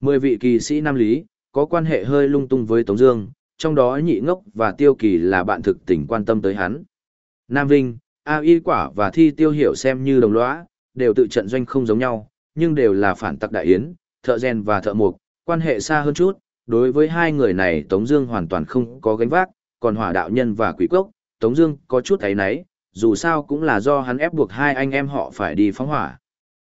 Mười vị kỳ sĩ nam lý, có quan hệ hơi lung tung với Tống Dương, trong đó nhị ngốc và tiêu kỳ là bạn thực tình quan tâm tới hắn. Nam Vinh, A Y Quả và Thi Tiêu Hiểu xem như đồng lõa, đều tự trận doanh không giống nhau, nhưng đều là phản tặc đại yến, thợ rèn và thợ mộc, quan hệ xa hơn chút. Đối với hai người này Tống Dương hoàn toàn không có gánh vác, còn Hỏa Đạo Nhân và Quỷ Cốc, Tống Dương có chút thấy nấy, dù sao cũng là do hắn ép buộc hai anh em họ phải đi phóng hỏa.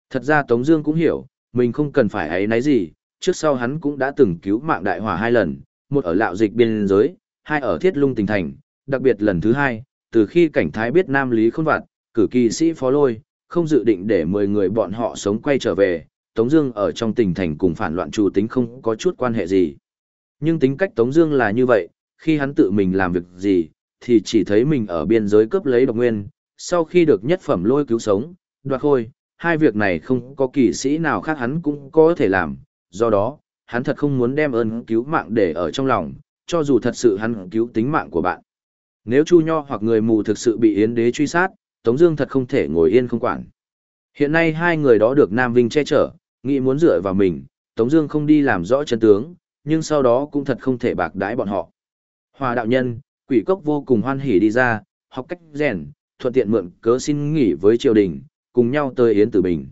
Thật ra Tống Dương cũng hiểu, mình không cần phải ấy nấy gì, trước sau hắn cũng đã từng cứu mạng đại hỏa hai lần, một ở lạo dịch biên giới, hai ở thiết lung tỉnh thành, đặc biệt lần thứ hai, từ khi cảnh thái biết nam lý khôn vặt, cử kỳ sĩ phó lôi, không dự định để 10 người bọn họ sống quay trở về, Tống Dương ở trong tỉnh thành cùng phản loạn chủ tính không có chút quan hệ gì. Nhưng tính cách Tống Dương là như vậy, khi hắn tự mình làm việc gì, thì chỉ thấy mình ở biên giới cướp lấy độc nguyên, sau khi được nhất phẩm lôi cứu sống, đoạt khôi, hai việc này không có kỳ sĩ nào khác hắn cũng có thể làm, do đó, hắn thật không muốn đem ơn cứu mạng để ở trong lòng, cho dù thật sự hắn cứu tính mạng của bạn. Nếu Chu Nho hoặc người mù thực sự bị Yến Đế truy sát, Tống Dương thật không thể ngồi yên không quản. Hiện nay hai người đó được Nam Vinh che chở, nghĩ muốn dựa vào mình, Tống Dương không đi làm rõ chân tướng, nhưng sau đó cũng thật không thể bạc đãi bọn họ. Hòa đạo nhân, quỷ cốc vô cùng hoan hỉ đi ra, học cách rèn, thuận tiện mượn cớ xin nghỉ với triều đình, cùng nhau tới Yến Tử Bình.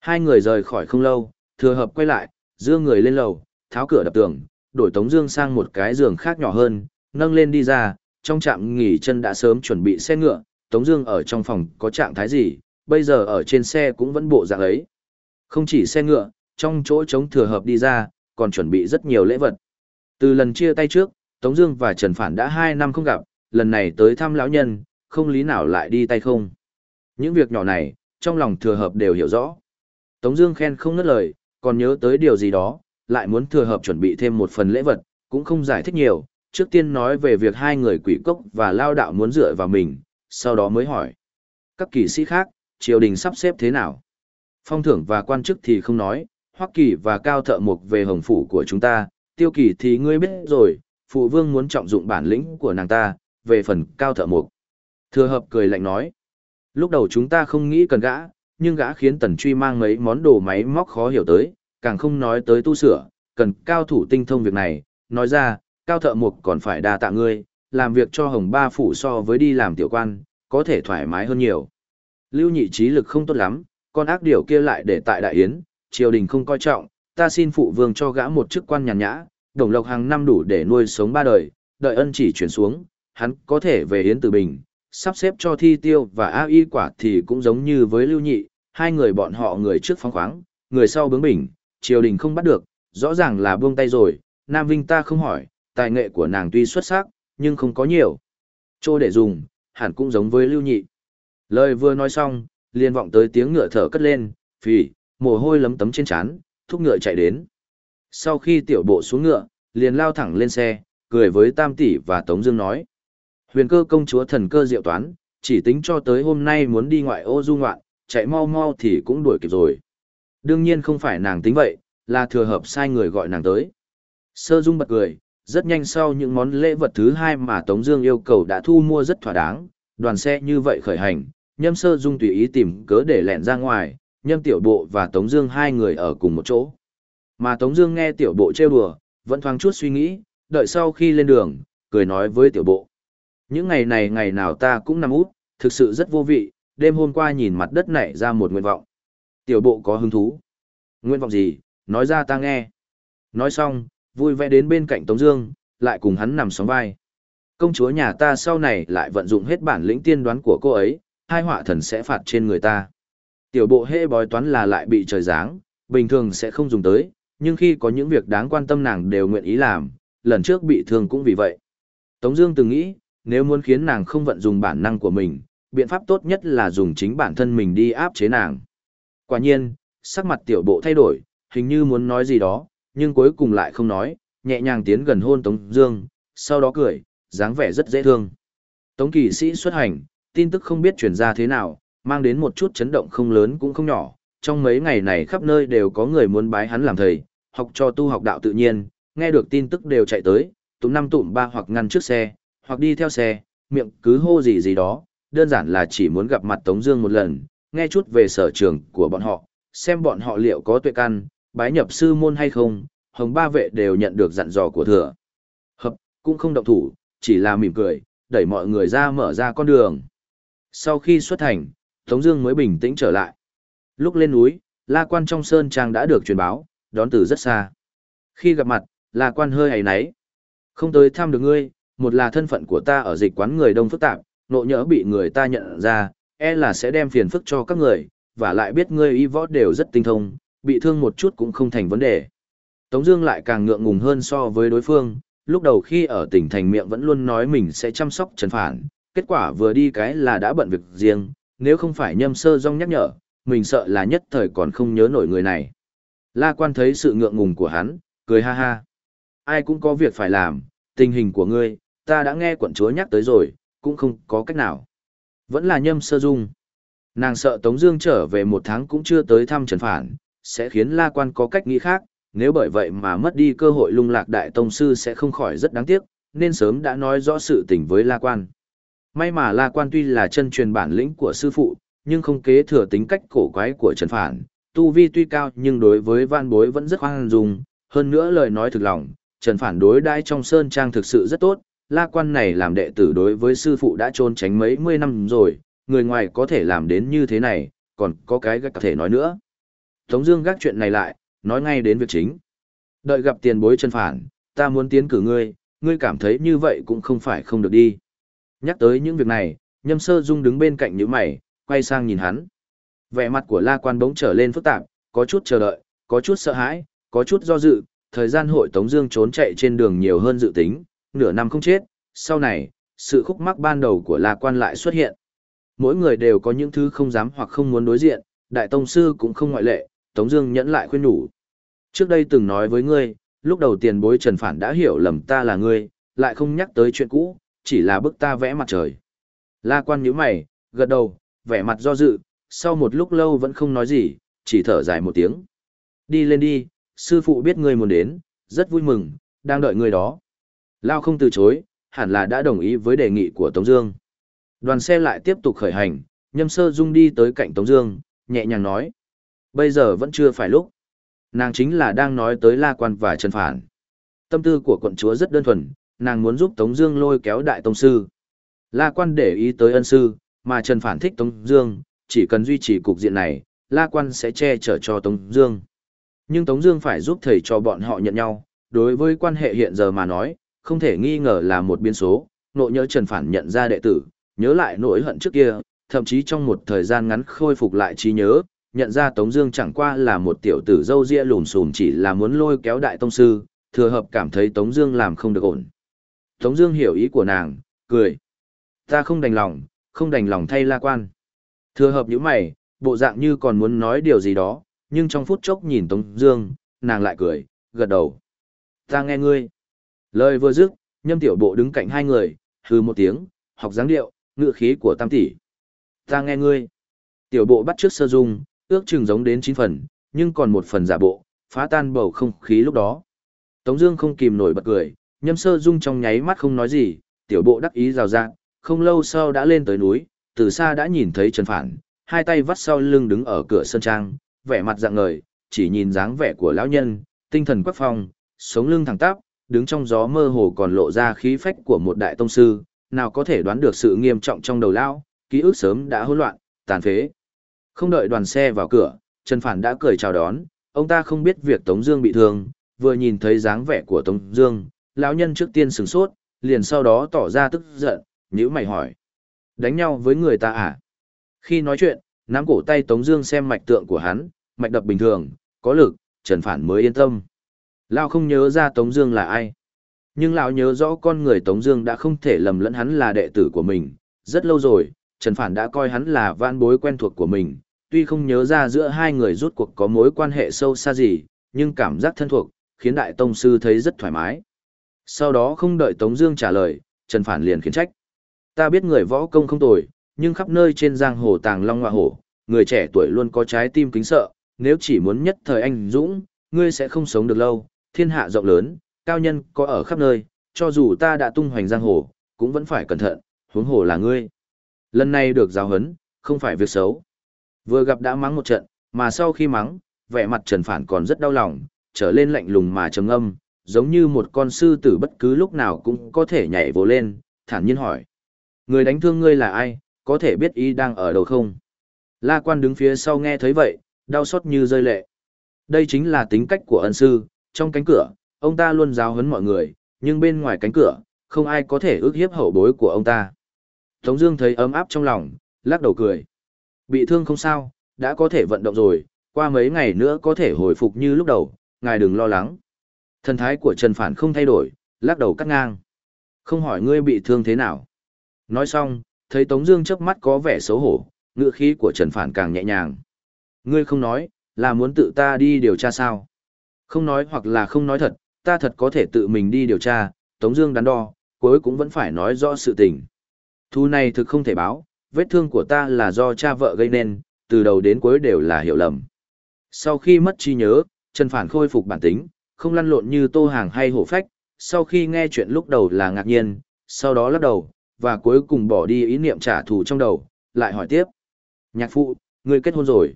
Hai người rời khỏi không lâu, thừa hợp quay lại, dương người lên lầu, tháo cửa đập tường, đổi Tống Dương sang một cái giường khác nhỏ hơn, nâng lên đi ra, trong trạm nghỉ chân đã sớm chuẩn bị xe ngựa, Tống Dương ở trong phòng có trạng thái gì, bây giờ ở trên xe cũng vẫn bộ dạng ấy. Không chỉ xe ngựa, trong chỗ chống thừa hợp đi ra, còn chuẩn bị rất nhiều lễ vật. Từ lần chia tay trước, Tống Dương và Trần Phản đã hai năm không gặp, lần này tới thăm lão nhân, không lý nào lại đi tay không. Những việc nhỏ này, trong lòng thừa hợp đều hiểu rõ. Tống Dương khen không nứt lời, còn nhớ tới điều gì đó, lại muốn thừa hợp chuẩn bị thêm một phần lễ vật, cũng không giải thích nhiều. Trước tiên nói về việc hai người quỷ cốc và lao đạo muốn dựa vào mình, sau đó mới hỏi. Các kỳ sĩ khác, triều đình sắp xếp thế nào? Phong thưởng và quan chức thì không nói, Hoắc Kỳ và Cao Thợ Mục về hồng phủ của chúng ta, Tiêu Kỳ thì ngươi biết rồi, phụ vương muốn trọng dụng bản lĩnh của nàng ta, về phần Cao Thợ Mục. Thừa hợp cười lạnh nói. Lúc đầu chúng ta không nghĩ cần gã, nhưng gã khiến Tần Truy mang mấy món đồ máy móc khó hiểu tới, càng không nói tới tu sửa, cần cao thủ tinh thông việc này, nói ra, Cao Thợ Mục còn phải đa tạ ngươi, làm việc cho Hồng Ba Phủ so với đi làm tiểu quan, có thể thoải mái hơn nhiều. Lưu nhị trí lực không tốt lắm, con ác điều kia lại để tại Đại Yến, triều đình không coi trọng, ta xin phụ vương cho gã một chức quan nhàn nhã, đồng lộc hàng năm đủ để nuôi sống ba đời, đợi ân chỉ chuyển xuống, hắn có thể về Yến Từ Bình, sắp xếp cho thi tiêu và A y quả thì cũng giống như với lưu nhị, hai người bọn họ người trước phóng khoáng, người sau bướng bỉnh, triều đình không bắt được, rõ ràng là buông tay rồi, Nam Vinh ta không hỏi, tài nghệ của nàng tuy xuất sắc, nhưng không có nhiều. Chỗ để dùng, hẳn cũng giống với lưu nhị. Lời vừa nói xong, liền vọng tới tiếng ngựa thở cất lên, phì, mồ hôi lấm tấm trên trán, thúc ngựa chạy đến. Sau khi tiểu bộ xuống ngựa, liền lao thẳng lên xe, cười với Tam tỷ và Tống Dương nói: Huyền cơ công chúa thần cơ diệu toán, chỉ tính cho tới hôm nay muốn đi ngoại ô du ngoạn, chạy mau mau thì cũng đuổi kịp rồi. Đương nhiên không phải nàng tính vậy, là thừa hợp sai người gọi nàng tới. Sơ Dung bật cười, rất nhanh sau những món lễ vật thứ hai mà Tống Dương yêu cầu đã thu mua rất thỏa đáng, đoàn xe như vậy khởi hành, Nhâm Sơ Dung tùy ý tìm cớ để lẻn ra ngoài, Nhâm Tiểu Bộ và Tống Dương hai người ở cùng một chỗ. Mà Tống Dương nghe Tiểu Bộ trêu đùa, vẫn thoáng chút suy nghĩ, đợi sau khi lên đường, cười nói với Tiểu Bộ: những ngày này ngày nào ta cũng nằm út, thực sự rất vô vị, đêm hôm qua nhìn mặt đất nảy ra một nguyện vọng. Tiểu bộ có hứng thú. Nguyện vọng gì, nói ra ta nghe. Nói xong, vui vẻ đến bên cạnh Tống Dương, lại cùng hắn nằm sóng vai. Công chúa nhà ta sau này lại vận dụng hết bản lĩnh tiên đoán của cô ấy, hai họa thần sẽ phạt trên người ta. Tiểu bộ hễ bói toán là lại bị trời giáng, bình thường sẽ không dùng tới, nhưng khi có những việc đáng quan tâm nàng đều nguyện ý làm, lần trước bị thương cũng vì vậy. Tống Dương từng nghĩ, nếu muốn khiến nàng không vận dụng bản năng của mình, biện pháp tốt nhất là dùng chính bản thân mình đi áp chế nàng. Quả nhiên, sắc mặt tiểu bộ thay đổi, hình như muốn nói gì đó, nhưng cuối cùng lại không nói, nhẹ nhàng tiến gần hôn Tống Dương, sau đó cười, dáng vẻ rất dễ thương. Tống kỳ sĩ xuất hành, tin tức không biết truyền ra thế nào, mang đến một chút chấn động không lớn cũng không nhỏ. Trong mấy ngày này khắp nơi đều có người muốn bái hắn làm thầy, học cho tu học đạo tự nhiên, nghe được tin tức đều chạy tới, tụm năm tụm ba hoặc ngăn trước xe, hoặc đi theo xe, miệng cứ hô gì gì đó, đơn giản là chỉ muốn gặp mặt Tống Dương một lần, nghe chút về sở trường của bọn họ, xem bọn họ liệu có tuệ căn, bái nhập sư môn hay không, hồng ba vệ đều nhận được dặn dò của thừa. Hợp, cũng không động thủ, chỉ là mỉm cười, đẩy mọi người ra mở ra con đường. Sau khi xuất thành, Tống Dương mới bình tĩnh trở lại. Lúc lên núi, La Quan trong sơn trang đã được truyền báo, đón từ rất xa. Khi gặp mặt, La Quan hơi hầy náy. Không tới thăm được ngươi, một là thân phận của ta ở dịch quán người đông phức tạp, nộ nhỡ bị người ta nhận ra, e là sẽ đem phiền phức cho các người, và lại biết ngươi y võ đều rất tinh thông, bị thương một chút cũng không thành vấn đề. Tống Dương lại càng ngượng ngùng hơn so với đối phương, lúc đầu khi ở tỉnh thành miệng vẫn luôn nói mình sẽ chăm sóc Trần Phản, kết quả vừa đi cái là đã bận việc riêng, nếu không phải nhâm sơ rong nhắc nhở, mình sợ là nhất thời còn không nhớ nổi người này. La quan thấy sự ngượng ngùng của hắn, cười ha ha. Ai cũng có việc phải làm, tình hình của ngươi, ta đã nghe quận chúa nhắc tới rồi, cũng không có cách nào. Vẫn là nhâm sơ dung. Nàng sợ Tống Dương trở về một tháng cũng chưa tới thăm Trần Phản, sẽ khiến La Quan có cách nghĩ khác, nếu bởi vậy mà mất đi cơ hội lung lạc đại tông sư sẽ không khỏi rất đáng tiếc, nên sớm đã nói rõ sự tình với La Quan. May mà La Quan tuy là chân truyền bản lĩnh của sư phụ, nhưng không kế thừa tính cách cổ quái của Trần Phản, tu vi tuy cao nhưng đối với van bối vẫn rất khoan dung, hơn nữa lời nói thực lòng, Trần Phản đối đãi trong sơn trang thực sự rất tốt, La Quan này làm đệ tử đối với sư phụ đã trốn tránh mấy mươi năm rồi, người ngoài có thể làm đến như thế này, còn có cái có thể nói nữa. Tống Dương gác chuyện này lại, nói ngay đến việc chính. Đợi gặp tiền bối chân Phản, ta muốn tiến cử ngươi, ngươi cảm thấy như vậy cũng không phải không được đi. Nhắc tới những việc này, Nhâm Sơ Dung đứng bên cạnh nhíu mày, quay sang nhìn hắn. Vẻ mặt của La Quan bỗng trở lên phức tạp, có chút chờ đợi, có chút sợ hãi, có chút do dự. Thời gian hội Tống Dương trốn chạy trên đường nhiều hơn dự tính, nửa năm không chết. Sau này, sự khúc mắc ban đầu của La Quan lại xuất hiện. Mỗi người đều có những thứ không dám hoặc không muốn đối diện, Đại Tông sư cũng không ngoại lệ. Tống Dương nhẫn lại khuyên nhủ. Trước đây từng nói với ngươi, lúc đầu tiền bối Trần Phản đã hiểu lầm ta là ngươi, lại không nhắc tới chuyện cũ, chỉ là bức ta vẽ mặt trời. La Quan nhíu mày, gật đầu, vẻ mặt do dự, sau một lúc lâu vẫn không nói gì, chỉ thở dài một tiếng. Đi lên đi, sư phụ biết ngươi muốn đến, rất vui mừng, đang đợi ngươi đó. Lao không từ chối, hẳn là đã đồng ý với đề nghị của Tống Dương. Đoàn xe lại tiếp tục khởi hành, Nhâm Sơ Dung đi tới cạnh Tống Dương, nhẹ nhàng nói: Bây giờ vẫn chưa phải lúc. Nàng chính là đang nói tới La Quan và Trần Phản. Tâm tư của quận chúa rất đơn thuần, nàng muốn giúp Tống Dương lôi kéo đại tông sư. La Quan để ý tới ân sư, mà Trần Phản thích Tống Dương, chỉ cần duy trì cục diện này, La Quan sẽ che chở cho Tống Dương. Nhưng Tống Dương phải giúp thầy cho bọn họ nhận nhau. Đối với quan hệ hiện giờ mà nói, không thể nghi ngờ là một biến số. Nội nhớ Trần Phản nhận ra đệ tử, nhớ lại nỗi hận trước kia, thậm chí trong một thời gian ngắn khôi phục lại trí nhớ, nhận ra Tống Dương chẳng qua là một tiểu tử dâu ria lùm xùm chỉ là muốn lôi kéo đại tông sư, thừa hợp cảm thấy Tống Dương làm không được ổn. Tống Dương hiểu ý của nàng, cười. Ta không đành lòng, không đành lòng thay La Quan. Thừa hợp nhíu mày, bộ dạng như còn muốn nói điều gì đó, nhưng trong phút chốc nhìn Tống Dương, nàng lại cười, gật đầu. Ta nghe ngươi. Lời vừa dứt, nhâm tiểu bộ đứng cạnh hai người, hừ một tiếng, học dáng điệu, ngựa khí của tam tỷ. Ta nghe ngươi. Tiểu bộ bắt trước sơ dung, ước chừng giống đến chín phần, nhưng còn một phần giả bộ, phá tan bầu không khí lúc đó. Tống Dương không kìm nổi bật cười, nhâm sơ dung trong nháy mắt không nói gì, tiểu bộ đắc ý rào rạng, không lâu sau đã lên tới núi, từ xa đã nhìn thấy Trần Phản, hai tay vắt sau lưng đứng ở cửa sân trang, vẻ mặt dạng ngời, chỉ nhìn dáng vẻ của lão nhân, tinh thần quắc phong, sống lưng thẳng tắp, đứng trong gió mơ hồ còn lộ ra khí phách của một đại tông sư, nào có thể đoán được sự nghiêm trọng trong đầu lão, ký ức sớm đã hỗn loạn, tàn phế. Không đợi đoàn xe vào cửa, Trần Phản đã cười chào đón, ông ta không biết việc Tống Dương bị thương, vừa nhìn thấy dáng vẻ của Tống Dương, lão nhân trước tiên sửng sốt, liền sau đó tỏ ra tức giận, nhíu mày hỏi: đánh nhau với người ta à? Khi nói chuyện, nắm cổ tay Tống Dương xem mạch tượng của hắn, mạch đập bình thường, có lực, Trần Phản mới yên tâm. Lão không nhớ ra Tống Dương là ai, nhưng lão nhớ rõ con người Tống Dương đã không thể lầm lẫn hắn là đệ tử của mình. Rất lâu rồi, Trần Phản đã coi hắn là van bối quen thuộc của mình, tuy không nhớ ra giữa hai người rút cuộc có mối quan hệ sâu xa gì, nhưng cảm giác thân thuộc, khiến Đại Tông Sư thấy rất thoải mái. Sau đó không đợi Tống Dương trả lời, Trần Phản liền khiển trách. Ta biết người võ công không tồi, nhưng khắp nơi trên giang hồ tàng long hoa hổ, người trẻ tuổi luôn có trái tim kính sợ, nếu chỉ muốn nhất thời anh dũng, ngươi sẽ không sống được lâu, thiên hạ rộng lớn, cao nhân có ở khắp nơi, cho dù ta đã tung hoành giang hồ, cũng vẫn phải cẩn thận, huống hồ là ngươi. Lần này được giáo huấn, không phải việc xấu. Vừa gặp đã mắng một trận, mà sau khi mắng, vẻ mặt Trần Phản còn rất đau lòng, trở lên lạnh lùng mà trầm âm, giống như một con sư tử bất cứ lúc nào cũng có thể nhảy vồ lên, thản nhiên hỏi. Người đánh thương ngươi là ai, có thể biết ý đang ở đâu không? La quan đứng phía sau nghe thấy vậy, đau xót như rơi lệ. Đây chính là tính cách của ân sư, trong cánh cửa, ông ta luôn giáo huấn mọi người, nhưng bên ngoài cánh cửa, không ai có thể ước hiếp hậu bối của ông ta. Tống Dương thấy ấm áp trong lòng, lắc đầu cười. Bị thương không sao, đã có thể vận động rồi, qua mấy ngày nữa có thể hồi phục như lúc đầu, ngài đừng lo lắng. Thần thái của Trần Phản không thay đổi, lắc đầu cắt ngang. Không hỏi ngươi bị thương thế nào. Nói xong, thấy Tống Dương chớp mắt có vẻ xấu hổ, ngựa khí của Trần Phản càng nhẹ nhàng. Ngươi không nói, là muốn tự ta đi điều tra sao? Không nói hoặc là không nói thật, ta thật có thể tự mình đi điều tra. Tống Dương đắn đo, cuối cũng vẫn phải nói rõ sự tình. Thu này thực không thể báo, vết thương của ta là do cha vợ gây nên, từ đầu đến cuối đều là hiểu lầm. Sau khi mất trí nhớ, Trần Phản khôi phục bản tính, không lăn lộn như tô hàng hay hổ phách, sau khi nghe chuyện lúc đầu là ngạc nhiên, sau đó lắc đầu, và cuối cùng bỏ đi ý niệm trả thù trong đầu, lại hỏi tiếp. Nhạc phụ, người kết hôn rồi.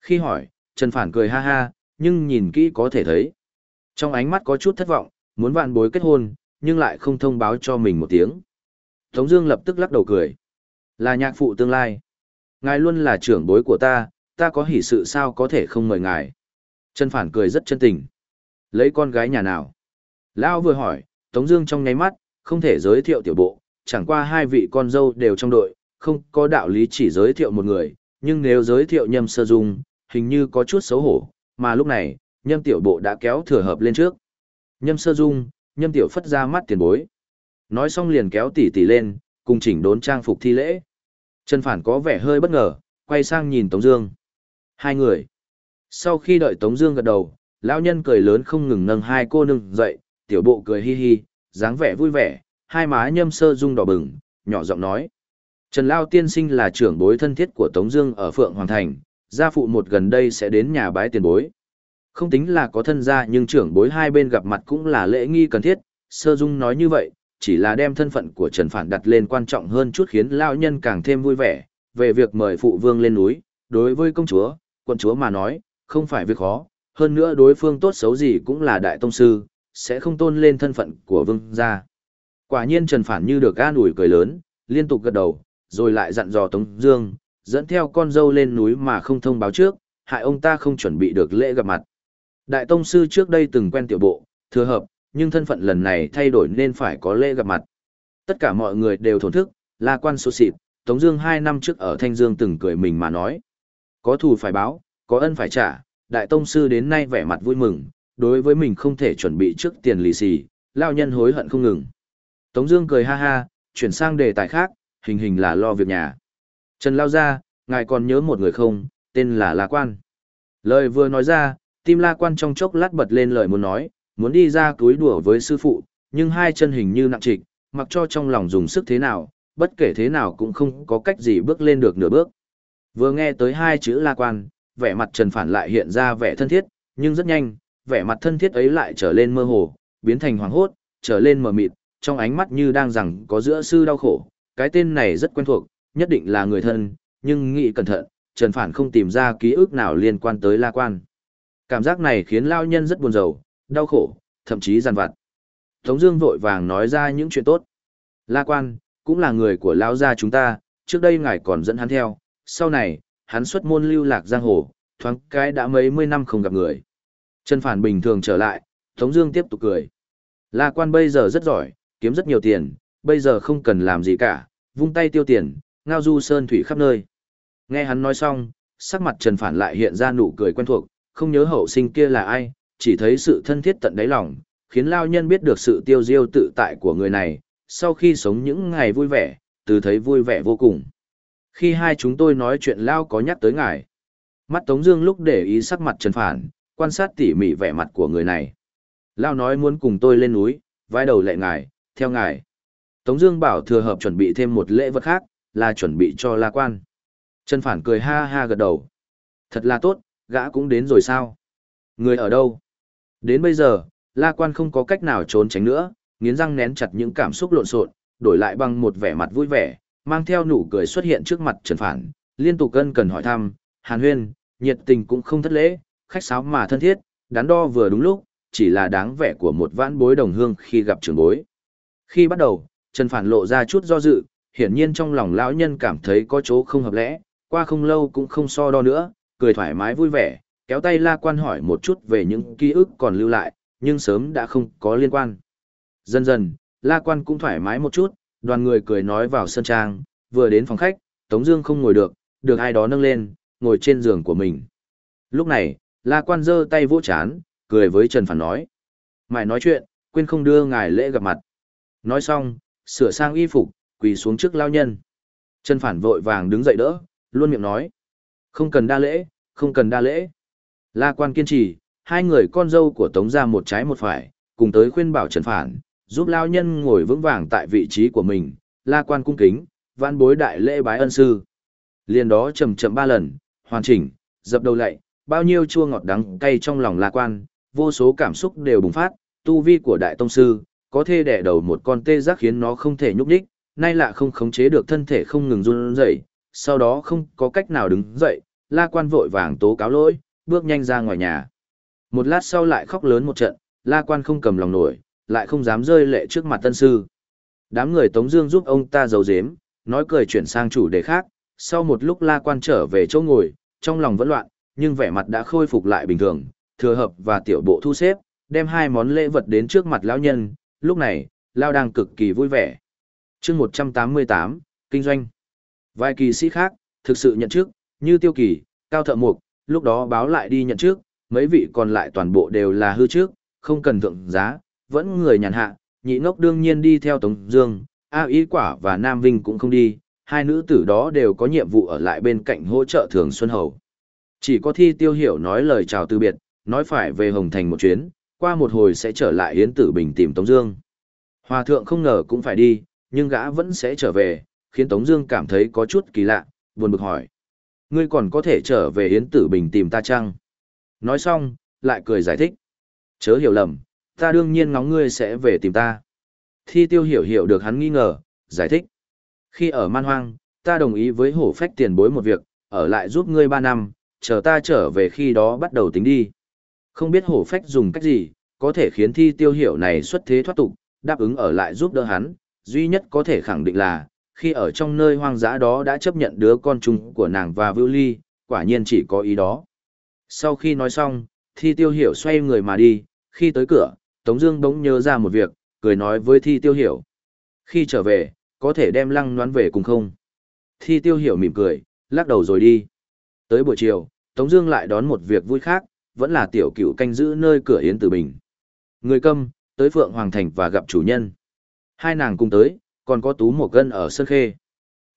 Khi hỏi, Trần Phản cười ha ha, nhưng nhìn kỹ có thể thấy. Trong ánh mắt có chút thất vọng, muốn vạn bối kết hôn, nhưng lại không thông báo cho mình một tiếng. Tống Dương lập tức lắc đầu cười. Là nhạc phụ tương lai. Ngài luôn là trưởng bối của ta, ta có hỷ sự sao có thể không mời ngài. Trần Phản cười rất chân tình. Lấy con gái nhà nào? Lão vừa hỏi, Tống Dương trong nháy mắt, không thể giới thiệu tiểu bộ, chẳng qua hai vị con dâu đều trong đội, không có đạo lý chỉ giới thiệu một người, nhưng nếu giới thiệu nhầm sơ dung, hình như có chút xấu hổ, mà lúc này, nhâm tiểu bộ đã kéo thừa hợp lên trước. Nhâm sơ dung, nhâm tiểu phất ra mắt tiền bối. Nói xong liền kéo tỷ tỷ lên, cùng chỉnh đốn trang phục thi lễ. Trần Phản có vẻ hơi bất ngờ, quay sang nhìn Tống Dương. Hai người. Sau khi đợi Tống Dương gật đầu, lão nhân cười lớn không ngừng nâng hai cô nương dậy, tiểu bộ cười hi hi, dáng vẻ vui vẻ, hai má nhâm sơ dung đỏ bừng, nhỏ giọng nói: Trần Lao Tiên Sinh là trưởng bối thân thiết của Tống Dương ở Phượng Hoàng Thành, gia phụ một gần đây sẽ đến nhà bái tiền bối. Không tính là có thân gia nhưng trưởng bối hai bên gặp mặt cũng là lễ nghi cần thiết. Sơ Dung nói như vậy, chỉ là đem thân phận của Trần Phản đặt lên quan trọng hơn chút khiến Lao Nhân càng thêm vui vẻ. Về việc mời phụ vương lên núi, đối với công chúa, quận chúa mà nói, không phải việc khó. Hơn nữa đối phương tốt xấu gì cũng là đại tông sư, sẽ không tôn lên thân phận của vương gia. Quả nhiên Trần Phản như được an ủi cười lớn, liên tục gật đầu, rồi lại dặn dò Tống Dương, dẫn theo con dâu lên núi mà không thông báo trước, hại ông ta không chuẩn bị được lễ gặp mặt. Đại tông sư trước đây từng quen tiểu bộ, thừa hợp, nhưng thân phận lần này thay đổi nên phải có lễ gặp mặt. Tất cả mọi người đều thổn thức, la quan số xịt, Tống Dương hai năm trước ở Thanh Dương từng cười mình mà nói, có thù phải báo, có ân phải trả. Đại tông sư đến nay vẻ mặt vui mừng, đối với mình không thể chuẩn bị trước tiền lì xì, lao nhân hối hận không ngừng. Tống Dương cười ha ha, chuyển sang đề tài khác, hình hình là lo việc nhà. Trần lao ra, ngài còn nhớ một người không, tên là La Quan. Lời vừa nói ra, tim La Quan trong chốc lát bật lên lời muốn nói, muốn đi ra túi đùa với sư phụ, nhưng hai chân hình như nặng trịch, mặc cho trong lòng dùng sức thế nào, bất kể thế nào cũng không có cách gì bước lên được nửa bước. Vừa nghe tới hai chữ La Quan, vẻ mặt Trần Phản lại hiện ra vẻ thân thiết, nhưng rất nhanh, vẻ mặt thân thiết ấy lại trở lên mơ hồ, biến thành hoàng hốt, trở lên mờ mịt, trong ánh mắt như đang rằng có giữa sư đau khổ, cái tên này rất quen thuộc, nhất định là người thân, nhưng nghĩ cẩn thận, Trần Phản không tìm ra ký ức nào liên quan tới La Quan. Cảm giác này khiến lao nhân rất buồn rầu, đau khổ, thậm chí giàn vặt. Tống Dương vội vàng nói ra những chuyện tốt. La Quan cũng là người của lão gia chúng ta, trước đây ngài còn dẫn hắn theo, sau này hắn xuất môn lưu lạc giang hồ, thoáng cái đã mấy mươi năm không gặp người. Trần Phản bình thường trở lại, Tống Dương tiếp tục cười. La Quan bây giờ rất giỏi, kiếm rất nhiều tiền, bây giờ không cần làm gì cả, vung tay tiêu tiền, ngao du sơn thủy khắp nơi. Nghe hắn nói xong, sắc mặt Trần Phản lại hiện ra nụ cười quen thuộc, không nhớ hậu sinh kia là ai, chỉ thấy sự thân thiết tận đáy lòng, khiến lao nhân biết được sự tiêu diêu tự tại của người này, sau khi sống những ngày vui vẻ, từ thấy vui vẻ vô cùng. Khi hai chúng tôi nói chuyện lao có nhắc tới ngài. Mắt Tống Dương lúc để ý sắc mặt Trần Phản, quan sát tỉ mỉ vẻ mặt của người này. Lao nói muốn cùng tôi lên núi, vai đầu lệ ngài, theo ngài. Tống Dương bảo thừa hợp chuẩn bị thêm một lễ vật khác, là chuẩn bị cho La Quan. Trần Phản cười ha ha gật đầu. Thật là tốt, gã cũng đến rồi sao? Người ở đâu? Đến bây giờ, La Quan không có cách nào trốn tránh nữa, nghiến răng nén chặt những cảm xúc lộn xộn, đổi lại bằng một vẻ mặt vui vẻ, mang theo nụ cười xuất hiện trước mặt Trần Phản, liên tục cân cần hỏi thăm, Hàn Huyên, nhiệt tình cũng không thất lễ, khách sáo mà thân thiết, đắn đo vừa đúng lúc, chỉ là đáng vẻ của một vãn bối đồng hương khi gặp trưởng bối. Khi bắt đầu, Trần Phản lộ ra chút do dự, hiển nhiên trong lòng lão nhân cảm thấy có chỗ không hợp lẽ, qua không lâu cũng không so đo nữa, cười thoải mái vui vẻ, kéo tay La Quan hỏi một chút về những ký ức còn lưu lại, nhưng sớm đã không có liên quan. Dần dần, La Quan cũng thoải mái một chút, đoàn người cười nói vào sân trang, vừa đến phòng khách, Tống Dương không ngồi được, được ai đó nâng lên, ngồi trên giường của mình. Lúc này, La Quan giơ tay vỗ chán, cười với Trần Phản nói: "Mày nói chuyện, quên không đưa ngài lễ gặp mặt." Nói xong, sửa sang y phục, quỳ xuống trước lao nhân. Trần Phản vội vàng đứng dậy đỡ, luôn miệng nói: "Không cần đa lễ, không cần đa lễ." La Quan kiên trì, hai người con dâu của Tống gia một trái một phải, cùng tới khuyên bảo Trần Phản, giúp lao nhân ngồi vững vàng tại vị trí của mình. La Quan cung kính, vãn bối đại lễ bái ân sư. Liền đó chậm chậm ba lần, hoàn chỉnh, dập đầu lạy, bao nhiêu chua ngọt đắng cay trong lòng La Quan, vô số cảm xúc đều bùng phát, tu vi của đại tông sư, có thể đẻ đầu một con tê giác khiến nó không thể nhúc nhích, nay lạ không khống chế được thân thể không ngừng run rẩy, sau đó không có cách nào đứng dậy, La Quan vội vàng tố cáo lỗi, bước nhanh ra ngoài nhà. Một lát sau lại khóc lớn một trận, La Quan không cầm lòng nổi, lại không dám rơi lệ trước mặt tân sư. Đám người Tống Dương giúp ông ta giấu giếm, nói cười chuyển sang chủ đề khác. Sau một lúc La Quan trở về chỗ ngồi, trong lòng vẫn loạn, nhưng vẻ mặt đã khôi phục lại bình thường. Thừa hợp và tiểu bộ thu xếp, đem hai món lễ vật đến trước mặt lão nhân. Lúc này, lão đang cực kỳ vui vẻ. Chương 188, kinh doanh. Vài kỳ sĩ khác, thực sự nhận trước, như Tiêu Kỳ, Cao Thợ Mục, lúc đó báo lại đi nhận trước, mấy vị còn lại toàn bộ đều là hư trước, không cần thượng giá, vẫn người nhàn hạ, nhị ngốc đương nhiên đi theo Tống Dương, A Y Quả và Nam Vinh cũng không đi, hai nữ tử đó đều có nhiệm vụ ở lại bên cạnh hỗ trợ Thường Xuân Hầu. Chỉ có Thi Tiêu Hiểu nói lời chào từ biệt, nói phải về Hồng Thành một chuyến, qua một hồi sẽ trở lại Yến Tử Bình tìm Tống Dương. Hòa thượng không ngờ cũng phải đi, nhưng gã vẫn sẽ trở về, khiến Tống Dương cảm thấy có chút kỳ lạ, buồn bực hỏi: ngươi còn có thể trở về Yến Tử Bình tìm ta chăng? Nói xong, lại cười giải thích. Chớ hiểu lầm, ta đương nhiên ngóng ngươi sẽ về tìm ta. Thi tiêu hiểu hiểu được hắn nghi ngờ, giải thích. Khi ở man hoang, ta đồng ý với hổ phách tiền bối một việc, ở lại giúp ngươi ba năm, chờ ta trở về khi đó bắt đầu tính đi. Không biết hổ phách dùng cách gì, có thể khiến thi tiêu hiểu này xuất thế thoát tục, đáp ứng ở lại giúp đỡ hắn, duy nhất có thể khẳng định là, khi ở trong nơi hoang dã đó đã chấp nhận đứa con chung của nàng và Vưu Ly, quả nhiên chỉ có ý đó. Sau khi nói xong, Thi Tiêu Hiểu xoay người mà đi, khi tới cửa, Tống Dương bỗng nhớ ra một việc, cười nói với Thi Tiêu Hiểu. Khi trở về, có thể đem lăng noán về cùng không? Thi Tiêu Hiểu mỉm cười, lắc đầu rồi đi. Tới buổi chiều, Tống Dương lại đón một việc vui khác, vẫn là tiểu cựu canh giữ nơi cửa Yến Tử Bình. Người câm, tới Phượng Hoàng Thành và gặp chủ nhân. Hai nàng cùng tới, còn có tú một gân ở Sơn Khê.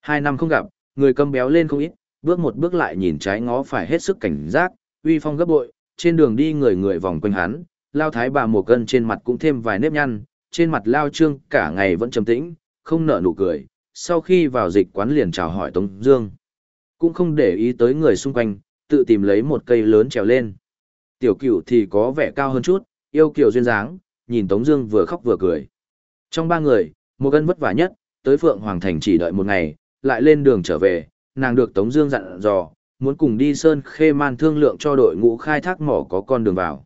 Hai năm không gặp, người câm béo lên không ít, bước một bước lại nhìn trái ngó phải hết sức cảnh giác, uy phong gấp bội, trên đường đi người người vòng quanh hắn, lao thái bà một gân trên mặt cũng thêm vài nếp nhăn, trên mặt lao trương cả ngày vẫn trầm tĩnh, không nở nụ cười, sau khi vào dịch quán liền chào hỏi Tống Dương. Cũng không để ý tới người xung quanh, tự tìm lấy một cây lớn trèo lên. Tiểu cửu thì có vẻ cao hơn chút, yêu kiều duyên dáng, nhìn Tống Dương vừa khóc vừa cười. Trong ba người, một gân vất vả nhất, tới Phượng Hoàng Thành chỉ đợi một ngày, lại lên đường trở về, nàng được Tống Dương dặn dò, muốn cùng đi Sơn Khê Man thương lượng cho đội ngũ khai thác mỏ có con đường vào.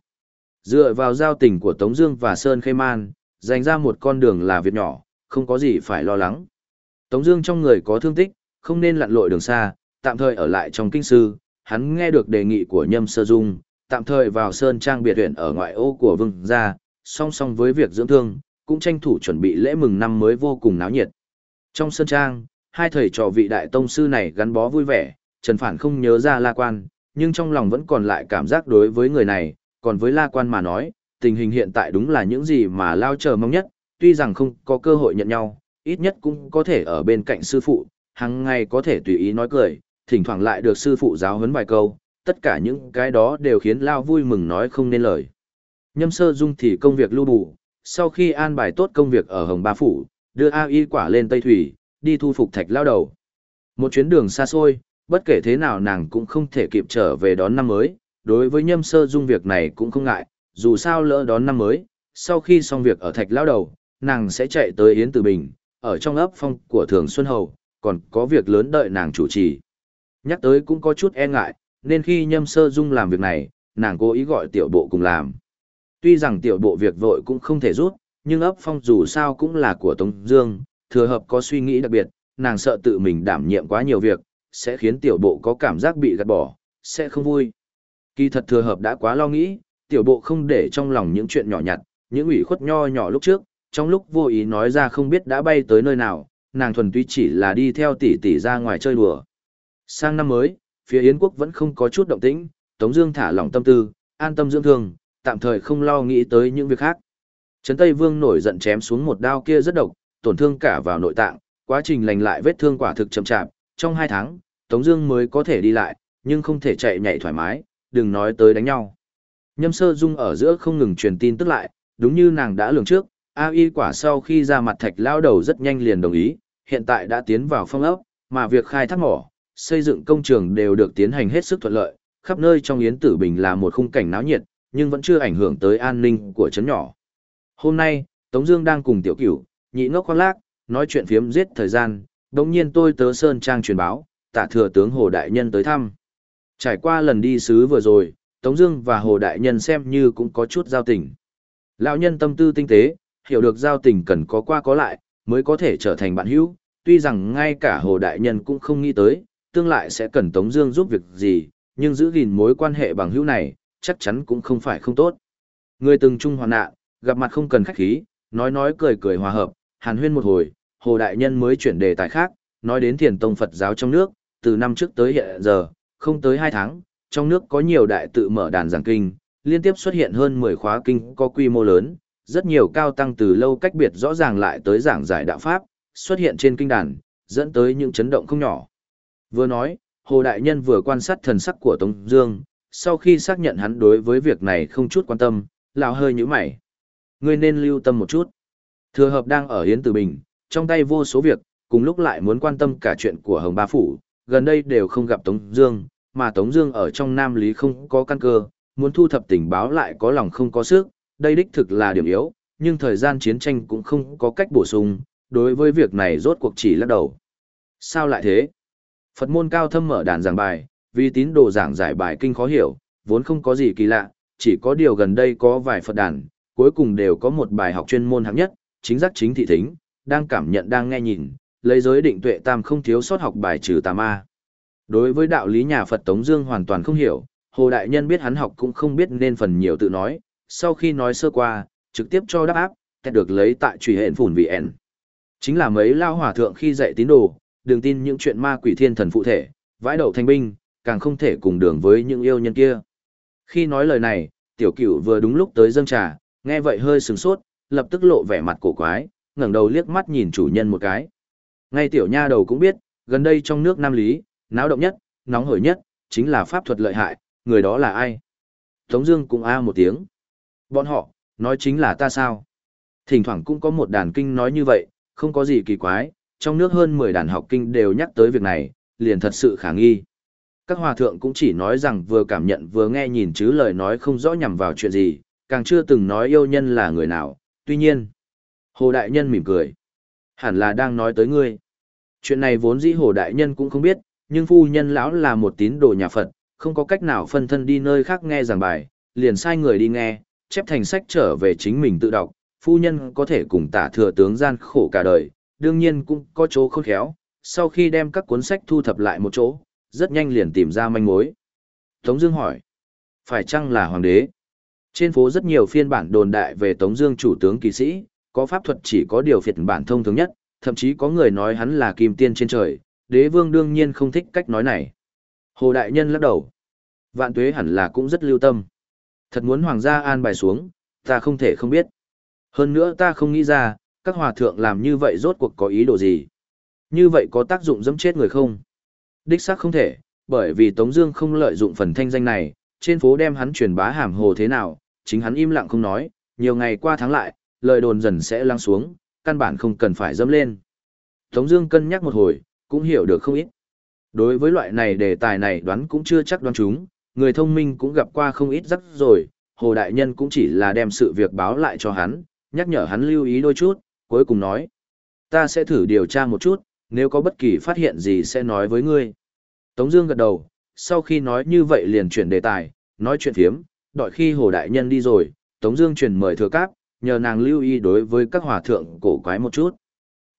Dựa vào giao tình của Tống Dương và Sơn Khê Man, dành ra một con đường là việc nhỏ, không có gì phải lo lắng. Tống Dương trong người có thương tích, không nên lặn lội đường xa, tạm thời ở lại trong kinh sư. Hắn nghe được đề nghị của Nhâm Sơ Dung, tạm thời vào Sơn Trang biệt viện ở ngoại ô của Vương gia, song song với việc dưỡng thương, cũng tranh thủ chuẩn bị lễ mừng năm mới vô cùng náo nhiệt. Trong sân trang, hai thầy trò vị đại tông sư này gắn bó vui vẻ, Trần Phản không nhớ ra La Quan, nhưng trong lòng vẫn còn lại cảm giác đối với người này, còn với La Quan mà nói, tình hình hiện tại đúng là những gì mà Lao chờ mong nhất, tuy rằng không có cơ hội nhận nhau, ít nhất cũng có thể ở bên cạnh sư phụ, hàng ngày có thể tùy ý nói cười, thỉnh thoảng lại được sư phụ giáo huấn vài câu, tất cả những cái đó đều khiến Lao vui mừng nói không nên lời. Nhâm sơ dung thì công việc lưu bù, sau khi an bài tốt công việc ở Hồng Ba Phủ, đưa A Y quả lên Tây Thủy, đi thu phục thạch lao đầu. Một chuyến đường xa xôi, bất kể thế nào nàng cũng không thể kịp trở về đón năm mới, đối với nhâm sơ dung việc này cũng không ngại, dù sao lỡ đón năm mới, sau khi xong việc ở thạch lao đầu, nàng sẽ chạy tới Yến Tử Bình, ở trong ấp phong của Thường Xuân Hầu, còn có việc lớn đợi nàng chủ trì. Nhắc tới cũng có chút e ngại, nên khi nhâm sơ dung làm việc này, nàng cố ý gọi tiểu bộ cùng làm. Tuy rằng tiểu bộ việc vội cũng không thể rút, nhưng ấp phong dù sao cũng là của Tống Dương, thừa hợp có suy nghĩ đặc biệt, nàng sợ tự mình đảm nhiệm quá nhiều việc, sẽ khiến tiểu bộ có cảm giác bị gạt bỏ, sẽ không vui. Kỳ thật thừa hợp đã quá lo nghĩ, tiểu bộ không để trong lòng những chuyện nhỏ nhặt, những ủy khuất nho nhỏ lúc trước, trong lúc vô ý nói ra không biết đã bay tới nơi nào, nàng thuần túy chỉ là đi theo tỷ tỷ ra ngoài chơi đùa. Sang năm mới, phía Yến quốc vẫn không có chút động tĩnh, Tống Dương thả lỏng tâm tư, an tâm dưỡng thương, tạm thời không lo nghĩ tới những việc khác. Trấn Tây Vương nổi giận chém xuống một đao kia rất độc, tổn thương cả vào nội tạng, quá trình lành lại vết thương quả thực chậm chạp. Trong hai tháng, Tống Dương mới có thể đi lại, nhưng không thể chạy nhảy thoải mái, đừng nói tới đánh nhau. Nhâm Sơ Dung ở giữa không ngừng truyền tin tức lại, đúng như nàng đã lường trước, A Y quả sau khi ra mặt thạch lao đầu rất nhanh liền đồng ý, hiện tại đã tiến vào phong ốc, mà việc khai thác mỏ, xây dựng công trường đều được tiến hành hết sức thuận lợi, khắp nơi trong Yến Tử Bình là một khung cảnh náo nhiệt, nhưng vẫn chưa ảnh hưởng tới an ninh của trấn nhỏ. Hôm nay, Tống Dương đang cùng Tiểu Cửu, nhị ngốc khoác lác, nói chuyện phiếm giết thời gian. Đống nhiên tôi tớ sơn trang truyền báo, tạ thừa tướng Hồ Đại Nhân tới thăm. Trải qua lần đi sứ vừa rồi, Tống Dương và Hồ Đại Nhân xem như cũng có chút giao tình. Lão nhân tâm tư tinh tế, hiểu được giao tình cần có qua có lại, mới có thể trở thành bạn hữu. Tuy rằng ngay cả Hồ Đại Nhân cũng không nghĩ tới, tương lai sẽ cần Tống Dương giúp việc gì, nhưng giữ gìn mối quan hệ bằng hữu này, chắc chắn cũng không phải không tốt. Người từng chung hoàn nạn, gặp mặt không cần khách khí, nói nói cười cười hòa hợp, hàn huyên một hồi, Hồ Đại Nhân mới chuyển đề tài khác, nói đến thiền tông Phật giáo trong nước, từ năm trước tới hiện giờ, không tới 2 tháng, trong nước có nhiều đại tự mở đàn giảng kinh, liên tiếp xuất hiện hơn 10 khóa kinh có quy mô lớn, rất nhiều cao tăng từ lâu cách biệt rõ ràng lại tới giảng giải đạo Pháp, xuất hiện trên kinh đàn, dẫn tới những chấn động không nhỏ. Vừa nói, Hồ Đại Nhân vừa quan sát thần sắc của Tống Dương, sau khi xác nhận hắn đối với việc này không chút quan tâm, lão hơi nhíu mày. Ngươi nên lưu tâm một chút. Thừa hợp đang ở Yến Tử Bình, trong tay vô số việc, cùng lúc lại muốn quan tâm cả chuyện của Hồng Ba Phủ, gần đây đều không gặp Tống Dương, mà Tống Dương ở trong Nam Lý không có căn cơ, muốn thu thập tình báo lại có lòng không có sức, đây đích thực là điểm yếu, nhưng thời gian chiến tranh cũng không có cách bổ sung, đối với việc này rốt cuộc chỉ lắc đầu. Sao lại thế? Phật môn cao thâm mở đàn giảng bài, vì tín đồ giảng giải bài kinh khó hiểu, vốn không có gì kỳ lạ, chỉ có điều gần đây có vài Phật đàn, cuối cùng đều có một bài học chuyên môn hạng nhất, chính giác chính thị thính, đang cảm nhận đang nghe nhìn, lấy giới định tuệ tam không thiếu sót học bài trừ tà ma. Đối với đạo lý nhà Phật Tống Dương hoàn toàn không hiểu, Hồ Đại Nhân biết hắn học cũng không biết nên phần nhiều tự nói, sau khi nói sơ qua, trực tiếp cho đáp áp, kết được lấy tại truy hẹn phủn vì ẻn. Chính là mấy lao hòa thượng khi dạy tín đồ, đừng tin những chuyện ma quỷ thiên thần phụ thể, vãi đầu thanh binh, càng không thể cùng đường với những yêu nhân kia. Khi nói lời này, tiểu cửu vừa đúng lúc tới dâng trà, nghe vậy hơi sừng sốt, lập tức lộ vẻ mặt cổ quái, ngẩng đầu liếc mắt nhìn chủ nhân một cái. Ngay tiểu nha đầu cũng biết, gần đây trong nước Nam Lý, náo động nhất, nóng hổi nhất, chính là pháp thuật lợi hại, người đó là ai? Tống Dương cũng a một tiếng. Bọn họ, nói chính là ta sao? Thỉnh thoảng cũng có một đàn kinh nói như vậy, không có gì kỳ quái, trong nước hơn 10 đàn học kinh đều nhắc tới việc này, liền thật sự khả nghi. Các hòa thượng cũng chỉ nói rằng vừa cảm nhận vừa nghe nhìn chứ lời nói không rõ nhằm vào chuyện gì, càng chưa từng nói yêu nhân là người nào, tuy nhiên. Hồ Đại Nhân mỉm cười. Hẳn là đang nói tới ngươi. Chuyện này vốn dĩ Hồ Đại Nhân cũng không biết, nhưng phu nhân lão là một tín đồ nhà Phật, không có cách nào phân thân đi nơi khác nghe giảng bài, liền sai người đi nghe, chép thành sách trở về chính mình tự đọc, phu nhân có thể cùng tả thừa tướng gian khổ cả đời, đương nhiên cũng có chỗ khôn khéo, sau khi đem các cuốn sách thu thập lại một chỗ, rất nhanh liền tìm ra manh mối. Tống Dương hỏi, phải chăng là hoàng đế? Trên phố rất nhiều phiên bản đồn đại về Tống Dương chủ tướng kỳ sĩ, có pháp thuật chỉ có điều phiệt bản thông thường nhất, thậm chí có người nói hắn là kim tiên trên trời. Đế vương đương nhiên không thích cách nói này. Hồ đại nhân lắc đầu, vạn tuế hẳn là cũng rất lưu tâm. Thật muốn hoàng gia an bài xuống, ta không thể không biết. Hơn nữa ta không nghĩ ra, các hòa thượng làm như vậy rốt cuộc có ý đồ gì. Như vậy có tác dụng dẫm chết người không? Đích xác không thể, bởi vì Tống Dương không lợi dụng phần thanh danh này, trên phố đem hắn truyền bá hàm hồ thế nào, chính hắn im lặng không nói, nhiều ngày qua tháng lại, lời đồn dần sẽ lắng xuống, căn bản không cần phải dẫm lên. Tống Dương cân nhắc một hồi, cũng hiểu được không ít. Đối với loại này đề tài này đoán cũng chưa chắc đoán chúng, người thông minh cũng gặp qua không ít rắc rồi, Hồ Đại Nhân cũng chỉ là đem sự việc báo lại cho hắn, nhắc nhở hắn lưu ý đôi chút, cuối cùng nói. Ta sẽ thử điều tra một chút, nếu có bất kỳ phát hiện gì sẽ nói với ngươi. Tống Dương gật đầu, sau khi nói như vậy liền chuyển đề tài, nói chuyện phiếm, đợi khi Hồ Đại Nhân đi rồi, Tống Dương truyền mời thừa cáp, nhờ nàng lưu ý đối với các hòa thượng cổ quái một chút.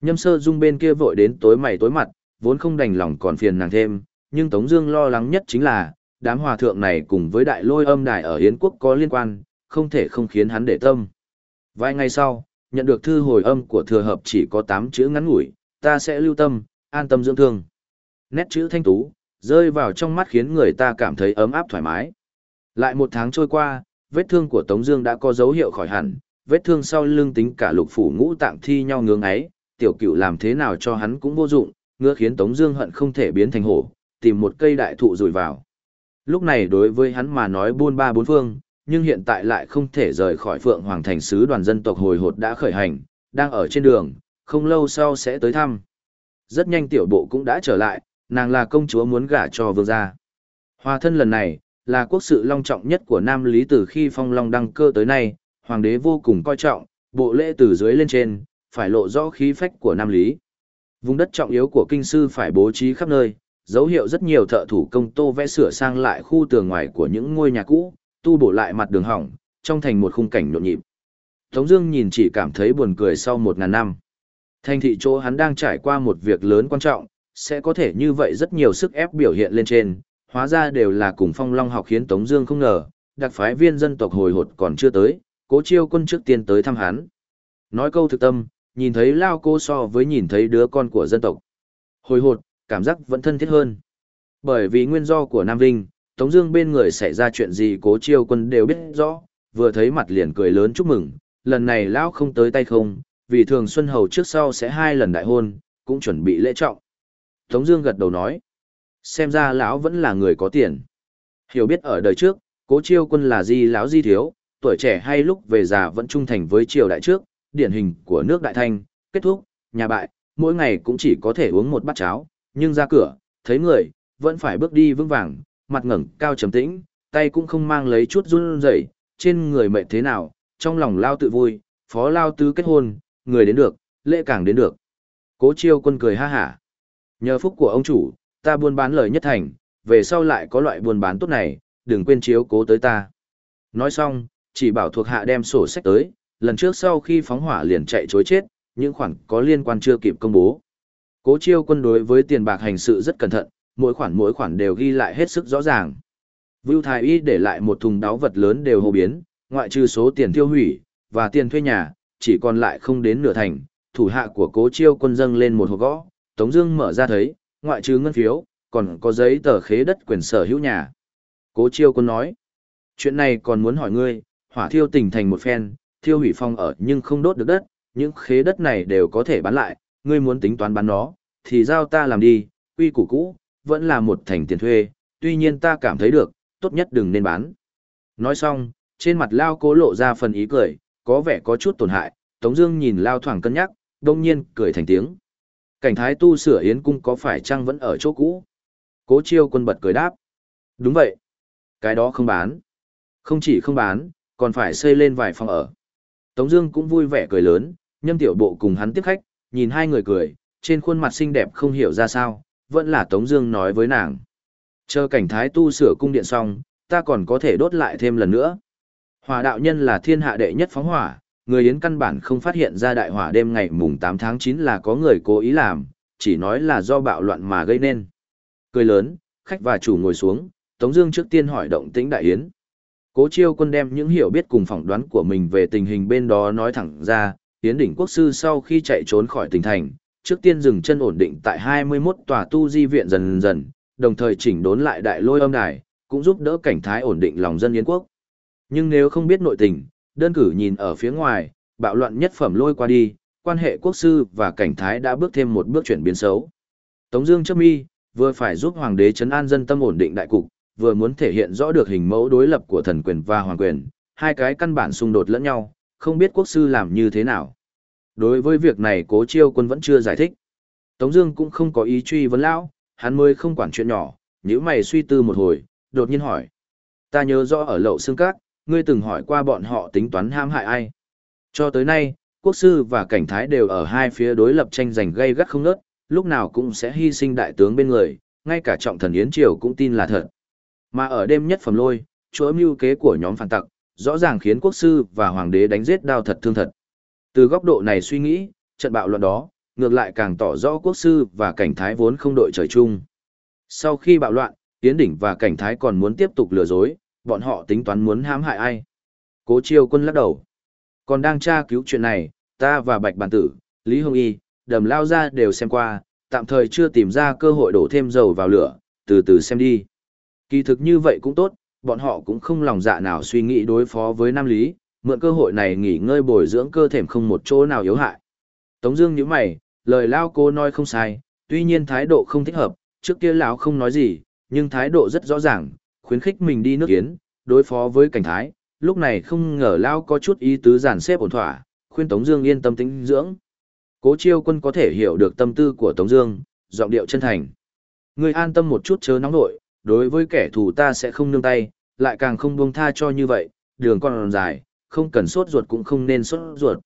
Nhâm sơ dung bên kia vội đến tối mày tối mặt, vốn không đành lòng còn phiền nàng thêm, nhưng Tống Dương lo lắng nhất chính là đám hòa thượng này cùng với đại lôi âm đài ở Yến quốc có liên quan, không thể không khiến hắn để tâm. Vài ngày sau, nhận được thư hồi âm của thừa hợp chỉ có 8 chữ ngắn ngủi, ta sẽ lưu tâm, an tâm dưỡng thương. Nét chữ thanh tú, rơi vào trong mắt khiến người ta cảm thấy ấm áp thoải mái. Lại một tháng trôi qua, vết thương của Tống Dương đã có dấu hiệu khỏi hẳn, vết thương sau lưng tính cả lục phủ ngũ tạng thi nhau ngưỡng ấy, tiểu cửu làm thế nào cho hắn cũng vô dụng, ngứa khiến Tống Dương hận không thể biến thành hổ, tìm một cây đại thụ rủi vào. Lúc này đối với hắn mà nói buôn ba bốn phương, nhưng hiện tại lại không thể rời khỏi Phượng Hoàng Thành sứ đoàn dân tộc hồi hột đã khởi hành, đang ở trên đường, không lâu sau sẽ tới thăm. Rất nhanh tiểu bộ cũng đã trở lại, nàng là công chúa muốn gả cho vương gia. Hòa thân lần này, là quốc sự long trọng nhất của Nam Lý từ khi phong long đăng cơ tới nay, hoàng đế vô cùng coi trọng, bộ lễ từ dưới lên trên, phải lộ rõ khí phách của Nam Lý. Vùng đất trọng yếu của kinh sư phải bố trí khắp nơi, dấu hiệu rất nhiều thợ thủ công tô vẽ sửa sang lại khu tường ngoài của những ngôi nhà cũ, tu bổ lại mặt đường hỏng, trong thành một khung cảnh nhộn nhịp. Tống Dương nhìn chỉ cảm thấy buồn cười sau một ngàn năm. Thành thị chỗ hắn đang trải qua một việc lớn quan trọng, sẽ có thể như vậy rất nhiều sức ép biểu hiện lên trên, hóa ra đều là cùng Phong Long học khiến Tống Dương không ngờ, đặc phái viên dân tộc hồi hột còn chưa tới, cố chiêu quân trước tiên tới thăm hắn. Nói câu thực tâm, nhìn thấy Lao cô so với nhìn thấy đứa con của dân tộc. Hồi hột, cảm giác vẫn thân thiết hơn. Bởi vì nguyên do của Nam Vinh, Tống Dương bên người xảy ra chuyện gì cố chiêu quân đều biết rõ, vừa thấy mặt liền cười lớn chúc mừng. Lần này lão không tới tay không, vì thường Xuân Hầu trước sau sẽ hai lần đại hôn, cũng chuẩn bị lễ trọng. Tống Dương gật đầu nói, xem ra lão vẫn là người có tiền. Hiểu biết ở đời trước, cố chiêu quân là di lão di thiếu, tuổi trẻ hay lúc về già vẫn trung thành với triều đại trước, điển hình của nước đại thanh. Kết thúc, nhà bại, mỗi ngày cũng chỉ có thể uống một bát cháo, nhưng ra cửa, thấy người, vẫn phải bước đi vững vàng, mặt ngẩng cao trầm tĩnh, tay cũng không mang lấy chút run rẩy, trên người mệt thế nào, trong lòng lao tự vui, phó lao tứ kết hôn, người đến được, lễ càng đến được. Cố chiêu quân cười ha hả. Nhờ phúc của ông chủ, ta buôn bán lời nhất thành, về sau lại có loại buôn bán tốt này, đừng quên chiếu cố tới ta. Nói xong, chỉ bảo thuộc hạ đem sổ sách tới, lần trước sau khi phóng hỏa liền chạy chối chết, những khoản có liên quan chưa kịp công bố. Cố chiêu quân đối với tiền bạc hành sự rất cẩn thận, mỗi khoản mỗi khoản đều ghi lại hết sức rõ ràng. Vưu Thái Y để lại một thùng đáo vật lớn đều hô biến, ngoại trừ số tiền tiêu hủy, và tiền thuê nhà, chỉ còn lại không đến nửa thành, thủ hạ của cố chiêu quân dâng lên một hộp gõ, Tống Dương mở ra thấy, ngoại trừ ngân phiếu, còn có giấy tờ khế đất quyền sở hữu nhà. Cố chiêu quân nói, chuyện này còn muốn hỏi ngươi, hỏa thiêu tỉnh thành một phen, thiêu hủy phong ở nhưng không đốt được đất, những khế đất này đều có thể bán lại, ngươi muốn tính toán bán nó, thì giao ta làm đi, quy củ cũ, vẫn là một thành tiền thuê, tuy nhiên ta cảm thấy được, tốt nhất đừng nên bán. Nói xong, trên mặt Lao cố lộ ra phần ý cười, có vẻ có chút tổn hại, Tống Dương nhìn Lao thoảng cân nhắc, đông nhiên cười thành tiếng. Cảnh thái tu sửa yến cung có phải chăng vẫn ở chỗ cũ? Cố chiêu quân bật cười đáp. Đúng vậy. Cái đó không bán. Không chỉ không bán, còn phải xây lên vài phòng ở. Tống Dương cũng vui vẻ cười lớn, nhâm tiểu bộ cùng hắn tiếp khách, nhìn hai người cười, trên khuôn mặt xinh đẹp không hiểu ra sao, vẫn là Tống Dương nói với nàng. Chờ cảnh thái tu sửa cung điện xong, ta còn có thể đốt lại thêm lần nữa. Hỏa đạo nhân là thiên hạ đệ nhất phóng hỏa, người Yến căn bản không phát hiện ra đại hỏa đêm ngày mùng 8 tháng 9 là có người cố ý làm, chỉ nói là do bạo loạn mà gây nên. Cười lớn, khách và chủ ngồi xuống, Tống Dương trước tiên hỏi động tĩnh đại Yến. Cố Chiêu Quân đem những hiểu biết cùng phỏng đoán của mình về tình hình bên đó nói thẳng ra. Yến đỉnh quốc sư sau khi chạy trốn khỏi tỉnh thành, trước tiên dừng chân ổn định tại 21 tòa tu di viện dần dần, đồng thời chỉnh đốn lại đại lôi âm đài, cũng giúp đỡ cảnh thái ổn định lòng dân Yến quốc. Nhưng nếu không biết nội tình, đơn cử nhìn ở phía ngoài, bạo loạn nhất phẩm lôi qua đi, quan hệ quốc sư và cảnh thái đã bước thêm một bước chuyển biến xấu. Tống Dương chấp mi, vừa phải giúp hoàng đế chấn an dân tâm ổn định đại cục, vừa muốn thể hiện rõ được hình mẫu đối lập của thần quyền và hoàng quyền, hai cái căn bản xung đột lẫn nhau, không biết quốc sư làm như thế nào. Đối với việc này cố chiêu quân vẫn chưa giải thích. Tống Dương cũng không có ý truy vấn lão, hắn mới không quản chuyện nhỏ, nếu mày suy tư một hồi, đột nhiên hỏi: Ta nhớ rõ ở lậu xương cát, ngươi từng hỏi qua bọn họ tính toán ham hại ai? Cho tới nay, quốc sư và cảnh thái đều ở hai phía đối lập tranh giành gây gắt không nớt, lúc nào cũng sẽ hy sinh đại tướng bên người, ngay cả trọng thần Yến Triều cũng tin là thật. Mà ở đêm nhất phẩm lôi, chỗ mưu kế của nhóm phản tặc, rõ ràng khiến quốc sư và hoàng đế đánh giết đao thật thương thật. Từ góc độ này suy nghĩ, trận bạo loạn đó, ngược lại càng tỏ rõ quốc sư và cảnh thái vốn không đội trời chung. Sau khi bạo loạn, Yến Đỉnh và cảnh thái còn muốn tiếp tục lừa dối, bọn họ tính toán muốn hãm hại ai. Cố chiêu quân lắc đầu. Còn đang tra cứu chuyện này, ta và Bạch Bản Tử, Lý Hồng Y, đầm lao ra đều xem qua, tạm thời chưa tìm ra cơ hội đổ thêm dầu vào lửa, từ từ xem đi. Kỳ thực như vậy cũng tốt, bọn họ cũng không lòng dạ nào suy nghĩ đối phó với Nam Lý, mượn cơ hội này nghỉ ngơi bồi dưỡng cơ thể không một chỗ nào yếu hại. Tống Dương nhíu mày, lời lao cô nói không sai, tuy nhiên thái độ không thích hợp, trước kia lão không nói gì, nhưng thái độ rất rõ ràng, khuyến khích mình đi nước kiến, đối phó với cảnh thái. Lúc này không ngờ lao có chút ý tứ giản xếp ổn thỏa, khuyên Tống Dương yên tâm tĩnh dưỡng. Cố Chiêu Quân có thể hiểu được tâm tư của Tống Dương, giọng điệu chân thành. Ngươi an tâm một chút chớ nóng nổi, đối với kẻ thù ta sẽ không nương tay, lại càng không buông tha cho như vậy. Đường còn dài, không cần sốt ruột cũng không nên sốt ruột.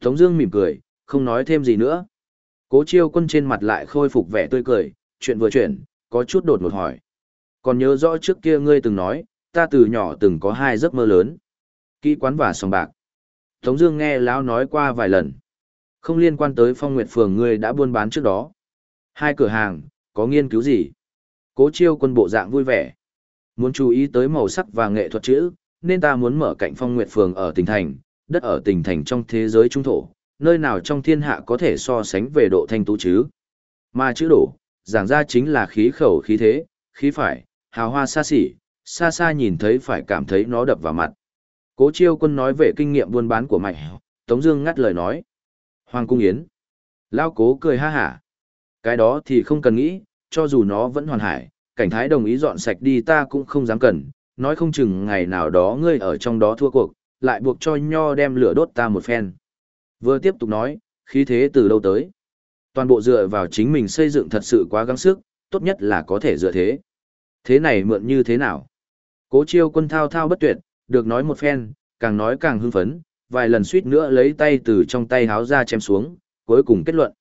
Tống Dương mỉm cười, không nói thêm gì nữa. Cố Chiêu Quân trên mặt lại khôi phục vẻ tươi cười, chuyện vừa chuyển, có chút đột ngột hỏi. Còn nhớ rõ trước kia ngươi từng nói, ta từ nhỏ từng có hai giấc mơ lớn. Kỹ quán và sòng bạc. Tống Dương nghe lão nói qua vài lần. Không liên quan tới phong nguyệt phường ngươi đã buôn bán trước đó. Hai cửa hàng, có nghiên cứu gì? Cố chiêu quân bộ dạng vui vẻ. Muốn chú ý tới màu sắc và nghệ thuật chữ, nên ta muốn mở cạnh phong nguyệt phường ở tỉnh thành, đất ở tỉnh thành trong thế giới trung thổ, nơi nào trong thiên hạ có thể so sánh về độ thanh tú chứ. Mà chữ đổ, giảng ra chính là khí khẩu khí thế, khí phải, hào hoa xa xỉ, xa xa nhìn thấy phải cảm thấy nó đập vào mặt. Cố chiêu quân nói về kinh nghiệm buôn bán của mày, Tống Dương ngắt lời nói. Hoàng cung yến. Lao cố cười ha hả. Cái đó thì không cần nghĩ, cho dù nó vẫn hoàn hảo, cảnh thái đồng ý dọn sạch đi ta cũng không dám cần, nói không chừng ngày nào đó ngươi ở trong đó thua cuộc, lại buộc cho nho đem lửa đốt ta một phen. Vừa tiếp tục nói, khí thế từ đâu tới. Toàn bộ dựa vào chính mình xây dựng thật sự quá gắng sức, tốt nhất là có thể dựa thế. Thế này mượn như thế nào? Cố chiêu quân thao thao bất tuyệt, được nói một phen, càng nói càng hưng phấn, vài lần suýt nữa lấy tay từ trong tay háo ra chém xuống, cuối cùng kết luận.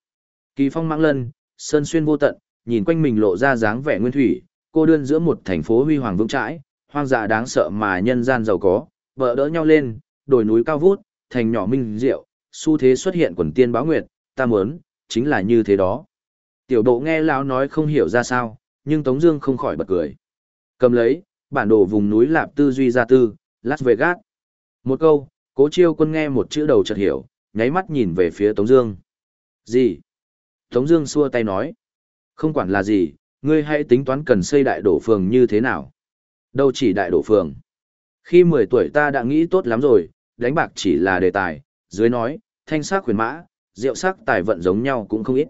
Kỳ phong mãng lân, sơn xuyên vô tận, nhìn quanh mình lộ ra dáng vẻ nguyên thủy, cô đơn giữa một thành phố huy hoàng vững chãi, hoang dã đáng sợ mà nhân gian giàu có, vợ đỡ nhau lên, đồi núi cao vút, thành nhỏ minh diệu, xu thế xuất hiện quần tiên báo nguyệt, ta muốn, chính là như thế đó. Tiểu độ nghe lão nói không hiểu ra sao, nhưng Tống Dương không khỏi bật cười. Cầm lấy, bản đồ vùng núi lạp tư duy gia tư, Las Vegas. Một câu, cố chiêu quân nghe một chữ đầu chợt hiểu, nháy mắt nhìn về phía Tống Dương. Gì? Tống Dương xua tay nói. Không quản là gì, ngươi hãy tính toán cần xây đại đổ phường như thế nào. Đâu chỉ đại đổ phường. Khi 10 tuổi ta đã nghĩ tốt lắm rồi, đánh bạc chỉ là đề tài. Dưới nói, thanh sắc huyền mã, rượu sắc tài vận giống nhau cũng không ít.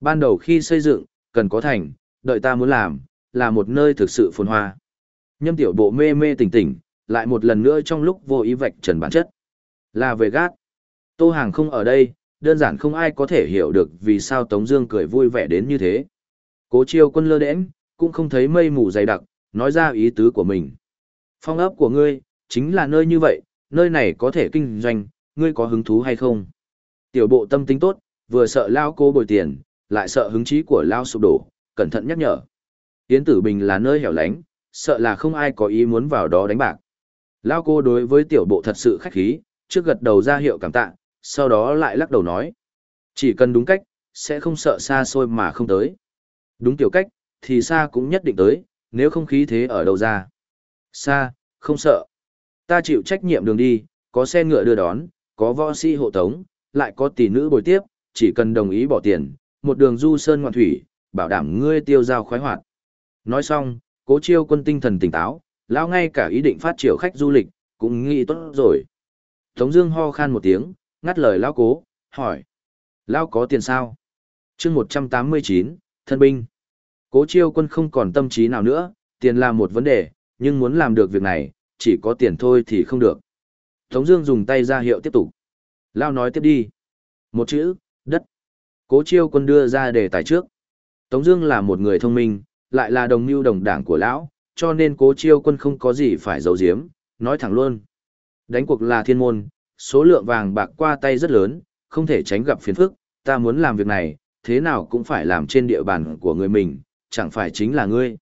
Ban đầu khi xây dựng, cần có thành, đợi ta muốn làm, là một nơi thực sự phồn hoa. Nhâm tiểu bộ mê mê tỉnh tỉnh, lại một lần nữa trong lúc vô ý vạch trần bản chất. Là về gác. Tô Hàng không ở đây, đơn giản không ai có thể hiểu được vì sao Tống Dương cười vui vẻ đến như thế. Cố chiêu quân lơ đễm, cũng không thấy mây mù dày đặc, nói ra ý tứ của mình. Phong ấp của ngươi, chính là nơi như vậy, nơi này có thể kinh doanh, ngươi có hứng thú hay không? Tiểu bộ tâm tính tốt, vừa sợ lao cô bồi tiền, lại sợ hứng chí của lao sụp đổ, cẩn thận nhắc nhở. Yến Tử Bình là nơi hẻo lánh, sợ là không ai có ý muốn vào đó đánh bạc. Lao cô đối với tiểu bộ thật sự khách khí, trước gật đầu ra hiệu cảm tạ, sau đó lại lắc đầu nói. Chỉ cần đúng cách, sẽ không sợ xa xôi mà không tới. Đúng tiểu cách, thì xa cũng nhất định tới, nếu không khí thế ở đâu ra. Xa, không sợ. Ta chịu trách nhiệm đường đi, có xe ngựa đưa đón, có võ sĩ hộ tống, lại có tỷ nữ bồi tiếp, chỉ cần đồng ý bỏ tiền, một đường du sơn ngoạn thủy, bảo đảm ngươi tiêu giao khoái hoạt. Nói xong, cố chiêu quân tinh thần tỉnh táo, lão ngay cả ý định phát triển khách du lịch, cũng nghĩ tốt rồi. Tống Dương ho khan một tiếng, ngắt lời lão cố, hỏi. Lão có tiền sao? Chương 189, thân binh. Cố chiêu quân không còn tâm trí nào nữa, tiền là một vấn đề, nhưng muốn làm được việc này, chỉ có tiền thôi thì không được. Tống Dương dùng tay ra hiệu tiếp tục. Lão nói tiếp đi. Một chữ, đất. Cố chiêu quân đưa ra đề tài trước. Tống Dương là một người thông minh, lại là đồng mưu đồng đảng của lão, cho nên cố chiêu quân không có gì phải giấu giếm, nói thẳng luôn. Đánh cuộc là thiên môn, số lượng vàng bạc qua tay rất lớn, không thể tránh gặp phiền phức, ta muốn làm việc này, thế nào cũng phải làm trên địa bàn của người mình, chẳng phải chính là ngươi.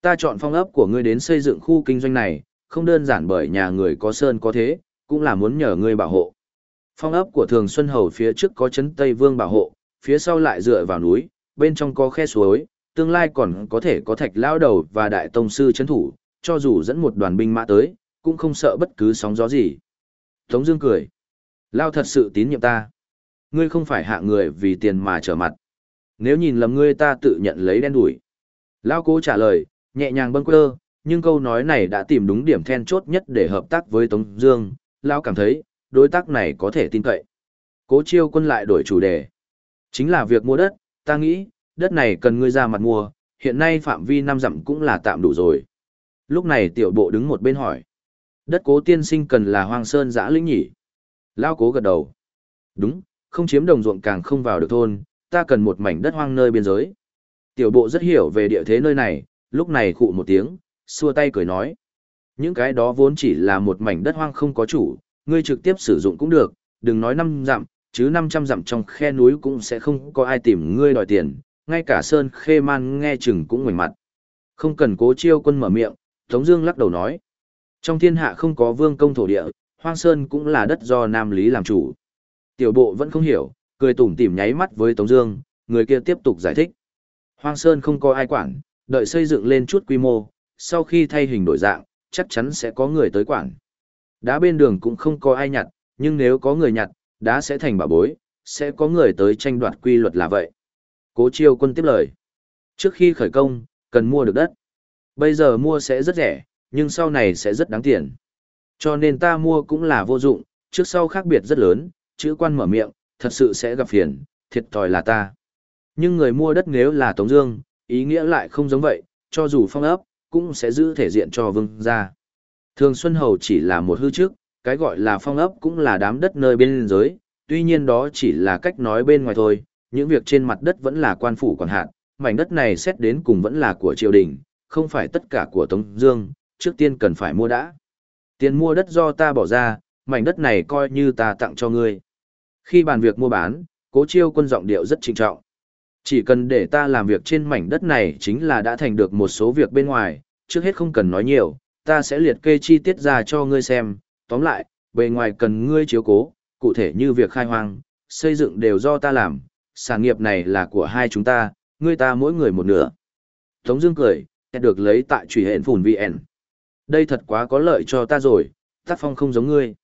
Ta chọn phong ấp của ngươi đến xây dựng khu kinh doanh này, không đơn giản bởi nhà người có sơn có thế, cũng là muốn nhờ ngươi bảo hộ. Phong ấp của Thường Xuân Hầu phía trước có chấn Tây Vương bảo hộ, phía sau lại dựa vào núi, bên trong có khe suối, tương lai còn có thể có thạch lao đầu và đại tông sư chấn thủ, cho dù dẫn một đoàn binh mã tới, cũng không sợ bất cứ sóng gió gì. Tống Dương cười, Lao thật sự tín nhiệm ta. Ngươi không phải hạ người vì tiền mà trở mặt. Nếu nhìn lầm ngươi ta tự nhận lấy đen đuổi. Lao cố trả lời, nhẹ nhàng bâng quơ, nhưng câu nói này đã tìm đúng điểm then chốt nhất để hợp tác với Tống Dương. Lao cảm thấy đối tác này có thể tin cậy. Cố Chiêu Quân lại đổi chủ đề, chính là việc mua đất. Ta nghĩ đất này cần ngươi ra mặt mua, hiện nay phạm vi năm dặm cũng là tạm đủ rồi. Lúc này tiểu bộ đứng một bên hỏi. Đất cố tiên sinh cần là hoang sơn giã lĩnh nhỉ? Lao cố gật đầu. Đúng, không chiếm đồng ruộng càng không vào được thôn, ta cần một mảnh đất hoang nơi biên giới. Tiểu bộ rất hiểu về địa thế nơi này, lúc này khụ một tiếng, xua tay cười nói. Những cái đó vốn chỉ là một mảnh đất hoang không có chủ, ngươi trực tiếp sử dụng cũng được, đừng nói năm dặm, chứ 500 dặm trong khe núi cũng sẽ không có ai tìm ngươi đòi tiền, ngay cả Sơn Khê Man nghe chừng cũng ngoảnh mặt. Không cần cố chiêu quân mở miệng, Tống Dương lắc đầu nói. Trong thiên hạ không có vương công thổ địa, Hoang Sơn cũng là đất do Nam Lý làm chủ. Tiểu bộ vẫn không hiểu, cười tủm tỉm nháy mắt với Tống Dương, người kia tiếp tục giải thích. Hoang Sơn không có ai quản, đợi xây dựng lên chút quy mô, sau khi thay hình đổi dạng, chắc chắn sẽ có người tới quản. Đá bên đường cũng không có ai nhặt, nhưng nếu có người nhặt, đã sẽ thành bảo bối, sẽ có người tới tranh đoạt quy luật là vậy. Cố Chiêu Quân tiếp lời. Trước khi khởi công, cần mua được đất. Bây giờ mua sẽ rất rẻ, nhưng sau này sẽ rất đáng tiền. Cho nên ta mua cũng là vô dụng, trước sau khác biệt rất lớn, chữ quan mở miệng, thật sự sẽ gặp phiền, thiệt thòi là ta. Nhưng người mua đất nếu là Tống Dương, ý nghĩa lại không giống vậy, cho dù phong ấp, cũng sẽ giữ thể diện cho vương gia. Thường Xuân Hầu chỉ là một hư trước, cái gọi là phong ấp cũng là đám đất nơi bên giới, tuy nhiên đó chỉ là cách nói bên ngoài thôi, những việc trên mặt đất vẫn là quan phủ quản hạt, mảnh đất này xét đến cùng vẫn là của triều đình, không phải tất cả của Tống Dương, trước tiên cần phải mua đã. Tiền mua đất do ta bỏ ra, mảnh đất này coi như ta tặng cho ngươi. Khi bàn việc mua bán, cố chiêu quân giọng điệu rất trịnh trọng. Chỉ cần để ta làm việc trên mảnh đất này chính là đã thành được một số việc bên ngoài, trước hết không cần nói nhiều, ta sẽ liệt kê chi tiết ra cho ngươi xem, tóm lại, bề ngoài cần ngươi chiếu cố, cụ thể như việc khai hoang, xây dựng đều do ta làm, sản nghiệp này là của hai chúng ta, ngươi ta mỗi người một nửa. Tống Dương cười, được lấy tại truy hẹn phùn VN. Đây thật quá có lợi cho ta rồi, tác phong không giống ngươi.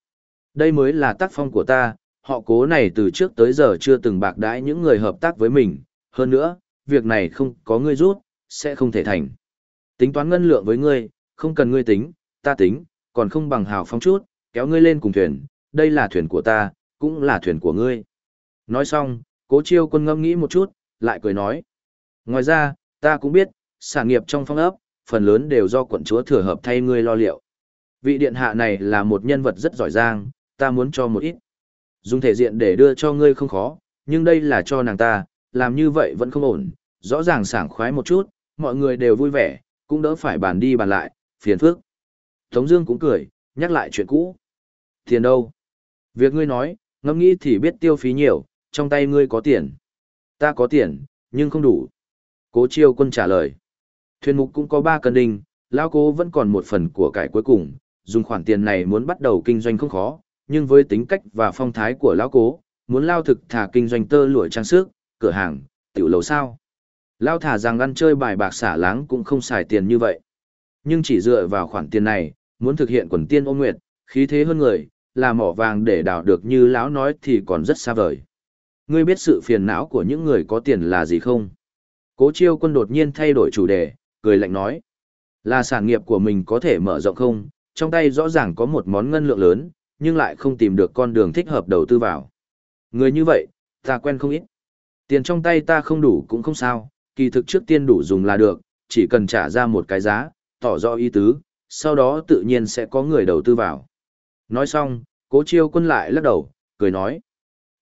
Đây mới là tác phong của ta, họ cố này từ trước tới giờ chưa từng bạc đãi những người hợp tác với mình. Hơn nữa, việc này không có ngươi rút, sẽ không thể thành. Tính toán ngân lượng với ngươi, không cần ngươi tính, ta tính, còn không bằng hào phóng chút, kéo ngươi lên cùng thuyền, đây là thuyền của ta, cũng là thuyền của ngươi. Nói xong, cố chiêu quân ngâm nghĩ một chút, lại cười nói. Ngoài ra, ta cũng biết, sản nghiệp trong phong ấp, phần lớn đều do quận chúa thừa hợp thay ngươi lo liệu. Vị điện hạ này là một nhân vật rất giỏi giang, ta muốn cho một ít. Dùng thể diện để đưa cho ngươi không khó, nhưng đây là cho nàng ta, làm như vậy vẫn không ổn, rõ ràng sảng khoái một chút, mọi người đều vui vẻ, cũng đỡ phải bàn đi bàn lại, phiền phức. Tống Dương cũng cười, nhắc lại chuyện cũ. Tiền đâu? Việc ngươi nói, ngẫm nghĩ thì biết tiêu phí nhiều, trong tay ngươi có tiền. Ta có tiền, nhưng không đủ. Cố Chiêu Quân trả lời. Thuyền mục cũng có 3 cân đinh, lão cố vẫn còn một phần của cải cuối cùng, dùng khoản tiền này muốn bắt đầu kinh doanh không khó, nhưng với tính cách và phong thái của lão cố, muốn lao thực thả kinh doanh tơ lụa trang sức, cửa hàng, tiểu lầu sao. Lao thả rằng ăn chơi bài bạc xả láng cũng không xài tiền như vậy. Nhưng chỉ dựa vào khoản tiền này, muốn thực hiện quần tiên ôn nguyệt, khí thế hơn người, là mỏ vàng để đào được như lão nói thì còn rất xa vời. Ngươi biết sự phiền não của những người có tiền là gì không? Cố chiêu quân đột nhiên thay đổi chủ đề, cười lạnh nói. Là sản nghiệp của mình có thể mở rộng không, trong tay rõ ràng có một món ngân lượng lớn, nhưng lại không tìm được con đường thích hợp đầu tư vào. Người như vậy, ta quen không ít. Tiền trong tay ta không đủ cũng không sao, kỳ thực trước tiên đủ dùng là được, chỉ cần trả ra một cái giá, tỏ rõ ý tứ, sau đó tự nhiên sẽ có người đầu tư vào. Nói xong, cố chiêu quân lại lắc đầu, cười nói.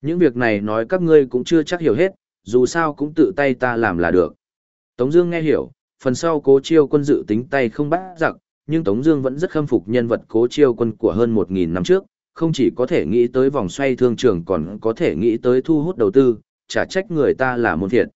Những việc này nói các ngươi cũng chưa chắc hiểu hết, dù sao cũng tự tay ta làm là được. Tống Dương nghe hiểu, phần sau cố chiêu quân dự tính tay không bắt giặc, nhưng Tống Dương vẫn rất khâm phục nhân vật cố chiêu quân của hơn 1.000 năm trước, không chỉ có thể nghĩ tới vòng xoay thương trường còn có thể nghĩ tới thu hút đầu tư, trả trách người ta là môn thiện,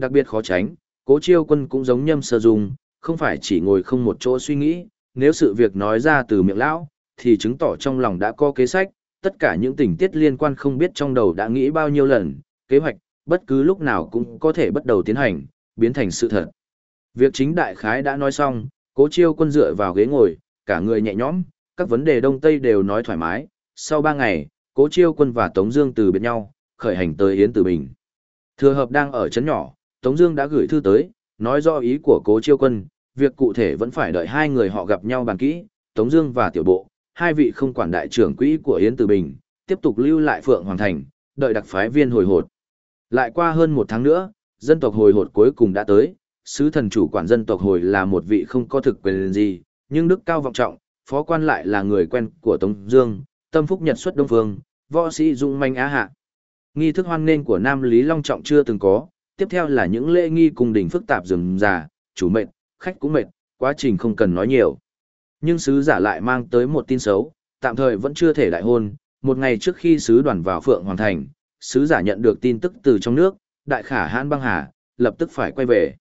Đặc biệt khó tránh, cố chiêu quân cũng giống nhâm sơ dung, không phải chỉ ngồi không một chỗ suy nghĩ, nếu sự việc nói ra từ miệng lão, thì chứng tỏ trong lòng đã có kế sách, tất cả những tình tiết liên quan không biết trong đầu đã nghĩ bao nhiêu lần, kế hoạch, bất cứ lúc nào cũng có thể bắt đầu tiến hành, biến thành sự thật. Việc chính đại khái đã nói xong, cố chiêu quân dựa vào ghế ngồi, cả người nhẹ nhõm, các vấn đề đông tây đều nói thoải mái. Sau ba ngày, cố chiêu quân và Tống Dương từ biệt nhau, khởi hành tới Yến Tử Bình. Thừa hợp đang ở trấn nhỏ, Tống Dương đã gửi thư tới, nói rõ ý của cố chiêu quân, việc cụ thể vẫn phải đợi hai người họ gặp nhau bàn kỹ. Tống Dương và Tiểu Bộ, hai vị không quản đại trưởng quỹ của Yến Tử Bình, tiếp tục lưu lại Phượng Hoàng Thành, đợi đặc phái viên hồi hột. Lại qua hơn một tháng nữa, dân tộc hồi hột cuối cùng đã tới. Sứ thần chủ quản dân tộc hồi là một vị không có thực quyền gì, nhưng đức cao vọng trọng, phó quan lại là người quen của Tống Dương, tâm phúc nhật xuất Đông Phương, võ sĩ dung manh á hạ. Nghi thức hoan nghênh của Nam Lý Long trọng chưa từng có, tiếp theo là những lễ nghi cung đình phức tạp rườm rà, chủ mệnh, khách cũng mệt, quá trình không cần nói nhiều. Nhưng sứ giả lại mang tới một tin xấu, tạm thời vẫn chưa thể đại hôn, một ngày trước khi sứ đoàn vào Phượng Hoàng Thành, sứ giả nhận được tin tức từ trong nước, đại khả hãn băng hà, lập tức phải quay về.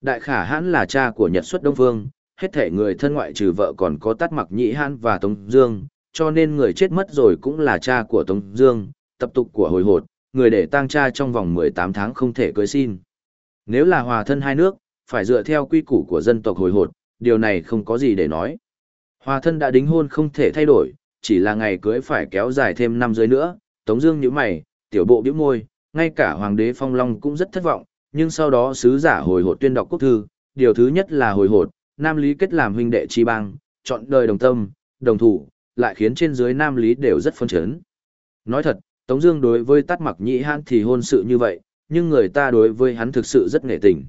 Đại khả hãn là cha của Nhật xuất Đông Phương, hết thể người thân ngoại trừ vợ còn có tắt mặc nhị hãn và Tống Dương, cho nên người chết mất rồi cũng là cha của Tống Dương, tập tục của hồi hột, người để tang cha trong vòng 18 tháng không thể cưới xin. Nếu là hòa thân hai nước, phải dựa theo quy củ của dân tộc hồi hột, điều này không có gì để nói. Hòa thân đã đính hôn không thể thay đổi, chỉ là ngày cưới phải kéo dài thêm năm dưới nữa. Tống Dương nhíu mày, tiểu bộ bĩu môi, ngay cả hoàng đế Phong Long cũng rất thất vọng. Nhưng sau đó sứ giả hồi hột tuyên đọc quốc thư, điều thứ nhất là hồi hột, Nam Lý kết làm huynh đệ chi bang, chọn đời đồng tâm, đồng thủ, lại khiến trên dưới Nam Lý đều rất phân chấn. Nói thật, Tống Dương đối với Tát Mặc Nhĩ Hãn thì hôn sự như vậy, nhưng người ta đối với hắn thực sự rất nghệ tình.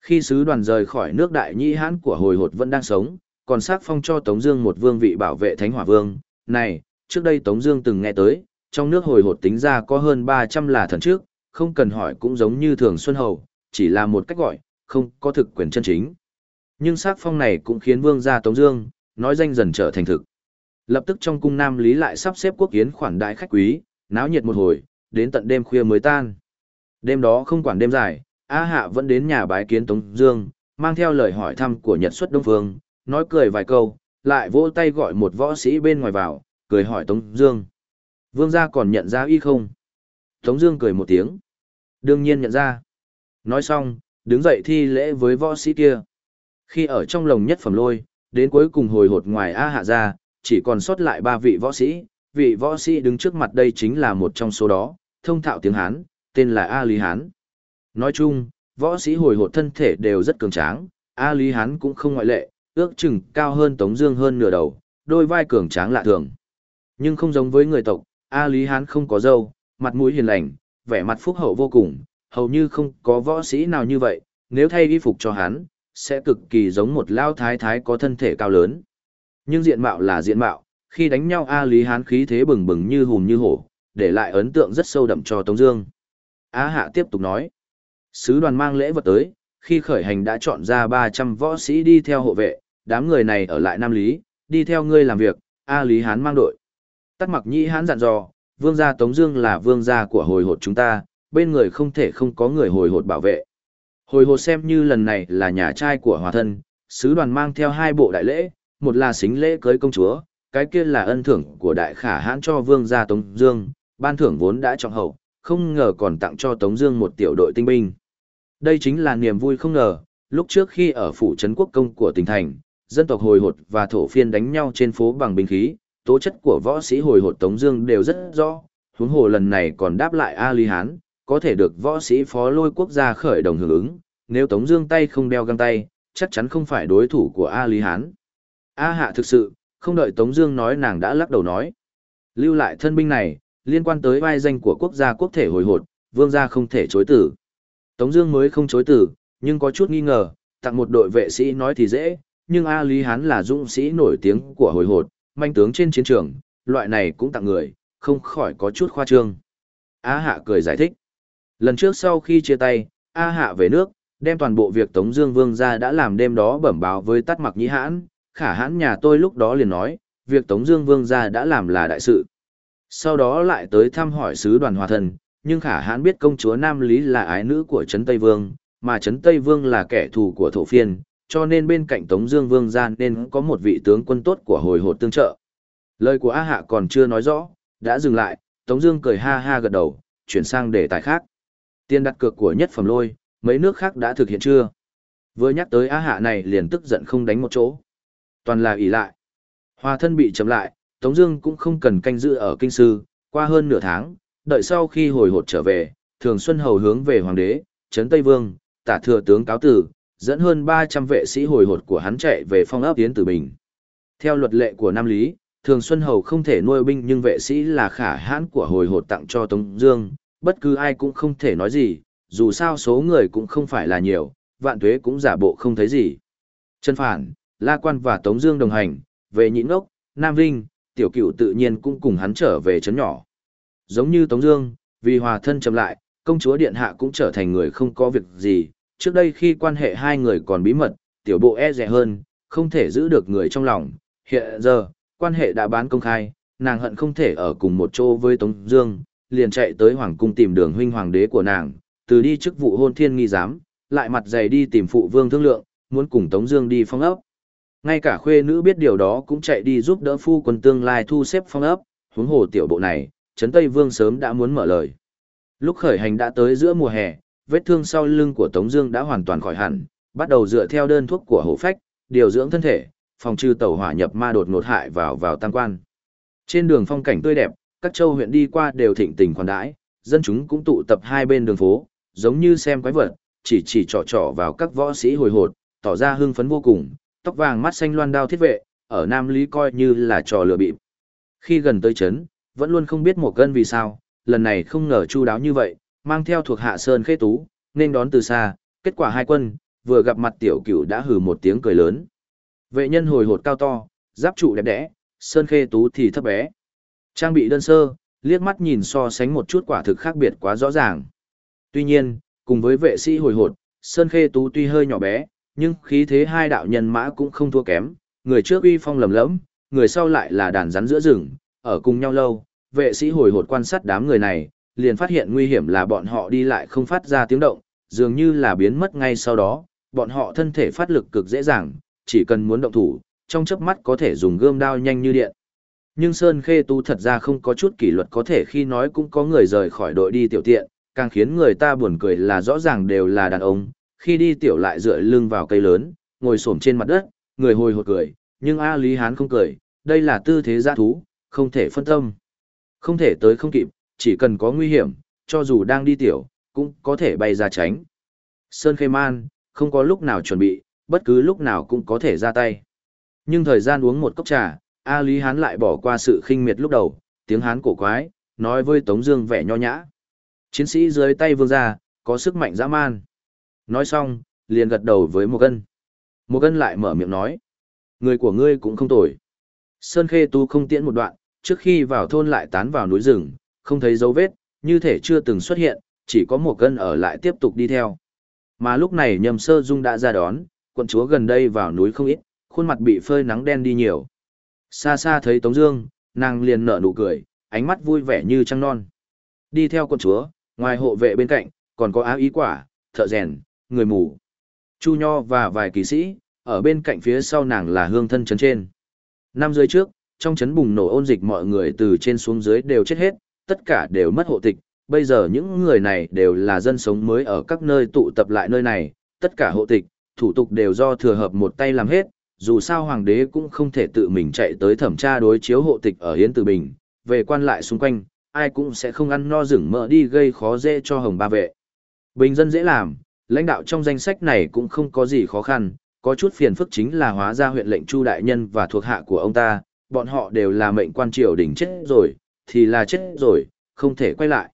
Khi sứ đoàn rời khỏi nước Đại Nhĩ Hãn của hồi hột vẫn đang sống, còn xác phong cho Tống Dương một vương vị bảo vệ Thánh Hỏa Vương. Này, trước đây Tống Dương từng nghe tới, trong nước hồi hột tính ra có hơn 300 là thần trước, không cần hỏi cũng giống như Thường Xuân Hầu, chỉ là một cách gọi, không có thực quyền chân chính. Nhưng sắc phong này cũng khiến vương gia Tống Dương nói danh dần trở thành thực. Lập tức trong cung Nam Lý lại sắp xếp quốc kiến khoản đại khách quý, náo nhiệt một hồi, đến tận đêm khuya mới tan. Đêm đó không quản đêm dài, A Hạ vẫn đến nhà bái kiến Tống Dương, mang theo lời hỏi thăm của Nhật xuất Đông Phương, nói cười vài câu, lại vỗ tay gọi một võ sĩ bên ngoài vào, cười hỏi Tống Dương. Vương gia còn nhận ra y không? Tống Dương cười một tiếng. Đương nhiên nhận ra. Nói xong, đứng dậy thi lễ với võ sĩ kia. Khi ở trong lồng nhất phẩm lôi, đến cuối cùng hồi hột ngoài A hạ ra, chỉ còn sót lại ba vị võ sĩ, vị võ sĩ đứng trước mặt đây chính là một trong số đó, thông thạo tiếng Hán, tên là A Lý Hán. Nói chung, võ sĩ hồi hộp thân thể đều rất cường tráng, A Lý Hán cũng không ngoại lệ, ước chừng cao hơn Tống Dương hơn nửa đầu, đôi vai cường tráng lạ thường. Nhưng không giống với người tộc, A Lý Hán không có râu, mặt mũi hiền lành, vẻ mặt phúc hậu vô cùng, hầu như không có võ sĩ nào như vậy. Nếu thay y phục cho hắn, sẽ cực kỳ giống một lao thái thái có thân thể cao lớn. Nhưng diện mạo là diện mạo, khi đánh nhau A Lý Hán khí thế bừng bừng như hùm như hổ, để lại ấn tượng rất sâu đậm cho Tống Dương. A Hạ tiếp tục nói, sứ đoàn mang lễ vật tới, khi khởi hành đã chọn ra 300 võ sĩ đi theo hộ vệ, đám người này ở lại Nam Lý, đi theo ngươi làm việc, A Lý Hán mang đội. Tắt mặc nhĩ Hán dặn dò, vương gia Tống Dương là vương gia của hồi hột chúng ta, bên người không thể không có người hồi hột bảo vệ. Hồi hột xem như lần này là nhà trai của hòa thân, sứ đoàn mang theo hai bộ đại lễ, một là xính lễ cưới công chúa, cái kia là ân thưởng của đại khả hãn cho vương gia Tống Dương, ban thưởng vốn đã trọng hậu, không ngờ còn tặng cho Tống Dương một tiểu đội tinh binh. Đây chính là niềm vui không ngờ, lúc trước khi ở phủ trấn quốc công của tỉnh thành, dân tộc hồi hột và thổ phiên đánh nhau trên phố bằng binh khí, tố chất của võ sĩ hồi hột Tống Dương đều rất rõ. Huống hồ lần này còn đáp lại A Lý Hán, có thể được võ sĩ phó lôi quốc gia khởi đồng hưởng ứng. Nếu Tống Dương tay không đeo găng tay, chắc chắn không phải đối thủ của A Lý Hán. A Hạ thực sự, không đợi Tống Dương nói nàng đã lắc đầu nói, lưu lại thân binh này, liên quan tới vai danh của quốc gia quốc thể hồi hột, vương gia không thể chối từ. Tống Dương mới không chối từ, nhưng có chút nghi ngờ, tặng một đội vệ sĩ nói thì dễ, nhưng A Lý Hán là dũng sĩ nổi tiếng của hồi hột, manh tướng trên chiến trường, loại này cũng tặng người, không khỏi có chút khoa trương. A Hạ cười giải thích. Lần trước sau khi chia tay, A Hạ về nước, đem toàn bộ việc Tống Dương Vương gia đã làm đêm đó bẩm báo với Tát Mặc Nhĩ Hãn, khả hãn nhà tôi lúc đó liền nói, việc Tống Dương Vương gia đã làm là đại sự. Sau đó lại tới thăm hỏi sứ đoàn hòa thần, nhưng khả hãn biết công chúa Nam Lý là ái nữ của Trấn Tây Vương, mà Trấn Tây Vương là kẻ thù của thổ phiên, cho nên bên cạnh Tống Dương Vương gia nên có một vị tướng quân tốt của hồi hột tương trợ. Lời của A Hạ còn chưa nói rõ, đã dừng lại, Tống Dương cười ha ha gật đầu, chuyển sang đề tài khác. Tiền đặt cược của nhất phẩm lôi, mấy nước khác đã thực hiện chưa? Vừa nhắc tới A Hạ này liền tức giận không đánh một chỗ. Toàn là ỷ lại. Hòa thân bị chậm lại, Tống Dương cũng không cần canh giữ ở kinh sư. Qua hơn nửa tháng, đợi sau khi hồi hột trở về, Thường Xuân Hầu hướng về Hoàng đế, Trấn Tây Vương, Tả Thừa tướng cáo tử, dẫn hơn 300 vệ sĩ hồi hột của hắn chạy về phong ấp Yến Tử Bình. Theo luật lệ của Nam Lý, Thường Xuân Hầu không thể nuôi binh nhưng vệ sĩ là khả hãn của hồi hột tặng cho Tống Dương, bất cứ ai cũng không thể nói gì, dù sao số người cũng không phải là nhiều, vạn tuế cũng giả bộ không thấy gì. Trần Phản, La Quan và Tống Dương đồng hành, về nhịn ngốc, Nam Vinh, Tiểu Cựu tự nhiên cũng cùng hắn trở về chấn nhỏ. Giống như Tống Dương, vì hòa thân chậm lại, công chúa điện hạ cũng trở thành người không có việc gì. Trước đây khi quan hệ hai người còn bí mật, tiểu bộ e dè hơn, không thể giữ được người trong lòng. Hiện giờ, quan hệ đã bán công khai, nàng hận không thể ở cùng một chỗ với Tống Dương, liền chạy tới hoàng cung tìm đường huynh hoàng đế của nàng, từ đi chức vụ hôn thiên nghi giám, lại mặt dày đi tìm phụ vương thương lượng, muốn cùng Tống Dương đi phong ấp. Ngay cả khuê nữ biết điều đó cũng chạy đi giúp đỡ phu quân tương lai thu xếp phong ấp, huống hồ tiểu bộ này, Trấn Tây Vương sớm đã muốn mở lời. Lúc khởi hành đã tới giữa mùa hè, vết thương sau lưng của Tống Dương đã hoàn toàn khỏi hẳn, bắt đầu dựa theo đơn thuốc của hổ phách, điều dưỡng thân thể, phòng trừ tẩu hỏa nhập ma đột ngột hại vào vào tam quan. Trên đường phong cảnh tươi đẹp, các châu huyện đi qua đều thịnh tình khoản đãi, dân chúng cũng tụ tập hai bên đường phố, giống như xem quái vật, chỉ chỉ trỏ trỏ vào các võ sĩ hồi hột, tỏ ra hưng phấn vô cùng, tóc vàng mắt xanh loan đao thiết vệ, ở Nam Lý coi như là trò lừa bịp. Khi gần tới chấn, vẫn luôn không biết một cân vì sao, lần này không ngờ chu đáo như vậy, mang theo thuộc hạ sơn khê tú, nên đón từ xa, kết quả hai quân, vừa gặp mặt tiểu cửu đã hừ một tiếng cười lớn. Vệ nhân hồi hột cao to, giáp trụ đẹp đẽ, sơn khê tú thì thấp bé. Trang bị đơn sơ, liếc mắt nhìn so sánh một chút quả thực khác biệt quá rõ ràng. Tuy nhiên, cùng với vệ sĩ hồi hột, sơn khê tú tuy hơi nhỏ bé, nhưng khí thế hai đạo nhân mã cũng không thua kém, người trước uy phong lầm lẫm, người sau lại là đàn rắn giữa rừng, ở cùng nhau lâu, vệ sĩ hồi hột quan sát đám người này, liền phát hiện nguy hiểm là bọn họ đi lại không phát ra tiếng động, dường như là biến mất ngay sau đó, bọn họ thân thể phát lực cực dễ dàng, chỉ cần muốn động thủ, trong chớp mắt có thể dùng gươm đao nhanh như điện. Nhưng Sơn Khê Tu thật ra không có chút kỷ luật có thể khi nói cũng có người rời khỏi đội đi tiểu tiện, càng khiến người ta buồn cười là rõ ràng đều là đàn ông, khi đi tiểu lại dựa lưng vào cây lớn, ngồi xổm trên mặt đất, người hồi hột cười, nhưng A Lý Hán không cười, đây là tư thế giã thú, không thể phân tâm. Không thể tới không kịp, chỉ cần có nguy hiểm, cho dù đang đi tiểu, cũng có thể bay ra tránh. Sơn Khê Man, không có lúc nào chuẩn bị, bất cứ lúc nào cũng có thể ra tay. Nhưng thời gian uống một cốc trà, A Lý Hán lại bỏ qua sự khinh miệt lúc đầu, tiếng Hán cổ quái, nói với Tống Dương vẻ nho nhã. Chiến sĩ dưới tay vương gia, có sức mạnh dã man. Nói xong, liền gật đầu với một Cân. Một Cân lại mở miệng nói. Người của ngươi cũng không tồi. Sơn Khê Tu không tiễn một đoạn, trước khi vào thôn lại tán vào núi rừng, không thấy dấu vết, như thể chưa từng xuất hiện, chỉ có một cân ở lại tiếp tục đi theo. Mà lúc này nhầm sơ dung đã ra đón, quận chúa gần đây vào núi không ít, khuôn mặt bị phơi nắng đen đi nhiều. Xa xa thấy Tống Dương, nàng liền nở nụ cười, ánh mắt vui vẻ như trăng non. Đi theo quận chúa, ngoài hộ vệ bên cạnh, còn có áo ý quả, thợ rèn, người mù. Chu Nho và vài kỳ sĩ, ở bên cạnh phía sau nàng là hương thân chấn trên. Năm dưới trước, trong chấn bùng nổ ôn dịch mọi người từ trên xuống dưới đều chết hết, tất cả đều mất hộ tịch. Bây giờ những người này đều là dân sống mới ở các nơi tụ tập lại nơi này, tất cả hộ tịch, thủ tục đều do thừa hợp một tay làm hết, dù sao hoàng đế cũng không thể tự mình chạy tới thẩm tra đối chiếu hộ tịch ở Yến Tử Bình, về quan lại xung quanh, ai cũng sẽ không ăn no rừng mỡ đi gây khó dễ cho hồng ba vệ. Bình dân dễ làm, lãnh đạo trong danh sách này cũng không có gì khó khăn, có chút phiền phức chính là hóa ra huyện lệnh Chu đại nhân và thuộc hạ của ông ta, bọn họ đều là mệnh quan triều đình chết rồi, thì là chết rồi, không thể quay lại.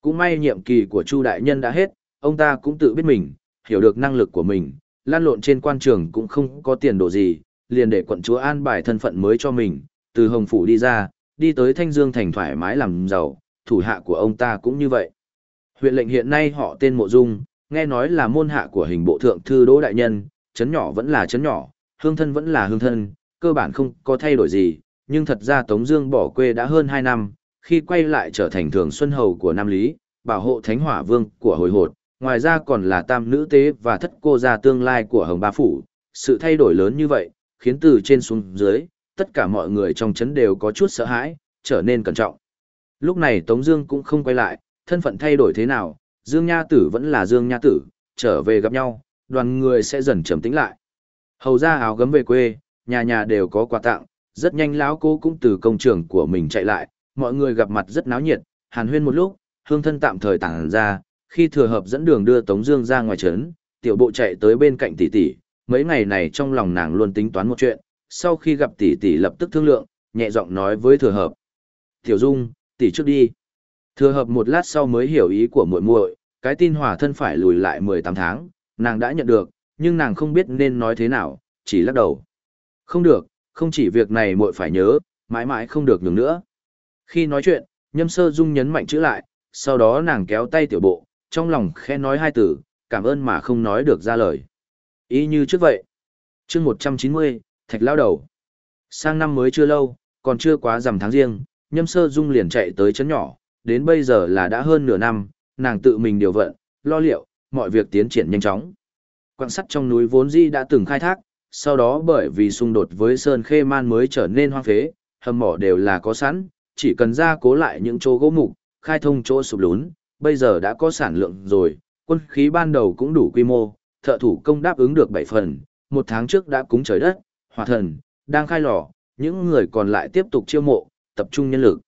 Cũng may nhiệm kỳ của Chu đại nhân đã hết, ông ta cũng tự biết mình, hiểu được năng lực của mình, lan lộn trên quan trường cũng không có tiền đồ gì, liền để quận chúa an bài thân phận mới cho mình, từ Hồng Phủ đi ra, đi tới Thanh Dương thành thoải mái làm giàu, thủ hạ của ông ta cũng như vậy. Huyện lệnh hiện nay họ tên Mộ Dung, nghe nói là môn hạ của hình bộ thượng thư Đỗ Đại Nhân, chấn nhỏ vẫn là chấn nhỏ, hương thân vẫn là hương thân, cơ bản không có thay đổi gì, nhưng thật ra Tống Dương bỏ quê đã hơn 2 năm, khi quay lại trở thành thường xuân hầu của Nam Lý, bảo hộ Thánh Hỏa Vương của hồi hột, ngoài ra còn là tam nữ tế và thất cô gia tương lai của Hồng Ba Phủ, sự thay đổi lớn như vậy, khiến từ trên xuống dưới, tất cả mọi người trong chấn đều có chút sợ hãi, trở nên cẩn trọng. Lúc này Tống Dương cũng không quay lại, thân phận thay đổi thế nào, Dương Nha Tử vẫn là Dương Nha Tử, trở về gặp nhau, đoàn người sẽ dần trầm tĩnh lại. Hầu ra áo gấm về quê, nhà nhà đều có quà tặng, rất nhanh lão cô cũng từ công trường của mình chạy lại, mọi người gặp mặt rất náo nhiệt, hàn huyên một lúc, hương thân tạm thời tản ra, khi thừa hợp dẫn đường đưa Tống Dương ra ngoài trấn, tiểu bộ chạy tới bên cạnh tỷ tỷ, mấy ngày này trong lòng nàng luôn tính toán một chuyện, sau khi gặp tỷ tỷ lập tức thương lượng, nhẹ giọng nói với thừa hợp, tiểu dung, tỷ trước đi. Thừa hợp một lát sau mới hiểu ý của muội muội, cái tin hòa thân phải lùi lại 18 tháng, nàng đã nhận được, nhưng nàng không biết nên nói thế nào, chỉ lắc đầu. Không được, không chỉ việc này muội phải nhớ, mãi mãi không được nhường nữa. Khi nói chuyện, nhâm sơ dung nhấn mạnh chữ lại, sau đó nàng kéo tay tiểu bộ, trong lòng khẽ nói hai từ, cảm ơn mà không nói được ra lời. Ý như trước vậy. chương 190, thạch lao đầu. Sang năm mới chưa lâu, còn chưa quá rằm tháng riêng, nhâm sơ dung liền chạy tới chấn nhỏ, đến bây giờ là đã hơn nửa năm, nàng tự mình điều vận, lo liệu, mọi việc tiến triển nhanh chóng. quan sắt trong núi vốn di đã từng khai thác, sau đó bởi vì xung đột với Sơn Khê Man mới trở nên hoang phế, hầm mỏ đều là có sẵn, chỉ cần ra cố lại những chỗ gỗ mục, khai thông chỗ sụp lún, bây giờ đã có sản lượng rồi, quân khí ban đầu cũng đủ quy mô, thợ thủ công đáp ứng được 7 phần, một tháng trước đã cúng trời đất, hòa thần, đang khai lò, những người còn lại tiếp tục chiêu mộ, tập trung nhân lực.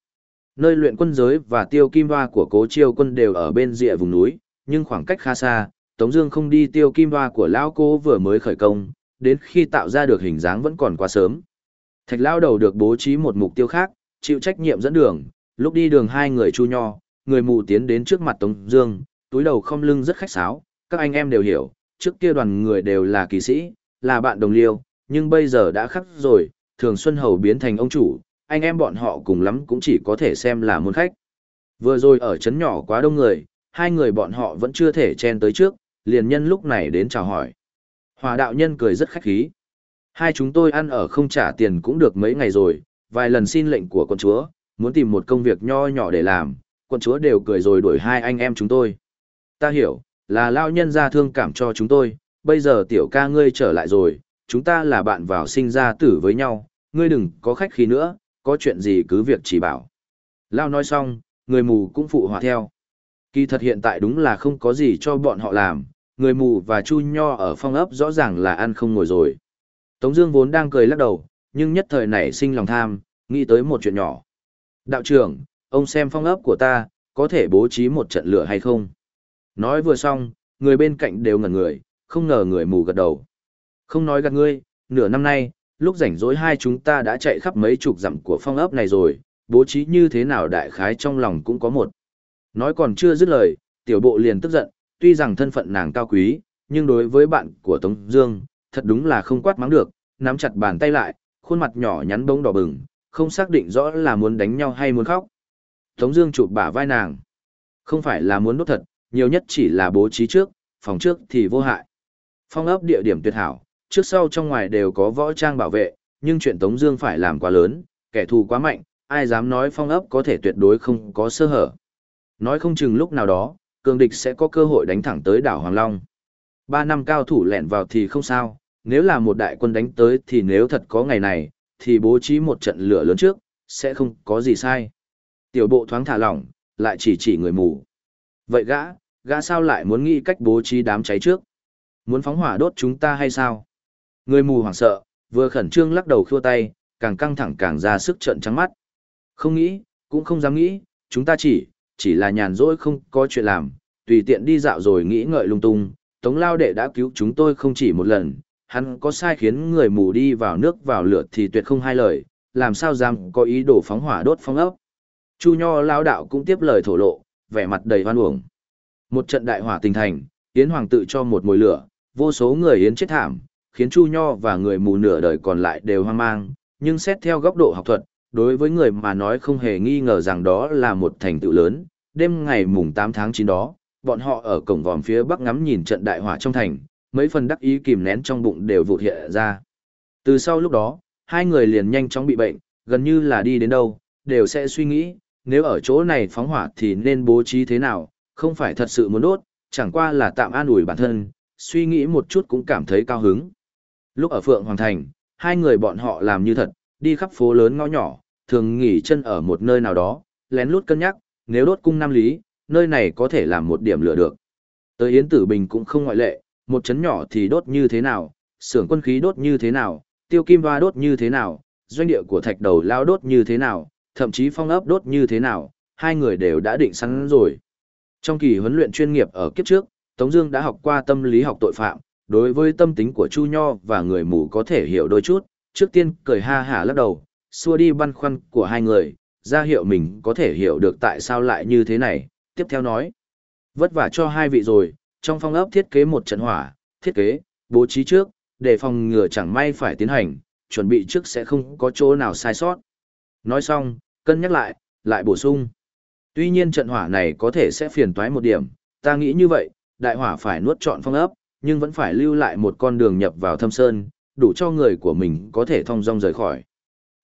Nơi luyện quân giới và tiêu kim hoa của cố chiêu quân đều ở bên rìa vùng núi, nhưng khoảng cách khá xa, Tống Dương không đi tiêu kim hoa của lão cố vừa mới khởi công, đến khi tạo ra được hình dáng vẫn còn quá sớm. Thạch Lão đầu được bố trí một mục tiêu khác, chịu trách nhiệm dẫn đường. Lúc đi đường hai người chu nho, người mù tiến đến trước mặt Tống Dương, túi đầu không lưng rất khách sáo. Các anh em đều hiểu, trước kia đoàn người đều là kỳ sĩ, là bạn đồng liêu, nhưng bây giờ đã khắc rồi. Thường Xuân Hầu biến thành ông chủ, anh em bọn họ cùng lắm cũng chỉ có thể xem là môn khách. Vừa rồi ở trấn nhỏ quá đông người, hai người bọn họ vẫn chưa thể chen tới trước, liền nhân lúc này đến chào hỏi. Hòa đạo nhân cười rất khách khí. Hai chúng tôi ăn ở không trả tiền cũng được mấy ngày rồi, vài lần xin lệnh của con chúa, muốn tìm một công việc nho nhỏ để làm, con chúa đều cười rồi đuổi hai anh em chúng tôi. Ta hiểu, là lao nhân ra thương cảm cho chúng tôi, bây giờ tiểu ca ngươi trở lại rồi, chúng ta là bạn vào sinh ra tử với nhau, ngươi đừng có khách khí nữa, có chuyện gì cứ việc chỉ bảo. Lao nói xong, người mù cũng phụ hòa theo. Kỳ thật hiện tại đúng là không có gì cho bọn họ làm, người mù và chu nho ở phong ấp rõ ràng là ăn không ngồi rồi. Tống Dương vốn đang cười lắc đầu, nhưng nhất thời nảy sinh lòng tham, nghĩ tới một chuyện nhỏ. Đạo trưởng, ông xem phong ấp của ta, có thể bố trí một trận lửa hay không? Nói vừa xong, người bên cạnh đều ngẩn người, không ngờ người mù gật đầu. Không nói gạt ngươi, nửa năm nay, lúc rảnh rỗi hai chúng ta đã chạy khắp mấy chục dặm của phong ấp này rồi, bố trí như thế nào đại khái trong lòng cũng có một. Nói còn chưa dứt lời, tiểu bộ liền tức giận, tuy rằng thân phận nàng cao quý, nhưng đối với bạn của Tống Dương, thật đúng là không quát mắng được, nắm chặt bàn tay lại, khuôn mặt nhỏ nhắn bỗng đỏ bừng, không xác định rõ là muốn đánh nhau hay muốn khóc. Tống Dương chụp bả vai nàng, không phải là muốn đốt thật, nhiều nhất chỉ là bố trí trước, phòng trước thì vô hại. Phong ấp địa điểm tuyệt hảo, trước sau trong ngoài đều có võ trang bảo vệ, nhưng chuyện Tống Dương phải làm quá lớn, kẻ thù quá mạnh, ai dám nói phong ấp có thể tuyệt đối không có sơ hở. Nói không chừng lúc nào đó, cường địch sẽ có cơ hội đánh thẳng tới đảo Hoàng Long. Ba năm cao thủ lẻn vào thì không sao, nếu là một đại quân đánh tới thì nếu thật có ngày này, thì bố trí một trận lửa lớn trước, sẽ không có gì sai. Tiểu bộ thoáng thả lỏng, lại chỉ chỉ người mù. Vậy gã, gã sao lại muốn nghĩ cách bố trí đám cháy trước? Muốn phóng hỏa đốt chúng ta hay sao? Người mù hoảng sợ, vừa khẩn trương lắc đầu khua tay, càng căng thẳng càng ra sức trợn trắng mắt. Không nghĩ, cũng không dám nghĩ, chúng ta chỉ, chỉ là nhàn rỗi không có chuyện làm, tùy tiện đi dạo rồi nghĩ ngợi lung tung. Tống lao đệ đã cứu chúng tôi không chỉ một lần, hắn có sai khiến người mù đi vào nước vào lửa thì tuyệt không hai lời, làm sao dám có ý đồ phóng hỏa đốt phong ốc. Chu Nho lao đạo cũng tiếp lời thổ lộ, vẻ mặt đầy hoan uổng. Một trận đại hỏa tình thành, Yến Hoàng tự cho một mồi lửa, vô số người Yến chết thảm, khiến Chu Nho và người mù nửa đời còn lại đều hoang mang, nhưng xét theo góc độ học thuật, đối với người mà nói không hề nghi ngờ rằng đó là một thành tựu lớn. Đêm ngày mùng 8 tháng 9 đó, bọn họ ở cổng vòm phía bắc ngắm nhìn trận đại hỏa trong thành, mấy phần đắc ý kìm nén trong bụng đều vụt hiện ra. Từ sau lúc đó, hai người liền nhanh chóng bị bệnh, gần như là đi đến đâu, đều sẽ suy nghĩ, nếu ở chỗ này phóng hỏa thì nên bố trí thế nào, không phải thật sự muốn đốt, chẳng qua là tạm an ủi bản thân, suy nghĩ một chút cũng cảm thấy cao hứng. Lúc ở Phượng Hoàng Thành, hai người bọn họ làm như thật, đi khắp phố lớn ngõ nhỏ, thường nghỉ chân ở một nơi nào đó, lén lút cân nhắc, nếu đốt cung Nam Lý, nơi này có thể làm một điểm lửa được. Tới Yến Tử Bình cũng không ngoại lệ, một chấn nhỏ thì đốt như thế nào, xưởng quân khí đốt như thế nào, tiêu kim hoa đốt như thế nào, doanh địa của thạch đầu lao đốt như thế nào, thậm chí phong ấp đốt như thế nào, hai người đều đã định sẵn rồi. Trong kỳ huấn luyện chuyên nghiệp ở kiếp trước, Tống Dương đã học qua tâm lý học tội phạm, đối với tâm tính của Chu Nho và người mù có thể hiểu đôi chút. Trước tiên cười ha hả lắc đầu, xua đi băn khoăn của hai người, ra hiệu mình có thể hiểu được tại sao lại như thế này. Tiếp theo nói, vất vả cho hai vị rồi, trong phong ấp thiết kế một trận hỏa, thiết kế, bố trí trước, để phòng ngừa chẳng may phải tiến hành, chuẩn bị trước sẽ không có chỗ nào sai sót. Nói xong, cân nhắc lại, lại bổ sung. Tuy nhiên trận hỏa này có thể sẽ phiền toái một điểm, ta nghĩ như vậy, đại hỏa phải nuốt trọn phong ấp, nhưng vẫn phải lưu lại một con đường nhập vào thâm sơn, đủ cho người của mình có thể thông dong rời khỏi.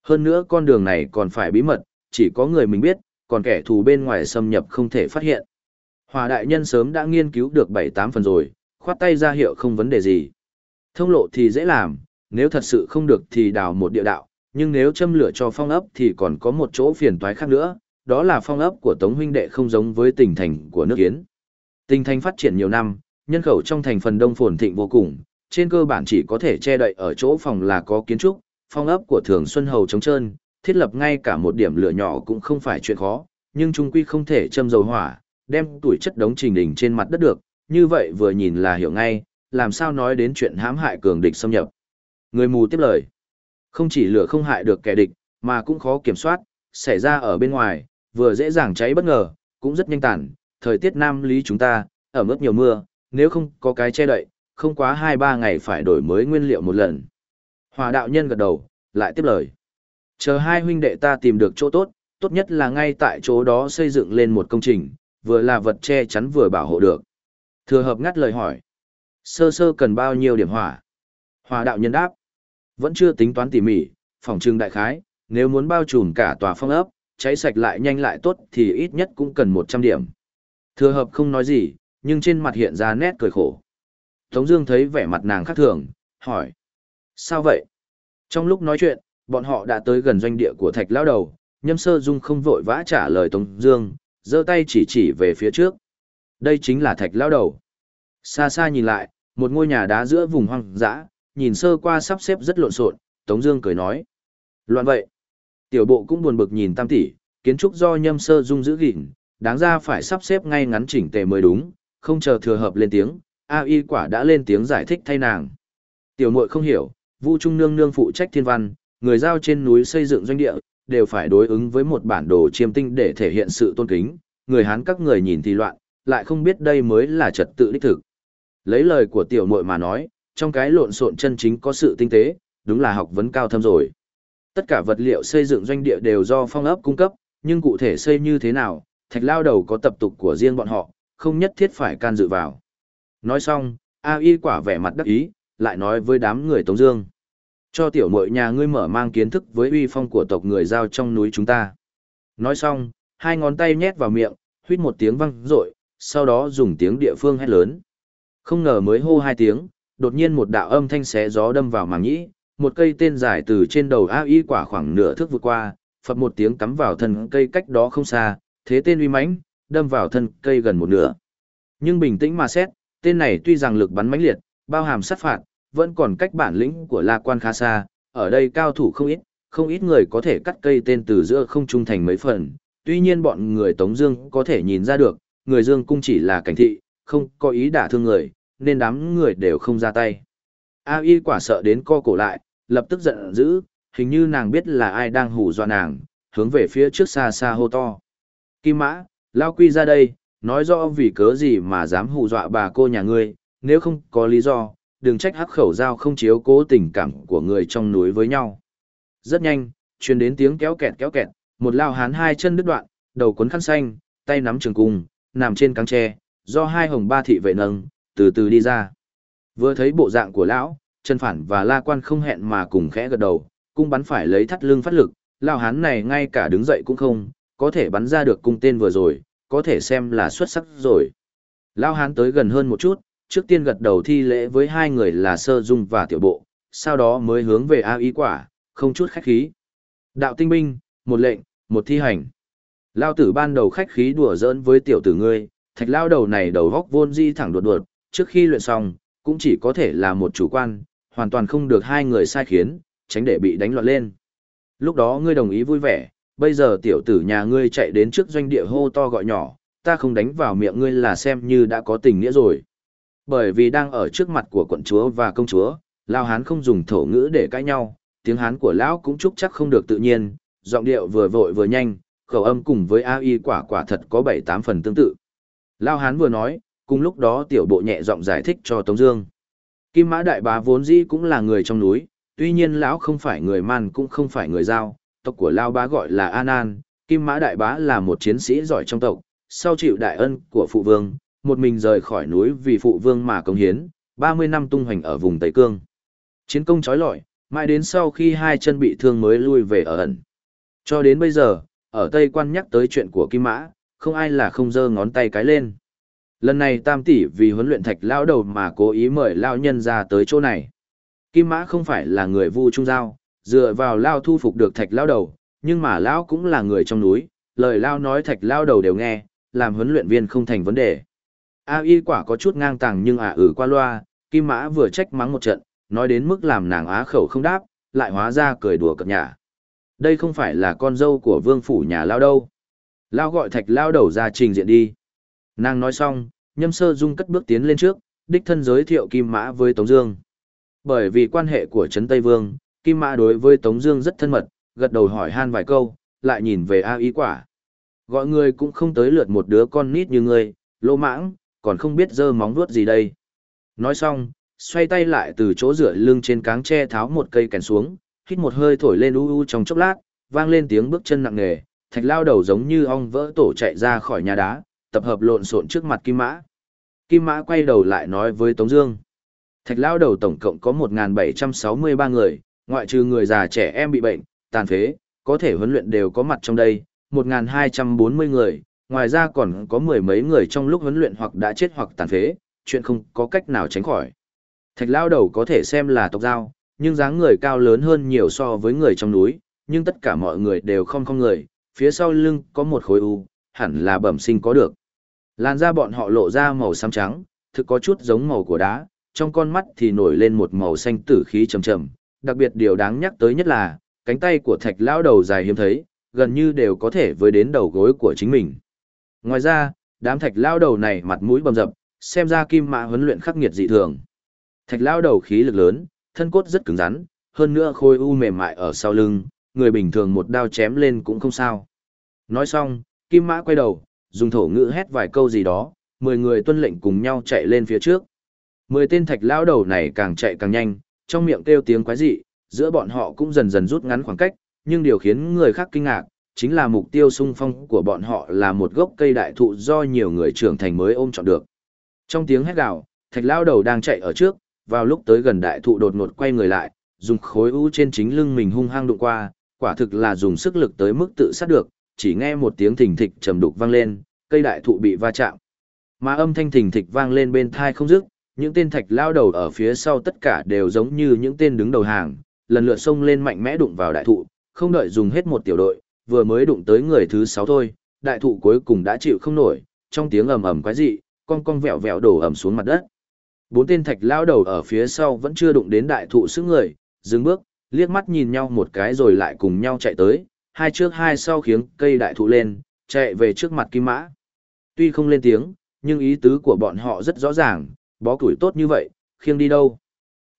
Hơn nữa con đường này còn phải bí mật, chỉ có người mình biết, còn kẻ thù bên ngoài xâm nhập không thể phát hiện. Hòa đại nhân sớm đã nghiên cứu được 7-8 phần rồi, khoát tay ra hiệu không vấn đề gì. Thông lộ thì dễ làm, nếu thật sự không được thì đào một địa đạo, nhưng nếu châm lửa cho phong ấp thì còn có một chỗ phiền toái khác nữa, đó là phong ấp của Tống huynh đệ không giống với tỉnh thành của nước Yến. Tỉnh thành phát triển nhiều năm, nhân khẩu trong thành phần đông phồn thịnh vô cùng, trên cơ bản chỉ có thể che đậy ở chỗ phòng là có kiến trúc, phong ấp của Thường Xuân Hầu trống trơn, thiết lập ngay cả một điểm lửa nhỏ cũng không phải chuyện khó, nhưng trung quy không thể châm dầu hỏa, đem tuổi chất đống trình đỉnh trên mặt đất được, như vậy vừa nhìn là hiểu ngay, làm sao nói đến chuyện hãm hại cường địch xâm nhập. Người mù tiếp lời, không chỉ lửa không hại được kẻ địch, mà cũng khó kiểm soát, xảy ra ở bên ngoài, vừa dễ dàng cháy bất ngờ, cũng rất nhanh tàn, thời tiết nam lý chúng ta, ở mức nhiều mưa, nếu không có cái che đậy, không quá 2-3 ngày phải đổi mới nguyên liệu một lần. Hòa đạo nhân gật đầu, lại tiếp lời. Chờ hai huynh đệ ta tìm được chỗ tốt, tốt nhất là ngay tại chỗ đó xây dựng lên một công trình, vừa là vật che chắn vừa bảo hộ được. Thừa hợp ngắt lời hỏi. Sơ sơ cần bao nhiêu điểm hỏa? Hòa đạo nhân đáp. Vẫn chưa tính toán tỉ mỉ, phòng trưng đại khái, nếu muốn bao trùm cả tòa phong ấp, cháy sạch lại nhanh lại tốt thì ít nhất cũng cần 100 điểm. Thừa hợp không nói gì, nhưng trên mặt hiện ra nét cười khổ. Tống Dương thấy vẻ mặt nàng khác thường, hỏi: Sao vậy? Trong lúc nói chuyện, bọn họ đã tới gần doanh địa của Thạch Lão Đầu. Nhâm Sơ Dung không vội vã trả lời Tống Dương, giơ tay chỉ chỉ về phía trước. Đây chính là Thạch Lão Đầu. Xa xa nhìn lại, một ngôi nhà đá giữa vùng hoang dã, nhìn sơ qua sắp xếp rất lộn xộn. Tống Dương cười nói: Loạn vậy. Tiểu bộ cũng buồn bực nhìn Tam tỷ, kiến trúc do Nhâm Sơ Dung giữ gìn, đáng ra phải sắp xếp ngay ngắn chỉnh tề mới đúng, không chờ thừa hợp lên tiếng, A Y quả đã lên tiếng giải thích thay nàng. Tiểu muội không hiểu, Vu Trung Nương Nương phụ trách thiên văn, người giao trên núi xây dựng doanh địa, đều phải đối ứng với một bản đồ chiêm tinh để thể hiện sự tôn kính, người Hán các người nhìn thì loạn, lại không biết đây mới là trật tự đích thực. Lấy lời của tiểu muội mà nói, trong cái lộn xộn chân chính có sự tinh tế, đúng là học vấn cao thâm rồi. Tất cả vật liệu xây dựng doanh địa đều do phong ấp cung cấp, nhưng cụ thể xây như thế nào, thạch lao đầu có tập tục của riêng bọn họ, không nhất thiết phải can dự vào. Nói xong, A Y quả vẻ mặt đắc ý, lại nói với đám người Tống Dương. Cho tiểu muội nhà ngươi mở mang kiến thức với uy phong của tộc người giao trong núi chúng ta. Nói xong, hai ngón tay nhét vào miệng, huýt một tiếng vang rội, sau đó dùng tiếng địa phương hét lớn. Không ngờ mới hô hai tiếng, đột nhiên một đạo âm thanh xé gió đâm vào màng nhĩ, một cây tên dài từ trên đầu A Y quả khoảng nửa thước vượt qua, phập một tiếng cắm vào thân cây cách đó không xa, thế tên uy mãnh, đâm vào thân cây gần một nửa. Nhưng bình tĩnh mà xét, tên này tuy rằng lực bắn mãnh liệt, bao hàm sát phạt, vẫn còn cách bản lĩnh của La Quan khá xa, ở đây cao thủ không ít, không ít người có thể cắt cây tên từ giữa không trung thành mấy phần, tuy nhiên bọn người Tống Dương có thể nhìn ra được, người Dương cung chỉ là cảnh thị, không có ý đả thương người, nên đám người đều không ra tay. A Y quả sợ đến co cổ lại, lập tức giận dữ, hình như nàng biết là ai đang hù dọa nàng, hướng về phía trước xa xa hô to. Kim Mã, Lao Quy ra đây, nói rõ vì cớ gì mà dám hù dọa bà cô nhà ngươi, nếu không có lý do, đừng trách hắc khẩu giao không chiếu cố tình cảm của người trong núi với nhau. Rất nhanh, truyền đến tiếng kéo kẹt kéo kẹt, một lao hán hai chân đứt đoạn, đầu cuốn khăn xanh, tay nắm trường cung, nằm trên cáng tre, do hai hồng ba thị vệ nâng, từ từ đi ra. Vừa thấy bộ dạng của lão, chân phản và la quan không hẹn mà cùng khẽ gật đầu, cung bắn phải lấy thắt lưng phát lực, lao hán này ngay cả đứng dậy cũng không, có thể bắn ra được cung tên vừa rồi, có thể xem là xuất sắc rồi. Lao hán tới gần hơn một chút, trước tiên gật đầu thi lễ với hai người là Sơ Dung và Tiểu Bộ, sau đó mới hướng về A ý quả, không chút khách khí. Đạo tinh binh, một lệnh, một thi hành. Lao tử ban đầu khách khí đùa giỡn với tiểu tử ngươi, thạch lao đầu này đầu góc vôn di thẳng đột đột, trước khi luyện xong, cũng chỉ có thể là một chủ quan, hoàn toàn không được hai người sai khiến, tránh để bị đánh loạn lên. Lúc đó ngươi đồng ý vui vẻ, bây giờ tiểu tử nhà ngươi chạy đến trước doanh địa hô to gọi nhỏ, ta không đánh vào miệng ngươi là xem như đã có tình nghĩa rồi. Bởi vì đang ở trước mặt của quận chúa và công chúa, Lao Hán không dùng thổ ngữ để cãi nhau, tiếng Hán của Lão cũng chúc chắc không được tự nhiên, giọng điệu vừa vội vừa nhanh, khẩu âm cùng với AI quả quả thật có 7-8 phần tương tự. Lao Hán vừa nói, cùng lúc đó tiểu bộ nhẹ giọng giải thích cho Tống Dương. Kim Mã Đại Bá vốn dĩ cũng là người trong núi, tuy nhiên lão không phải người man cũng không phải người giao, tộc của Lao Bá gọi là An An, Kim Mã Đại Bá là một chiến sĩ giỏi trong tộc, sau chịu đại ân của phụ vương, một mình rời khỏi núi vì phụ vương mà công hiến, 30 năm tung hoành ở vùng Tây Cương. Chiến công trói lọi, mãi đến sau khi hai chân bị thương mới lui về ở ẩn. Cho đến bây giờ, ở Tây Quan nhắc tới chuyện của Kim Mã, không ai là không giơ ngón tay cái lên. Lần này Tam tỷ vì huấn luyện thạch lao đầu mà cố ý mời lao nhân ra tới chỗ này. Kim Mã không phải là người vu trung giao, dựa vào lao thu phục được thạch lao đầu, nhưng mà lão cũng là người trong núi, lời lao nói thạch lao đầu đều nghe, làm huấn luyện viên không thành vấn đề. A y quả có chút ngang tàng nhưng ả à ử qua loa, Kim Mã vừa trách mắng một trận, nói đến mức làm nàng á khẩu không đáp, lại hóa ra cười đùa cợt nhà. Đây không phải là con dâu của vương phủ nhà lao đâu. Lao gọi thạch lao đầu ra trình diện đi. Nàng nói xong, nhâm sơ dung cất bước tiến lên trước, đích thân giới thiệu Kim Mã với Tống Dương. Bởi vì quan hệ của Trấn Tây Vương, Kim Mã đối với Tống Dương rất thân mật, gật đầu hỏi han vài câu, lại nhìn về A Ý Quả. Gọi người cũng không tới lượt một đứa con nít như ngươi, lô mãng, còn không biết giơ móng vuốt gì đây. Nói xong, xoay tay lại từ chỗ rửa lưng trên cáng tre tháo một cây kèn xuống, hít một hơi thổi lên u u trong chốc lát, vang lên tiếng bước chân nặng nề, thạch lao đầu giống như ong vỡ tổ chạy ra khỏi nhà đá, tập hợp lộn xộn trước mặt Kim Mã. Kim Mã quay đầu lại nói với Tống Dương. Thạch lao đầu tổng cộng có 1.763 người, ngoại trừ người già trẻ em bị bệnh, tàn phế, có thể huấn luyện đều có mặt trong đây, 1.240 người, ngoài ra còn có mười mấy người trong lúc huấn luyện hoặc đã chết hoặc tàn phế, chuyện không có cách nào tránh khỏi. Thạch lao đầu có thể xem là tộc giao, nhưng dáng người cao lớn hơn nhiều so với người trong núi, nhưng tất cả mọi người đều không không người, phía sau lưng có một khối u, hẳn là bẩm sinh có được. Làn da bọn họ lộ ra màu xám trắng, thực có chút giống màu của đá, trong con mắt thì nổi lên một màu xanh tử khí trầm trầm, đặc biệt điều đáng nhắc tới nhất là, cánh tay của thạch lão đầu dài hiếm thấy, gần như đều có thể với đến đầu gối của chính mình. Ngoài ra, đám thạch lão đầu này mặt mũi bầm dập, xem ra kim mã huấn luyện khắc nghiệt dị thường. Thạch lão đầu khí lực lớn, thân cốt rất cứng rắn, hơn nữa khôi u mềm mại ở sau lưng, người bình thường một đao chém lên cũng không sao. Nói xong, kim mã quay đầu, dùng thổ ngữ hét vài câu gì đó, mười người tuân lệnh cùng nhau chạy lên phía trước. Mười tên thạch lão đầu này càng chạy càng nhanh, trong miệng kêu tiếng quái dị, giữa bọn họ cũng dần dần rút ngắn khoảng cách, nhưng điều khiến người khác kinh ngạc, chính là mục tiêu sung phong của bọn họ là một gốc cây đại thụ do nhiều người trưởng thành mới ôm chọn được. Trong tiếng hét gào, thạch lão đầu đang chạy ở trước, vào lúc tới gần đại thụ đột ngột quay người lại, dùng khối u trên chính lưng mình hung hăng đụng qua, quả thực là dùng sức lực tới mức tự sát được, chỉ nghe một tiếng thình thịch trầm đục vang lên, cây đại thụ bị va chạm. Mà âm thanh thình thịch vang lên bên thai không dứt, những tên thạch lao đầu ở phía sau tất cả đều giống như những tên đứng đầu hàng, lần lượt xông lên mạnh mẽ đụng vào đại thụ, không đợi dùng hết một tiểu đội, vừa mới đụng tới người thứ sáu thôi, đại thụ cuối cùng đã chịu không nổi, trong tiếng ầm ầm quái dị, con con vẹo vẹo đổ ầm xuống mặt đất. Bốn tên thạch lao đầu ở phía sau vẫn chưa đụng đến đại thụ sức người, dừng bước, liếc mắt nhìn nhau một cái rồi lại cùng nhau chạy tới, hai trước hai sau khiếng cây đại thụ lên, chạy về trước mặt kim mã. Tuy không lên tiếng, nhưng ý tứ của bọn họ rất rõ ràng, bó củi tốt như vậy, khiêng đi đâu.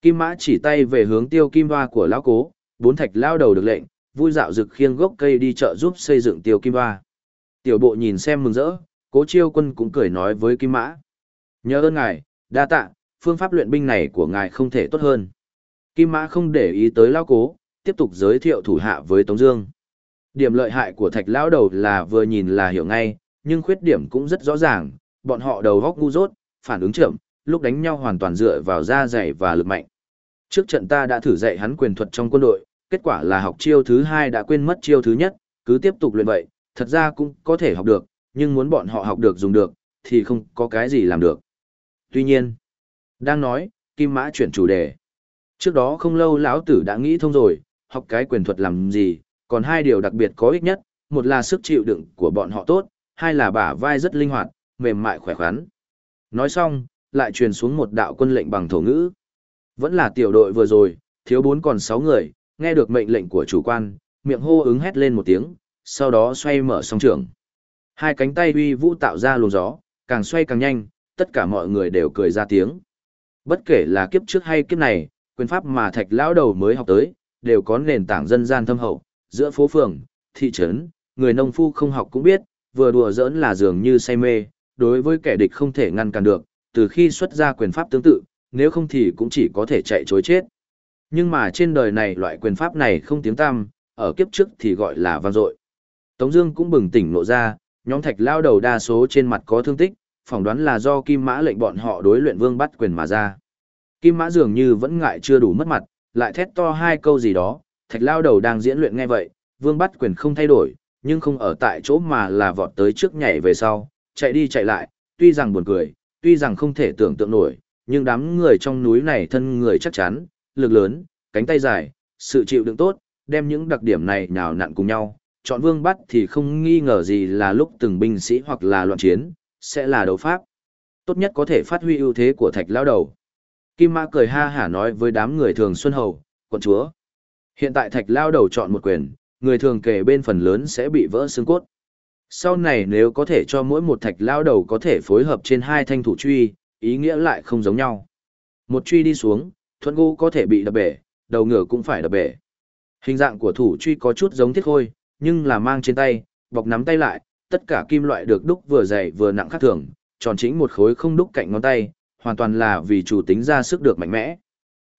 Kim mã chỉ tay về hướng tiêu kim hoa của lão cố, bốn thạch lao đầu được lệnh, vui dạo rực khiêng gốc cây đi chợ giúp xây dựng tiêu kim hoa. Tiểu bộ nhìn xem mừng rỡ, cố chiêu quân cũng cười nói với kim mã. Nhớ ơn ngài, đa tạ, phương pháp luyện binh này của ngài không thể tốt hơn. Kim mã không để ý tới lao cố, tiếp tục giới thiệu thủ hạ với Tống Dương. Điểm lợi hại của thạch lão đầu là vừa nhìn là hiểu ngay, nhưng khuyết điểm cũng rất rõ ràng, bọn họ đầu góc ngu dốt, phản ứng chậm, lúc đánh nhau hoàn toàn dựa vào da dày và lực mạnh. Trước trận ta đã thử dạy hắn quyền thuật trong quân đội, kết quả là học chiêu thứ hai đã quên mất chiêu thứ nhất, cứ tiếp tục luyện vậy, thật ra cũng có thể học được, nhưng muốn bọn họ học được dùng được, thì không có cái gì làm được. Tuy nhiên, đang nói, Kim Mã chuyển chủ đề. Trước đó không lâu lão tử đã nghĩ thông rồi, học cái quyền thuật làm gì, còn hai điều đặc biệt có ích nhất, một là sức chịu đựng của bọn họ tốt, hai là bả vai rất linh hoạt, mềm mại khỏe khoắn. Nói xong, lại truyền xuống một đạo quân lệnh bằng thổ ngữ. Vẫn là tiểu đội vừa rồi, thiếu bốn còn sáu người, nghe được mệnh lệnh của chủ quan, miệng hô ứng hét lên một tiếng, sau đó xoay mở song trường. Hai cánh tay uy vũ tạo ra luồng gió, càng xoay càng nhanh, tất cả mọi người đều cười ra tiếng. Bất kể là kiếp trước hay kiếp này, quyền pháp mà thạch lão đầu mới học tới, đều có nền tảng dân gian thâm hậu, giữa phố phường, thị trấn, người nông phu không học cũng biết, vừa đùa giỡn là dường như say mê, đối với kẻ địch không thể ngăn cản được, từ khi xuất ra quyền pháp tương tự, nếu không thì cũng chỉ có thể chạy chối chết. Nhưng mà trên đời này loại quyền pháp này không tiếng tăm, ở kiếp trước thì gọi là vang dội. Tống Dương cũng bừng tỉnh nộ ra, nhóm thạch lao đầu đa số trên mặt có thương tích, phỏng đoán là do Kim Mã lệnh bọn họ đối luyện Vương bắt quyền mà ra. Kim Mã dường như vẫn ngại chưa đủ mất mặt, lại thét to hai câu gì đó, thạch lao đầu đang diễn luyện nghe vậy, Vương bắt quyền không thay đổi, nhưng không ở tại chỗ mà là vọt tới trước nhảy về sau, chạy đi chạy lại, tuy rằng buồn cười, tuy rằng không thể tưởng tượng nổi, nhưng đám người trong núi này thân người chắc chắn, lực lớn, cánh tay dài, sự chịu đựng tốt, đem những đặc điểm này nhào nặn cùng nhau, chọn vương bắt thì không nghi ngờ gì là lúc từng binh sĩ hoặc là loạn chiến, sẽ là đấu pháp. Tốt nhất có thể phát huy ưu thế của thạch lao đầu. Kim Mã cười ha hả nói với đám người thường Xuân Hầu, quận chúa. Hiện tại thạch lao đầu chọn một quyền, người thường kể bên phần lớn sẽ bị vỡ xương cốt. Sau này nếu có thể cho mỗi một thạch lao đầu có thể phối hợp trên hai thanh thủ truy, ý nghĩa lại không giống nhau. Một truy đi xuống, thuận gỗ có thể bị đập bể, đầu ngựa cũng phải đập bể. Hình dạng của thủ truy có chút giống thiết khôi, nhưng là mang trên tay, bọc nắm tay lại, tất cả kim loại được đúc vừa dày vừa nặng khác thường, tròn chính một khối không đúc cạnh ngón tay, hoàn toàn là vì chủ tính ra sức được mạnh mẽ.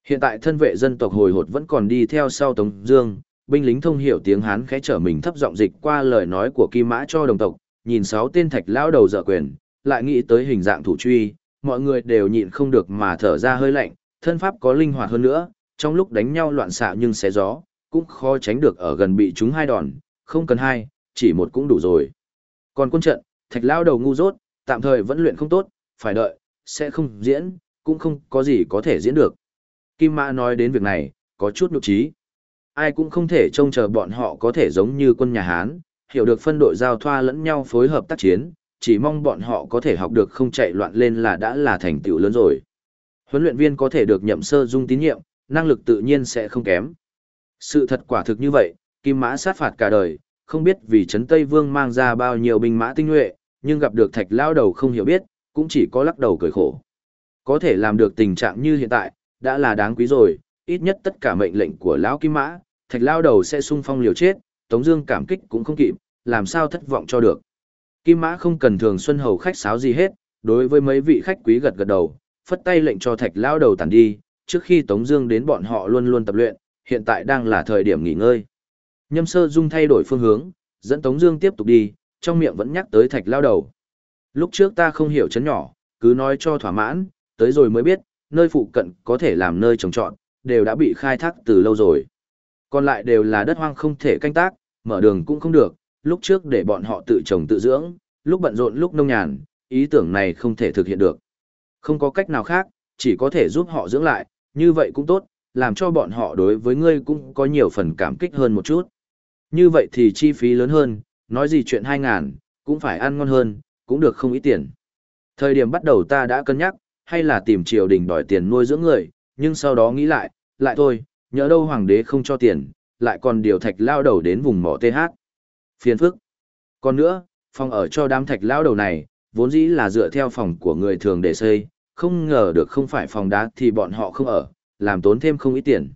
Hiện tại thân vệ dân tộc hồi hột vẫn còn đi theo sau Tống Dương, binh lính thông hiểu tiếng Hán khẽ trở mình thấp giọng dịch qua lời nói của Kim Mã cho đồng tộc, nhìn sáu tên thạch lão đầu dở quyền, lại nghĩ tới hình dạng thủ truy, mọi người đều nhịn không được mà thở ra hơi lạnh, thân pháp có linh hoạt hơn nữa, trong lúc đánh nhau loạn xạ nhưng xé gió, cũng khó tránh được ở gần bị chúng hai đòn, không cần hai, chỉ một cũng đủ rồi. Còn quân trận, thạch lão đầu ngu dốt, tạm thời vẫn luyện không tốt, phải đợi, sẽ không diễn, cũng không có gì có thể diễn được. Kim Mã nói đến việc này, có chút nhục trí. Ai cũng không thể trông chờ bọn họ có thể giống như quân nhà Hán, hiểu được phân đội giao thoa lẫn nhau phối hợp tác chiến, chỉ mong bọn họ có thể học được không chạy loạn lên là đã là thành tựu lớn rồi. Huấn luyện viên có thể được nhậm sơ dung tín nhiệm, năng lực tự nhiên sẽ không kém. Sự thật quả thực như vậy, Kim Mã sát phạt cả đời, không biết vì Trấn Tây Vương mang ra bao nhiêu binh mã tinh nhuệ, nhưng gặp được thạch lao đầu không hiểu biết, cũng chỉ có lắc đầu cười khổ. Có thể làm được tình trạng như hiện tại, đã là đáng quý rồi, ít nhất tất cả mệnh lệnh của lão Kim Mã, thạch lao đầu sẽ sung phong liều chết, Tống Dương cảm kích cũng không kịp, làm sao thất vọng cho được. Kim Mã không cần thường xuân hầu khách sáo gì hết, đối với mấy vị khách quý gật gật đầu, phất tay lệnh cho thạch lao đầu tản đi, trước khi Tống Dương đến bọn họ luôn luôn tập luyện, hiện tại đang là thời điểm nghỉ ngơi. Nhâm Sơ Dung thay đổi phương hướng, dẫn Tống Dương tiếp tục đi, trong miệng vẫn nhắc tới thạch lao đầu. Lúc trước ta không hiểu chấn nhỏ, cứ nói cho thỏa mãn, tới rồi mới biết, nơi phụ cận có thể làm nơi trồng trọt, đều đã bị khai thác từ lâu rồi. Còn lại đều là đất hoang không thể canh tác, mở đường cũng không được, lúc trước để bọn họ tự trồng tự dưỡng, lúc bận rộn lúc nông nhàn, ý tưởng này không thể thực hiện được. Không có cách nào khác, chỉ có thể giúp họ dưỡng lại, như vậy cũng tốt, làm cho bọn họ đối với ngươi cũng có nhiều phần cảm kích hơn một chút. Như vậy thì chi phí lớn hơn, nói gì chuyện hai ngàn, cũng phải ăn ngon hơn, cũng được không ít tiền. Thời điểm bắt đầu ta đã cân nhắc, hay là tìm triều đình đòi tiền nuôi dưỡng người, nhưng sau đó nghĩ lại, lại thôi, nhớ đâu hoàng đế không cho tiền, lại còn điều thạch lao đầu đến vùng mỏ TH. Phiền phức. Còn nữa, phòng ở cho đám thạch lao đầu này, vốn dĩ là dựa theo phòng của người thường để xây, không ngờ được không phải phòng đá thì bọn họ không ở, làm tốn thêm không ít tiền.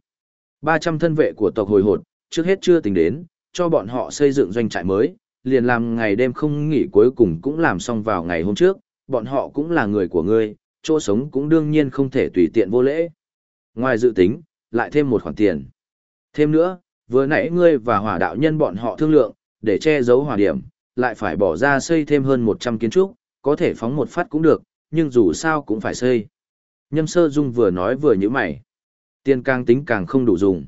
300 thân vệ của tộc hồi hột, trước hết chưa tính đến, cho bọn họ xây dựng doanh trại mới, liền làm ngày đêm không nghỉ cuối cùng cũng làm xong vào ngày hôm trước, bọn họ cũng là người của ngươi, chỗ sống cũng đương nhiên không thể tùy tiện vô lễ. Ngoài dự tính, lại thêm một khoản tiền. Thêm nữa, vừa nãy ngươi và hỏa đạo nhân bọn họ thương lượng, để che giấu hỏa điểm, lại phải bỏ ra xây thêm hơn 100 kiến trúc, có thể phóng một phát cũng được, nhưng dù sao cũng phải xây. Nhâm sơ dung vừa nói vừa như mày. Tiền càng tính càng không đủ dùng.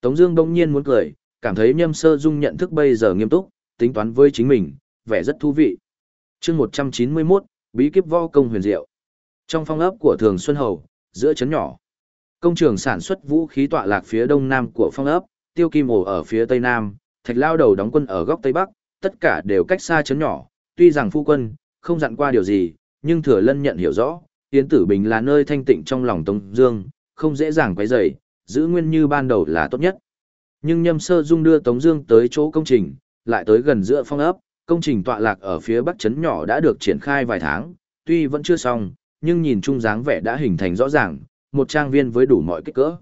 Tống Dương đông nhiên muốn cười, cảm thấy nhâm sơ dung nhận thức bây giờ nghiêm túc, tính toán với chính mình, vẻ rất thú vị. Chương 191, bí kíp võ công huyền diệu. Trong phong ấp của Thường Xuân Hầu, giữa chấn nhỏ, Công trường sản xuất vũ khí tọa lạc phía đông nam của phong ấp, tiêu kim ổ ở phía tây nam, thạch lao đầu đóng quân ở góc tây bắc, tất cả đều cách xa chấn nhỏ, tuy rằng phu quân, không dặn qua điều gì, nhưng thừa lân nhận hiểu rõ, Yến Tử Bình là nơi thanh tịnh trong lòng Tống Dương, không dễ dàng quấy rầy, giữ nguyên như ban đầu là tốt nhất. Nhưng Nhâm Sơ Dung đưa Tống Dương tới chỗ công trình, lại tới gần giữa phong ấp, công trình tọa lạc ở phía bắc chấn nhỏ đã được triển khai vài tháng, tuy vẫn chưa xong, nhưng nhìn chung dáng vẻ đã hình thành rõ ràng, một trang viên với đủ mọi kích cỡ.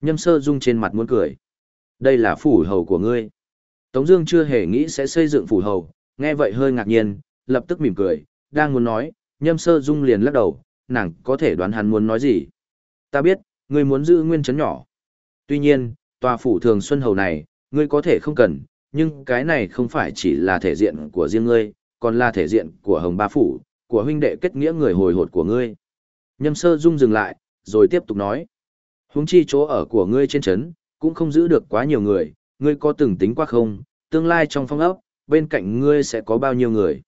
Nhâm Sơ Dung trên mặt muốn cười. Đây là phủ hầu của ngươi. Tống Dương chưa hề nghĩ sẽ xây dựng phủ hầu, nghe vậy hơi ngạc nhiên, lập tức mỉm cười, đang muốn nói, Nhâm Sơ Dung liền lắc đầu, nàng có thể đoán hắn muốn nói gì. Ta biết, ngươi muốn giữ nguyên chấn nhỏ. Tuy nhiên, tòa phủ thường xuân hầu này, ngươi có thể không cần, nhưng cái này không phải chỉ là thể diện của riêng ngươi, còn là thể diện của hồng ba phủ, của huynh đệ kết nghĩa người hồi hột của ngươi. Nhâm sơ dung dừng lại, rồi tiếp tục nói. Huống chi chỗ ở của ngươi trên trấn cũng không giữ được quá nhiều người, ngươi có từng tính qua không, tương lai trong phong ấp bên cạnh ngươi sẽ có bao nhiêu người.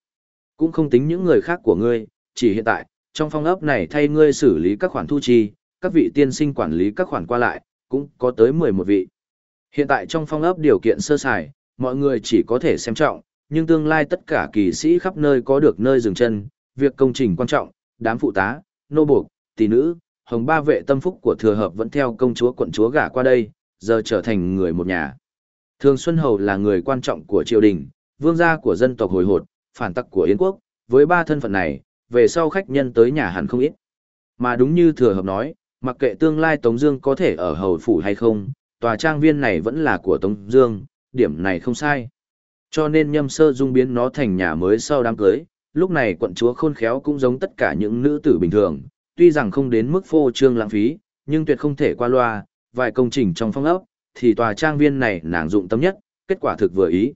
Cũng không tính những người khác của ngươi, chỉ hiện tại, trong phong ấp này thay ngươi xử lý các khoản thu chi, các vị tiên sinh quản lý các khoản qua lại, cũng có tới 11 vị. Hiện tại trong phong ấp điều kiện sơ sài, mọi người chỉ có thể xem trọng, nhưng tương lai tất cả kỳ sĩ khắp nơi có được nơi dừng chân, việc công trình quan trọng, đám phụ tá, nô buộc, tỷ nữ, hồng ba vệ tâm phúc của thừa hợp vẫn theo công chúa quận chúa gả qua đây, giờ trở thành người một nhà. Thường Xuân Hầu là người quan trọng của triều đình, vương gia của dân tộc hồi hột, phản tắc của Yến quốc, với ba thân phận này, về sau khách nhân tới nhà hẳn không ít. Mà đúng như thừa hợp nói, mặc kệ tương lai Tống Dương có thể ở hầu phủ hay không, tòa trang viên này vẫn là của Tống Dương, điểm này không sai. Cho nên nhâm sơ dung biến nó thành nhà mới sau đám cưới, lúc này quận chúa khôn khéo cũng giống tất cả những nữ tử bình thường, tuy rằng không đến mức phô trương lãng phí, nhưng tuyệt không thể qua loa, vài công trình trong phong ốc, thì tòa trang viên này nàng dụng tâm nhất, kết quả thực vừa ý.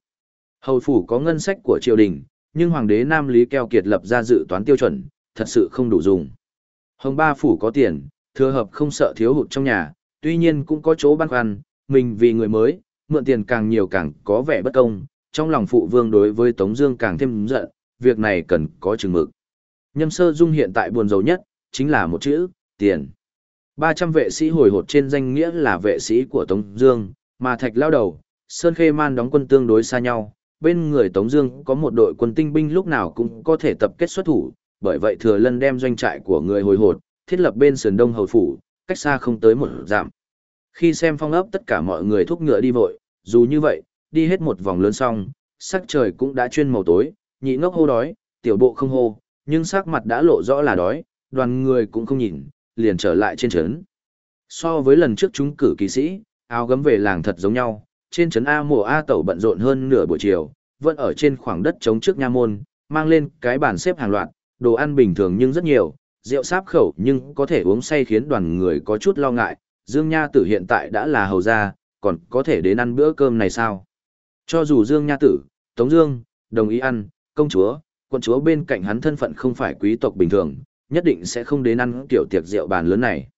Hầu phủ có ngân sách của triều đình, nhưng hoàng đế Nam Lý Keo Kiệt lập ra dự toán tiêu chuẩn, thật sự không đủ dùng. Hồng ba phủ có tiền, thừa hợp không sợ thiếu hụt trong nhà, tuy nhiên cũng có chỗ băn khoăn, mình vì người mới, mượn tiền càng nhiều càng có vẻ bất công, trong lòng phụ vương đối với Tống Dương càng thêm giận, việc này cần có chừng mực. Nhâm sơ dung hiện tại buồn rầu nhất, chính là một chữ, tiền. 300 vệ sĩ hồi hột trên danh nghĩa là vệ sĩ của Tống Dương, mà thạch lao đầu, Sơn Khê Man đóng quân tương đối xa nhau. Bên người Tống Dương có một đội quân tinh binh lúc nào cũng có thể tập kết xuất thủ, bởi vậy thừa lân đem doanh trại của người hồi hột thiết lập bên sườn đông hầu phủ, cách xa không tới một dặm. Khi xem phong ấp tất cả mọi người thúc ngựa đi vội, dù như vậy, đi hết một vòng lớn xong, sắc trời cũng đã chuyên màu tối, nhị ngốc hô đói, tiểu bộ không hô, nhưng sắc mặt đã lộ rõ là đói, đoàn người cũng không nhìn, liền trở lại trên trấn. So với lần trước chúng cử kỳ sĩ, áo gấm về làng thật giống nhau, trên trấn A mùa A tẩu bận rộn hơn nửa buổi chiều, vẫn ở trên khoảng đất trống trước nha môn, mang lên cái bàn xếp hàng loạt, đồ ăn bình thường nhưng rất nhiều, rượu sáp khẩu nhưng có thể uống say khiến đoàn người có chút lo ngại, Dương Nha Tử hiện tại đã là hầu gia, còn có thể đến ăn bữa cơm này sao? Cho dù Dương Nha Tử, Tống Dương, đồng ý ăn, công chúa, quân chúa bên cạnh hắn thân phận không phải quý tộc bình thường, nhất định sẽ không đến ăn tiểu tiệc rượu bàn lớn này.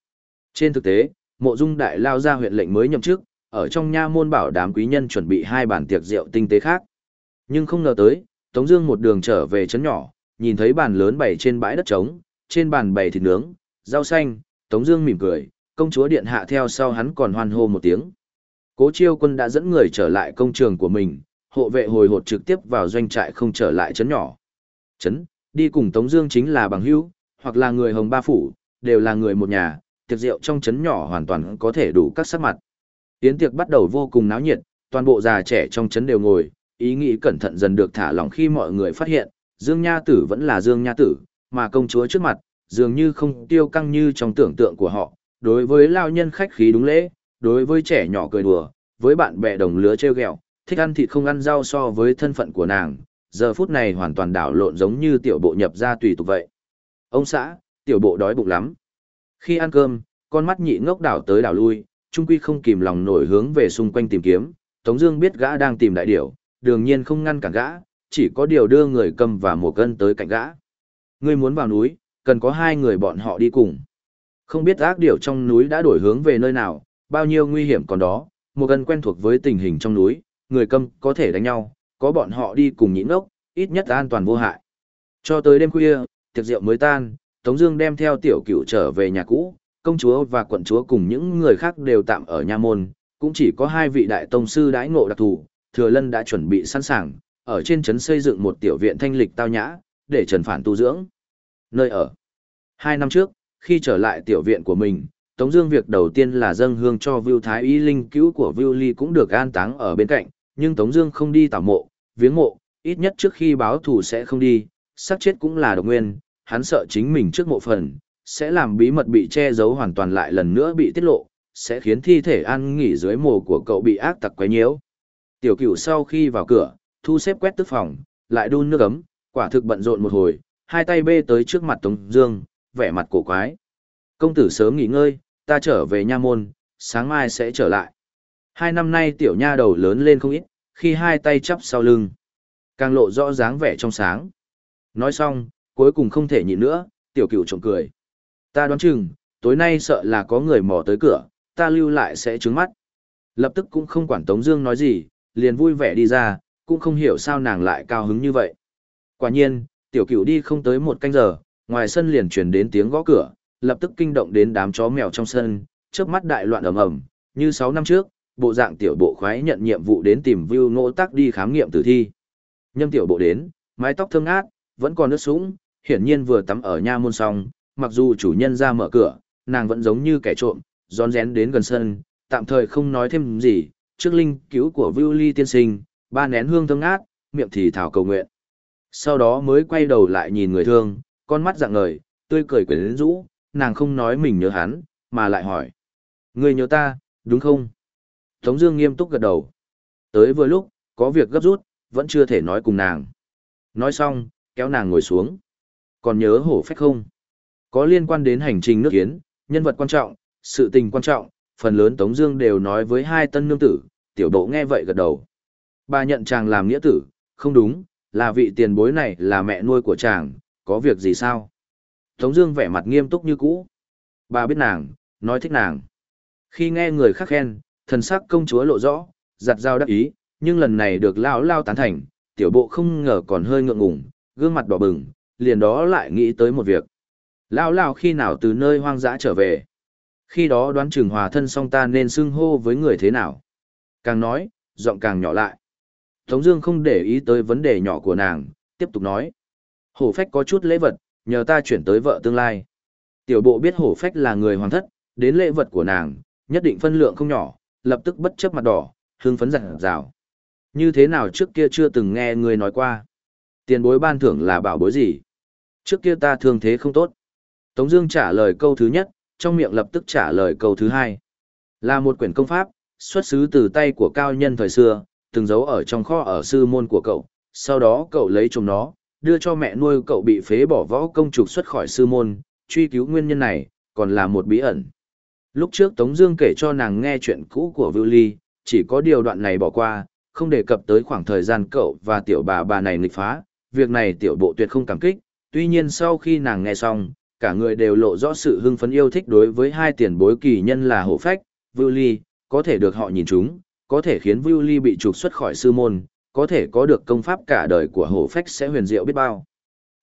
Trên thực tế, mộ dung đại lao ra huyện lệnh mới nhậm chức, ở trong nha môn bảo đám quý nhân chuẩn bị hai bàn tiệc rượu tinh tế khác. Nhưng không ngờ tới, Tống Dương một đường trở về trấn nhỏ, nhìn thấy bàn lớn bày trên bãi đất trống, trên bàn bày thịt nướng, rau xanh, Tống Dương mỉm cười, công chúa điện hạ theo sau hắn còn hoan hô một tiếng. Cố Chiêu Quân đã dẫn người trở lại công trường của mình, hộ vệ hồi hột trực tiếp vào doanh trại không trở lại trấn nhỏ. Trấn, đi cùng Tống Dương chính là bằng hữu, hoặc là người Hồng Ba phủ, đều là người một nhà. Tiệc rượu trong trấn nhỏ hoàn toàn có thể đủ các sắc mặt. Tiến tiệc bắt đầu vô cùng náo nhiệt, toàn bộ già trẻ trong trấn đều ngồi, ý nghĩ cẩn thận dần được thả lỏng khi mọi người phát hiện, Dương Nha Tử vẫn là Dương Nha Tử, mà công chúa trước mặt, dường như không tiêu căng như trong tưởng tượng của họ, đối với lao nhân khách khí đúng lễ, đối với trẻ nhỏ cười đùa, với bạn bè đồng lứa trêu ghẹo, thích ăn thịt không ăn rau so với thân phận của nàng, giờ phút này hoàn toàn đảo lộn giống như tiểu bộ nhập ra tùy tục vậy. Ông xã, tiểu bộ đói bụng lắm. Khi ăn cơm, con mắt nhị ngốc đảo tới đảo lui, trung quy không kìm lòng nổi hướng về xung quanh tìm kiếm, Tống Dương biết gã đang tìm đại điểu, đương nhiên không ngăn cản gã, chỉ có điều đưa người cầm và một cân tới cạnh gã. Ngươi muốn vào núi, cần có hai người bọn họ đi cùng. Không biết ác điểu trong núi đã đổi hướng về nơi nào, bao nhiêu nguy hiểm còn đó, một cân quen thuộc với tình hình trong núi, người cầm có thể đánh nhau, có bọn họ đi cùng nhịn ngốc, ít nhất an toàn vô hại. Cho tới đêm khuya, tiệc rượu mới tan, Tống Dương đem theo tiểu cửu trở về nhà cũ, công chúa và quận chúa cùng những người khác đều tạm ở nha môn, cũng chỉ có hai vị đại tông sư đãi ngộ đặc thù, Thừa Lân đã chuẩn bị sẵn sàng, ở trên trấn xây dựng một tiểu viện thanh lịch tao nhã, để Trần Phản tu dưỡng. Nơi ở. Hai năm trước, khi trở lại tiểu viện của mình, Tống Dương việc đầu tiên là dâng hương cho Vưu Thái Y linh cứu của Vưu Ly cũng được an táng ở bên cạnh, nhưng Tống Dương không đi tảo mộ, viếng mộ, ít nhất trước khi báo thù sẽ không đi, xác chết cũng là độc nguyên, hắn sợ chính mình trước mộ phần sẽ làm bí mật bị che giấu hoàn toàn lại lần nữa bị tiết lộ, sẽ khiến thi thể an nghỉ dưới mồ của cậu bị ác tặc quấy nhiễu. Tiểu Cửu sau khi vào cửa, thu xếp quét tức phòng, lại đun nước ấm, quả thực bận rộn một hồi, hai tay bê tới trước mặt Tống Dương, vẻ mặt cổ quái. Công tử sớm nghỉ ngơi, ta trở về nha môn, sáng mai sẽ trở lại. Hai năm nay tiểu nha đầu lớn lên không ít, khi hai tay chắp sau lưng, càng lộ rõ dáng vẻ trong sáng. Nói xong, cuối cùng không thể nhịn nữa, tiểu cửu trộm cười. Ta đoán chừng, tối nay sợ là có người mò tới cửa, ta lưu lại sẽ trướng mắt. Lập tức cũng không quản Tống Dương nói gì, liền vui vẻ đi ra, cũng không hiểu sao nàng lại cao hứng như vậy. Quả nhiên, tiểu cửu đi không tới một canh giờ, ngoài sân liền truyền đến tiếng gõ cửa, lập tức kinh động đến đám chó mèo trong sân, chớp mắt đại loạn ầm ầm, như 6 năm trước, bộ dạng tiểu bộ khoái nhận nhiệm vụ đến tìm Vưu Ngộ Tắc đi khám nghiệm tử thi. Nhâm tiểu bộ đến, mái tóc thơm ngát, vẫn còn nước sũng, hiển nhiên vừa tắm ở nha môn xong, mặc dù chủ nhân ra mở cửa, nàng vẫn giống như kẻ trộm, rón rén đến gần sân, tạm thời không nói thêm gì, trước linh cứu của Vưu Ly tiên sinh, ba nén hương thơm ngát, miệng thì thảo cầu nguyện. Sau đó mới quay đầu lại nhìn người thương, con mắt dạng ngời, tươi cười quyến rũ, nàng không nói mình nhớ hắn, mà lại hỏi. Người nhớ ta, đúng không? Tống Dương nghiêm túc gật đầu. Tới vừa lúc, có việc gấp rút, vẫn chưa thể nói cùng nàng. Nói xong, kéo nàng ngồi xuống. Còn nhớ hổ phách không? Có liên quan đến hành trình nước kiến, nhân vật quan trọng, sự tình quan trọng, phần lớn Tống Dương đều nói với hai tân nương tử. Tiểu độ nghe vậy gật đầu. Bà nhận chàng làm nghĩa tử, không đúng, là vị tiền bối này là mẹ nuôi của chàng, có việc gì sao? Tống Dương vẻ mặt nghiêm túc như cũ. Bà biết nàng, nói thích nàng. Khi nghe người khác khen, thần sắc công chúa lộ rõ, giặt dao đắc ý, nhưng lần này được lão lao tán thành, tiểu bộ không ngờ còn hơi ngượng ngùng, gương mặt đỏ bừng, liền đó lại nghĩ tới một việc. Lão lao khi nào từ nơi hoang dã trở về? Khi đó đoán chừng hòa thân song ta nên xưng hô với người thế nào? Càng nói, giọng càng nhỏ lại. Tống Dương không để ý tới vấn đề nhỏ của nàng, tiếp tục nói. Hổ phách có chút lễ vật, nhờ ta chuyển tới vợ tương lai. Tiểu bộ biết hổ phách là người hoàng thất, đến lễ vật của nàng, nhất định phân lượng không nhỏ, lập tức bất chấp mặt đỏ, hương phấn giặt rào. Như thế nào trước kia chưa từng nghe người nói qua. Tiền bối ban thưởng là bảo bối gì? Trước kia ta thương thế không tốt. Tống Dương trả lời câu thứ nhất, trong miệng lập tức trả lời câu thứ hai. Là một quyển công pháp, xuất xứ từ tay của cao nhân thời xưa, từng giấu ở trong kho ở sư môn của cậu. Sau đó cậu lấy trộm nó, đưa cho mẹ nuôi cậu bị phế bỏ võ công trục xuất khỏi sư môn, truy cứu nguyên nhân này, còn là một bí ẩn. Lúc trước Tống Dương kể cho nàng nghe chuyện cũ của Vưu Ly, chỉ có điều đoạn này bỏ qua, không đề cập tới khoảng thời gian cậu và tiểu bà bà này nghịch phá, việc này tiểu bộ tuyệt không cảm kích. Tuy nhiên sau khi nàng nghe xong, cả người đều lộ rõ sự hưng phấn yêu thích đối với hai tiền bối kỳ nhân là hổ phách, Vưu Ly, có thể được họ nhìn chúng, có thể khiến Vưu Ly bị trục xuất khỏi sư môn, có thể có được công pháp cả đời của hổ phách sẽ huyền diệu biết bao.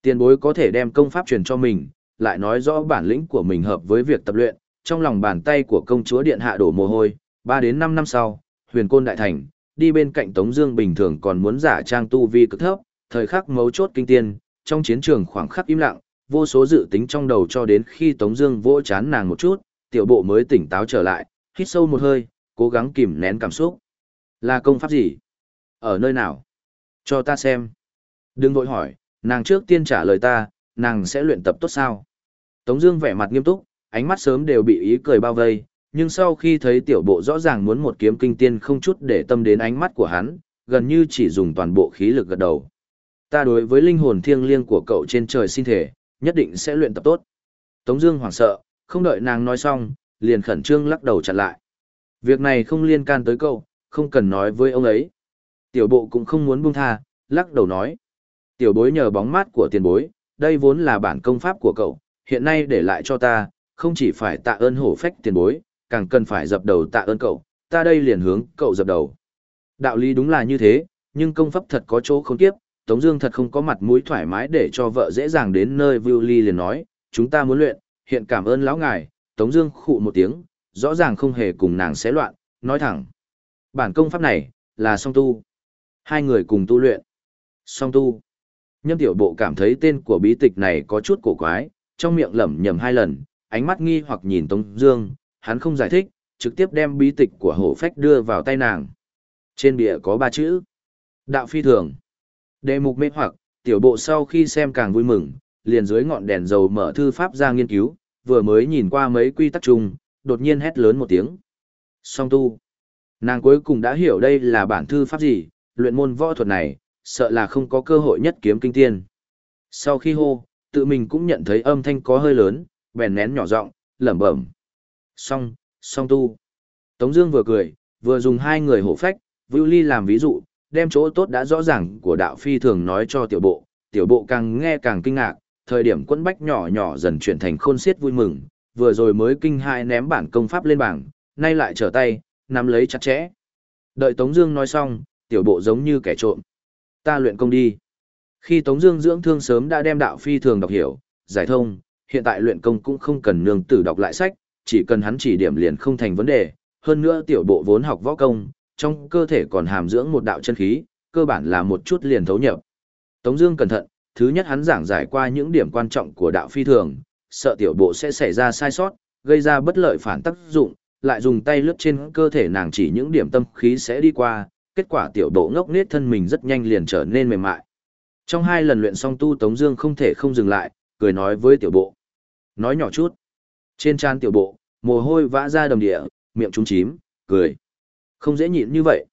Tiền bối có thể đem công pháp truyền cho mình, lại nói rõ bản lĩnh của mình hợp với việc tập luyện, trong lòng bàn tay của công chúa điện hạ đổ mồ hôi, 3 đến 5 năm sau, huyền côn đại thành, đi bên cạnh Tống Dương bình thường còn muốn giả trang tu vi cực thấp, thời khắc mấu chốt kinh tiên, trong chiến trường khoảng khắc im lặng, vô số dự tính trong đầu cho đến khi Tống Dương vỗ chán nàng một chút, tiểu bộ mới tỉnh táo trở lại, hít sâu một hơi, cố gắng kìm nén cảm xúc. Là công pháp gì? Ở nơi nào? Cho ta xem. Đừng vội hỏi, nàng trước tiên trả lời ta, nàng sẽ luyện tập tốt sao? Tống Dương vẻ mặt nghiêm túc, ánh mắt sớm đều bị ý cười bao vây, nhưng sau khi thấy tiểu bộ rõ ràng muốn một kiếm kinh tiên không chút để tâm đến ánh mắt của hắn, gần như chỉ dùng toàn bộ khí lực gật đầu. Ta đối với linh hồn thiêng liêng của cậu trên trời xin thể, nhất định sẽ luyện tập tốt. Tống Dương hoảng sợ, không đợi nàng nói xong, liền khẩn trương lắc đầu chặn lại. Việc này không liên can tới cậu, không cần nói với ông ấy. Tiểu bộ cũng không muốn buông tha, lắc đầu nói. Tiểu bối nhờ bóng mát của tiền bối, đây vốn là bản công pháp của cậu, hiện nay để lại cho ta, không chỉ phải tạ ơn hổ phách tiền bối, càng cần phải dập đầu tạ ơn cậu, ta đây liền hướng cậu dập đầu. Đạo lý đúng là như thế, nhưng công pháp thật có chỗ không tiếp, Tống Dương thật không có mặt mũi thoải mái để cho vợ dễ dàng đến nơi Vưu Ly liền nói, chúng ta muốn luyện, hiện cảm ơn lão ngài, Tống Dương khụ một tiếng, rõ ràng không hề cùng nàng xé loạn, nói thẳng. Bản công pháp này, là song tu. Hai người cùng tu luyện. Song tu. Nhâm tiểu bộ cảm thấy tên của bí tịch này có chút cổ quái, trong miệng lẩm nhẩm hai lần, ánh mắt nghi hoặc nhìn Tống Dương, hắn không giải thích, trực tiếp đem bí tịch của hổ phách đưa vào tay nàng. Trên bìa có ba chữ. Đạo phi thường. Đề mục mê hoặc, tiểu bộ sau khi xem càng vui mừng, liền dưới ngọn đèn dầu mở thư pháp ra nghiên cứu, vừa mới nhìn qua mấy quy tắc chung, đột nhiên hét lớn một tiếng. Song tu. Nàng cuối cùng đã hiểu đây là bản thư pháp gì, luyện môn võ thuật này, sợ là không có cơ hội nhất kiếm kinh tiên. Sau khi hô, tự mình cũng nhận thấy âm thanh có hơi lớn, bèn nén nhỏ giọng, lẩm bẩm. Song, song tu. Tống Dương vừa cười, vừa dùng hai người hộ phách, Vưu Ly làm ví dụ, đem chỗ tốt đã rõ ràng của đạo phi thường nói cho tiểu bộ, tiểu bộ càng nghe càng kinh ngạc, thời điểm quân bách nhỏ nhỏ dần chuyển thành khôn xiết vui mừng, vừa rồi mới kinh hai ném bản công pháp lên bảng, nay lại trở tay, nắm lấy chặt chẽ. Đợi Tống Dương nói xong, tiểu bộ giống như kẻ trộm. Ta luyện công đi. Khi Tống Dương dưỡng thương sớm đã đem đạo phi thường đọc hiểu, giải thông, hiện tại luyện công cũng không cần nương tử đọc lại sách, chỉ cần hắn chỉ điểm liền không thành vấn đề. Hơn nữa tiểu bộ vốn học võ công, trong cơ thể còn hàm dưỡng một đạo chân khí, cơ bản là một chút liền thấu nhập. Tống Dương cẩn thận, thứ nhất hắn giảng giải qua những điểm quan trọng của đạo phi thường, sợ tiểu bộ sẽ xảy ra sai sót, gây ra bất lợi phản tác dụng, lại dùng tay lướt trên cơ thể nàng chỉ những điểm tâm khí sẽ đi qua, kết quả tiểu bộ ngốc nết thân mình rất nhanh liền trở nên mềm mại. Trong hai lần luyện song tu Tống Dương không thể không dừng lại, cười nói với tiểu bộ, nói nhỏ chút. Trên trán tiểu bộ, mồ hôi vã ra đầm địa, miệng trúng chím, cười. Không dễ nhịn như vậy.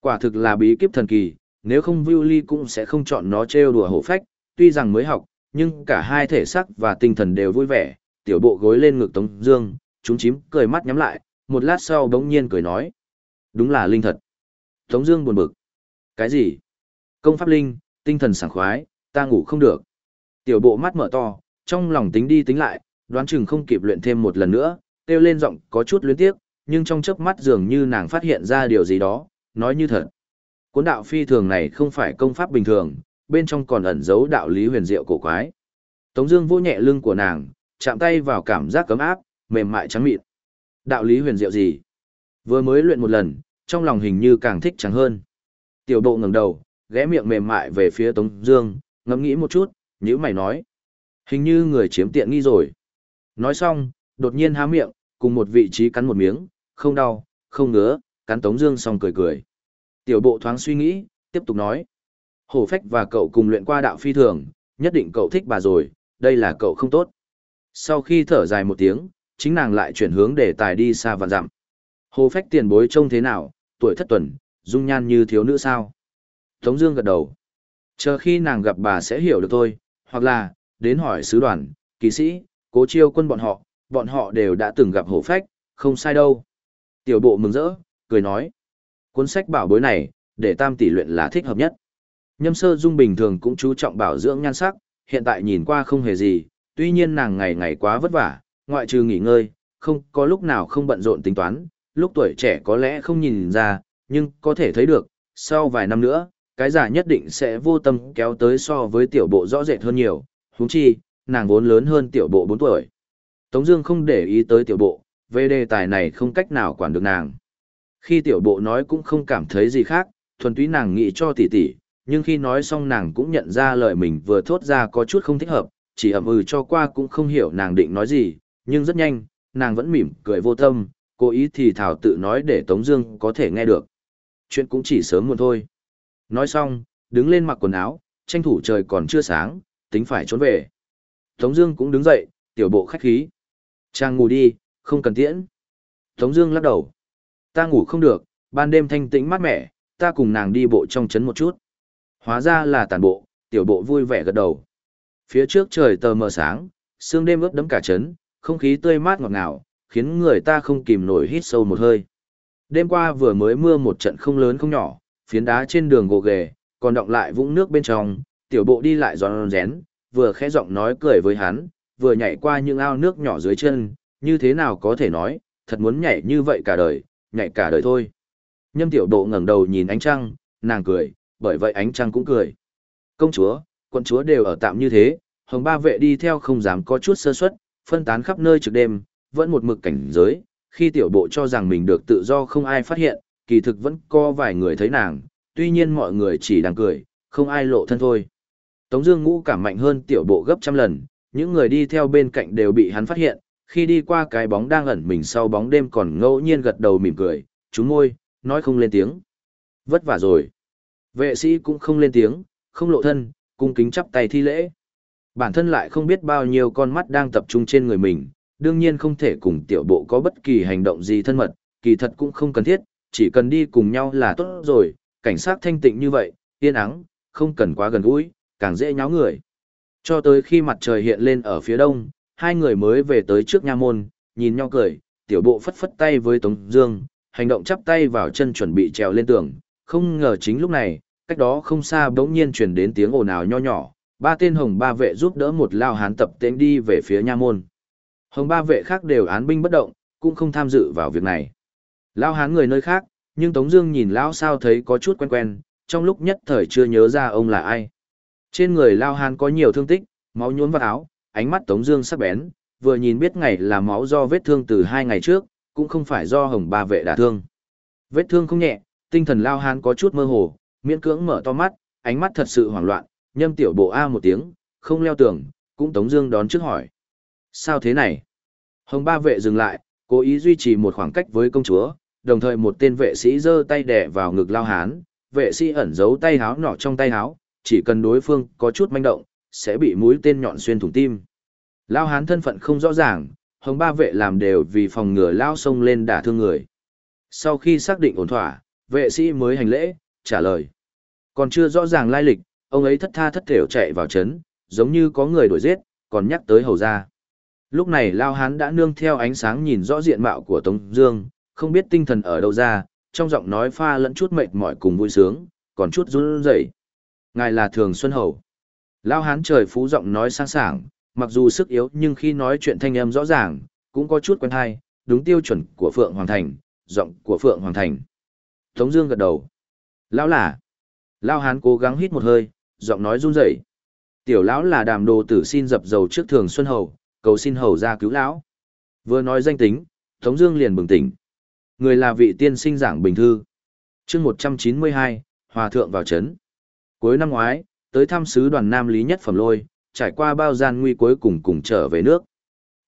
Quả thực là bí kíp thần kỳ, nếu không Vưu Ly cũng sẽ không chọn nó trêu đùa hổ phách, tuy rằng mới học, nhưng cả hai thể xác và tinh thần đều vui vẻ, tiểu bộ gối lên ngực Tống Dương, chúng chím cười mắt nhắm lại, một lát sau đống nhiên cười nói. Đúng là linh thật. Tống Dương buồn bực. Cái gì? Công pháp linh, tinh thần sảng khoái, ta ngủ không được. Tiểu bộ mắt mở to, trong lòng tính đi tính lại, đoán chừng không kịp luyện thêm một lần nữa, kêu lên giọng có chút luyến tiếc, nhưng trong chớp mắt dường như nàng phát hiện ra điều gì đó, nói như thật. Cuốn đạo phi thường này không phải công pháp bình thường, bên trong còn ẩn giấu đạo lý huyền diệu cổ quái. Tống Dương vô nhẹ lưng của nàng, chạm tay vào cảm giác cấm áp, mềm mại trắng mịn. Đạo lý huyền diệu gì? Vừa mới luyện một lần, trong lòng hình như càng thích trắng hơn. Tiểu bộ ngẩng đầu, ghé miệng mềm mại về phía Tống Dương, ngẫm nghĩ một chút, nhíu mày nói, hình như người chiếm tiện nghi rồi. Nói xong, đột nhiên há miệng, cùng một vị trí cắn một miếng, không đau, không ngứa, cắn Tống Dương xong cười cười. Tiểu bộ thoáng suy nghĩ, tiếp tục nói, Hổ Phách và cậu cùng luyện qua đạo phi thường, nhất định cậu thích bà rồi, đây là cậu không tốt. Sau khi thở dài một tiếng, chính nàng lại chuyển hướng để tài đi xa và dặm. Hồ Phách tiền bối trông thế nào, tuổi thất tuần, dung nhan như thiếu nữ sao? Tống Dương gật đầu. Chờ khi nàng gặp bà sẽ hiểu được thôi, hoặc là đến hỏi sứ đoàn, kỳ sĩ, cố chiêu quân bọn họ, bọn họ đều đã từng gặp Hồ Phách, không sai đâu. Tiểu bộ mừng rỡ, cười nói, cuốn sách bảo bối này, để tam tỷ luyện là thích hợp nhất. Nhâm sơ dung bình thường cũng chú trọng bảo dưỡng nhan sắc, hiện tại nhìn qua không hề gì, tuy nhiên nàng ngày ngày quá vất vả, ngoại trừ nghỉ ngơi, không có lúc nào không bận rộn tính toán, lúc tuổi trẻ có lẽ không nhìn ra, nhưng có thể thấy được, sau vài năm nữa, cái giả nhất định sẽ vô tâm kéo tới so với tiểu bộ rõ rệt hơn nhiều, huống chi, nàng vốn lớn hơn tiểu bộ 4 tuổi. Tống Dương không để ý tới tiểu bộ, về đề tài này không cách nào quản được nàng. Khi tiểu bộ nói cũng không cảm thấy gì khác, thuần túy nàng nghĩ cho tỷ tỷ, nhưng khi nói xong nàng cũng nhận ra lời mình vừa thốt ra có chút không thích hợp, chỉ ậm ừ cho qua cũng không hiểu nàng định nói gì, nhưng rất nhanh, nàng vẫn mỉm cười vô tâm, cố ý thì thảo tự nói để Tống Dương có thể nghe được. Chuyện cũng chỉ sớm muộn thôi. Nói xong, đứng lên mặc quần áo, tranh thủ trời còn chưa sáng, tính phải trốn về. Tống Dương cũng đứng dậy, tiểu bộ khách khí. Trang ngủ đi, không cần tiễn. Tống Dương lắc đầu. Ta ngủ không được, ban đêm thanh tĩnh mát mẻ, ta cùng nàng đi bộ trong trấn một chút. Hóa ra là tàn bộ, tiểu bộ vui vẻ gật đầu. Phía trước trời tờ mờ sáng, sương đêm ướt đẫm cả trấn, không khí tươi mát ngọt ngào, khiến người ta không kìm nổi hít sâu một hơi. Đêm qua vừa mới mưa một trận không lớn không nhỏ, phiến đá trên đường gồ ghề, còn động lại vũng nước bên trong, tiểu bộ đi lại giòn rén, vừa khẽ giọng nói cười với hắn, vừa nhảy qua những ao nước nhỏ dưới chân, như thế nào có thể nói, thật muốn nhảy như vậy cả đời, nhảy cả đời thôi. Nhâm tiểu bộ ngẩng đầu nhìn ánh trăng, nàng cười, bởi vậy ánh trăng cũng cười. Công chúa, quân chúa đều ở tạm như thế, hồng ba vệ đi theo không dám có chút sơ suất, phân tán khắp nơi trực đêm, vẫn một mực cảnh giới, khi tiểu bộ cho rằng mình được tự do không ai phát hiện, kỳ thực vẫn có vài người thấy nàng, tuy nhiên mọi người chỉ đang cười, không ai lộ thân thôi. Tống Dương ngũ cảm mạnh hơn tiểu bộ gấp trăm lần, những người đi theo bên cạnh đều bị hắn phát hiện. Khi đi qua cái bóng đang ẩn mình sau bóng đêm còn ngẫu nhiên gật đầu mỉm cười, chú môi, nói không lên tiếng. Vất vả rồi. Vệ sĩ cũng không lên tiếng, không lộ thân, cung kính chắp tay thi lễ. Bản thân lại không biết bao nhiêu con mắt đang tập trung trên người mình, đương nhiên không thể cùng tiểu bộ có bất kỳ hành động gì thân mật, kỳ thật cũng không cần thiết, chỉ cần đi cùng nhau là tốt rồi, cảnh sát thanh tịnh như vậy, yên ắng, không cần quá gần gũi, càng dễ nháo người. Cho tới khi mặt trời hiện lên ở phía đông, hai người mới về tới trước nha môn, nhìn nhau cười, tiểu bộ phất phất tay với Tống Dương, hành động chắp tay vào chân chuẩn bị trèo lên tường, không ngờ chính lúc này, cách đó không xa bỗng nhiên truyền đến tiếng ồn ào nho nhỏ, ba tên hồng ba vệ giúp đỡ một lao hán tập tên đi về phía nha môn. Hồng ba vệ khác đều án binh bất động, cũng không tham dự vào việc này. Lao hán người nơi khác, nhưng Tống Dương nhìn lão sao thấy có chút quen quen, trong lúc nhất thời chưa nhớ ra ông là ai. Trên người Lao hán có nhiều thương tích, máu nhuốm vào áo, ánh mắt Tống Dương sắc bén, vừa nhìn biết ngày là máu do vết thương từ hai ngày trước, cũng không phải do hồng ba vệ đả thương. Vết thương không nhẹ, tinh thần Lao hán có chút mơ hồ, miễn cưỡng mở to mắt, ánh mắt thật sự hoảng loạn, nhâm tiểu bộ a một tiếng, không leo tường, cũng Tống Dương đón trước hỏi, sao thế này? Hồng ba vệ dừng lại, cố ý duy trì một khoảng cách với công chúa, đồng thời một tên vệ sĩ giơ tay đè vào ngực lao hán, vệ sĩ ẩn giấu tay háo nọ trong tay háo, chỉ cần đối phương có chút manh động, sẽ bị mũi tên nhọn xuyên thủng tim. Lao hán thân phận không rõ ràng, hồng ba vệ làm đều vì phòng ngừa lao sông lên đả thương người. Sau khi xác định ổn thỏa, vệ sĩ mới hành lễ, trả lời. Còn chưa rõ ràng lai lịch, ông ấy thất tha thất thểu chạy vào chấn, giống như có người đuổi giết, còn nhắc tới hầu gia. Lúc này Lao Hán đã nương theo ánh sáng nhìn rõ diện mạo của Tống Dương, không biết tinh thần ở đâu ra, trong giọng nói pha lẫn chút mệt mỏi cùng vui sướng, còn chút run rẩy. Ngài là Thường Xuân Hầu. Lao Hán trời phú giọng nói sang sảng, mặc dù sức yếu nhưng khi nói chuyện thanh âm rõ ràng, cũng có chút quen hay, đúng tiêu chuẩn của Phượng Hoàng Thành, giọng của Phượng Hoàng Thành. Tống Dương gật đầu. Lão là. Lao Hán cố gắng hít một hơi, giọng nói run rẩy. Tiểu lão là đàm đồ tử xin dập dầu trước Thường Xuân Hầu, cầu xin hầu ra cứu lão. Vừa nói danh tính, Tống Dương liền bừng tỉnh. Người là vị tiên sinh giảng bình thư. Chương 192, Hòa thượng vào chấn. Cuối năm ngoái, tới thăm sứ đoàn Nam Lý nhất phẩm lôi, trải qua bao gian nguy cuối cùng cùng trở về nước.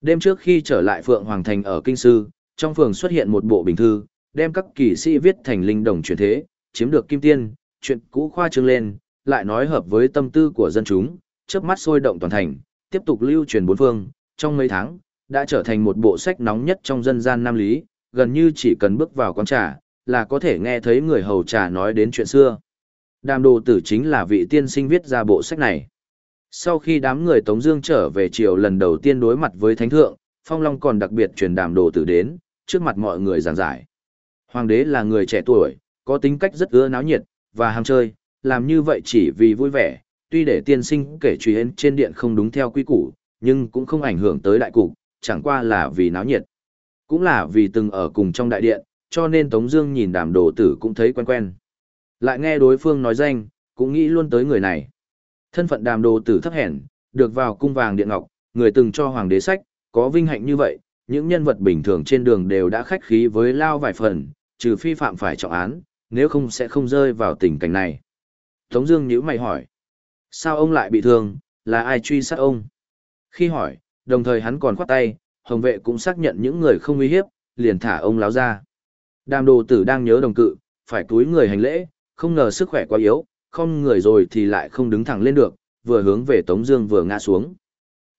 Đêm trước khi trở lại Phượng Hoàng Thành ở Kinh Sư, trong phường xuất hiện một bộ bình thư, đem các kỳ sĩ viết thành linh đồng truyền thế, chiếm được kim tiên, chuyện cũ khoa trương lên, lại nói hợp với tâm tư của dân chúng, chớp mắt sôi động toàn thành, tiếp tục lưu truyền bốn phương, trong mấy tháng, đã trở thành một bộ sách nóng nhất trong dân gian Nam Lý, gần như chỉ cần bước vào quán trà, là có thể nghe thấy người hầu trà nói đến chuyện xưa. Đàm đồ tử chính là vị tiên sinh viết ra bộ sách này. Sau khi đám người Tống Dương trở về triều lần đầu tiên đối mặt với Thánh Thượng, Phong Long còn đặc biệt truyền đàm đồ tử đến, trước mặt mọi người giảng giải. Hoàng đế là người trẻ tuổi, có tính cách rất ưa náo nhiệt, và ham chơi, làm như vậy chỉ vì vui vẻ, tuy để tiên sinh kể chuyện trên điện không đúng theo quy củ, nhưng cũng không ảnh hưởng tới đại cục, chẳng qua là vì náo nhiệt. Cũng là vì từng ở cùng trong đại điện, cho nên Tống Dương nhìn đàm đồ tử cũng thấy quen quen. Lại nghe đối phương nói danh, cũng nghĩ luôn tới người này. Thân phận đàm đồ tử thấp hèn, được vào cung vàng điện ngọc, người từng cho hoàng đế sách, có vinh hạnh như vậy, những nhân vật bình thường trên đường đều đã khách khí với lao vài phần, trừ phi phạm phải trọng án, nếu không sẽ không rơi vào tình cảnh này. Tống Dương nhíu mày hỏi, sao ông lại bị thương, là ai truy sát ông? Khi hỏi, đồng thời hắn còn khoát tay, hồng vệ cũng xác nhận những người không uy hiếp, liền thả ông láo ra. Đàm đồ tử đang nhớ đồng cự, phải túi người hành lễ, không ngờ sức khỏe quá yếu, không người rồi thì lại không đứng thẳng lên được, vừa hướng về Tống Dương vừa ngã xuống.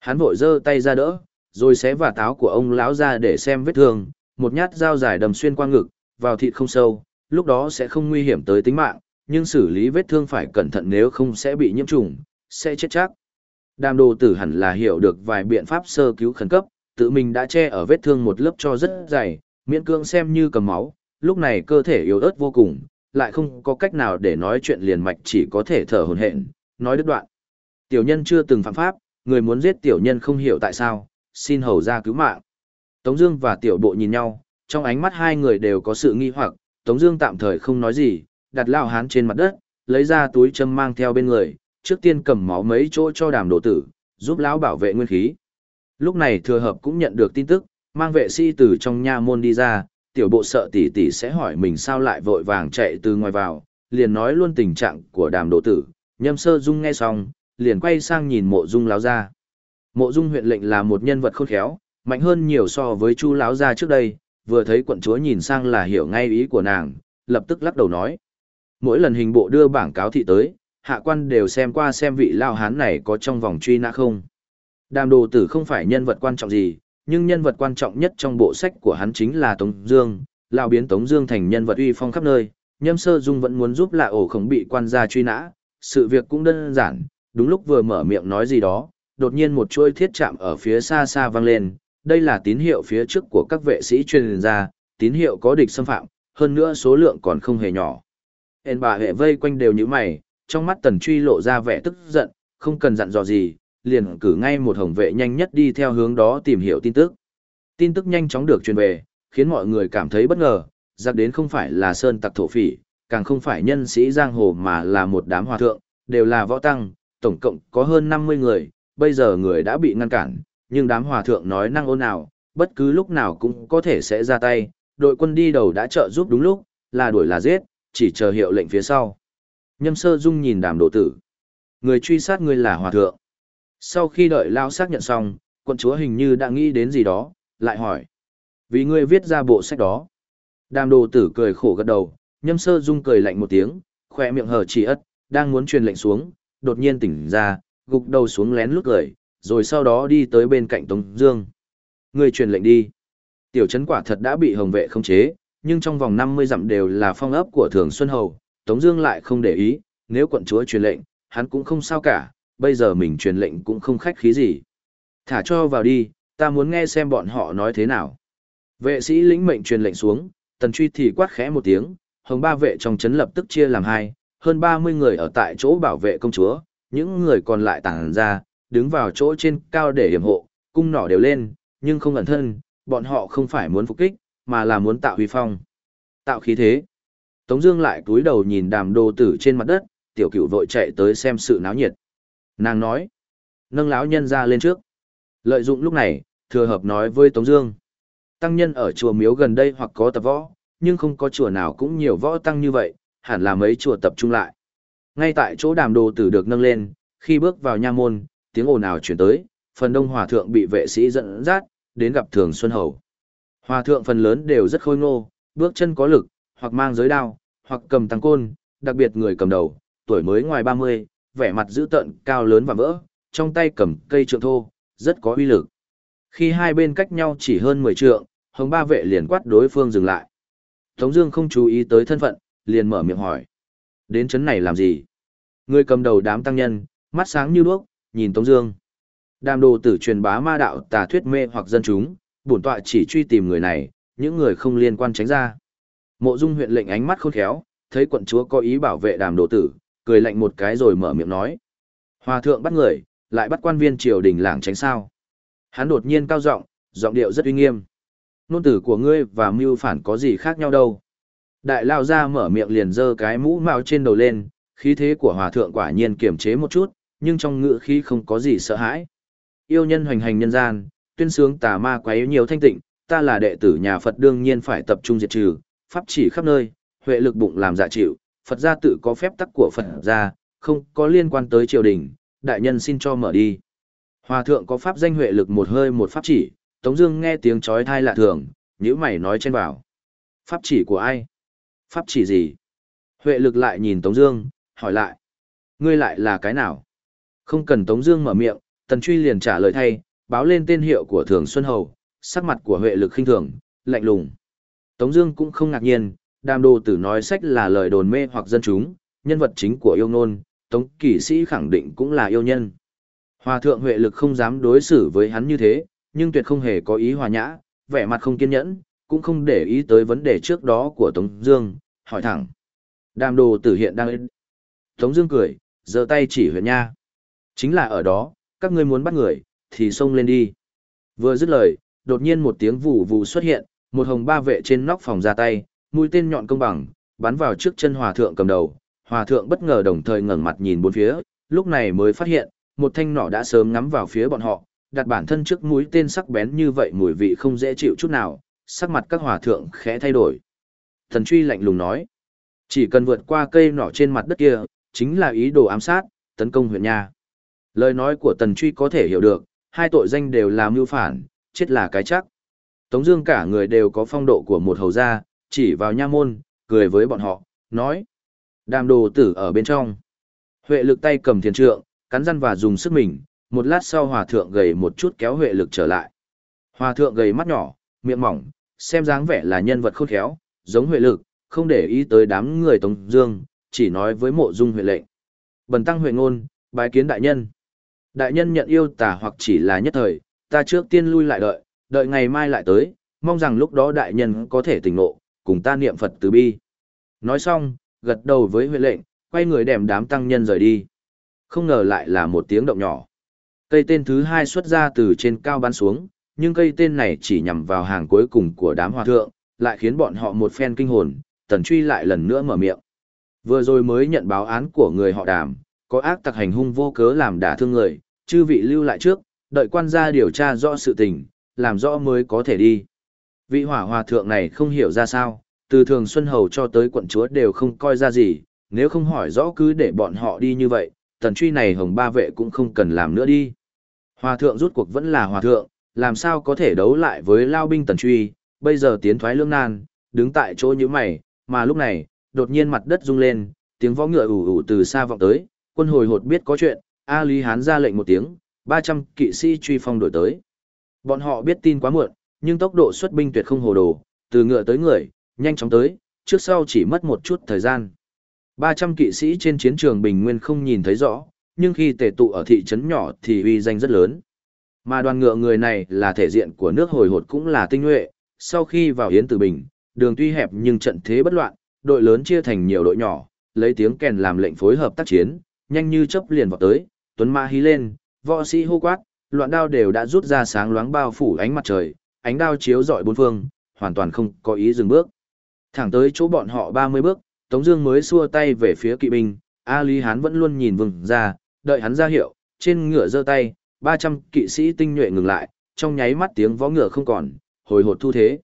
Hắn vội giơ tay ra đỡ, rồi xé và táo của ông lão ra để xem vết thương, một nhát dao dài đầm xuyên qua ngực, vào thịt không sâu, lúc đó sẽ không nguy hiểm tới tính mạng, nhưng xử lý vết thương phải cẩn thận nếu không sẽ bị nhiễm trùng, sẽ chết chắc. Đàm đồ tử hẳn là hiểu được vài biện pháp sơ cứu khẩn cấp, tự mình đã che ở vết thương một lớp cho rất dày, miễn cưỡng xem như cầm máu, lúc này cơ thể yếu ớt vô cùng, lại không có cách nào để nói chuyện liền mạch chỉ có thể thở hổn hển, nói đứt đoạn. Tiểu nhân chưa từng phạm pháp, người muốn giết tiểu nhân không hiểu tại sao, xin hầu ra cứu mạng. Tống Dương và tiểu bộ nhìn nhau, trong ánh mắt hai người đều có sự nghi hoặc. Tống Dương tạm thời không nói gì, đặt lao hán trên mặt đất, lấy ra túi châm mang theo bên người, trước tiên cầm máu mấy chỗ cho đàm đồ tử, giúp lão bảo vệ nguyên khí. Lúc này thừa hợp cũng nhận được tin tức, Mang vệ sĩ từ trong nha môn đi ra, tiểu bộ sợ tỷ tỷ sẽ hỏi mình sao lại vội vàng chạy từ ngoài vào, liền nói luôn tình trạng của đàm độ tử, nhâm sơ dung nghe xong, liền quay sang nhìn mộ dung láo ra. Mộ dung huyện lệnh là một nhân vật khôn khéo, mạnh hơn nhiều so với chu láo ra trước đây, vừa thấy quận chúa nhìn sang là hiểu ngay ý của nàng, lập tức lắc đầu nói. Mỗi lần hình bộ đưa bảng cáo thị tới, hạ quan đều xem qua xem vị lao hán này có trong vòng truy nã không. Đàm đồ tử không phải nhân vật quan trọng gì, nhưng nhân vật quan trọng nhất trong bộ sách của hắn chính là Tống Dương, lão biến Tống Dương thành nhân vật uy phong khắp nơi. Nhâm Sơ Dung vẫn muốn giúp Lạ Ổ không bị quan gia truy nã, sự việc cũng đơn giản. Đúng lúc vừa mở miệng nói gì đó, đột nhiên một chuôi thiết chạm ở phía xa xa vang lên. Đây là tín hiệu phía trước của các vệ sĩ truyền ra, tín hiệu có địch xâm phạm, hơn nữa số lượng còn không hề nhỏ. Hèn bà hệ vây quanh đều như mày, trong mắt Tần Truy lộ ra vẻ tức giận, không cần dặn dò gì, liền cử ngay một hồng vệ nhanh nhất đi theo hướng đó tìm hiểu tin tức. Tin tức nhanh chóng được truyền về, khiến mọi người cảm thấy bất ngờ, giặc đến không phải là sơn tặc thổ phỉ, càng không phải nhân sĩ giang hồ mà là một đám hòa thượng, đều là võ tăng, tổng cộng có hơn 50 người, bây giờ người đã bị ngăn cản, nhưng đám hòa thượng nói năng ôn nào, bất cứ lúc nào cũng có thể sẽ ra tay, đội quân đi đầu đã trợ giúp đúng lúc, là đuổi là giết, chỉ chờ hiệu lệnh phía sau. Nhâm sơ dung nhìn đàm độ tử. Người truy sát ngươi là hòa thượng. Sau khi đợi lao xác nhận xong, quận chúa hình như đã nghĩ đến gì đó, lại hỏi. Vì ngươi viết ra bộ sách đó. Đàm đồ tử cười khổ gật đầu, nhâm sơ dung cười lạnh một tiếng, khỏe miệng hở chỉ ất, đang muốn truyền lệnh xuống, đột nhiên tỉnh ra, gục đầu xuống lén lút cười, rồi sau đó đi tới bên cạnh Tống Dương. Ngươi truyền lệnh đi. Tiểu trấn quả thật đã bị hồng vệ khống chế, nhưng trong vòng 50 dặm đều là phong ấp của Thường Xuân Hầu, Tống Dương lại không để ý, nếu quận chúa truyền lệnh, hắn cũng không sao cả, bây giờ mình truyền lệnh cũng không khách khí gì. Thả cho vào đi, ta muốn nghe xem bọn họ nói thế nào. Vệ sĩ lĩnh mệnh truyền lệnh xuống, tần truy thì quát khẽ một tiếng, hồng ba vệ trong chấn lập tức chia làm hai, hơn 30 người ở tại chỗ bảo vệ công chúa, những người còn lại tản ra, đứng vào chỗ trên cao để hiểm hộ, cung nỏ đều lên, nhưng không ẩn thân, bọn họ không phải muốn phục kích, mà là muốn tạo huy phong. Tạo khí thế. Tống Dương lại cúi đầu nhìn đàm đồ tử trên mặt đất, tiểu cửu vội chạy tới xem sự náo nhiệt. Nàng nói, nâng lão nhân ra lên trước. Lợi dụng lúc này, thừa hợp nói với Tống Dương. Tăng nhân ở chùa miếu gần đây hoặc có tập võ, nhưng không có chùa nào cũng nhiều võ tăng như vậy, hẳn là mấy chùa tập trung lại. Ngay tại chỗ đàm đồ tử được nâng lên, khi bước vào nha môn, tiếng ồn ào truyền tới, phần đông hòa thượng bị vệ sĩ dẫn dắt, đến gặp thường xuân hầu. Hòa thượng phần lớn đều rất khôi ngô, bước chân có lực, hoặc mang giới đao, hoặc cầm tăng côn, đặc biệt người cầm đầu, tuổi mới ngoài 30, vẻ mặt dữ tợn, cao lớn và vỡ, trong tay cầm cây trượng thô, rất có uy lực. Khi hai bên cách nhau chỉ hơn 10 trượng, hồng ba vệ liền quát đối phương dừng lại. Tống Dương không chú ý tới thân phận, liền mở miệng hỏi: đến chấn này làm gì? Người cầm đầu đám tăng nhân, mắt sáng như đuốc, nhìn Tống Dương. Đàm đồ tử truyền bá ma đạo tà thuyết mê hoặc dân chúng, bổn tọa chỉ truy tìm người này, những người không liên quan tránh ra. Mộ Dung huyện lệnh ánh mắt khôn khéo, thấy quận chúa có ý bảo vệ đàm đồ tử, cười lạnh một cái rồi mở miệng nói. Hòa thượng bắt người, lại bắt quan viên triều đình làng tránh sao. Hắn đột nhiên cao giọng, giọng điệu rất uy nghiêm. Nôn tử của ngươi và mưu phản có gì khác nhau đâu. Đại lao ra mở miệng liền giơ cái mũ mao trên đầu lên, khí thế của hòa thượng quả nhiên kiềm chế một chút, nhưng trong ngữ khí không có gì sợ hãi. Yêu nhân hoành hành nhân gian, tuyên sướng tà ma quấy nhiều thanh tịnh, ta là đệ tử nhà Phật đương nhiên phải tập trung diệt trừ, pháp chỉ khắp nơi, huệ lực bụng làm dạ chịu, Phật gia tự có phép tắc của Phật gia, không có liên quan tới triều đình, đại nhân xin cho mở đi. Hòa thượng có pháp danh huệ lực một hơi một pháp chỉ, Tống Dương nghe tiếng chói tai lạ thường, nhíu mày nói trên bảo. Pháp chỉ của ai? Pháp chỉ gì? Huệ lực lại nhìn Tống Dương, hỏi lại. Ngươi lại là cái nào? Không cần Tống Dương mở miệng, Tần Truy liền trả lời thay, báo lên tên hiệu của Thường Xuân Hầu. Sắc mặt của Huệ lực khinh thường, lạnh lùng. Tống Dương cũng không ngạc nhiên, Đàm Đồ Tử nói sách là lời đồn mê hoặc dân chúng, nhân vật chính của yêu nôn, Tống Kỷ Sĩ khẳng định cũng là yêu nhân. Hòa thượng Huệ Lực không dám đối xử với hắn như thế, nhưng tuyệt không hề có ý hòa nhã, vẻ mặt không kiên nhẫn, cũng không để ý tới vấn đề trước đó của Tống Dương, hỏi thẳng. Đàm Đồ Tử hiện đang. Tống Dương cười, giơ tay chỉ huyện nha. Chính là ở đó, các ngươi muốn bắt người, thì xông lên đi. Vừa dứt lời, đột nhiên một tiếng vù vù xuất hiện, một hồng ba vệ trên nóc phòng ra tay, mũi tên nhọn công bằng, bắn vào trước chân hòa thượng cầm đầu. Hòa thượng bất ngờ đồng thời ngẩng mặt nhìn bốn phía, lúc này mới phát hiện, một thanh nỏ đã sớm ngắm vào phía bọn họ, đặt bản thân trước mũi tên sắc bén như vậy mùi vị không dễ chịu chút nào, sắc mặt các hòa thượng khẽ thay đổi. Thần truy lạnh lùng nói, chỉ cần vượt qua cây nỏ trên mặt đất kia, chính là ý đồ ám sát, tấn công huyện nha. Lời nói của tần truy có thể hiểu được, hai tội danh đều là mưu phản, chết là cái chắc. Tống Dương cả người đều có phong độ của một hầu gia, chỉ vào nha môn, cười với bọn họ, nói: Đàm đồ tử ở bên trong. Huệ lực tay cầm thiền trượng, cắn răng và dùng sức mình, một lát sau hòa thượng gầy một chút kéo huệ lực trở lại. Hòa thượng gầy mắt nhỏ, miệng mỏng, xem dáng vẻ là nhân vật khôn khéo, giống huệ lực, không để ý tới đám người Tống Dương, chỉ nói với mộ dung huệ lệnh. Bần tăng huệ ngôn, bái kiến đại nhân. Đại nhân nhận yêu tả hoặc chỉ là nhất thời, ta trước tiên lui lại đợi, đợi ngày mai lại tới, mong rằng lúc đó đại nhân có thể tỉnh ngộ, cùng ta niệm Phật từ bi. Nói xong, gật đầu với huệ lệnh, quay người đem đám tăng nhân rời đi. Không ngờ lại là một tiếng động nhỏ. Cây tên thứ hai xuất ra từ trên cao bắn xuống, nhưng cây tên này chỉ nhằm vào hàng cuối cùng của đám hòa thượng, lại khiến bọn họ một phen kinh hồn, tần truy lại lần nữa mở miệng. Vừa rồi mới nhận báo án của người họ đàm, có ác tặc hành hung vô cớ làm đả thương người, chư vị lưu lại trước, đợi quan gia điều tra rõ sự tình, làm rõ mới có thể đi. Vị hỏa hòa thượng này không hiểu ra sao, từ thường Xuân Hầu cho tới quận chúa đều không coi ra gì, nếu không hỏi rõ cứ để bọn họ đi như vậy, tần truy này hồng ba vệ cũng không cần làm nữa đi. Hòa thượng rút cuộc vẫn là hòa thượng, làm sao có thể đấu lại với lao binh tần truy, bây giờ tiến thoái lương nan, đứng tại chỗ như mày, mà lúc này, đột nhiên mặt đất rung lên, tiếng võ ngựa ủ ủ từ xa vọng tới, quân hồi hột biết có chuyện, A Lý Hán ra lệnh một tiếng, 300 kỵ sĩ truy phong đổi tới. Bọn họ biết tin quá muộn, nhưng tốc độ xuất binh tuyệt không hồ đồ, từ ngựa tới người, nhanh chóng tới, trước sau chỉ mất một chút thời gian. 300 kỵ sĩ trên chiến trường Bình Nguyên không nhìn thấy rõ, nhưng khi tề tụ ở thị trấn nhỏ thì uy danh rất lớn. Mà đoàn ngựa người này là thể diện của nước hồi hột cũng là tinh nhuệ, sau khi vào Yến Tử Bình, đường tuy hẹp nhưng trận thế bất loạn, đội lớn chia thành nhiều đội nhỏ, lấy tiếng kèn làm lệnh phối hợp tác chiến, nhanh như chớp liền vào tới, tuấn mã hí lên, võ sĩ hô quát, loạn đao đều đã rút ra sáng loáng bao phủ ánh mặt trời, ánh đao chiếu dọi bốn phương, hoàn toàn không có ý dừng bước. Thẳng tới chỗ bọn họ 30 bước, Tống Dương mới xua tay về phía kỵ binh, A Lý Hán vẫn luôn nhìn vừng ra, đợi hắn ra hiệu, trên ngựa giơ tay, 300 kỵ sĩ tinh nhuệ ngừng lại, trong nháy mắt tiếng võ ngựa không còn, hồi hột thu thế.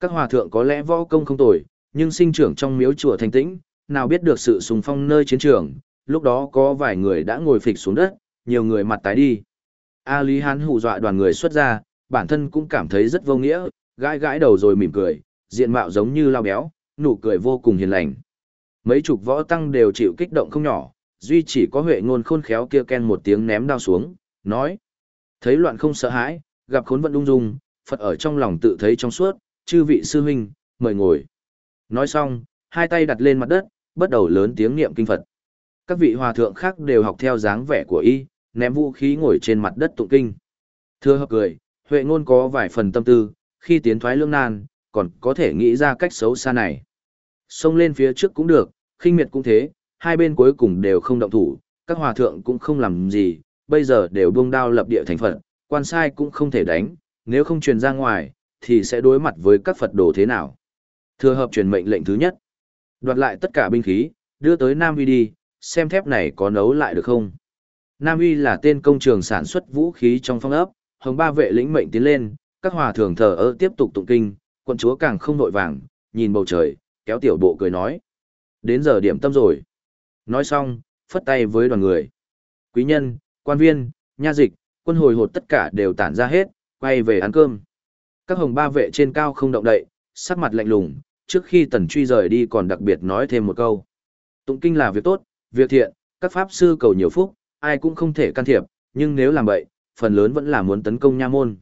Các hòa thượng có lẽ võ công không tồi, nhưng sinh trưởng trong miếu chùa thanh tĩnh, nào biết được sự sùng phong nơi chiến trường, lúc đó có vài người đã ngồi phịch xuống đất, nhiều người mặt tái đi. A Lý Hán hù dọa đoàn người xuất ra, bản thân cũng cảm thấy rất vô nghĩa, gãi gãi đầu rồi mỉm cười, diện mạo giống như lao béo, nụ cười vô cùng hiền lành. Mấy chục võ tăng đều chịu kích động không nhỏ, duy chỉ có huệ ngôn khôn khéo kia ken một tiếng ném đao xuống, nói. Thấy loạn không sợ hãi, gặp khốn vận ung dung, Phật ở trong lòng tự thấy trong suốt, chư vị sư huynh, mời ngồi. Nói xong, hai tay đặt lên mặt đất, bắt đầu lớn tiếng niệm kinh Phật. Các vị hòa thượng khác đều học theo dáng vẻ của y, ném vũ khí ngồi trên mặt đất tụng kinh. Thưa hợp cười, Huệ ngôn có vài phần tâm tư, khi tiến thoái lương nan, còn có thể nghĩ ra cách xấu xa này. Xông lên phía trước cũng được, khinh miệt cũng thế, hai bên cuối cùng đều không động thủ, các hòa thượng cũng không làm gì, bây giờ đều buông đao lập địa thành Phật, quan sai cũng không thể đánh, nếu không truyền ra ngoài, thì sẽ đối mặt với các Phật đồ thế nào. Thừa hợp truyền mệnh lệnh thứ nhất. Đoạt lại tất cả binh khí, đưa tới Nam Vi đi, xem thép này có nấu lại được không. Nam Vi là tên công trường sản xuất vũ khí trong phong ấp, hồng ba vệ lĩnh mệnh tiến lên, các hòa thường thờ ơ tiếp tục tụng kinh, quận chúa càng không nội vàng, nhìn bầu trời, kéo tiểu bộ cười nói. Đến giờ điểm tâm rồi. Nói xong, phất tay với đoàn người. Quý nhân, quan viên, nha dịch, quân hồi hột tất cả đều tản ra hết, quay về ăn cơm. Các hồng ba vệ trên cao không động đậy, sắc mặt lạnh lùng, trước khi tần truy rời đi còn đặc biệt nói thêm một câu. Tụng kinh là việc tốt, việc thiện, các pháp sư cầu nhiều phúc, ai cũng không thể can thiệp, nhưng nếu làm vậy, phần lớn vẫn là muốn tấn công nha môn.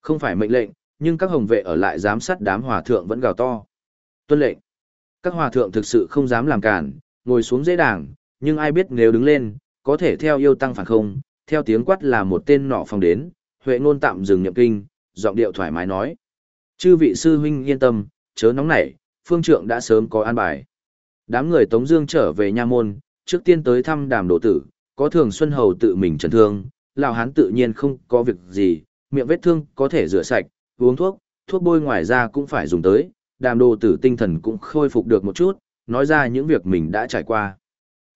Không phải mệnh lệnh, nhưng các hồng vệ ở lại giám sát đám hòa thượng vẫn gào to. Tuân lệnh. Các hòa thượng thực sự không dám làm cản, ngồi xuống dễ đảng, nhưng ai biết nếu đứng lên, có thể theo yêu tăng phản không, theo tiếng quát là một tên nọ phòng đến, Huệ ngôn tạm dừng nhậm kinh, giọng điệu thoải mái nói. Chư vị sư huynh yên tâm, chớ nóng nảy, phương trượng đã sớm có an bài. Đám người Tống Dương trở về nha môn, trước tiên tới thăm đàm độ tử, có thường Xuân Hầu tự mình chấn thương, lão hán tự nhiên không có việc gì, miệng vết thương có thể rửa sạch, uống thuốc, thuốc bôi ngoài ra cũng phải dùng tới, đàm đồ tử tinh thần cũng khôi phục được một chút, nói ra những việc mình đã trải qua.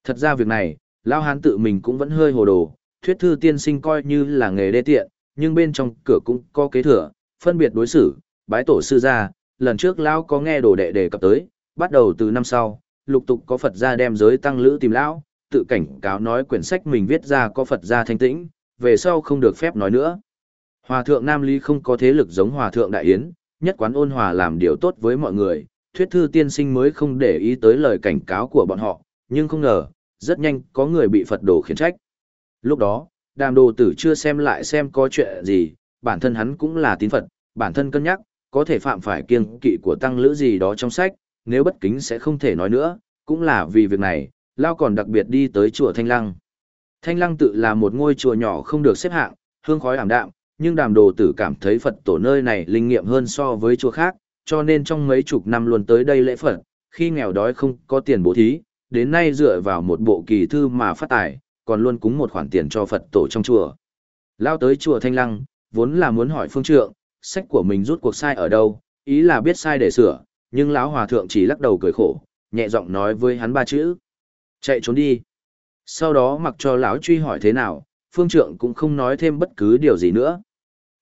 Thật ra việc này, lão hán tự mình cũng vẫn hơi hồ đồ, thuyết thư tiên sinh coi như là nghề đê tiện, nhưng bên trong cửa cũng có kế thừa, phân biệt đối xử, bái tổ sư ra, lần trước lão có nghe đồ đệ đề cập tới, bắt đầu từ năm sau, lục tục có Phật gia đem giới tăng lữ tìm lão, tự cảnh cáo nói quyển sách mình viết ra có Phật gia thanh tĩnh, về sau không được phép nói nữa. Hòa thượng Nam Ly không có thế lực giống Hòa thượng Đại Yến, nhất quán ôn hòa làm điều tốt với mọi người, thuyết thư tiên sinh mới không để ý tới lời cảnh cáo của bọn họ, nhưng không ngờ, rất nhanh có người bị Phật đồ khiển trách. Lúc đó, đàm đồ tử chưa xem lại xem có chuyện gì, bản thân hắn cũng là tín Phật, bản thân cân nhắc, có thể phạm phải kiêng kỵ của tăng lữ gì đó trong sách, nếu bất kính sẽ không thể nói nữa, cũng là vì việc này, Lao còn đặc biệt đi tới chùa Thanh Lăng. Thanh Lăng tự là một ngôi chùa nhỏ không được xếp hạng, hương khói ảm đạm, nhưng đàm đồ tử cảm thấy Phật tổ nơi này linh nghiệm hơn so với chùa khác, cho nên trong mấy chục năm luôn tới đây lễ Phật, khi nghèo đói không có tiền bố thí, đến nay dựa vào một bộ kỳ thư mà phát tài, còn luôn cúng một khoản tiền cho Phật tổ trong chùa. Lao tới chùa Thanh Lăng, vốn là muốn hỏi phương trượng, sách của mình rút cuộc sai ở đâu, ý là biết sai để sửa, nhưng lão hòa thượng chỉ lắc đầu cười khổ, nhẹ giọng nói với hắn ba chữ. Chạy trốn đi. Sau đó mặc cho lão truy hỏi thế nào, phương trượng cũng không nói thêm bất cứ điều gì nữa.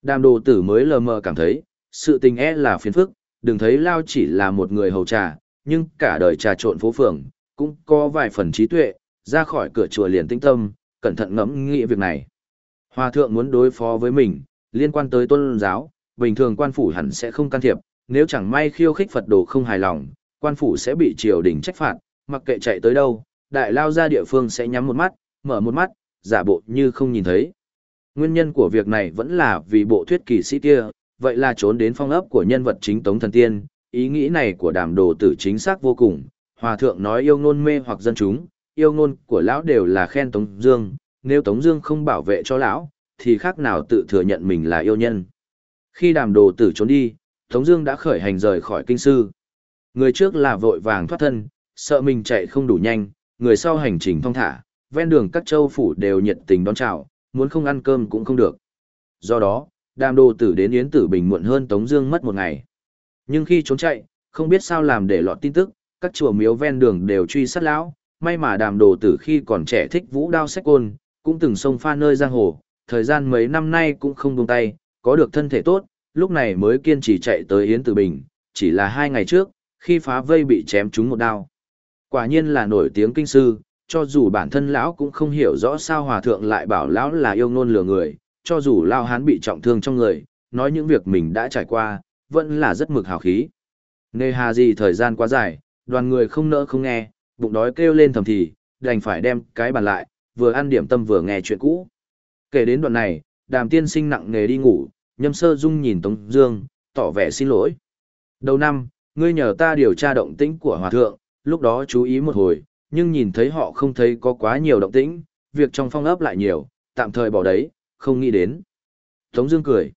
Đàm đồ tử mới lờ mờ cảm thấy, sự tình e là phiền phức, đừng thấy Lao chỉ là một người hầu trà, nhưng cả đời trà trộn phố phường, cũng có vài phần trí tuệ, ra khỏi cửa chùa liền tinh tâm, cẩn thận ngẫm nghĩ việc này. Hòa thượng muốn đối phó với mình, liên quan tới tôn giáo, bình thường quan phủ hẳn sẽ không can thiệp, nếu chẳng may khiêu khích Phật đồ không hài lòng, quan phủ sẽ bị triều đình trách phạt, mặc kệ chạy tới đâu, đại lao ra địa phương sẽ nhắm một mắt, mở một mắt, giả bộ như không nhìn thấy. Nguyên nhân của việc này vẫn là vì bộ thuyết kỳ sĩ kia, vậy là trốn đến phong ấp của nhân vật chính Tống Thần Tiên, ý nghĩ này của đàm đồ tử chính xác vô cùng, hòa thượng nói yêu ngôn mê hoặc dân chúng, yêu ngôn của lão đều là khen Tống Dương, nếu Tống Dương không bảo vệ cho lão, thì khác nào tự thừa nhận mình là yêu nhân. Khi đàm đồ tử trốn đi, Tống Dương đã khởi hành rời khỏi kinh sư. Người trước là vội vàng thoát thân, sợ mình chạy không đủ nhanh, người sau hành trình thong thả, ven đường các châu phủ đều nhiệt tình đón chào, muốn không ăn cơm cũng không được. Do đó, đàm đồ tử đến Yến Tử Bình muộn hơn Tống Dương mất một ngày. Nhưng khi trốn chạy, không biết sao làm để lọt tin tức, các chùa miếu ven đường đều truy sát lão. May mà đàm đồ tử khi còn trẻ thích vũ đao sách côn, cũng từng sông pha nơi giang hồ, thời gian mấy năm nay cũng không buông tay, có được thân thể tốt, lúc này mới kiên trì chạy tới Yến Tử Bình, chỉ là hai ngày trước, khi phá vây bị chém trúng một đao. Quả nhiên là nổi tiếng kinh sư, cho dù bản thân lão cũng không hiểu rõ sao hòa thượng lại bảo lão là yêu ngôn lừa người, cho dù lao hán bị trọng thương trong người, nói những việc mình đã trải qua, vẫn là rất mực hào khí. Nề hà gì thời gian quá dài, đoàn người không nỡ không nghe, bụng đói kêu lên thầm thì, đành phải đem cái bàn lại, vừa ăn điểm tâm vừa nghe chuyện cũ. Kể đến đoạn này, đàm tiên sinh nặng nghề đi ngủ, nhâm sơ dung nhìn Tống Dương, tỏ vẻ xin lỗi. Đầu năm, ngươi nhờ ta điều tra động tĩnh của hòa thượng, lúc đó chú ý một hồi, nhưng nhìn thấy họ không thấy có quá nhiều động tĩnh, việc trong phong ấp lại nhiều, tạm thời bỏ đấy, không nghĩ đến. Tống Dương cười,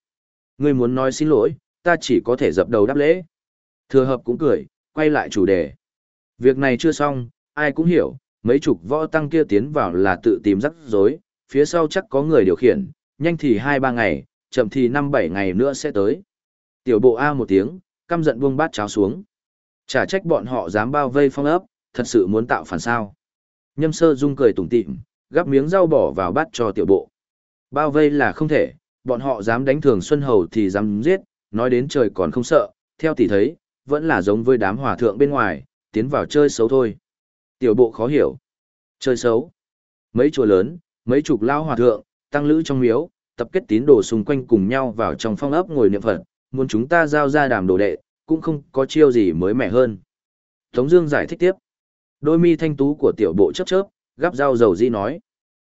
ngươi muốn nói xin lỗi, ta chỉ có thể dập đầu đáp lễ. Thừa hợp cũng cười, quay lại chủ đề. Việc này chưa xong, ai cũng hiểu, mấy chục võ tăng kia tiến vào là tự tìm rắc rối, phía sau chắc có người điều khiển, nhanh thì hai ba ngày, chậm thì năm bảy ngày nữa sẽ tới. Tiểu bộ A một tiếng, căm giận buông bát cháo xuống. Chả trách bọn họ dám bao vây phong ấp, thật sự muốn tạo phản sao. Nhâm sơ dung cười tủm tỉm, gắp miếng rau bỏ vào bát cho tiểu bộ. Bao vây là không thể, bọn họ dám đánh thường Xuân Hầu thì dám giết, nói đến trời còn không sợ, theo tỷ thấy, vẫn là giống với đám hòa thượng bên ngoài, tiến vào chơi xấu thôi. Tiểu bộ khó hiểu. Chơi xấu. Mấy chùa lớn, mấy chục lao hòa thượng, tăng lữ trong miếu, tập kết tín đồ xung quanh cùng nhau vào trong phong ấp ngồi niệm Phật, muốn chúng ta giao ra đàm đồ đệ, cũng không có chiêu gì mới mẻ hơn. Tống Dương giải thích tiếp. Đôi mi thanh tú của tiểu bộ chớp chớp, gắp dao dầu di nói.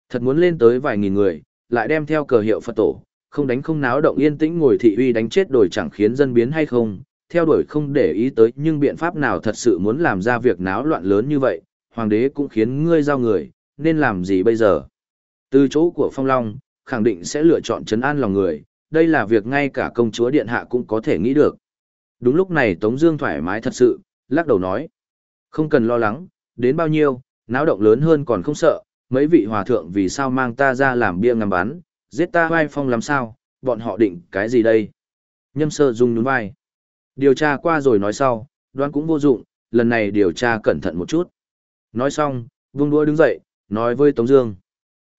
Thật muốn lên tới vài nghìn người, lại đem theo cờ hiệu Phật tổ, không đánh không náo động yên tĩnh ngồi thị uy đánh chết đổi chẳng khiến dân biến hay không, theo đuổi không để ý tới nhưng biện pháp nào thật sự muốn làm ra việc náo loạn lớn như vậy, hoàng đế cũng khiến ngươi giao người, nên làm gì bây giờ? Từ chỗ của Phong Long, khẳng định sẽ lựa chọn trấn an lòng người, đây là việc ngay cả công chúa điện hạ cũng có thể nghĩ được. Đúng lúc này Tống Dương thoải mái thật sự, lắc đầu nói, không cần lo lắng, đến bao nhiêu, náo động lớn hơn còn không sợ, mấy vị hòa thượng vì sao mang ta ra làm bia ngắm bắn, giết ta vai phong làm sao, bọn họ định cái gì đây? Nhâm sơ dung nhún vai. Điều tra qua rồi nói sau, đoán cũng vô dụng, lần này điều tra cẩn thận một chút. Nói xong, vương đua đứng dậy, nói với Tống Dương.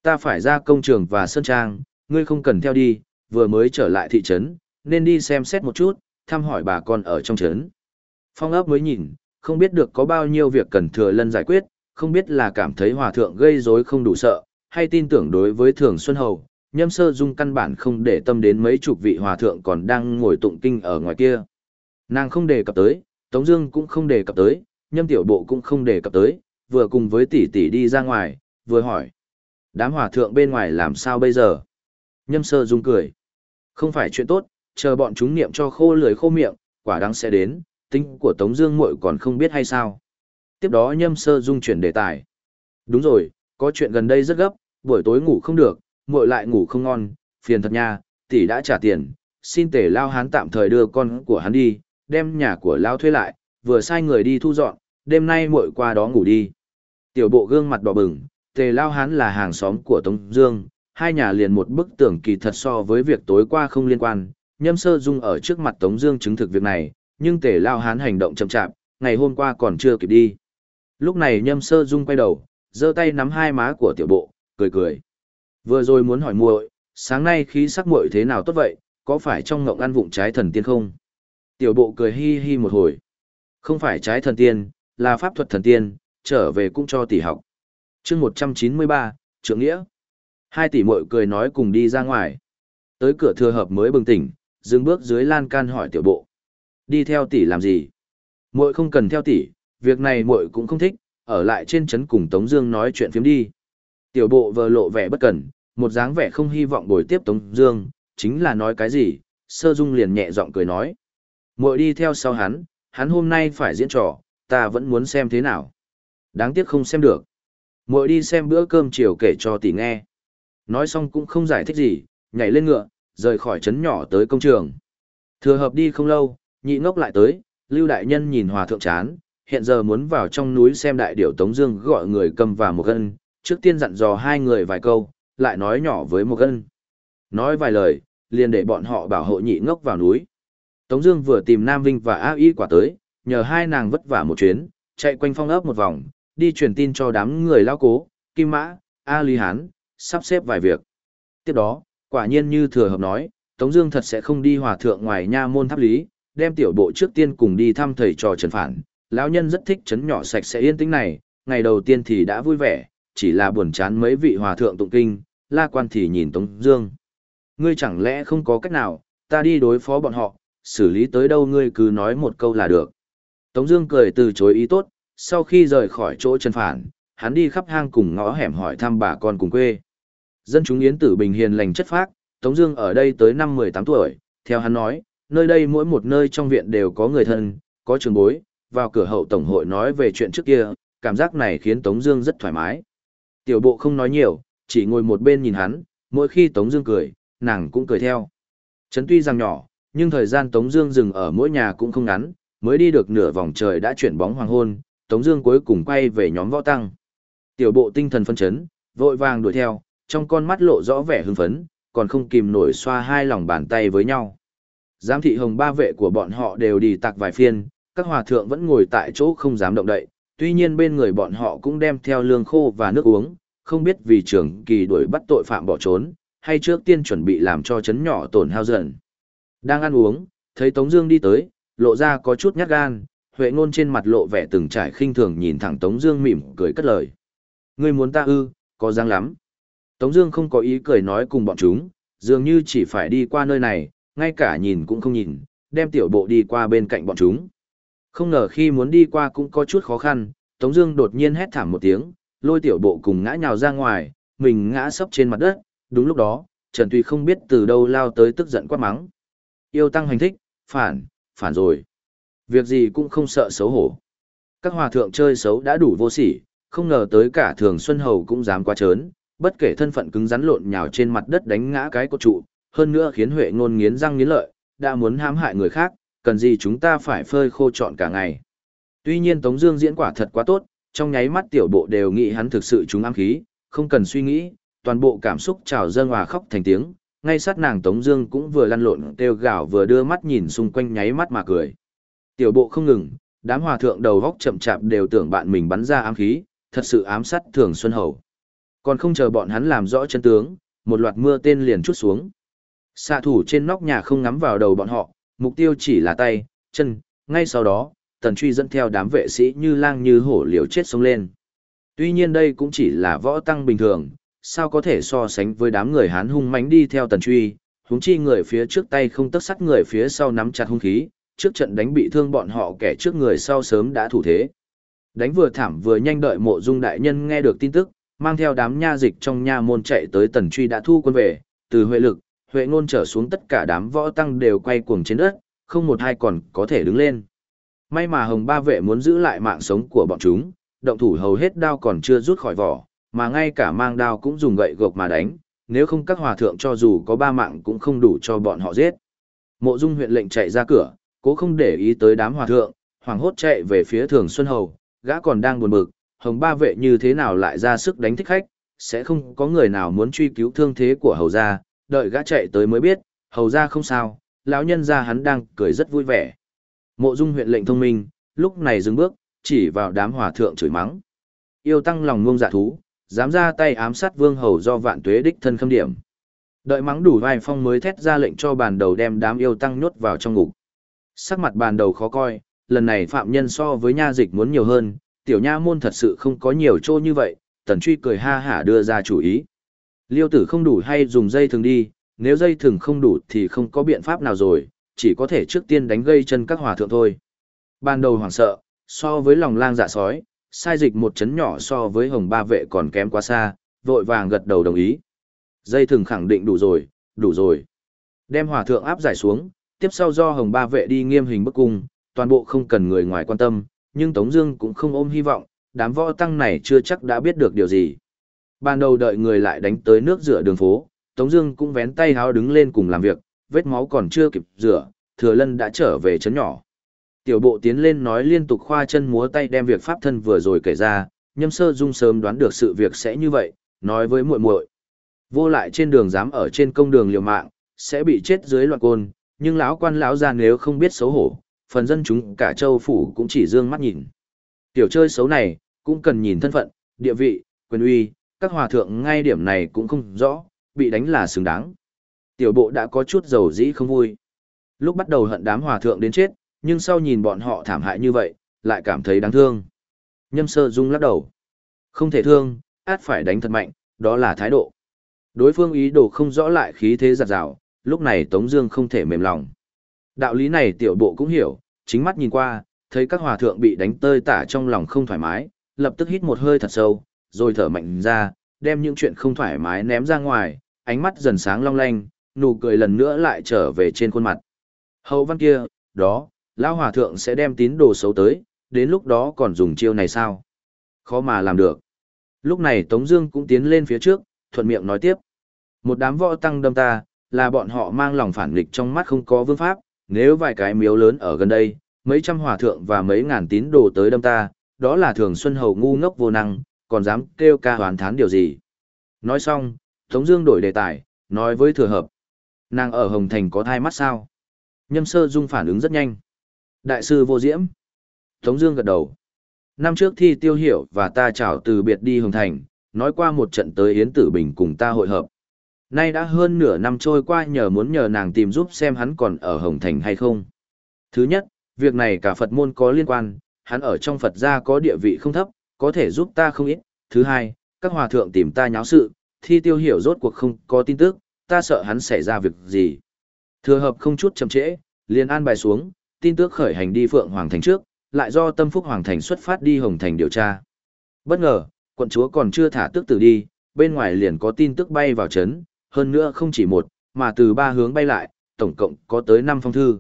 Ta phải ra công trường và sơn trang, ngươi không cần theo đi, vừa mới trở lại thị trấn, nên đi xem xét một chút, thăm hỏi bà con ở trong trấn. Phong ấp mới nhìn, không biết được có bao nhiêu việc cần thừa lân giải quyết, không biết là cảm thấy hòa thượng gây rối không đủ sợ, hay tin tưởng đối với thường Xuân Hầu, nhâm sơ dung căn bản không để tâm đến mấy chục vị hòa thượng còn đang ngồi tụng kinh ở ngoài kia. Nàng không đề cập tới, Tống Dương cũng không đề cập tới, nhâm tiểu bộ cũng không đề cập tới, vừa cùng với tỷ tỷ đi ra ngoài, vừa hỏi. Đám hòa thượng bên ngoài làm sao bây giờ? Nhâm sơ dung cười. Không phải chuyện tốt, chờ bọn chúng niệm cho khô lưỡi khô miệng, quả đáng sẽ đến, tính của Tống Dương muội còn không biết hay sao? Tiếp đó nhâm sơ dung chuyển đề tài. Đúng rồi, có chuyện gần đây rất gấp, buổi tối ngủ không được, muội lại ngủ không ngon, phiền thật nha, tỷ đã trả tiền, xin tề lao hán tạm thời đưa con của hắn đi, đem nhà của lao thuê lại, vừa sai người đi thu dọn, đêm nay muội qua đó ngủ đi. Tiểu bộ gương mặt đỏ bừng, tề lao hán là hàng xóm của Tống Dương, hai nhà liền một bức tường kỳ thật so với việc tối qua không liên quan. Nhâm sơ dung ở trước mặt Tống Dương chứng thực việc này, nhưng tề lao hán hành động chậm chạp, ngày hôm qua còn chưa kịp đi. Lúc này nhâm sơ dung quay đầu, giơ tay nắm hai má của tiểu bộ, cười cười. Vừa rồi muốn hỏi muội, sáng nay khí sắc muội thế nào tốt vậy, có phải trong ngộng ăn vụng trái thần tiên không? Tiểu bộ cười hi hi một hồi. Không phải trái thần tiên, là pháp thuật thần tiên, trở về cũng cho tỷ học. chương 193, trưởng nghĩa. Hai tỷ muội cười nói cùng đi ra ngoài. Tới cửa thừa hợp mới bừng tỉnh, dừng bước dưới lan can hỏi tiểu bộ. Đi theo tỷ làm gì? Muội không cần theo tỷ, việc này muội cũng không thích, ở lại trên trấn cùng Tống Dương nói chuyện phiếm đi. Tiểu bộ vờ lộ vẻ bất cần một dáng vẻ không hy vọng bồi tiếp Tống Dương, chính là nói cái gì, Sơ Dung liền nhẹ giọng cười nói, muội đi theo sau hắn, hắn hôm nay phải diễn trò, ta vẫn muốn xem thế nào. Đáng tiếc không xem được. Muội đi xem bữa cơm chiều kể cho tỷ nghe. Nói xong cũng không giải thích gì, nhảy lên ngựa, rời khỏi trấn nhỏ tới công trường. Thừa hợp đi không lâu, nhị ngốc lại tới, Lưu Đại Nhân nhìn hòa thượng chán, hiện giờ muốn vào trong núi xem đại điểu Tống Dương gọi người cầm và một gân, trước tiên dặn dò hai người vài câu, lại nói nhỏ với một gân. Nói vài lời, liền để bọn họ bảo hộ nhị ngốc vào núi. Tống Dương vừa tìm Nam Vinh và A Y quả tới, nhờ hai nàng vất vả một chuyến, chạy quanh phong ấp một vòng, đi truyền tin cho đám người lao cố, Kim Mã, A Lý Hán, sắp xếp vài việc. Tiếp đó, quả nhiên như thừa hợp nói, Tống Dương thật sẽ không đi hòa thượng ngoài nha môn tháp lý, đem tiểu bộ trước tiên cùng đi thăm thầy trò Trần Phản. Lão nhân rất thích chấn nhỏ sạch sẽ yên tĩnh này, ngày đầu tiên thì đã vui vẻ, chỉ là buồn chán mấy vị hòa thượng tụng kinh, la quan thì nhìn Tống Dương. Ngươi chẳng lẽ không có cách nào, ta đi đối phó bọn họ, xử lý tới đâu ngươi cứ nói một câu là được. Tống Dương cười từ chối ý tốt, sau khi rời khỏi chỗ Trần Phản, hắn đi khắp hang cùng ngõ hẻm hỏi thăm bà con cùng quê. Dân chúng Yến Tử Bình hiền lành chất phác, Tống Dương ở đây tới năm 18 tuổi, theo hắn nói, nơi đây mỗi một nơi trong viện đều có người thân, có trường bối, vào cửa hậu tổng hội nói về chuyện trước kia, cảm giác này khiến Tống Dương rất thoải mái. Tiểu bộ không nói nhiều, chỉ ngồi một bên nhìn hắn, mỗi khi Tống Dương cười, nàng cũng cười theo. Trấn tuy rằng nhỏ, nhưng thời gian Tống Dương dừng ở mỗi nhà cũng không ngắn, mới đi được nửa vòng trời đã chuyển bóng hoàng hôn, Tống Dương cuối cùng quay về nhóm võ tăng. Tiểu bộ tinh thần phân chấn, vội vàng đuổi theo, trong con mắt lộ rõ vẻ hưng phấn, còn không kìm nổi xoa hai lòng bàn tay với nhau. Giám thị hồng ba vệ của bọn họ đều đi tạc vài phiên, các hòa thượng vẫn ngồi tại chỗ không dám động đậy. Tuy nhiên bên người bọn họ cũng đem theo lương khô và nước uống, không biết vì trưởng kỳ đuổi bắt tội phạm bỏ trốn, hay trước tiên chuẩn bị làm cho chấn nhỏ tổn hao dần. Đang ăn uống, thấy Tống Dương đi tới, lộ ra có chút nhát gan, Huệ ngôn trên mặt lộ vẻ từng trải khinh thường nhìn thẳng Tống Dương mỉm cười cất lời. Ngươi muốn ta ư? Có dáng lắm. Tống Dương không có ý cười nói cùng bọn chúng, dường như chỉ phải đi qua nơi này, ngay cả nhìn cũng không nhìn, đem tiểu bộ đi qua bên cạnh bọn chúng. Không ngờ khi muốn đi qua cũng có chút khó khăn, Tống Dương đột nhiên hét thảm một tiếng, lôi tiểu bộ cùng ngã nhào ra ngoài, mình ngã sấp trên mặt đất. Đúng lúc đó, Trần Tuy không biết từ đâu lao tới tức giận quát mắng. Yêu tăng hành thích, phản, phản rồi. Việc gì cũng không sợ xấu hổ. Các hòa thượng chơi xấu đã đủ vô sỉ, không ngờ tới cả thường Xuân Hầu cũng dám quá chớn bất kể thân phận cứng rắn lộn nhào trên mặt đất đánh ngã cái cột trụ, hơn nữa khiến Huệ ngôn nghiến răng nghiến lợi, đã muốn hãm hại người khác, cần gì chúng ta phải phơi khô trọn cả ngày. Tuy nhiên Tống Dương diễn quả thật quá tốt, trong nháy mắt tiểu bộ đều nghĩ hắn thực sự trúng ám khí, không cần suy nghĩ, toàn bộ cảm xúc trào dâng hòa khóc thành tiếng, ngay sát nàng Tống Dương cũng vừa lăn lộn kêu gào vừa đưa mắt nhìn xung quanh nháy mắt mà cười. Tiểu bộ không ngừng, đám hòa thượng đầu góc chậm chạp đều tưởng bạn mình bắn ra ám khí, thật sự ám sát thường Xuân Hầu. Còn không chờ bọn hắn làm rõ chân tướng, một loạt mưa tên liền chút xuống. Xạ thủ trên nóc nhà không ngắm vào đầu bọn họ, mục tiêu chỉ là tay, chân, ngay sau đó, tần truy dẫn theo đám vệ sĩ như lang như hổ liều chết sống lên. Tuy nhiên đây cũng chỉ là võ tăng bình thường, sao có thể so sánh với đám người hán hung mãnh đi theo tần truy, huống chi người phía trước tay không tất sắt người phía sau nắm chặt hung khí, trước trận đánh bị thương bọn họ kẻ trước người sau sớm đã thủ thế. Đánh vừa thảm vừa nhanh đợi mộ dung đại nhân nghe được tin tức, mang theo đám nha dịch trong nha môn chạy tới tần truy đã thu quân về, từ huệ lực, huệ ngôn trở xuống tất cả đám võ tăng đều quay cuồng trên đất, không một hai còn có thể đứng lên. May mà hồng ba vệ muốn giữ lại mạng sống của bọn chúng, động thủ hầu hết đao còn chưa rút khỏi vỏ, mà ngay cả mang đao cũng dùng gậy gộc mà đánh, nếu không các hòa thượng cho dù có ba mạng cũng không đủ cho bọn họ giết. Mộ Dung huyện lệnh chạy ra cửa, cố không để ý tới đám hòa thượng, hoàng hốt chạy về phía Thường Xuân Hầu, gã còn đang buồn bực, hồng ba vệ như thế nào lại ra sức đánh thích khách, sẽ không có người nào muốn truy cứu thương thế của hầu gia, đợi gã chạy tới mới biết, hầu gia không sao, lão nhân gia hắn đang cười rất vui vẻ. Mộ Dung huyện lệnh thông minh, lúc này dừng bước, chỉ vào đám hòa thượng chửi mắng. Yêu tăng lòng ngông dạ thú, dám ra tay ám sát vương hầu do vạn tuế đích thân khâm điểm. Đợi mắng đủ vài phong mới thét ra lệnh cho bàn đầu đem đám yêu tăng nhốt vào trong ngục. Sắc mặt bàn đầu khó coi, lần này phạm nhân so với nha dịch muốn nhiều hơn, tiểu nha môn thật sự không có nhiều chỗ như vậy, tần truy cười ha hả đưa ra chủ ý. Liêu tử không đủ hay dùng dây thường đi, nếu dây thường không đủ thì không có biện pháp nào rồi, chỉ có thể trước tiên đánh gây chân các hòa thượng thôi. Ban đầu hoảng sợ, so với lòng lang dạ sói, sai dịch một chấn nhỏ so với hồng ba vệ còn kém quá xa, vội vàng gật đầu đồng ý. Dây thường khẳng định đủ rồi, đủ rồi. Đem hòa thượng áp giải xuống, tiếp sau do hồng ba vệ đi nghiêm hình bức cung, toàn bộ không cần người ngoài quan tâm, nhưng Tống Dương cũng không ôm hy vọng, đám võ tăng này chưa chắc đã biết được điều gì. Ban đầu đợi người lại đánh tới nước rửa đường phố, Tống Dương cũng vén tay háo đứng lên cùng làm việc, vết máu còn chưa kịp rửa, Thừa Lân đã trở về chấn nhỏ. Tiểu bộ tiến lên nói liên tục khoa chân múa tay đem việc pháp thân vừa rồi kể ra, nhâm sơ dung sớm đoán được sự việc sẽ như vậy, nói với muội muội vô lại trên đường dám ở trên công đường liều mạng, sẽ bị chết dưới loạn côn, nhưng lão quan lão già nếu không biết xấu hổ, phần dân chúng cả châu phủ cũng chỉ dương mắt nhìn. Tiểu chơi xấu này, cũng cần nhìn thân phận, địa vị, quyền uy, các hòa thượng ngay điểm này cũng không rõ, bị đánh là xứng đáng. Tiểu bộ đã có chút dầu dĩ không vui. Lúc bắt đầu hận đám hòa thượng đến chết, nhưng sau nhìn bọn họ thảm hại như vậy, lại cảm thấy đáng thương. Nhâm sơ dung lắc đầu. Không thể thương, át phải đánh thật mạnh, đó là thái độ. Đối phương ý đồ không rõ lại khí thế giặt rào, lúc này Tống Dương không thể mềm lòng. Đạo lý này tiểu bộ cũng hiểu, chính mắt nhìn qua, thấy các hòa thượng bị đánh tơi tả trong lòng không thoải mái, lập tức hít một hơi thật sâu, rồi thở mạnh ra, đem những chuyện không thoải mái ném ra ngoài, ánh mắt dần sáng long lanh, nụ cười lần nữa lại trở về trên khuôn mặt. Hậu văn kia, đó, lão hòa thượng sẽ đem tín đồ xấu tới, đến lúc đó còn dùng chiêu này sao? Khó mà làm được. Lúc này Tống Dương cũng tiến lên phía trước, thuận miệng nói tiếp. Một đám võ tăng đâm ta, là bọn họ mang lòng phản nghịch trong mắt không có vương pháp, nếu vài cái miếu lớn ở gần đây, mấy trăm hòa thượng và mấy ngàn tín đồ tới đâm ta, đó là thường xuân hầu ngu ngốc vô năng, còn dám kêu ca hoán thán điều gì. Nói xong, Tống Dương đổi đề tài, nói với thừa hợp. Nàng ở Hồng Thành có thai mắt sao? Nhâm sơ dung phản ứng rất nhanh. Đại sư vô diễm. Tống Dương gật đầu. Năm trước thi tiêu hiểu và ta chào từ biệt đi Hồng Thành, nói qua một trận tới Yến Tử Bình cùng ta hội hợp. Nay đã hơn nửa năm trôi qua nhờ muốn nhờ nàng tìm giúp xem hắn còn ở Hồng Thành hay không. Thứ nhất, việc này cả Phật môn có liên quan, hắn ở trong Phật gia có địa vị không thấp, có thể giúp ta không ít. Thứ hai, các hòa thượng tìm ta nháo sự, thi tiêu hiểu rốt cuộc không có tin tức, ta sợ hắn xảy ra việc gì. Thừa hợp không chút chậm trễ, liền an bài xuống, tin tức khởi hành đi Phượng Hoàng Thành trước, lại do Tâm Phúc Hoàng Thành xuất phát đi Hồng Thành điều tra. Bất ngờ, quận chúa còn chưa thả tước tử đi, bên ngoài liền có tin tức bay vào chấn, hơn nữa không chỉ một, mà từ ba hướng bay lại, tổng cộng có tới 5 phong thư.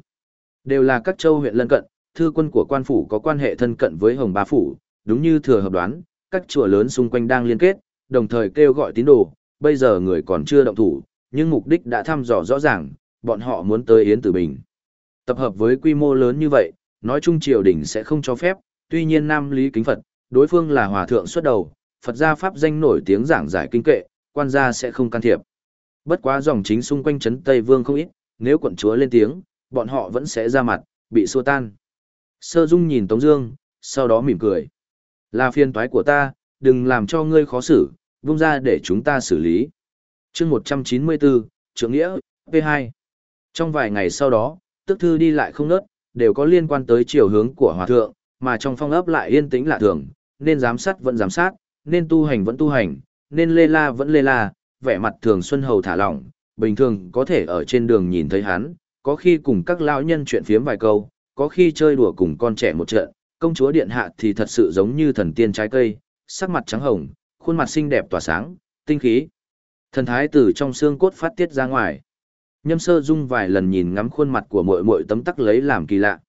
Đều là các châu huyện lân cận, thư quân của quan phủ có quan hệ thân cận với Hồng Ba Phủ, đúng như thừa hợp đoán, các chùa lớn xung quanh đang liên kết, đồng thời kêu gọi tín đồ, bây giờ người còn chưa động thủ, nhưng mục đích đã thăm dò rõ ràng, bọn họ muốn tới Yến Tử Bình. Tập hợp với quy mô lớn như vậy, nói chung triều đình sẽ không cho phép, tuy nhiên Nam Lý Kính Phật, đối phương là hòa thượng xuất đầu, Phật gia Pháp danh nổi tiếng giảng giải kinh kệ, quan gia sẽ không can thiệp. Bất quá dòng chính xung quanh trấn Tây Vương không ít, nếu quận chúa lên tiếng, bọn họ vẫn sẽ ra mặt, bị xua tan. Sơ Dung nhìn Tống Dương, sau đó mỉm cười. Là phiền toái của ta, đừng làm cho ngươi khó xử, vung ra để chúng ta xử lý. Chương 194, Trượng Nghĩa, P2. Trong vài ngày sau đó, tức thư đi lại không nớt, đều có liên quan tới chiều hướng của hòa thượng, mà trong phong ấp lại yên tĩnh lạ thường, nên giám sát vẫn giám sát, nên tu hành vẫn tu hành, nên lê la vẫn lê la, vẻ mặt thường xuân hầu thả lỏng, bình thường có thể ở trên đường nhìn thấy hắn, có khi cùng các lão nhân chuyện phiếm vài câu, có khi chơi đùa cùng con trẻ một trận, công chúa điện hạ thì thật sự giống như thần tiên trái cây, sắc mặt trắng hồng, khuôn mặt xinh đẹp tỏa sáng, tinh khí. Thần thái từ trong xương cốt phát tiết ra ngoài. Nhâm sơ dung vài lần nhìn ngắm khuôn mặt của muội muội tấm tắc lấy làm kỳ lạ.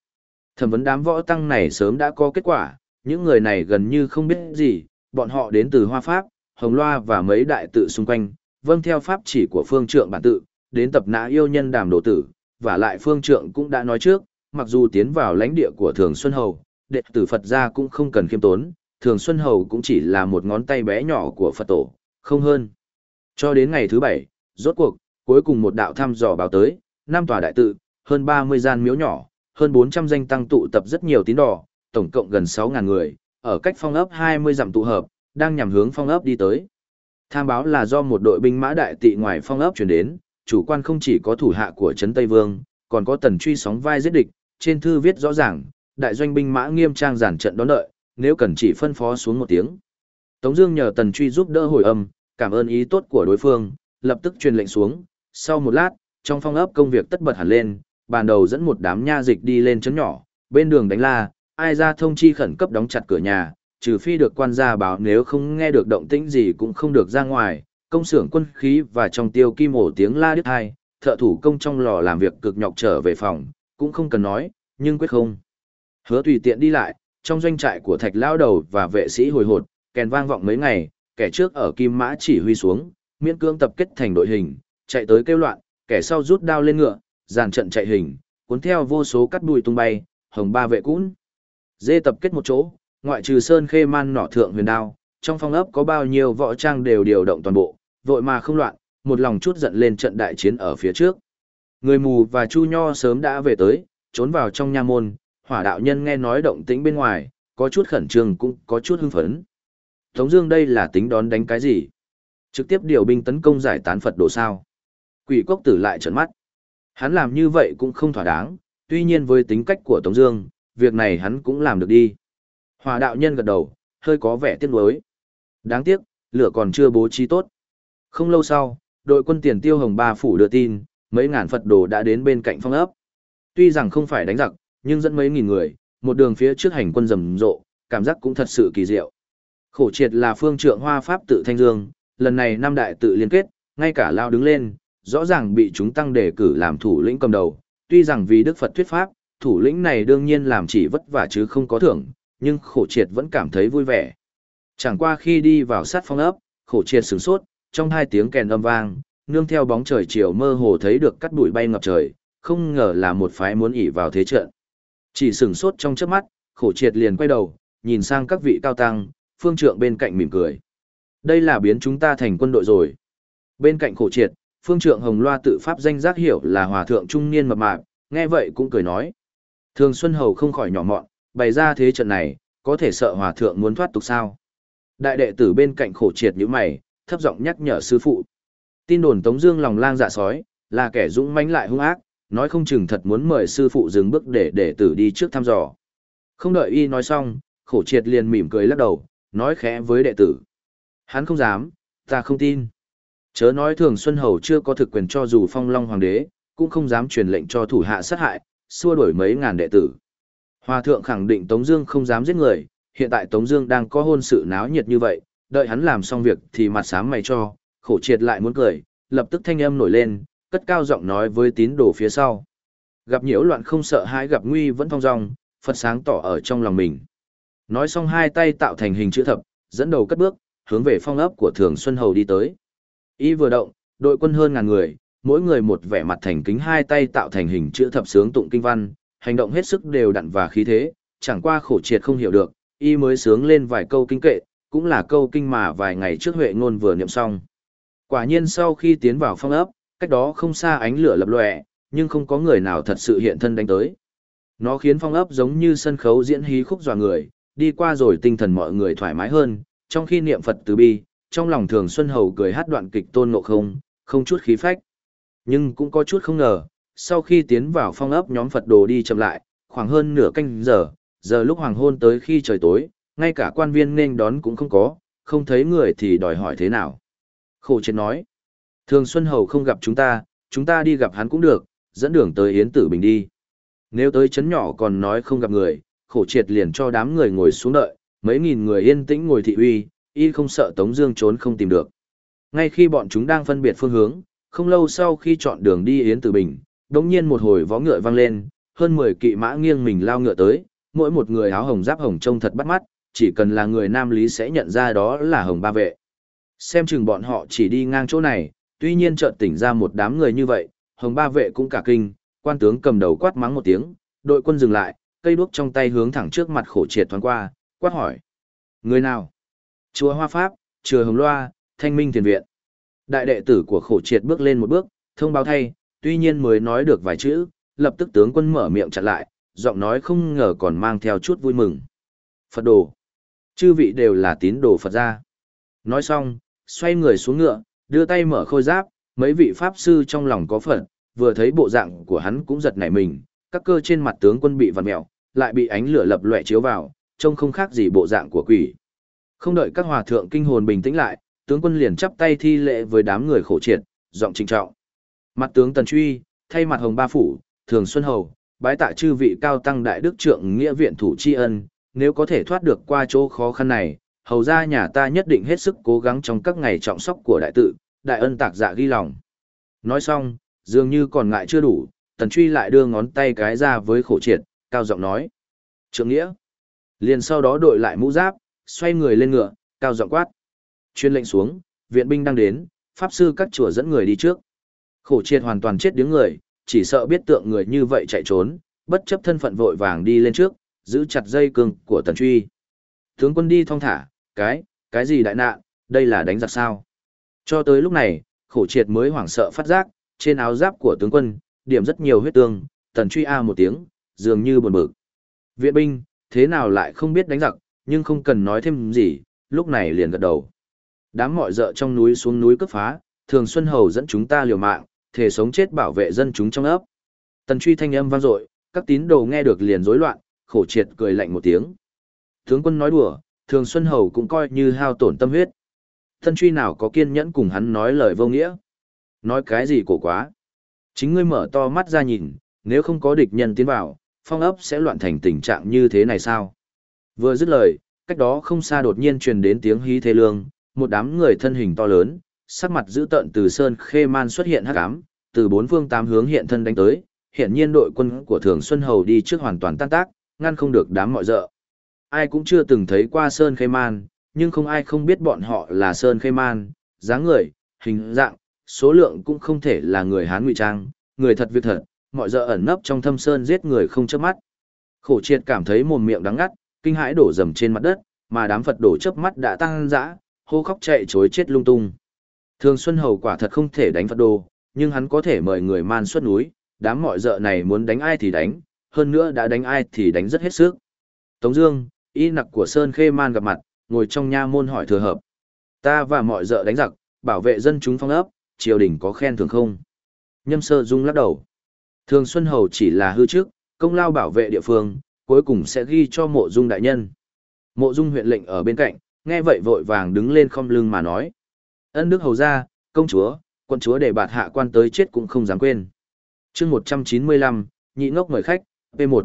Thẩm vấn đám võ tăng này sớm đã có kết quả, những người này gần như không biết gì, bọn họ đến từ Hoa Pháp, Hồng Loa và mấy đại tự xung quanh, vâng theo pháp chỉ của phương trượng bản tự, đến tập nã yêu nhân đàm đồ tử, và lại phương trượng cũng đã nói trước, mặc dù tiến vào lãnh địa của Thường Xuân Hầu, đệ tử Phật gia cũng không cần khiêm tốn, Thường Xuân Hầu cũng chỉ là một ngón tay bé nhỏ của Phật tổ, không hơn. Cho đến ngày thứ bảy, rốt cuộc, cuối cùng một đạo thăm dò báo tới, năm tòa đại tự, hơn 30 gian miếu nhỏ, hơn 400 danh tăng tụ tập rất nhiều tín đồ, tổng cộng gần 6.000 người, ở cách phong ấp 20 dặm tụ hợp, đang nhằm hướng phong ấp đi tới. Tham báo là do một đội binh mã đại tị ngoài phong ấp chuyển đến, chủ quan không chỉ có thủ hạ của Trấn Tây Vương, còn có tần truy sóng vai giết địch, trên thư viết rõ ràng, đại doanh binh mã nghiêm trang giản trận đón đợi, nếu cần chỉ phân phó xuống một tiếng. Tống Dương nhờ tần truy giúp đỡ hồi âm, cảm ơn ý tốt của đối phương, lập tức truyền lệnh xuống. Sau một lát, trong phong ấp công việc tất bật hẳn lên, ban đầu dẫn một đám nha dịch đi lên chấn nhỏ, bên đường đánh la, ai ra thông chi khẩn cấp đóng chặt cửa nhà, trừ phi được quan gia báo nếu không nghe được động tĩnh gì cũng không được ra ngoài, công xưởng quân khí và trong tiêu kim ổ tiếng la đứt hai, thợ thủ công trong lò làm việc cực nhọc trở về phòng, cũng không cần nói, nhưng quyết không. Hứa tùy tiện đi lại, trong doanh trại của thạch lao đầu và vệ sĩ hồi hột, kèn vang vọng mấy ngày, kẻ trước ở kim mã chỉ huy xuống, miễn cương tập kết thành đội hình, chạy tới kêu loạn, kẻ sau rút đao lên ngựa, dàn trận chạy hình, cuốn theo vô số cắt bụi tung bay, hồng ba vệ cún. Dê tập kết một chỗ, ngoại trừ sơn khê man nỏ thượng huyền đao, trong phong ấp có bao nhiêu võ trang đều điều động toàn bộ, vội mà không loạn, một lòng chút giận lên trận đại chiến ở phía trước. Người mù và Chu Nho sớm đã về tới, trốn vào trong nha môn, hỏa đạo nhân nghe nói động tĩnh bên ngoài, có chút khẩn trương cũng có chút hưng phấn. Tống Dương đây là tính đón đánh cái gì? Trực tiếp điều binh tấn công giải tán Phật đồ sao? Quỷ cốc tử lại trợn mắt. Hắn làm như vậy cũng không thỏa đáng, tuy nhiên với tính cách của Tống Dương, việc này hắn cũng làm được đi. Hòa đạo nhân gật đầu, hơi có vẻ tiếc nuối. Đáng tiếc, lửa còn chưa bố trí tốt. Không lâu sau, đội quân tiền tiêu hồng ba phủ đưa tin, mấy ngàn Phật đồ đã đến bên cạnh phong ấp. Tuy rằng không phải đánh giặc, nhưng dẫn mấy nghìn người, một đường phía trước hành quân rầm rộ, cảm giác cũng thật sự kỳ diệu. Khổ triệt là phương trượng hoa pháp tự thanh dương, lần này năm đại tự liên kết, ngay cả lao đứng lên, rõ ràng bị chúng tăng đề cử làm thủ lĩnh cầm đầu, tuy rằng vì Đức Phật thuyết pháp, thủ lĩnh này đương nhiên làm chỉ vất vả chứ không có thưởng, nhưng khổ triệt vẫn cảm thấy vui vẻ. Chẳng qua khi đi vào sát phong ấp, khổ triệt sửng sốt, trong hai tiếng kèn âm vang, nương theo bóng trời chiều mơ hồ thấy được cắt bụi bay ngập trời, không ngờ là một phái muốn ỉ vào thế trận. Chỉ sửng sốt trong chớp mắt, khổ triệt liền quay đầu, nhìn sang các vị cao tăng, phương trượng bên cạnh mỉm cười. Đây là biến chúng ta thành quân đội rồi. Bên cạnh khổ triệt, phương trượng hồng loa tự pháp danh giác hiểu là hòa thượng trung niên mập mạp, nghe vậy cũng cười nói. Thường Xuân Hầu không khỏi nhỏ mọn, bày ra thế trận này, có thể sợ hòa thượng muốn thoát tục sao. Đại đệ tử bên cạnh khổ triệt như mày, thấp giọng nhắc nhở sư phụ. Tin đồn Tống Dương lòng lang dạ sói, là kẻ dũng mãnh lại hung ác, nói không chừng thật muốn mời sư phụ dừng bước để đệ tử đi trước thăm dò. Không đợi y nói xong, khổ triệt liền mỉm cười lắc đầu, nói khẽ với đệ tử. Hắn không dám, ta không tin. Chớ nói thường Xuân Hầu chưa có thực quyền cho dù phong long hoàng đế, cũng không dám truyền lệnh cho thủ hạ sát hại, xua đuổi mấy ngàn đệ tử. Hòa thượng khẳng định Tống Dương không dám giết người, hiện tại Tống Dương đang có hôn sự náo nhiệt như vậy, đợi hắn làm xong việc thì mặt sám mày cho, khổ triệt lại muốn cười, lập tức thanh âm nổi lên, cất cao giọng nói với tín đồ phía sau. Gặp nhiễu loạn không sợ hãi gặp nguy vẫn thong dong, Phật sáng tỏ ở trong lòng mình. Nói xong hai tay tạo thành hình chữ thập, dẫn đầu cất bước, hướng về phong ấp của Thường Xuân Hầu đi tới. Y vừa động, đội quân hơn ngàn người, mỗi người một vẻ mặt thành kính hai tay tạo thành hình chữ thập sướng tụng kinh văn, hành động hết sức đều đặn và khí thế, chẳng qua khổ triệt không hiểu được, y mới sướng lên vài câu kinh kệ, cũng là câu kinh mà vài ngày trước Huệ ngôn vừa niệm xong. Quả nhiên sau khi tiến vào phong ấp, cách đó không xa ánh lửa lập lòe, nhưng không có người nào thật sự hiện thân đánh tới. Nó khiến phong ấp giống như sân khấu diễn hí khúc dọa người, đi qua rồi tinh thần mọi người thoải mái hơn, trong khi niệm Phật từ bi, trong lòng thường Xuân Hầu cười hát đoạn kịch tôn ngộ không, không chút khí phách. Nhưng cũng có chút không ngờ, sau khi tiến vào phong ấp nhóm Phật đồ đi chậm lại, khoảng hơn nửa canh giờ, giờ lúc hoàng hôn tới khi trời tối, ngay cả quan viên nên đón cũng không có, không thấy người thì đòi hỏi thế nào. Khổ triệt nói, thường Xuân Hầu không gặp chúng ta, chúng ta đi gặp hắn cũng được, dẫn đường tới Yến Tử Bình đi. Nếu tới chấn nhỏ còn nói không gặp người, khổ triệt liền cho đám người ngồi xuống đợi, mấy nghìn người yên tĩnh ngồi thị uy, y không sợ Tống Dương trốn không tìm được. Ngay khi bọn chúng đang phân biệt phương hướng, không lâu sau khi chọn đường đi Yến Tử Bình, đống nhiên một hồi vó ngựa vang lên, hơn 10 kỵ mã nghiêng mình lao ngựa tới, mỗi một người áo hồng giáp hồng trông thật bắt mắt, chỉ cần là người nam lý sẽ nhận ra đó là hồng ba vệ. Xem chừng bọn họ chỉ đi ngang chỗ này, tuy nhiên chợt tỉnh ra một đám người như vậy, hồng ba vệ cũng cả kinh, quan tướng cầm đầu quát mắng một tiếng, đội quân dừng lại, cây đuốc trong tay hướng thẳng trước mặt khổ triệt thoáng qua, quát hỏi. Người nào? Chúa Hoa Pháp, Chùa Hồng Loa, Thanh Minh Thiền Viện. Đại đệ tử của khổ triệt bước lên một bước, thông báo thay, tuy nhiên mới nói được vài chữ, lập tức tướng quân mở miệng chặn lại, giọng nói không ngờ còn mang theo chút vui mừng. Phật đồ. Chư vị đều là tín đồ Phật gia. Nói xong, xoay người xuống ngựa, đưa tay mở khôi giáp, mấy vị pháp sư trong lòng có Phật, vừa thấy bộ dạng của hắn cũng giật nảy mình, các cơ trên mặt tướng quân bị vằn mèo, lại bị ánh lửa lập lòe chiếu vào, trông không khác gì bộ dạng của quỷ. Không đợi các hòa thượng kinh hồn bình tĩnh lại, tướng quân liền chắp tay thi lễ với đám người khổ triệt, giọng trinh trọng. Mặt tướng Tần Truy, thay mặt Hồng Ba Phủ, Thường Xuân Hầu, bái tạ chư vị cao tăng đại đức trượng nghĩa viện thủ tri ân, nếu có thể thoát được qua chỗ khó khăn này, hầu ra nhà ta nhất định hết sức cố gắng trong các ngày trọng sóc của đại tự, đại ân tạc dạ ghi lòng. Nói xong, dường như còn ngại chưa đủ, Tần Truy lại đưa ngón tay cái ra với khổ triệt, cao giọng nói. Trượng nghĩa. Liền sau đó đội lại mũ giáp, xoay người lên ngựa, cao giọng quát. Chuyên lệnh xuống, viện binh đang đến, pháp sư các chùa dẫn người đi trước. Khổ triệt hoàn toàn chết đứng người, chỉ sợ biết tượng người như vậy chạy trốn, bất chấp thân phận vội vàng đi lên trước, giữ chặt dây cương của tần truy. Tướng quân đi thong thả, cái, cái gì đại nạn, đây là đánh giặc sao. Cho tới lúc này, khổ triệt mới hoảng sợ phát giác, trên áo giáp của tướng quân, điểm rất nhiều huyết tương, tần truy a một tiếng, dường như buồn bực. Viện binh, thế nào lại không biết đánh giặc, nhưng không cần nói thêm gì, lúc này liền gật đầu. Đám mọi dợ trong núi xuống núi cướp phá, thường Xuân Hầu dẫn chúng ta liều mạng, thể sống chết bảo vệ dân chúng trong ấp. Tần truy thanh âm vang dội, các tín đồ nghe được liền rối loạn, khổ triệt cười lạnh một tiếng. Tướng quân nói đùa, thường Xuân Hầu cũng coi như hao tổn tâm huyết. Tần truy nào có kiên nhẫn cùng hắn nói lời vô nghĩa. Nói cái gì cổ quá. Chính ngươi mở to mắt ra nhìn, nếu không có địch nhân tiến vào, phong ấp sẽ loạn thành tình trạng như thế này sao? Vừa dứt lời, cách đó không xa đột nhiên truyền đến tiếng hí thê lương, một đám người thân hình to lớn, sắc mặt dữ tợn từ sơn khê man xuất hiện hắc ám, từ bốn phương tám hướng hiện thân đánh tới, hiện nhiên đội quân của Thường Xuân Hầu đi trước hoàn toàn tan tác, ngăn không được đám mọi dợ. Ai cũng chưa từng thấy qua sơn khê man, nhưng không ai không biết bọn họ là sơn khê man, dáng người, hình dạng, số lượng cũng không thể là người Hán ngụy trang, người thật việc thật, mọi dợ ẩn nấp trong thâm sơn giết người không chớp mắt. Khổ triệt cảm thấy mồm miệng đắng ngắt, kinh hãi đổ dầm trên mặt đất, mà đám Phật đổ chớp mắt đã tăng dã, hô khóc chạy chối chết lung tung. Thường Xuân Hầu quả thật không thể đánh Phật đồ, nhưng hắn có thể mời người man xuất núi, đám mọi dợ này muốn đánh ai thì đánh, hơn nữa đã đánh ai thì đánh rất hết sức. Tống Dương, y nặc của Sơn Khê Man gặp mặt, ngồi trong nha môn hỏi thừa hợp. Ta và mọi dợ đánh giặc, bảo vệ dân chúng phong ấp, triều đình có khen thưởng không? Nhâm Sơ Dung lắc đầu. Thường Xuân Hầu chỉ là hư trước, công lao bảo vệ địa phương, cuối cùng sẽ ghi cho Mộ Dung đại nhân. Mộ Dung huyện lệnh ở bên cạnh, nghe vậy vội vàng đứng lên không lưng mà nói. Ân đức hầu ra, công chúa, quân chúa để bạt hạ quan tới chết cũng không dám quên. chương 195, nhị ngốc mời khách, P1.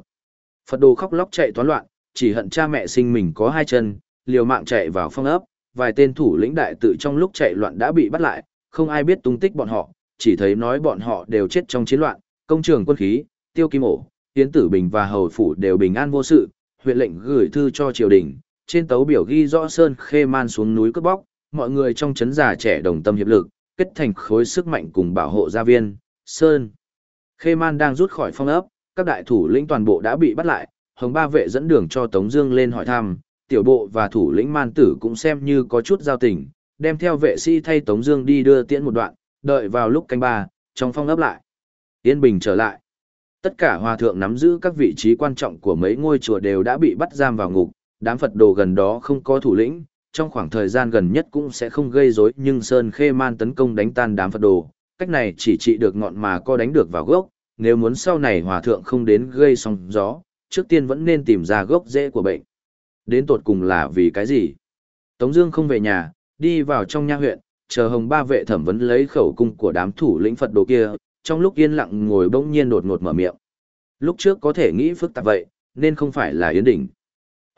Phật đồ khóc lóc chạy toán loạn, chỉ hận cha mẹ sinh mình có hai chân, liều mạng chạy vào phong ấp, vài tên thủ lĩnh đại tự trong lúc chạy loạn đã bị bắt lại, không ai biết tung tích bọn họ, chỉ thấy nói bọn họ đều chết trong chiến loạn, công trường quân khí, tiêu kim ổ, tiến tử bình và hầu phủ đều bình an vô sự, huyện lệnh gửi thư cho triều đình, trên tấu biểu ghi rõ sơn khê man xuống núi cướp bóc, mọi người trong chấn già trẻ đồng tâm hiệp lực, kết thành khối sức mạnh cùng bảo hộ gia viên, sơn. Khê man đang rút khỏi phong ấp, các đại thủ lĩnh toàn bộ đã bị bắt lại, hồng ba vệ dẫn đường cho Tống Dương lên hỏi thăm, tiểu bộ và thủ lĩnh man tử cũng xem như có chút giao tình, đem theo vệ sĩ thay Tống Dương đi đưa tiễn một đoạn, đợi vào lúc canh ba, trong phong ấp lại. Yên bình trở lại. Tất cả hòa thượng nắm giữ các vị trí quan trọng của mấy ngôi chùa đều đã bị bắt giam vào ngục, đám Phật đồ gần đó không có thủ lĩnh, trong khoảng thời gian gần nhất cũng sẽ không gây rối nhưng Sơn Khê Man tấn công đánh tan đám Phật đồ, Cách này chỉ trị được ngọn mà co đánh được vào gốc, nếu muốn sau này hòa thượng không đến gây sóng gió, trước tiên vẫn nên tìm ra gốc rễ của bệnh. Đến tột cùng là vì cái gì? Tống Dương không về nhà, đi vào trong nha huyện, chờ hồng ba vệ thẩm vấn lấy khẩu cung của đám thủ lĩnh Phật đồ kia, trong lúc yên lặng ngồi bỗng nhiên đột ngột mở miệng. Lúc trước có thể nghĩ phức tạp vậy, nên không phải là Yến Đỉnh.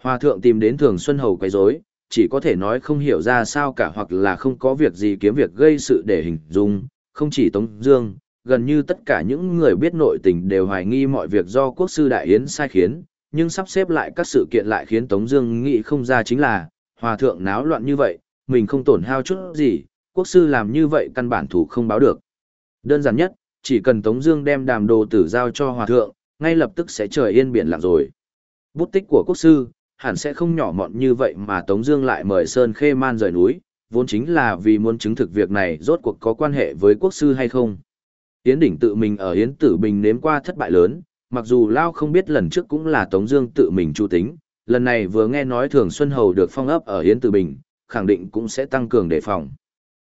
Hòa thượng tìm đến Thường Xuân Hầu quấy rối, chỉ có thể nói không hiểu ra sao cả hoặc là không có việc gì kiếm việc gây sự để hình dung, không chỉ Tống Dương, gần như tất cả những người biết nội tình đều hoài nghi mọi việc do quốc sư Đại Yến sai khiến, nhưng sắp xếp lại các sự kiện lại khiến Tống Dương nghĩ không ra chính là hòa thượng náo loạn như vậy, mình không tổn hao chút gì, quốc sư làm như vậy căn bản thủ không báo được. Đơn giản nhất, chỉ cần Tống Dương đem đàm đồ tử giao cho hòa thượng, ngay lập tức sẽ trời yên biển lặng rồi. Bút tích của quốc sư hẳn sẽ không nhỏ mọn như vậy mà Tống Dương lại mời Sơn Khê Man rời núi, vốn chính là vì muốn chứng thực việc này rốt cuộc có quan hệ với quốc sư hay không. Yến Đỉnh tự mình ở Yến Tử Bình nếm qua thất bại lớn, mặc dù Lao không biết lần trước cũng là Tống Dương tự mình chu tính, lần này vừa nghe nói Thường Xuân Hầu được phong ấp ở Yến Tử Bình, khẳng định cũng sẽ tăng cường đề phòng.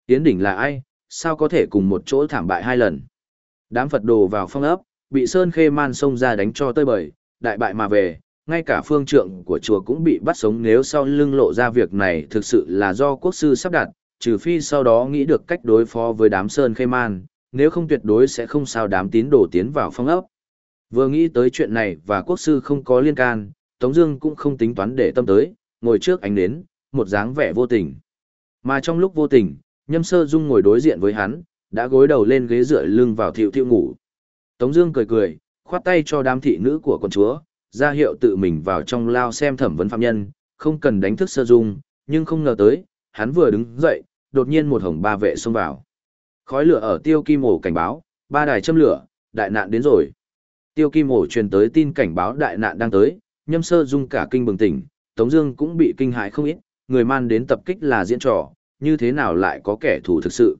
Yến Đỉnh là ai? Sao có thể cùng một chỗ thảm bại hai lần? Đám Phật đồ vào phong ấp, bị Sơn Khê Man xông ra đánh cho tơi bời, đại bại mà về, ngay cả phương trượng của chùa cũng bị bắt sống nếu sau lưng lộ ra việc này thực sự là do quốc sư sắp đặt, trừ phi sau đó nghĩ được cách đối phó với đám Sơn Khê Man, nếu không tuyệt đối sẽ không sao đám tín đồ tiến vào phong ấp. Vừa nghĩ tới chuyện này và quốc sư không có liên can, Tống Dương cũng không tính toán để tâm tới, ngồi trước ánh nến, một dáng vẻ vô tình. Mà trong lúc vô tình, Nhâm Sơ Dung ngồi đối diện với hắn, đã gối đầu lên ghế dựa lưng vào thiệu thiệu ngủ. Tống Dương cười cười, khoát tay cho đám thị nữ của con chúa, ra hiệu tự mình vào trong lao xem thẩm vấn phạm nhân, không cần đánh thức Sơ Dung, nhưng không ngờ tới, hắn vừa đứng dậy, đột nhiên một hồng ba vệ xông vào. Khói lửa ở tiêu kim ổ cảnh báo, ba đài châm lửa, đại nạn đến rồi. Tiêu kim ổ truyền tới tin cảnh báo đại nạn đang tới, nhâm sơ dung cả kinh bừng tỉnh, Tống Dương cũng bị kinh hãi không ít, người man đến tập kích là diễn trò, như thế nào lại có kẻ thù thực sự.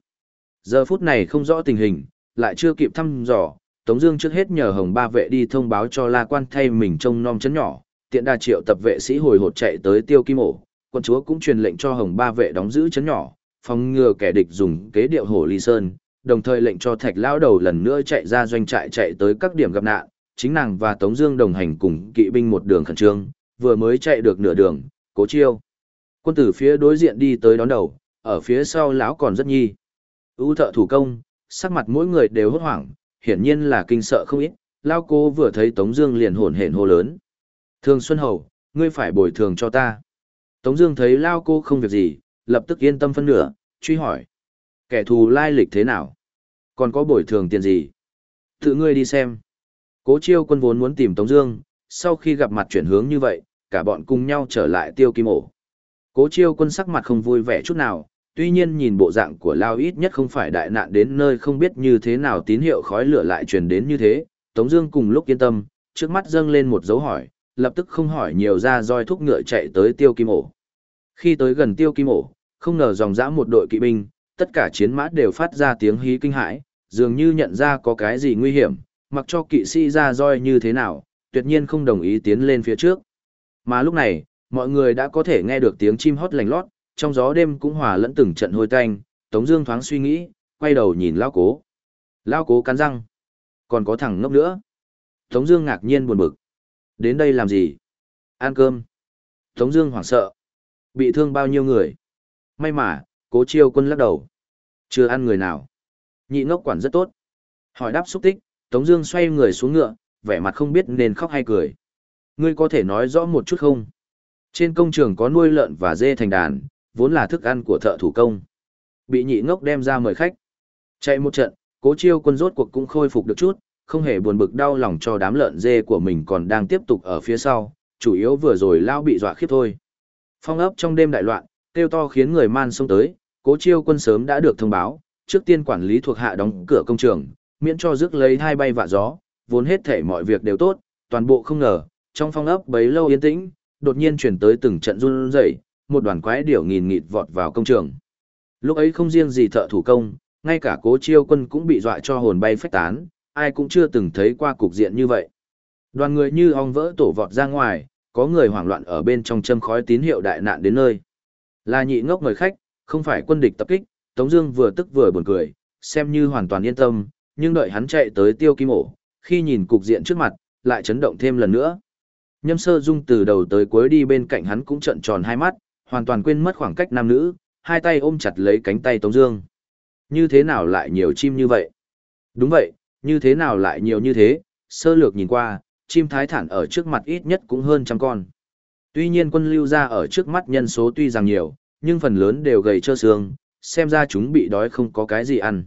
Giờ phút này không rõ tình hình, lại chưa kịp thăm dò, Tống Dương trước hết nhờ Hồng Ba vệ đi thông báo cho La Quan thay mình trông nom chấn nhỏ, tiện đa triệu tập vệ sĩ hồi hột chạy tới Tiêu Kim Ổ, quân chúa cũng truyền lệnh cho Hồng Ba vệ đóng giữ chấn nhỏ, phòng ngừa kẻ địch dùng kế điệu hổ ly sơn, đồng thời lệnh cho thạch lão đầu lần nữa chạy ra doanh trại chạy tới các điểm gặp nạn, chính nàng và Tống Dương đồng hành cùng kỵ binh một đường khẩn trương, vừa mới chạy được nửa đường, cố chiêu. Quân tử phía đối diện đi tới đón đầu, ở phía sau lão còn rất nhi. ưu thợ thủ công, sắc mặt mỗi người đều hốt hoảng, hiển nhiên là kinh sợ không ít. Lao cô vừa thấy Tống Dương liền hổn hển hô lớn: Thường Xuân Hầu, ngươi phải bồi thường cho ta. Tống Dương thấy Lao cô không việc gì, lập tức yên tâm phân nửa, truy hỏi. Kẻ thù lai lịch thế nào? Còn có bồi thường tiền gì? Tự ngươi đi xem. Cố chiêu quân vốn muốn tìm Tống Dương, sau khi gặp mặt chuyển hướng như vậy, cả bọn cùng nhau trở lại tiêu kim ổ. Cố chiêu quân sắc mặt không vui vẻ chút nào, tuy nhiên nhìn bộ dạng của Lao ít nhất không phải đại nạn đến nơi không biết như thế nào tín hiệu khói lửa lại truyền đến như thế. Tống Dương cùng lúc yên tâm, trước mắt dâng lên một dấu hỏi, lập tức không hỏi nhiều ra roi thúc ngựa chạy tới tiêu kim ổ. Khi tới gần tiêu kim ổ, không ngờ dòng dã một đội kỵ binh, tất cả chiến mã đều phát ra tiếng hí kinh hãi, dường như nhận ra có cái gì nguy hiểm, mặc cho kỵ sĩ ra roi như thế nào, tuyệt nhiên không đồng ý tiến lên phía trước. Mà lúc này, mọi người đã có thể nghe được tiếng chim hót lành lót, trong gió đêm cũng hòa lẫn từng trận hôi tanh, Tống Dương thoáng suy nghĩ, quay đầu nhìn Lão Cố. Lão Cố cắn răng, còn có thằng ngốc nữa. Tống Dương ngạc nhiên buồn bực, đến đây làm gì? Ăn cơm. Tống Dương hoảng sợ, bị thương bao nhiêu người? May mà, Cố Chiêu Quân lắc đầu, chưa ăn người nào. Nhị ngốc quản rất tốt. Hỏi đáp xúc tích, Tống Dương xoay người xuống ngựa, vẻ mặt không biết nên khóc hay cười. Ngươi có thể nói rõ một chút không? Trên công trường có nuôi lợn và dê thành đàn, vốn là thức ăn của thợ thủ công. Bị nhị ngốc đem ra mời khách. Chạy một trận, cố chiêu quân rốt cuộc cũng khôi phục được chút, không hề buồn bực đau lòng cho đám lợn dê của mình còn đang tiếp tục ở phía sau, chủ yếu vừa rồi lao bị dọa khiếp thôi. Phong ấp trong đêm đại loạn, kêu to khiến người man xông tới, cố chiêu quân sớm đã được thông báo, trước tiên quản lý thuộc hạ đóng cửa công trường, miễn cho rước lấy hai bay vạ gió, vốn hết thể mọi việc đều tốt, toàn bộ không ngờ, trong phong ấp bấy lâu yên tĩnh, đột nhiên chuyển tới từng trận run rẩy, một đoàn quái điểu nghìn nghịt vọt vào công trường. Lúc ấy không riêng gì thợ thủ công, ngay cả cố chiêu quân cũng bị dọa cho hồn bay phách tán, ai cũng chưa từng thấy qua cục diện như vậy. Đoàn người như ong vỡ tổ vọt ra ngoài, có người hoảng loạn ở bên trong châm khói tín hiệu đại nạn đến nơi. Là nhị ngốc người khách, không phải quân địch tập kích, Tống Dương vừa tức vừa buồn cười, xem như hoàn toàn yên tâm, nhưng đợi hắn chạy tới tiêu kim ổ, khi nhìn cục diện trước mặt, lại chấn động thêm lần nữa. Nhâm sơ dung từ đầu tới cuối đi bên cạnh hắn cũng trợn tròn hai mắt, hoàn toàn quên mất khoảng cách nam nữ, hai tay ôm chặt lấy cánh tay Tống Dương. Như thế nào lại nhiều chim như vậy? Đúng vậy, như thế nào lại nhiều như thế? Sơ lược nhìn qua, chim thái thản ở trước mặt ít nhất cũng hơn trăm con. Tuy nhiên quân lưu ra ở trước mắt nhân số tuy rằng nhiều, nhưng phần lớn đều gầy trơ xương, xem ra chúng bị đói không có cái gì ăn.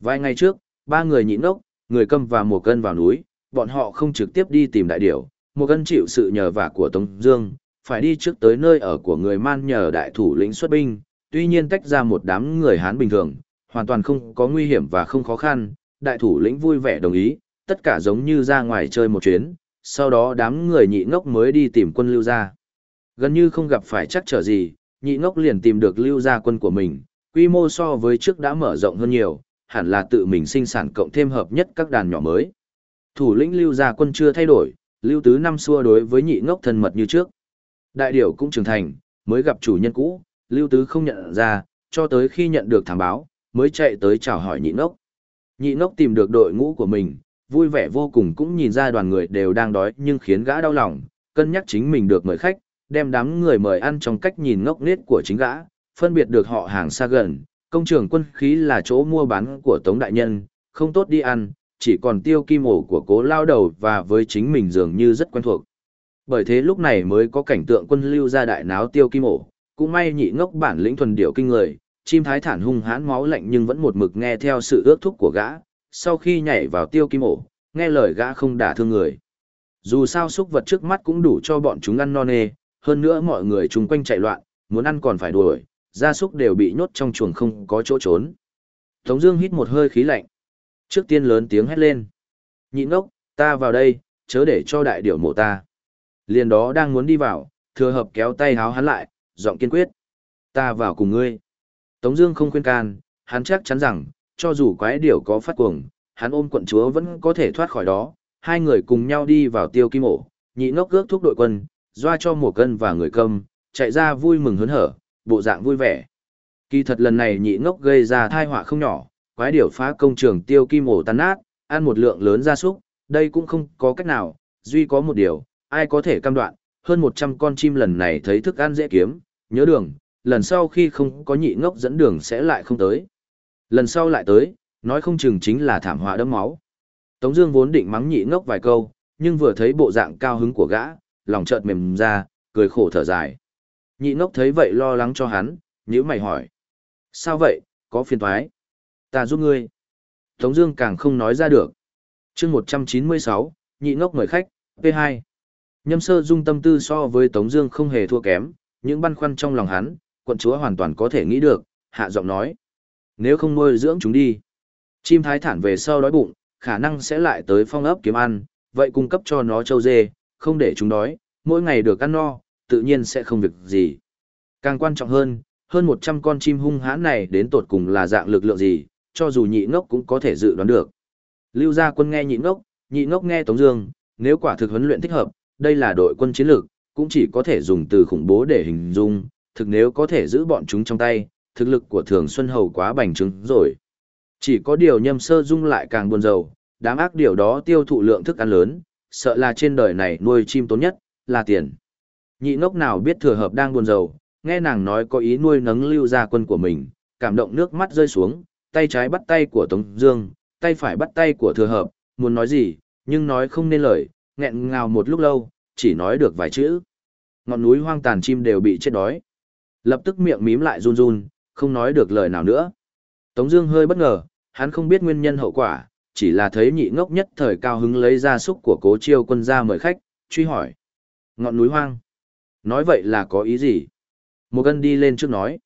Vài ngày trước, ba người nhịn ngốc, người câm và mùa cân vào núi, bọn họ không trực tiếp đi tìm đại điểu, mùa cân chịu sự nhờ vả của Tống Dương, phải đi trước tới nơi ở của người man nhờ đại thủ lĩnh xuất binh, tuy nhiên tách ra một đám người Hán bình thường, hoàn toàn không có nguy hiểm và không khó khăn, đại thủ lĩnh vui vẻ đồng ý, tất cả giống như ra ngoài chơi một chuyến, sau đó đám người nhị ngốc mới đi tìm quân lưu gia. Gần như không gặp phải chắc trở gì, nhị ngốc liền tìm được lưu gia quân của mình, quy mô so với trước đã mở rộng hơn nhiều, hẳn là tự mình sinh sản cộng thêm hợp nhất các đàn nhỏ mới. Thủ lĩnh lưu gia quân chưa thay đổi, lưu tứ năm xua đối với nhị ngốc thân mật như trước. Đại điểu cũng trưởng thành, mới gặp chủ nhân cũ, lưu tứ không nhận ra, cho tới khi nhận được thảm báo, mới chạy tới chào hỏi nhị ngốc. Nhị ngốc tìm được đội ngũ của mình, vui vẻ vô cùng cũng nhìn ra đoàn người đều đang đói nhưng khiến gã đau lòng, cân nhắc chính mình được mời khách, đem đám người mời ăn trong cách nhìn ngốc nghếch của chính gã, phân biệt được họ hàng xa gần, công trường quân khí là chỗ mua bán của Tống Đại Nhân, không tốt đi ăn, chỉ còn tiêu kim ổ của cố lao đầu và với chính mình dường như rất quen thuộc. Bởi thế lúc này mới có cảnh tượng quân lưu ra đại náo tiêu kim ổ, cũng may nhị ngốc bản lĩnh thuần điệu kinh người, chim thái thản hung hãn máu lạnh nhưng vẫn một mực nghe theo sự ước thúc của gã, sau khi nhảy vào tiêu kim ổ, nghe lời gã không đả thương người. Dù sao xúc vật trước mắt cũng đủ cho bọn chúng ăn no nê, hơn nữa mọi người chung quanh chạy loạn, muốn ăn còn phải đuổi, gia súc đều bị nhốt trong chuồng không có chỗ trốn. Tống Dương hít một hơi khí lạnh. Trước tiên lớn tiếng hét lên. Nhị ngốc, ta vào đây, chớ để cho đại điểu mộ ta. Liền đó đang muốn đi vào, thừa hợp kéo tay háo hắn lại, giọng kiên quyết. Ta vào cùng ngươi. Tống Dương không khuyên can, hắn chắc chắn rằng, cho dù quái điểu có phát cuồng, hắn ôm quận chúa vẫn có thể thoát khỏi đó. Hai người cùng nhau đi vào tiêu kim ổ, nhị ngốc cước thúc đội quân, doa cho mùa cân và người cầm, chạy ra vui mừng hớn hở, bộ dạng vui vẻ. Kỳ thật lần này nhị ngốc gây ra tai họa không nhỏ, quái điểu phá công trường tiêu kim ổ tan nát, ăn một lượng lớn gia súc, đây cũng không có cách nào, duy có một điều, ai có thể cam đoạn, hơn 100 con chim lần này thấy thức ăn dễ kiếm, nhớ đường, lần sau khi không có nhị ngốc dẫn đường sẽ lại không tới. Lần sau lại tới, nói không chừng chính là thảm họa đẫm máu. Tống Dương vốn định mắng nhị ngốc vài câu, nhưng vừa thấy bộ dạng cao hứng của gã, lòng chợt mềm ra, cười khổ thở dài. Nhị ngốc thấy vậy lo lắng cho hắn, nhíu mày hỏi: Sao vậy, có phiền toái? Ta giúp ngươi. Tống Dương càng không nói ra được. Chương 196, nhị ngốc mời khách, P2. Nhâm sơ dung tâm tư so với Tống Dương không hề thua kém, những băn khoăn trong lòng hắn, quận chúa hoàn toàn có thể nghĩ được, hạ giọng nói. Nếu không nuôi dưỡng chúng đi, chim thái thản về sau đói bụng, khả năng sẽ lại tới phong ấp kiếm ăn, vậy cung cấp cho nó châu dê, không để chúng đói, mỗi ngày được ăn no, tự nhiên sẽ không việc gì. Càng quan trọng hơn, hơn 100 con chim hung hãn này đến tột cùng là dạng lực lượng gì, cho dù nhị ngốc cũng có thể dự đoán được. Lưu gia quân nghe nhị ngốc, nhị ngốc nghe Tống Dương, nếu quả thực huấn luyện thích hợp, đây là đội quân chiến lược, cũng chỉ có thể dùng từ khủng bố để hình dung, thực nếu có thể giữ bọn chúng trong tay, thực lực của Thường Xuân Hầu quá bành trướng rồi. Chỉ có điều nhâm sơ dung lại càng buồn rầu, đám ác điều đó tiêu thụ lượng thức ăn lớn, sợ là trên đời này nuôi chim tốn nhất, là tiền. Nhị ngốc nào biết thừa hợp đang buồn rầu, nghe nàng nói có ý nuôi nấng lưu gia quân của mình, cảm động nước mắt rơi xuống, tay trái bắt tay của Tống Dương, tay phải bắt tay của thừa hợp, muốn nói gì, nhưng nói không nên lời, nghẹn ngào một lúc lâu, chỉ nói được vài chữ. Ngọn núi hoang tàn chim đều bị chết đói. Lập tức miệng mím lại run run, không nói được lời nào nữa. Tống Dương hơi bất ngờ, hắn không biết nguyên nhân hậu quả, chỉ là thấy nhị ngốc nhất thời cao hứng lấy ra súc của cố chiêu quân ra mời khách, truy hỏi. Ngọn núi hoang. Nói vậy là có ý gì? Một gân đi lên trước nói.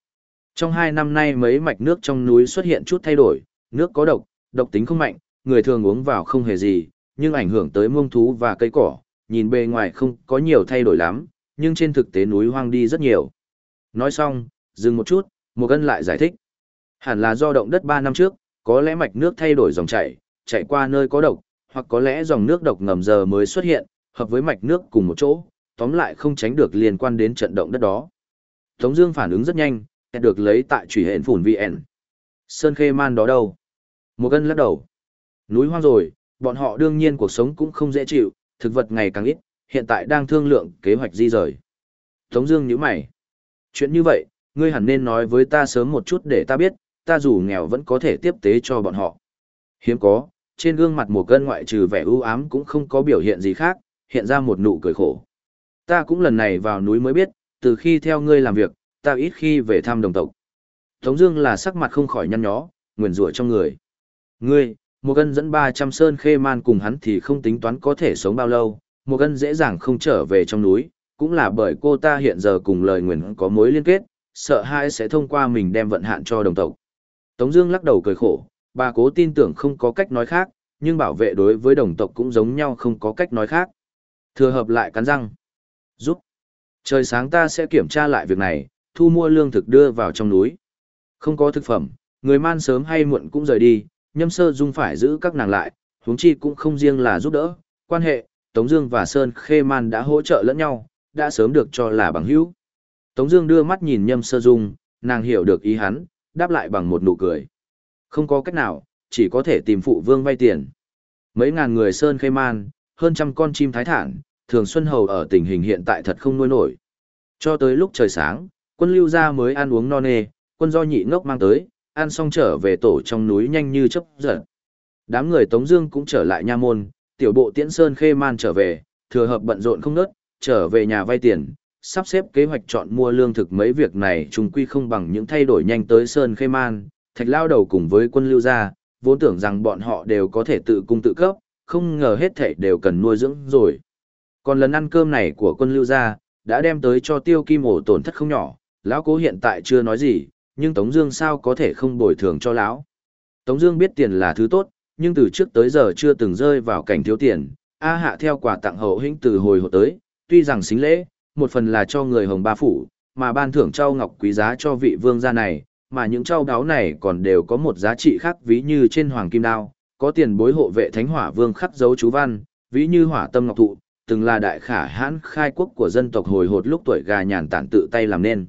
Trong hai năm nay mấy mạch nước trong núi xuất hiện chút thay đổi, nước có độc, độc tính không mạnh, người thường uống vào không hề gì, nhưng ảnh hưởng tới muông thú và cây cỏ, nhìn bề ngoài không có nhiều thay đổi lắm, nhưng trên thực tế núi hoang đi rất nhiều. Nói xong, dừng một chút, một gân lại giải thích. Hẳn là do động đất 3 năm trước, có lẽ mạch nước thay đổi dòng chảy, chạy qua nơi có độc, hoặc có lẽ dòng nước độc ngầm giờ mới xuất hiện, hợp với mạch nước cùng một chỗ, tóm lại không tránh được liên quan đến trận động đất đó. Tống Dương phản ứng rất nhanh, được lấy tại chủy hẹn phủn VN. Sơn Khê Man đó đâu? Một cân lắc đầu. Núi hoang rồi, bọn họ đương nhiên cuộc sống cũng không dễ chịu, thực vật ngày càng ít, hiện tại đang thương lượng kế hoạch di rời. Tống Dương nhíu mày. Chuyện như vậy, ngươi hẳn nên nói với ta sớm một chút để ta biết, ta dù nghèo vẫn có thể tiếp tế cho bọn họ. Hiếm có, trên gương mặt một cân ngoại trừ vẻ u ám cũng không có biểu hiện gì khác, hiện ra một nụ cười khổ. Ta cũng lần này vào núi mới biết, từ khi theo ngươi làm việc, ta ít khi về thăm đồng tộc. Tống Dương là sắc mặt không khỏi nhăn nhó, nguyền rủa trong người. Ngươi, một gân dẫn 300 sơn khê man cùng hắn thì không tính toán có thể sống bao lâu, một gân dễ dàng không trở về trong núi, cũng là bởi cô ta hiện giờ cùng lời nguyền có mối liên kết, sợ hai sẽ thông qua mình đem vận hạn cho đồng tộc. Tống Dương lắc đầu cười khổ, bà cố tin tưởng không có cách nói khác, nhưng bảo vệ đối với đồng tộc cũng giống nhau không có cách nói khác. Thừa hợp lại cắn răng, giúp. Trời sáng ta sẽ kiểm tra lại việc này, thu mua lương thực đưa vào trong núi. Không có thực phẩm, người man sớm hay muộn cũng rời đi, nhâm sơ dung phải giữ các nàng lại, huống chi cũng không riêng là giúp đỡ, quan hệ, Tống Dương và Sơn Khê Man đã hỗ trợ lẫn nhau, đã sớm được cho là bằng hữu. Tống Dương đưa mắt nhìn nhâm sơ dung, nàng hiểu được ý hắn, đáp lại bằng một nụ cười. Không có cách nào, chỉ có thể tìm phụ vương vay tiền. Mấy ngàn người Sơn Khê Man, hơn trăm con chim thái thản, thường xuân hầu ở tình hình hiện tại thật không nuôi nổi. Cho tới lúc trời sáng, quân lưu gia mới ăn uống no nê, quân do nhị ngốc mang tới, ăn xong trở về tổ trong núi nhanh như chớp giật. Đám người Tống Dương cũng trở lại nha môn, tiểu bộ Tiễn Sơn Khê Man trở về, thừa hợp bận rộn không nớt, trở về nhà vay tiền, sắp xếp kế hoạch chọn mua lương thực mấy việc này chung quy không bằng những thay đổi nhanh tới Sơn Khê Man, thạch lao đầu cùng với quân lưu gia, vốn tưởng rằng bọn họ đều có thể tự cung tự cấp, không ngờ hết thảy đều cần nuôi dưỡng rồi. Còn lần ăn cơm này của quân lưu gia, đã đem tới cho tiêu kim ổ tổn thất không nhỏ, lão cố hiện tại chưa nói gì, nhưng Tống Dương sao có thể không bồi thường cho lão? Tống Dương biết tiền là thứ tốt, nhưng từ trước tới giờ chưa từng rơi vào cảnh thiếu tiền. A Hạ theo quà tặng hậu hĩnh từ hồi hộ tới, tuy rằng xính lễ, một phần là cho người hồng ba phủ, mà ban thưởng châu ngọc quý giá cho vị vương gia này, mà những châu đáo này còn đều có một giá trị khác ví như trên hoàng kim đao, có tiền bối hộ vệ thánh hỏa vương khắc dấu chú văn, ví như hỏa tâm ngọc thụ, từng là đại khả hãn khai quốc của dân tộc hồi hột lúc tuổi gà nhàn tản tự tay làm nên.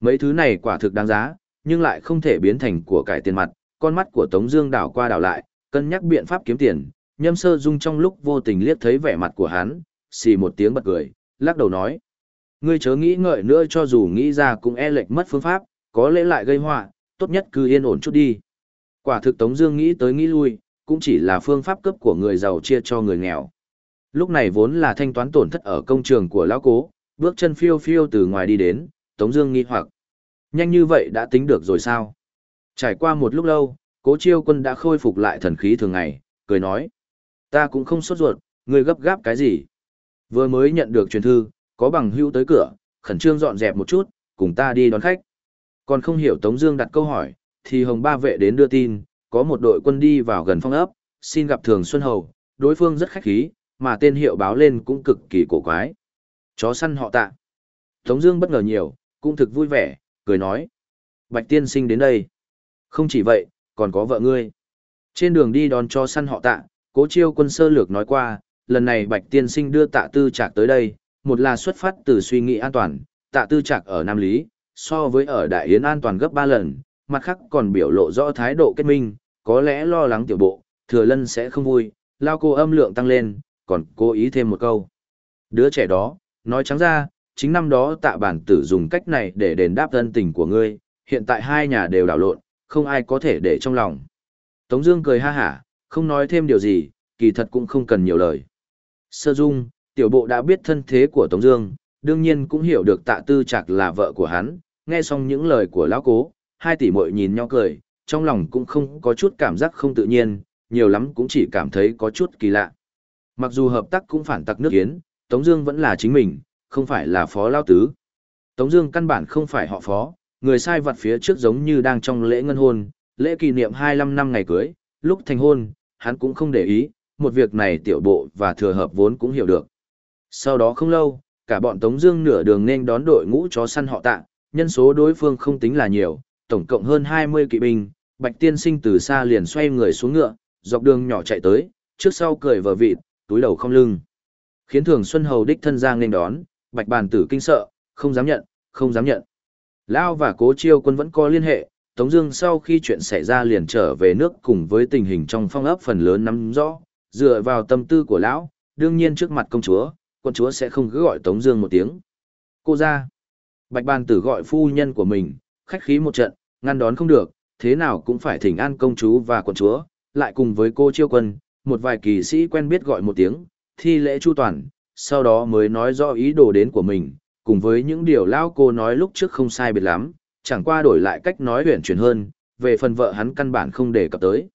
Mấy thứ này quả thực đáng giá, nhưng lại không thể biến thành của cải tiền mặt, con mắt của Tống Dương đảo qua đảo lại, cân nhắc biện pháp kiếm tiền. Nhâm Sơ Dung trong lúc vô tình liếc thấy vẻ mặt của hắn, xì một tiếng bật cười, lắc đầu nói: ngươi chớ nghĩ ngợi nữa, cho dù nghĩ ra cũng e lệch mất phương pháp, có lẽ lại gây họa, tốt nhất cứ yên ổn chút đi. Quả thực Tống Dương nghĩ tới nghĩ lui, cũng chỉ là phương pháp cấp của người giàu chia cho người nghèo. Lúc này vốn là thanh toán tổn thất ở công trường của lão cố, bước chân phiêu phiêu từ ngoài đi đến, Tống Dương nghi hoặc, nhanh như vậy đã tính được rồi sao? Trải qua một lúc lâu, Cố Chiêu Quân đã khôi phục lại thần khí thường ngày, cười nói: Ta cũng không sốt ruột, ngươi gấp gáp cái gì? Vừa mới nhận được truyền thư, có bằng hữu tới cửa, khẩn trương dọn dẹp một chút, cùng ta đi đón khách. Còn không hiểu Tống Dương đặt câu hỏi, thì Hồng Ba vệ đến đưa tin, có một đội quân đi vào gần phong ấp, xin gặp Thường Xuân Hầu, đối phương rất khách khí, mà tên hiệu báo lên cũng cực kỳ cổ quái. Chó săn họ tạ. Tống Dương bất ngờ nhiều, cũng thực vui vẻ, cười nói: Bạch Tiên Sinh đến đây. Không chỉ vậy, còn có vợ ngươi. Trên đường đi đón cho săn họ tạ, Cố Chiêu Quân sơ lược nói qua, lần này Bạch Tiên Sinh đưa Tạ Tư Trạc tới đây, một là xuất phát từ suy nghĩ an toàn, Tạ Tư Trạc ở Nam Lý, so với ở Đại Yến an toàn gấp ba lần, mặt khác còn biểu lộ rõ thái độ kết minh, có lẽ lo lắng tiểu bộ, Thừa Lân sẽ không vui, lao cô âm lượng tăng lên, còn cố ý thêm một câu. Đứa trẻ đó, nói trắng ra, chính năm đó tạ bản tử dùng cách này để đền đáp thân tình của ngươi, hiện tại hai nhà đều đảo lộn, không ai có thể để trong lòng. Tống Dương cười ha hả, không nói thêm điều gì, kỳ thật cũng không cần nhiều lời. Sơ Dung, tiểu bộ đã biết thân thế của Tống Dương, đương nhiên cũng hiểu được Tạ Tư Trạc là vợ của hắn. Nghe xong những lời của lão cố, hai tỷ muội nhìn nhau cười, trong lòng cũng không có chút cảm giác không tự nhiên, nhiều lắm cũng chỉ cảm thấy có chút kỳ lạ. Mặc dù hợp tác cũng phản tặc nước Yến, Tống Dương vẫn là chính mình, không phải là phó lao tứ. Tống Dương căn bản không phải họ phó, người sai vật phía trước giống như đang trong lễ ngân hôn, lễ kỷ niệm 25 năm ngày cưới, lúc thành hôn, hắn cũng không để ý, một việc này tiểu bộ và thừa hợp vốn cũng hiểu được. Sau đó không lâu, cả bọn Tống Dương nửa đường nên đón đội ngũ chó săn họ tạ, nhân số đối phương không tính là nhiều, tổng cộng hơn 20 kỵ binh. Bạch Tiên Sinh từ xa liền xoay người xuống ngựa, dọc đường nhỏ chạy tới, trước sau cười vờ vịt, túi đầu không lưng. Khiến Thường Xuân Hầu đích thân ra nên đón, Bạch Bàn Tử kinh sợ, không dám nhận, không dám nhận. Lao và Cố Chiêu Quân vẫn có liên hệ, Tống Dương sau khi chuyện xảy ra liền trở về nước cùng với tình hình trong phong ấp phần lớn nắm rõ, dựa vào tâm tư của lão, đương nhiên trước mặt công chúa, quân chúa sẽ không cứ gọi Tống Dương một tiếng. Cô ra, Bạch bàn Tử gọi phu nhân của mình, khách khí một trận, ngăn đón không được, thế nào cũng phải thỉnh an công chúa và quân chúa, lại cùng với cô chiêu quân, một vài kỳ sĩ quen biết gọi một tiếng, thi lễ chu toàn, sau đó mới nói rõ ý đồ đến của mình, cùng với những điều lão cô nói lúc trước không sai biệt lắm, chẳng qua đổi lại cách nói huyền chuyển hơn, về phần vợ hắn căn bản không để cập tới.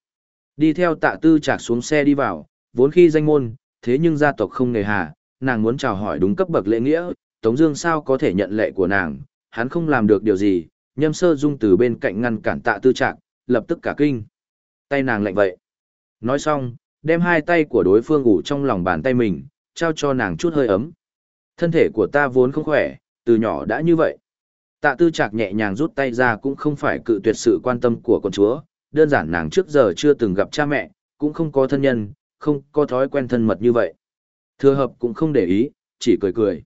Đi theo tạ tư chạc xuống xe đi vào, vốn khi danh môn, thế nhưng gia tộc không nề hà, nàng muốn chào hỏi đúng cấp bậc lễ nghĩa, Tống Dương sao có thể nhận lệ của nàng, hắn không làm được điều gì, nhâm sơ dung từ bên cạnh ngăn cản tạ tư trạc, lập tức cả kinh. Tay nàng lạnh vậy. Nói xong, đem hai tay của đối phương ủ trong lòng bàn tay mình, trao cho nàng chút hơi ấm. Thân thể của ta vốn không khỏe, từ nhỏ đã như vậy. Tạ tư trạc nhẹ nhàng rút tay ra cũng không phải cự tuyệt sự quan tâm của con chúa, đơn giản nàng trước giờ chưa từng gặp cha mẹ, cũng không có thân nhân, không có thói quen thân mật như vậy. Thừa hợp cũng không để ý, chỉ cười cười.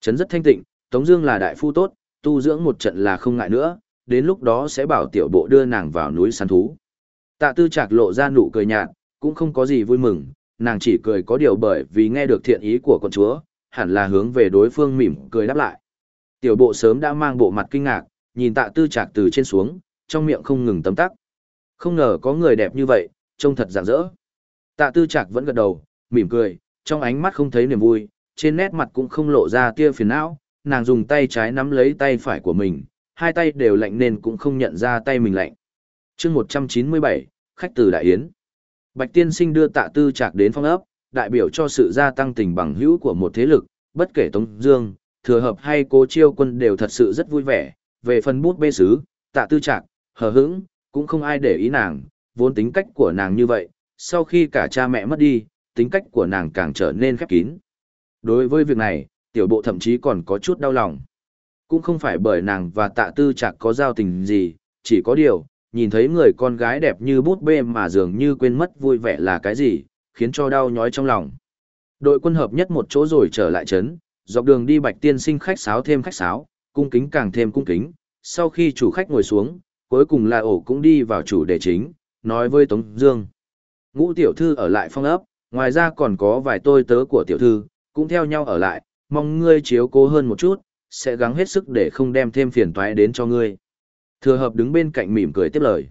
Trấn rất thanh tịnh, Tống Dương là đại phu tốt, tu dưỡng một trận là không ngại nữa, đến lúc đó sẽ bảo tiểu bộ đưa nàng vào núi săn thú. Tạ tư trạc lộ ra nụ cười nhạt, cũng không có gì vui mừng, nàng chỉ cười có điều bởi vì nghe được thiện ý của con chúa, hẳn là hướng về đối phương mỉm cười đáp lại. Tiểu bộ sớm đã mang bộ mặt kinh ngạc, nhìn tạ tư trạc từ trên xuống, trong miệng không ngừng tấm tắc. Không ngờ có người đẹp như vậy, trông thật rạng rỡ. Tạ tư trạc vẫn gật đầu, mỉm cười, trong ánh mắt không thấy niềm vui, trên nét mặt cũng không lộ ra tia phiền não, nàng dùng tay trái nắm lấy tay phải của mình, hai tay đều lạnh nên cũng không nhận ra tay mình lạnh. chương 197, khách từ Đại Yến. Bạch Tiên Sinh đưa tạ tư trạc đến phong ấp, đại biểu cho sự gia tăng tình bằng hữu của một thế lực, bất kể Tống Dương, Thừa Hợp hay Cố Chiêu Quân đều thật sự rất vui vẻ. Về phần bút bê sứ, tạ tư trạc, hờ hững, cũng không ai để ý nàng, vốn tính cách của nàng như vậy, sau khi cả cha mẹ mất đi, tính cách của nàng càng trở nên khép kín. Đối với việc này, tiểu bộ thậm chí còn có chút đau lòng. Cũng không phải bởi nàng và tạ tư chạc có giao tình gì, chỉ có điều, nhìn thấy người con gái đẹp như bút bê mà dường như quên mất vui vẻ là cái gì, khiến cho đau nhói trong lòng. Đội quân hợp nhất một chỗ rồi trở lại trấn, dọc đường đi bạch tiên sinh khách sáo thêm khách sáo, cung kính càng thêm cung kính. Sau khi chủ khách ngồi xuống, cuối cùng là ổ cũng đi vào chủ đề chính, nói với Tống Dương. Ngũ tiểu thư ở lại phong ấp, ngoài ra còn có vài tôi tớ của tiểu thư, cũng theo nhau ở lại, mong ngươi chiếu cố hơn một chút, sẽ gắng hết sức để không đem thêm phiền toái đến cho ngươi. Thừa hợp đứng bên cạnh mỉm cười tiếp lời.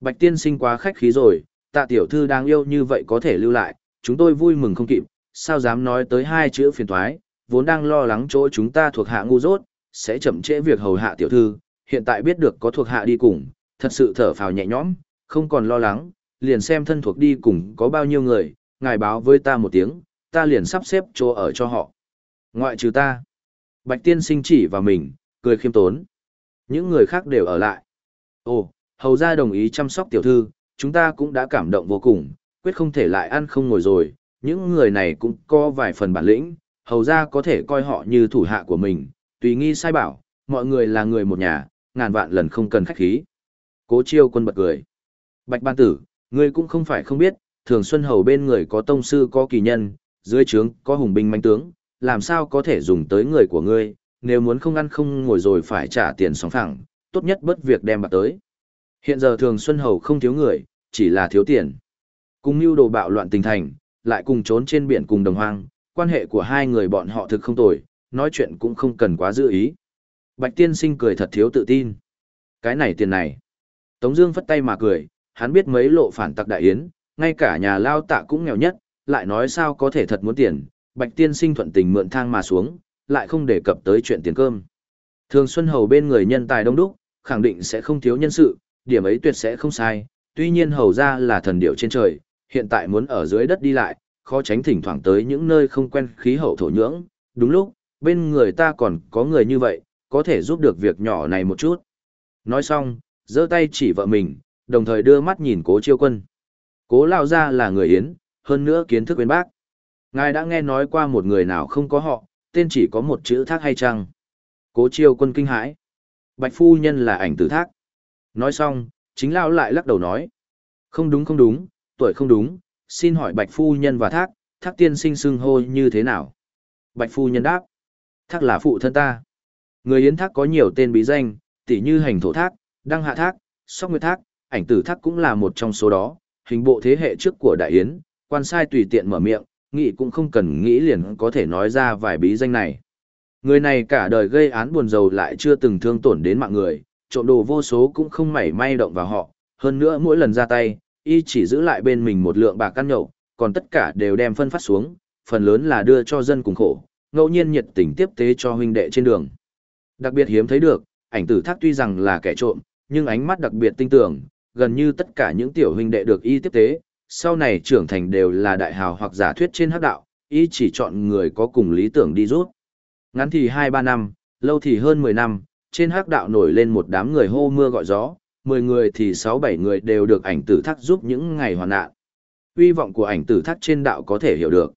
Bạch tiên sinh quá khách khí rồi, tạ tiểu thư đáng yêu như vậy có thể lưu lại, chúng tôi vui mừng không kịp, sao dám nói tới hai chữ phiền toái, vốn đang lo lắng chỗ chúng ta thuộc hạ ngu dốt, sẽ chậm trễ việc hầu hạ tiểu thư, hiện tại biết được có thuộc hạ đi cùng, thật sự thở phào nhẹ nhõm, không còn lo lắng, liền xem thân thuộc đi cùng có bao nhiêu người, ngài báo với ta một tiếng, ta liền sắp xếp chỗ ở cho họ. Ngoại trừ ta. Bạch tiên sinh chỉ vào mình, cười khiêm tốn. Những người khác đều ở lại. Ồ, hầu ra đồng ý chăm sóc tiểu thư, chúng ta cũng đã cảm động vô cùng, quyết không thể lại ăn không ngồi rồi. Những người này cũng có vài phần bản lĩnh, hầu ra có thể coi họ như thủ hạ của mình, tùy nghi sai bảo, mọi người là người một nhà, ngàn vạn lần không cần khách khí. Cố chiêu quân bật cười. Bạch ban tử, ngươi cũng không phải không biết, thường xuân hầu bên người có tông sư có kỳ nhân, dưới trướng có hùng binh manh tướng, làm sao có thể dùng tới người của ngươi, nếu muốn không ăn không ngồi rồi phải trả tiền sóng phẳng, tốt nhất bất việc đem bạc tới. Hiện giờ thường Xuân Hầu không thiếu người, chỉ là thiếu tiền. Cùng mưu đồ bạo loạn tình thành, lại cùng trốn trên biển cùng đồng hoang, quan hệ của hai người bọn họ thực không tồi, nói chuyện cũng không cần quá giữ ý. Bạch tiên sinh cười thật thiếu tự tin. Cái này tiền này. Tống Dương phất tay mà cười, hắn biết mấy lộ phản tặc đại yến, ngay cả nhà lao tạ cũng nghèo nhất, lại nói sao có thể thật muốn tiền, bạch tiên sinh thuận tình mượn thang mà xuống, lại không đề cập tới chuyện tiền cơm. Thường Xuân Hầu bên người nhân tài đông đúc, khẳng định sẽ không thiếu nhân sự, điểm ấy tuyệt sẽ không sai, tuy nhiên Hầu ra là thần điệu trên trời, hiện tại muốn ở dưới đất đi lại, khó tránh thỉnh thoảng tới những nơi không quen khí hậu thổ nhưỡng, đúng lúc, bên người ta còn có người như vậy, có thể giúp được việc nhỏ này một chút. Nói xong, giơ tay chỉ vợ mình, đồng thời đưa mắt nhìn cố chiêu quân. Cố lao ra là người Yến, hơn nữa kiến thức bên bác. Ngài đã nghe nói qua một người nào không có họ, tên chỉ có một chữ thác hay chăng? Cố chiêu quân kinh hãi. Bạch phu nhân là ảnh tử thác. Nói xong, chính lao lại lắc đầu nói. Không đúng không đúng, tuổi không đúng, xin hỏi bạch phu nhân và thác, thác tiên sinh xưng hô như thế nào? Bạch phu nhân đáp. Thác là phụ thân ta. Người yến thác có nhiều tên bí danh, tỉ như hành thổ thác, đăng hạ thác, Sóc Nguyệt Thác, ảnh tử thác cũng là một trong số đó, hình bộ thế hệ trước của Đại Yến, quan sai tùy tiện mở miệng, nghĩ cũng không cần nghĩ liền có thể nói ra vài bí danh này. Người này cả đời gây án buồn rầu lại chưa từng thương tổn đến mạng người, trộm đồ vô số cũng không mảy may động vào họ, hơn nữa mỗi lần ra tay, y chỉ giữ lại bên mình một lượng bạc căn nhậu, còn tất cả đều đem phân phát xuống, phần lớn là đưa cho dân cùng khổ, ngẫu nhiên nhiệt tình tiếp tế cho huynh đệ trên đường. Đặc biệt hiếm thấy được, ảnh tử thác tuy rằng là kẻ trộm, nhưng ánh mắt đặc biệt tinh tưởng, gần như tất cả những tiểu huynh đệ được y tiếp tế, sau này trưởng thành đều là đại hào hoặc giả thuyết trên hắc đạo, ý chỉ chọn người có cùng lý tưởng đi rút. Ngắn thì 2-3 năm, lâu thì hơn 10 năm, trên hắc đạo nổi lên một đám người hô mưa gọi gió, 10 người thì 6-7 người đều được ảnh tử thác giúp những ngày hoàn nạn. Uy vọng của ảnh tử thác trên đạo có thể hiểu được.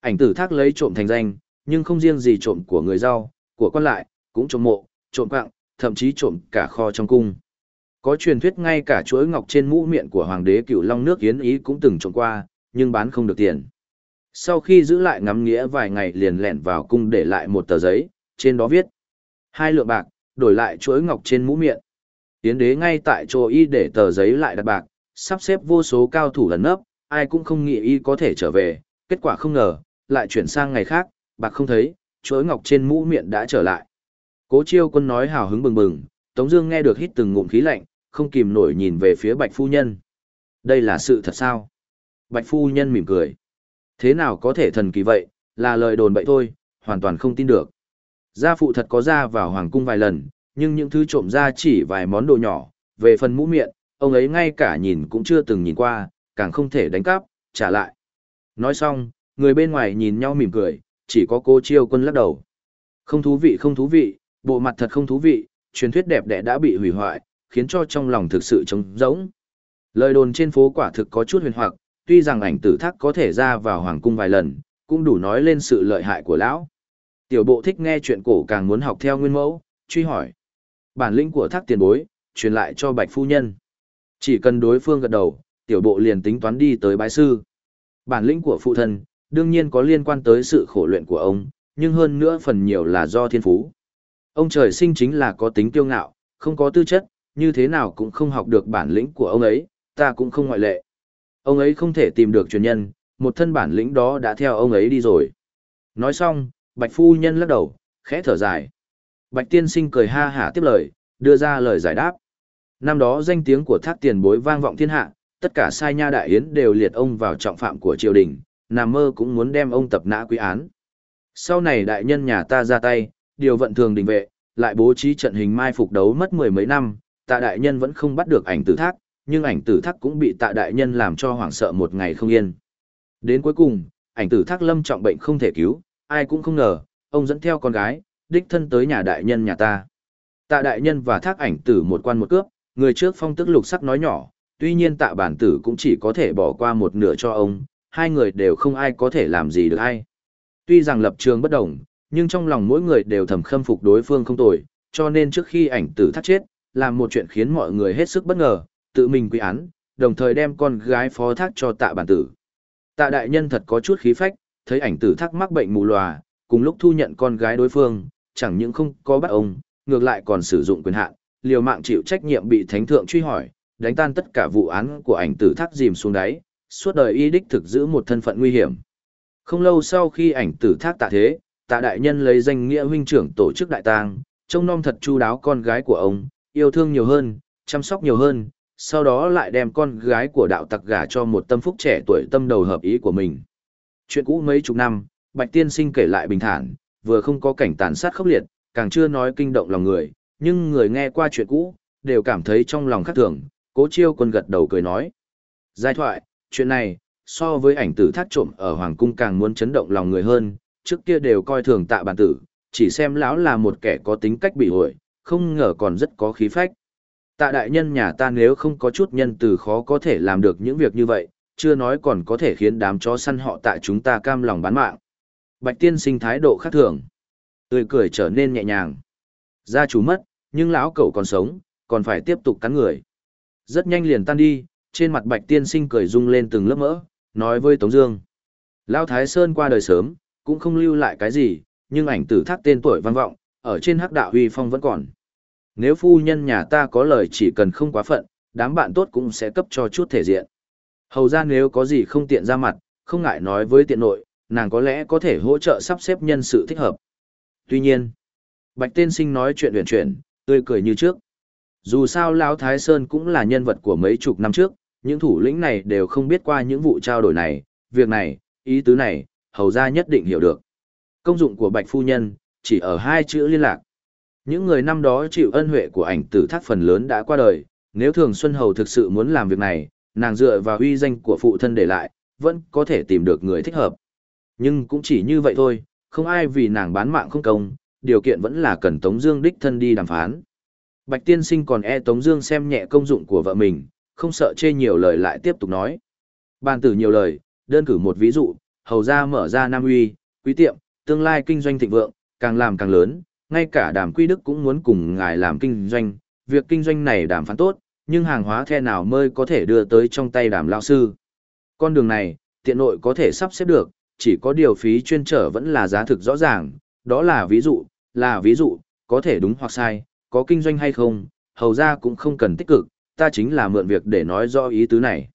Ảnh tử thác lấy trộm thành danh, nhưng không riêng gì trộm của người giàu, của quan lại, cũng trộm mộ, trộm quạng, thậm chí trộm cả kho trong cung. Có truyền thuyết ngay cả chuỗi ngọc trên mũ miệng của hoàng đế cựu long nước Yến Ý cũng từng trộm qua, nhưng bán không được tiền. Sau khi giữ lại ngắm nghĩa vài ngày liền lẻn vào cung để lại một tờ giấy, trên đó viết. Hai lượng bạc, đổi lại chuỗi ngọc trên mũ miệng. Yến đế ngay tại chỗ y để tờ giấy lại đặt bạc, sắp xếp vô số cao thủ lần nấp, ai cũng không nghĩ y có thể trở về, kết quả không ngờ, lại chuyển sang ngày khác, bạc không thấy, chuỗi ngọc trên mũ miệng đã trở lại. Cố chiêu quân nói hào hứng bừng bừng, Tống Dương nghe được hít từng ngụm khí lạnh, không kìm nổi nhìn về phía Bạch Phu Nhân. Đây là sự thật sao? Bạch Phu Nhân mỉm cười. Thế nào có thể thần kỳ vậy, là lời đồn bậy thôi, hoàn toàn không tin được. Gia phụ thật có ra vào hoàng cung vài lần, nhưng những thứ trộm ra chỉ vài món đồ nhỏ, về phần mũ miệng, ông ấy ngay cả nhìn cũng chưa từng nhìn qua, càng không thể đánh cắp, trả lại. Nói xong, người bên ngoài nhìn nhau mỉm cười, chỉ có cô chiêu quân lắc đầu. Không thú vị không thú vị, bộ mặt thật không thú vị, truyền thuyết đẹp đẽ đã bị hủy hoại, khiến cho trong lòng thực sự trống rỗng. Lời đồn trên phố quả thực có chút huyền hoặc, tuy rằng ảnh tử thác có thể ra vào hoàng cung vài lần, cũng đủ nói lên sự lợi hại của lão. Tiểu bộ thích nghe chuyện cổ càng muốn học theo nguyên mẫu, truy hỏi. Bản lĩnh của thác tiền bối, truyền lại cho bạch phu nhân. Chỉ cần đối phương gật đầu, tiểu bộ liền tính toán đi tới bái sư. Bản lĩnh của phụ thân, đương nhiên có liên quan tới sự khổ luyện của ông, nhưng hơn nữa phần nhiều là do thiên phú. Ông trời sinh chính là có tính kiêu ngạo, không có tư chất, như thế nào cũng không học được bản lĩnh của ông ấy, ta cũng không ngoại lệ. Ông ấy không thể tìm được truyền nhân, một thân bản lĩnh đó đã theo ông ấy đi rồi. Nói xong, Bạch Phu Nhân lắc đầu, khẽ thở dài. Bạch Tiên Sinh cười ha hả tiếp lời, đưa ra lời giải đáp. Năm đó danh tiếng của thác tiền bối vang vọng thiên hạ, tất cả sai nha đại yến đều liệt ông vào trọng phạm của triều đình, nằm mơ cũng muốn đem ông tập nã quý án. Sau này đại nhân nhà ta ra tay, điều vận thường đình vệ, lại bố trí trận hình mai phục đấu mất mười mấy năm, tạ đại nhân vẫn không bắt được ảnh tử thác, nhưng ảnh tử thác cũng bị tạ đại nhân làm cho hoảng sợ một ngày không yên. Đến cuối cùng, ảnh tử thác lâm trọng bệnh không thể cứu, ai cũng không ngờ, ông dẫn theo con gái, đích thân tới nhà đại nhân nhà ta. Tạ đại nhân và thác ảnh tử một quan một cướp, người trước phong tức lục sắc nói nhỏ, tuy nhiên tạ bản tử cũng chỉ có thể bỏ qua một nửa cho ông, hai người đều không ai có thể làm gì được ai. Tuy rằng lập trường bất đồng, nhưng trong lòng mỗi người đều thầm khâm phục đối phương không tồi, cho nên trước khi ảnh tử thác chết, làm một chuyện khiến mọi người hết sức bất ngờ, tự mình quy án, đồng thời đem con gái phó thác cho tạ bản tử. Tạ đại nhân thật có chút khí phách, thấy ảnh tử thắc mắc bệnh mù lòa, cùng lúc thu nhận con gái đối phương, chẳng những không có bắt ông, ngược lại còn sử dụng quyền hạn, liều mạng chịu trách nhiệm bị thánh thượng truy hỏi, đánh tan tất cả vụ án của ảnh tử thác dìm xuống đáy, suốt đời y đích thực giữ một thân phận nguy hiểm. Không lâu sau khi ảnh tử thác tạ thế, tạ đại nhân lấy danh nghĩa huynh trưởng tổ chức đại tang, trông nom thật chu đáo con gái của ông, yêu thương nhiều hơn, chăm sóc nhiều hơn, sau đó lại đem con gái của đạo tặc gả cho một tâm phúc trẻ tuổi tâm đầu hợp ý của mình. Chuyện cũ mấy chục năm, Bạch Tiên Sinh kể lại bình thản, vừa không có cảnh tàn sát khốc liệt, càng chưa nói kinh động lòng người, nhưng người nghe qua chuyện cũ, đều cảm thấy trong lòng khác thường, cố chiêu quân gật đầu cười nói. Giai thoại, chuyện này, so với ảnh tử thác trộm ở Hoàng Cung càng muốn chấn động lòng người hơn, trước kia đều coi thường tạ bản tử, chỉ xem lão là một kẻ có tính cách bị hội, không ngờ còn rất có khí phách. Tạ đại nhân nhà ta nếu không có chút nhân từ khó có thể làm được những việc như vậy, chưa nói còn có thể khiến đám chó săn họ tại chúng ta cam lòng bán mạng. Bạch tiên sinh thái độ khác thường. Tươi cười trở nên nhẹ nhàng. Gia chủ mất, nhưng lão cậu còn sống, còn phải tiếp tục cắn người. Rất nhanh liền tan đi, trên mặt bạch tiên sinh cười rung lên từng lớp mỡ, nói với Tống Dương. Lão Thái Sơn qua đời sớm, cũng không lưu lại cái gì, nhưng ảnh tử thác tên tuổi vang vọng, ở trên hắc đạo huy phong vẫn còn. Nếu phu nhân nhà ta có lời chỉ cần không quá phận, đám bạn tốt cũng sẽ cấp cho chút thể diện. Hầu ra nếu có gì không tiện ra mặt, không ngại nói với tiện nội, nàng có lẽ có thể hỗ trợ sắp xếp nhân sự thích hợp. Tuy nhiên, Bạch Tiên Sinh nói chuyện huyền chuyển, tươi cười như trước. Dù sao Lão Thái Sơn cũng là nhân vật của mấy chục năm trước, những thủ lĩnh này đều không biết qua những vụ trao đổi này, việc này, ý tứ này, hầu ra nhất định hiểu được. Công dụng của Bạch Phu Nhân, chỉ ở hai chữ liên lạc. Những người năm đó chịu ân huệ của ảnh tử thác phần lớn đã qua đời, nếu Thường Xuân Hầu thực sự muốn làm việc này, nàng dựa vào uy danh của phụ thân để lại, vẫn có thể tìm được người thích hợp. Nhưng cũng chỉ như vậy thôi, không ai vì nàng bán mạng không công, điều kiện vẫn là cần Tống Dương đích thân đi đàm phán. Bạch Tiên Sinh còn e Tống Dương xem nhẹ công dụng của vợ mình, không sợ chê nhiều lời lại tiếp tục nói. Bàn tử nhiều lời, đơn cử một ví dụ, hầu gia mở ra Nam Uy, quý tiệm, tương lai kinh doanh thịnh vượng, càng làm càng lớn, ngay cả đàm quy đức cũng muốn cùng ngài làm kinh doanh, việc kinh doanh này đàm phán tốt, nhưng hàng hóa the nào mới có thể đưa tới trong tay đàm lao sư. Con đường này, tiện nội có thể sắp xếp được, chỉ có điều phí chuyên trở vẫn là giá thực rõ ràng, đó là ví dụ, là ví dụ, có thể đúng hoặc sai, có kinh doanh hay không, hầu ra cũng không cần tích cực, ta chính là mượn việc để nói rõ ý tứ này.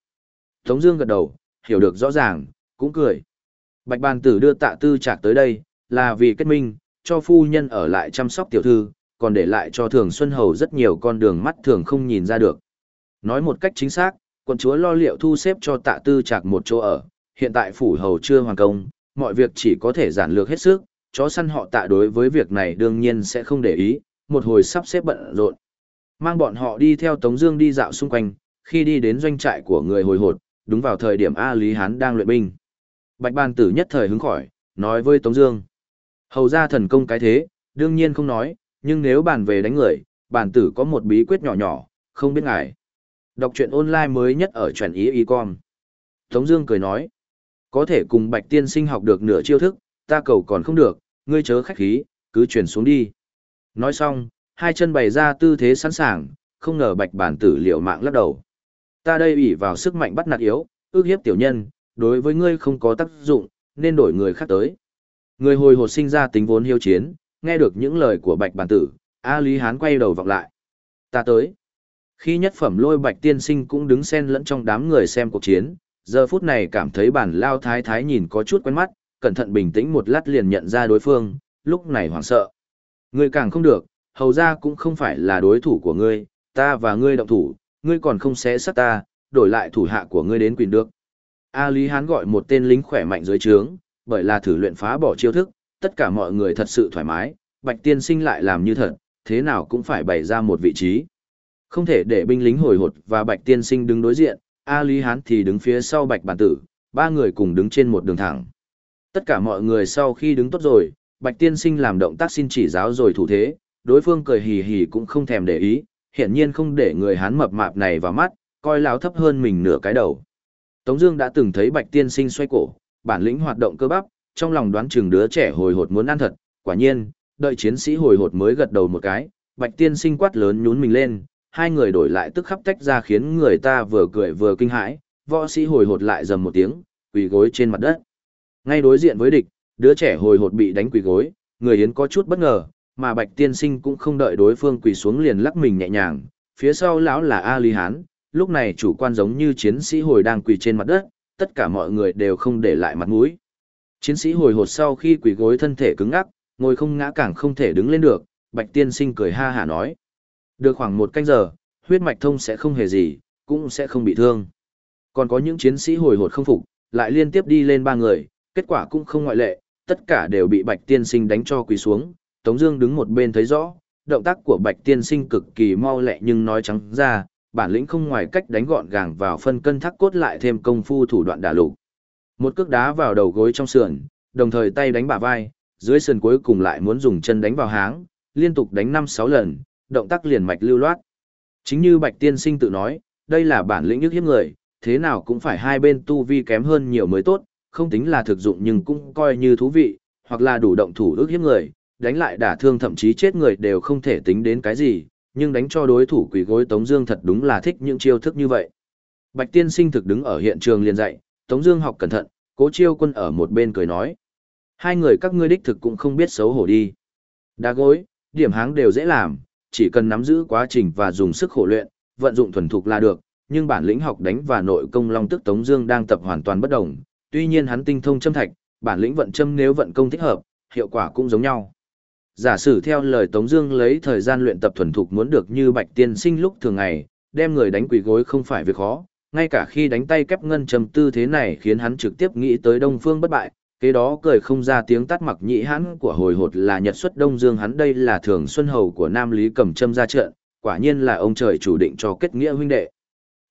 Tống Dương gật đầu, hiểu được rõ ràng, cũng cười. Bạch Bàn Tử đưa Tạ Tư Trạc tới đây, là vì kết minh, cho phu nhân ở lại chăm sóc tiểu thư, còn để lại cho Thường Xuân Hầu rất nhiều con đường mắt thường không nhìn ra được. Nói một cách chính xác, quận chúa lo liệu thu xếp cho Tạ Tư Trạc một chỗ ở, hiện tại phủ hầu chưa hoàn công, mọi việc chỉ có thể giản lược hết sức, chó săn họ Tạ đối với việc này đương nhiên sẽ không để ý, một hồi sắp xếp bận rộn. Mang bọn họ đi theo Tống Dương đi dạo xung quanh, khi đi đến doanh trại của người hồi hột, đúng vào thời điểm A Lý Hán đang luyện binh. Bạch Ban Tử nhất thời hứng khỏi, nói với Tống Dương: Hầu ra thần công cái thế, đương nhiên không nói, nhưng nếu bàn về đánh người, bản tử có một bí quyết nhỏ nhỏ, không biết ngài. Đọc truyện online mới nhất ở truyện ý y con. Tống Dương cười nói, có thể cùng Bạch Tiên Sinh học được nửa chiêu thức, ta cầu còn không được, ngươi chớ khách khí, cứ truyền xuống đi. Nói xong, hai chân bày ra tư thế sẵn sàng, không ngờ Bạch Bản Tử liều mạng lắc đầu. Ta đây ủy vào sức mạnh bắt nạt yếu, ước hiếp tiểu nhân, đối với ngươi không có tác dụng, nên đổi người khác tới. Người hồi hột sinh ra tính vốn hiếu chiến, nghe được những lời của Bạch Bản Tử, A Lý Hán quay đầu vọng lại. Ta tới. Khi nhất phẩm lôi Bạch Tiên Sinh cũng đứng xen lẫn trong đám người xem cuộc chiến, giờ phút này cảm thấy bản lao thái thái nhìn có chút quen mắt, cẩn thận bình tĩnh một lát liền nhận ra đối phương, lúc này hoảng sợ. Ngươi càng không được, hầu ra cũng không phải là đối thủ của ngươi, ta và ngươi động thủ, ngươi còn không xé sát ta, đổi lại thủ hạ của ngươi đến quyền được. A Lý Hán gọi một tên lính khỏe mạnh dưới trướng, bởi là thử luyện phá bỏ chiêu thức, tất cả mọi người thật sự thoải mái, Bạch Tiên Sinh lại làm như thật, thế nào cũng phải bày ra một vị trí. Không thể để binh lính hồi hột và Bạch Tiên Sinh đứng đối diện, A Lý Hán thì đứng phía sau Bạch Bản Tử, ba người cùng đứng trên một đường thẳng. Tất cả mọi người sau khi đứng tốt rồi, Bạch Tiên Sinh làm động tác xin chỉ giáo rồi thủ thế, đối phương cười hì hì cũng không thèm để ý, hiển nhiên không để người Hán mập mạp này vào mắt, coi lão thấp hơn mình nửa cái đầu. Tống Dương đã từng thấy Bạch Tiên Sinh xoay cổ, bản lĩnh hoạt động cơ bắp, trong lòng đoán chừng đứa trẻ hồi hột muốn ăn thật, quả nhiên, đợi chiến sĩ hồi hột mới gật đầu một cái, Bạch Tiên Sinh quát lớn nhún mình lên, hai người đổi lại tức khắp tách ra khiến người ta vừa cười vừa kinh hãi, võ sĩ hồi hột lại dầm một tiếng, quỳ gối trên mặt đất. Ngay đối diện với địch, đứa trẻ hồi hột bị đánh quỳ gối, người yến có chút bất ngờ, mà Bạch Tiên Sinh cũng không đợi đối phương quỳ xuống liền lắc mình nhẹ nhàng, phía sau lão là A Lý Hán, lúc này chủ quan giống như chiến sĩ hồi đang quỳ trên mặt đất, tất cả mọi người đều không để lại mặt mũi. Chiến sĩ hồi hột sau khi quỳ gối thân thể cứng ngắc, ngồi không ngã càng không thể đứng lên được, Bạch Tiên Sinh cười ha hả nói. Được khoảng một canh giờ, huyết mạch thông sẽ không hề gì, cũng sẽ không bị thương. Còn có những chiến sĩ hồi hột không phục, lại liên tiếp đi lên ba người, kết quả cũng không ngoại lệ, tất cả đều bị Bạch Tiên Sinh đánh cho quỳ xuống. Tống Dương đứng một bên thấy rõ, động tác của Bạch Tiên Sinh cực kỳ mau lẹ nhưng nói trắng ra, bản lĩnh không ngoài cách đánh gọn gàng vào phân cân thắc cốt lại thêm công phu thủ đoạn đả lục. Một cước đá vào đầu gối trong sườn, đồng thời tay đánh bả vai, dưới sườn cuối cùng lại muốn dùng chân đánh vào háng, liên tục đánh 5-6 lần, động tác liền mạch lưu loát. Chính như Bạch Tiên Sinh tự nói, đây là bản lĩnh nhức hiếp người, thế nào cũng phải hai bên tu vi kém hơn nhiều mới tốt, không tính là thực dụng nhưng cũng coi như thú vị, hoặc là đủ động thủ ước hiếp người, đánh lại đả thương thậm chí chết người đều không thể tính đến cái gì, nhưng đánh cho đối thủ quỷ gối Tống Dương thật đúng là thích những chiêu thức như vậy. Bạch Tiên Sinh thực đứng ở hiện trường liền dạy, Tống Dương học cẩn thận, Cố Chiêu Quân ở một bên cười nói: hai người các ngươi đích thực cũng không biết xấu hổ đi. Đá gối, điểm háng đều dễ làm, chỉ cần nắm giữ quá trình và dùng sức khổ luyện, vận dụng thuần thục là được, nhưng bản lĩnh học đánh và nội công long tức Tống Dương đang tập hoàn toàn bất đồng. Tuy nhiên hắn tinh thông châm thạch, bản lĩnh vận châm nếu vận công thích hợp, hiệu quả cũng giống nhau. Giả sử theo lời Tống Dương lấy thời gian luyện tập thuần thục muốn được như Bạch Tiên Sinh lúc thường ngày, đem người đánh quỳ gối không phải việc khó, ngay cả khi đánh tay kép ngân trầm tư thế này khiến hắn trực tiếp nghĩ tới Đông Phương bất bại, kế đó cười không ra tiếng tắt mặc nhị hắn của hồi hột là nhật xuất Đông Dương hắn đây là thường xuân hầu của Nam Lý cầm châm ra trận, quả nhiên là ông trời chủ định cho kết nghĩa huynh đệ.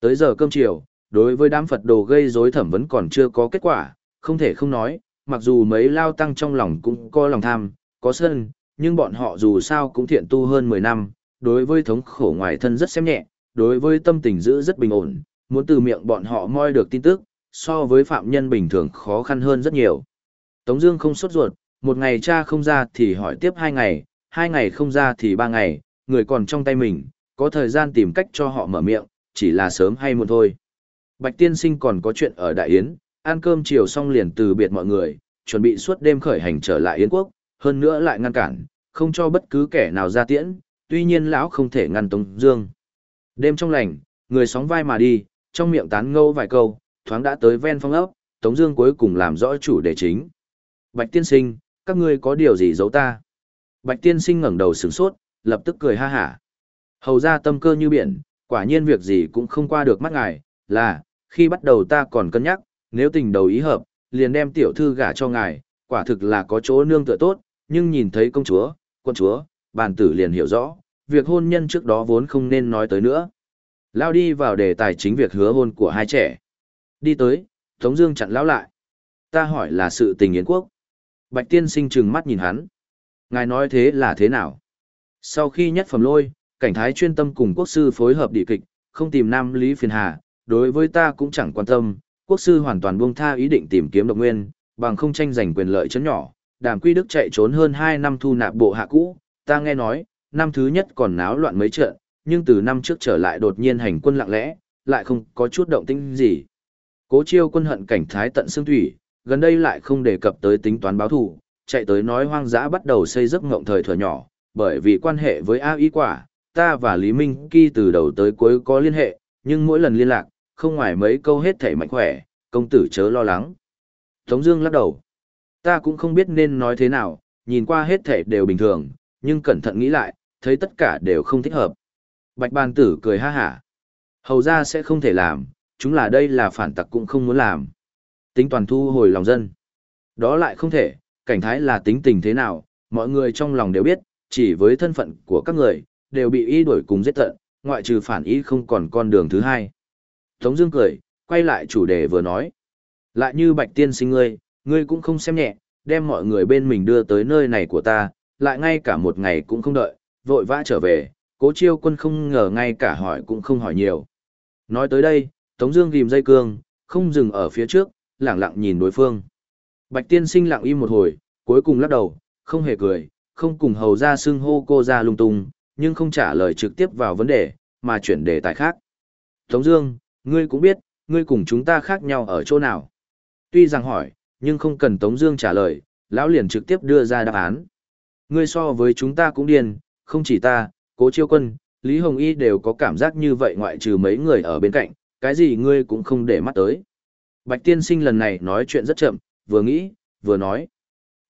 Tới giờ cơm chiều, đối với đám Phật đồ gây rối thẩm vấn còn chưa có kết quả, không thể không nói, mặc dù mấy lao tăng trong lòng cũng có lòng tham, có sân, nhưng bọn họ dù sao cũng thiện tu hơn 10 năm, đối với thống khổ ngoài thân rất xem nhẹ, đối với tâm tình giữ rất bình ổn, muốn từ miệng bọn họ moi được tin tức, so với phạm nhân bình thường khó khăn hơn rất nhiều. Tống Dương không sốt ruột, một ngày cha không ra thì hỏi tiếp hai ngày, hai ngày không ra thì ba ngày, người còn trong tay mình, có thời gian tìm cách cho họ mở miệng, chỉ là sớm hay muộn thôi. Bạch Tiên Sinh còn có chuyện ở Đại Yến, ăn cơm chiều xong liền từ biệt mọi người, chuẩn bị suốt đêm khởi hành trở lại Yến quốc, hơn nữa lại ngăn cản, không cho bất cứ kẻ nào ra tiễn, tuy nhiên lão không thể ngăn Tống Dương. Đêm trong lành, người sóng vai mà đi, trong miệng tán ngâu vài câu, thoáng đã tới ven phong ốc, Tống Dương cuối cùng làm rõ chủ đề chính. Bạch Tiên Sinh, các ngươi có điều gì giấu ta? Bạch Tiên Sinh ngẩng đầu sửng sốt, lập tức cười ha hả. Hầu ra tâm cơ như biển, quả nhiên việc gì cũng không qua được mắt ngài. Là, khi bắt đầu ta còn cân nhắc, nếu tình đầu ý hợp, liền đem tiểu thư gả cho ngài, quả thực là có chỗ nương tựa tốt. Nhưng nhìn thấy công chúa, quân chúa, bàn tử liền hiểu rõ, việc hôn nhân trước đó vốn không nên nói tới nữa. Lao đi vào đề tài chính việc hứa hôn của hai trẻ. Đi tới, Tống Dương chặn lão lại. Ta hỏi là sự tình yến quốc. Bạch tiên sinh trừng mắt nhìn hắn. Ngài nói thế là thế nào? Sau khi nhất phẩm lôi, cảnh thái chuyên tâm cùng quốc sư phối hợp địa kịch, không tìm nam lý phiền hà, đối với ta cũng chẳng quan tâm. Quốc sư hoàn toàn buông tha ý định tìm kiếm độc nguyên, bằng không tranh giành quyền lợi chấn nhỏ. Đàm Quy Đức chạy trốn hơn hai năm thu nạp bộ hạ cũ, ta nghe nói, năm thứ nhất còn náo loạn mấy trận, nhưng từ năm trước trở lại đột nhiên hành quân lặng lẽ, lại không có chút động tĩnh gì. Cố chiêu quân hận cảnh thái tận xương thủy, gần đây lại không đề cập tới tính toán báo thù, chạy tới nói hoang dã bắt đầu xây giấc ngộng thời thuở nhỏ, bởi vì quan hệ với A ý quả, ta và Lý Minh Kỳ từ đầu tới cuối có liên hệ, nhưng mỗi lần liên lạc, không ngoài mấy câu hết thể mạnh khỏe, công tử chớ lo lắng. Tống Dương lắc đầu, ta cũng không biết nên nói thế nào, nhìn qua hết thể đều bình thường, nhưng cẩn thận nghĩ lại, thấy tất cả đều không thích hợp. Bạch bàn tử cười ha hả. Hầu ra sẽ không thể làm, chúng là đây là phản tặc cũng không muốn làm. Tính toàn thu hồi lòng dân. Đó lại không thể, cảnh thái là tính tình thế nào, mọi người trong lòng đều biết, chỉ với thân phận của các người, đều bị y đuổi cùng giết tận, ngoại trừ phản ý không còn con đường thứ hai. Tống Dương cười, quay lại chủ đề vừa nói. Lại như bạch tiên sinh ngươi, ngươi cũng không xem nhẹ, đem mọi người bên mình đưa tới nơi này của ta, lại ngay cả một ngày cũng không đợi, vội vã trở về, cố chiêu quân không ngờ ngay cả hỏi cũng không hỏi nhiều. Nói tới đây, Tống Dương ghim dây cương, không dừng ở phía trước, lặng lặng nhìn đối phương. Bạch tiên sinh lặng im một hồi, cuối cùng lắc đầu, không hề cười, không cùng hầu ra xưng hô cô ra lung tung, nhưng không trả lời trực tiếp vào vấn đề, mà chuyển đề tài khác. Tống Dương, ngươi cũng biết, ngươi cùng chúng ta khác nhau ở chỗ nào. Tuy rằng hỏi, nhưng không cần Tống Dương trả lời, lão liền trực tiếp đưa ra đáp án. Ngươi so với chúng ta cũng điên, không chỉ ta, Cố Chiêu Quân, Lý Hồng Y đều có cảm giác như vậy ngoại trừ mấy người ở bên cạnh, cái gì ngươi cũng không để mắt tới. Bạch Tiên Sinh lần này nói chuyện rất chậm, vừa nghĩ, vừa nói.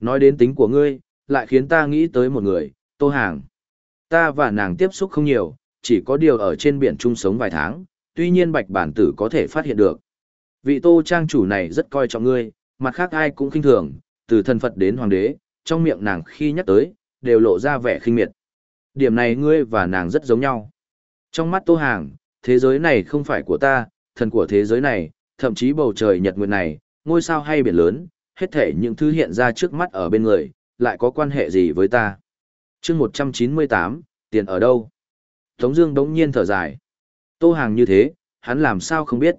Nói đến tính của ngươi, lại khiến ta nghĩ tới một người, Tô Hàng. Ta và nàng tiếp xúc không nhiều, chỉ có điều ở trên biển chung sống vài tháng, tuy nhiên Bạch Bản Tử có thể phát hiện được. Vị Tô Trang chủ này rất coi trọng ngươi, mặt khác ai cũng khinh thường, từ thần Phật đến hoàng đế, trong miệng nàng khi nhắc tới, đều lộ ra vẻ khinh miệt. Điểm này ngươi và nàng rất giống nhau. Trong mắt Tô Hàng, thế giới này không phải của ta, thần của thế giới này, thậm chí bầu trời nhật nguyệt này, ngôi sao hay biển lớn, hết thể những thứ hiện ra trước mắt ở bên người, lại có quan hệ gì với ta. chương 198, tiền ở đâu? Tống Dương đống nhiên thở dài. Tô Hàng như thế, hắn làm sao không biết.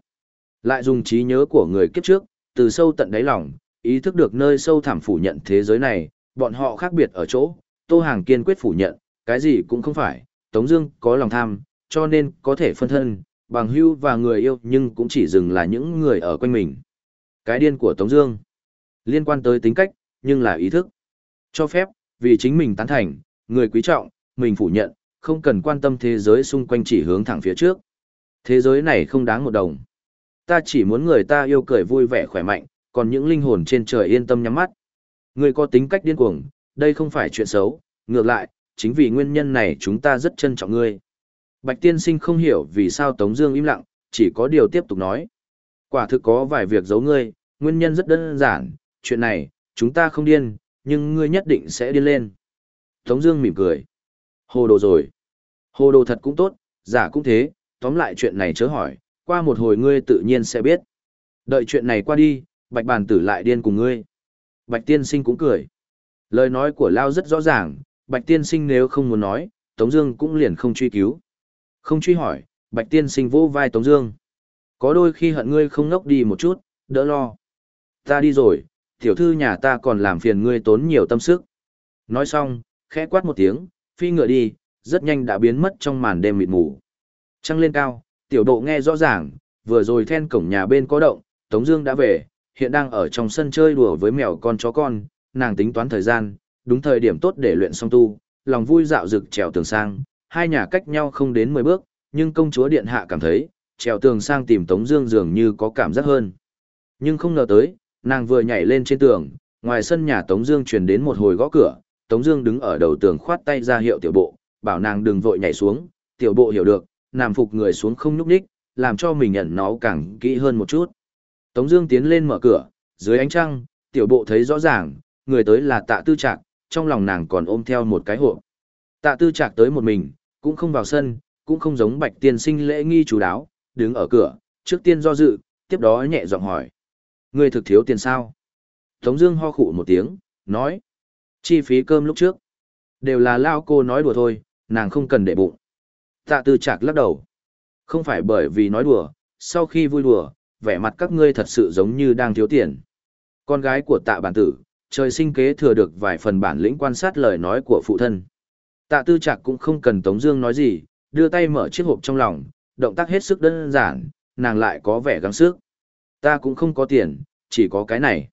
Lại dùng trí nhớ của người kiếp trước, từ sâu tận đáy lòng, ý thức được nơi sâu thẳm phủ nhận thế giới này, bọn họ khác biệt ở chỗ, Tô Hàng kiên quyết phủ nhận, cái gì cũng không phải, Tống Dương có lòng tham, cho nên có thể phân thân, bằng hưu và người yêu nhưng cũng chỉ dừng là những người ở quanh mình. Cái điên của Tống Dương liên quan tới tính cách, nhưng là ý thức. Cho phép, vì chính mình tán thành, người quý trọng, mình phủ nhận, không cần quan tâm thế giới xung quanh chỉ hướng thẳng phía trước. Thế giới này không đáng một đồng. Ta chỉ muốn người ta yêu cười vui vẻ khỏe mạnh, còn những linh hồn trên trời yên tâm nhắm mắt. Người có tính cách điên cuồng, đây không phải chuyện xấu, ngược lại, chính vì nguyên nhân này chúng ta rất trân trọng ngươi. Bạch tiên sinh không hiểu vì sao Tống Dương im lặng, chỉ có điều tiếp tục nói. Quả thực có vài việc giấu ngươi, nguyên nhân rất đơn giản, chuyện này, chúng ta không điên, nhưng ngươi nhất định sẽ điên lên. Tống Dương mỉm cười. Hồ đồ rồi. Hồ đồ thật cũng tốt, giả cũng thế, tóm lại chuyện này chớ hỏi, qua một hồi ngươi tự nhiên sẽ biết. Đợi chuyện này qua đi, bạch bàn tử lại điên cùng ngươi. Bạch tiên sinh cũng cười. Lời nói của Lao rất rõ ràng, bạch tiên sinh nếu không muốn nói, Tống Dương cũng liền không truy cứu. Không truy hỏi, bạch tiên sinh vỗ vai Tống Dương. Có đôi khi hận ngươi không ngốc đi một chút, đỡ lo. Ta đi rồi, tiểu thư nhà ta còn làm phiền ngươi tốn nhiều tâm sức. Nói xong, khẽ quát một tiếng, phi ngựa đi, rất nhanh đã biến mất trong màn đêm mịt mù. Trăng lên cao, tiểu độ nghe rõ ràng, vừa rồi then cổng nhà bên có động, Tống Dương đã về, hiện đang ở trong sân chơi đùa với mèo con chó con, nàng tính toán thời gian, đúng thời điểm tốt để luyện xong tu, lòng vui dạo dực trèo tường sang, hai nhà cách nhau không đến 10 bước, nhưng công chúa điện hạ cảm thấy, trèo tường sang tìm Tống Dương dường như có cảm giác hơn. Nhưng không ngờ tới, nàng vừa nhảy lên trên tường, ngoài sân nhà Tống Dương truyền đến một hồi gõ cửa, Tống Dương đứng ở đầu tường khoát tay ra hiệu tiểu bộ, bảo nàng đừng vội nhảy xuống. Tiểu bộ hiểu được, nằm phục người xuống không nhúc nhích, làm cho mình nhận nó càng kỹ hơn một chút. Tống Dương tiến lên mở cửa, dưới ánh trăng, tiểu bộ thấy rõ ràng, người tới là Tạ Tư Trạc, trong lòng nàng còn ôm theo một cái hộp. Tạ Tư Trạc tới một mình, cũng không vào sân, cũng không giống Bạch Tiên Sinh lễ nghi chú đáo, đứng ở cửa, trước tiên do dự, tiếp đó nhẹ giọng hỏi: Ngươi thực thiếu tiền sao? Tống Dương ho khụ một tiếng, nói: Chi phí cơm lúc trước đều là lao cô nói đùa thôi, nàng không cần để bụng. Tạ Tư Trạc lắc đầu: Không phải bởi vì nói đùa, sau khi vui đùa, vẻ mặt các ngươi thật sự giống như đang thiếu tiền. Con gái của Tạ Bản Tử, trời sinh kế thừa được vài phần bản lĩnh quan sát lời nói của phụ thân. Tạ Tư Trạc cũng không cần Tống Dương nói gì, đưa tay mở chiếc hộp trong lòng, động tác hết sức đơn giản, nàng lại có vẻ gắng sức. Ta cũng không có tiền, chỉ có cái này.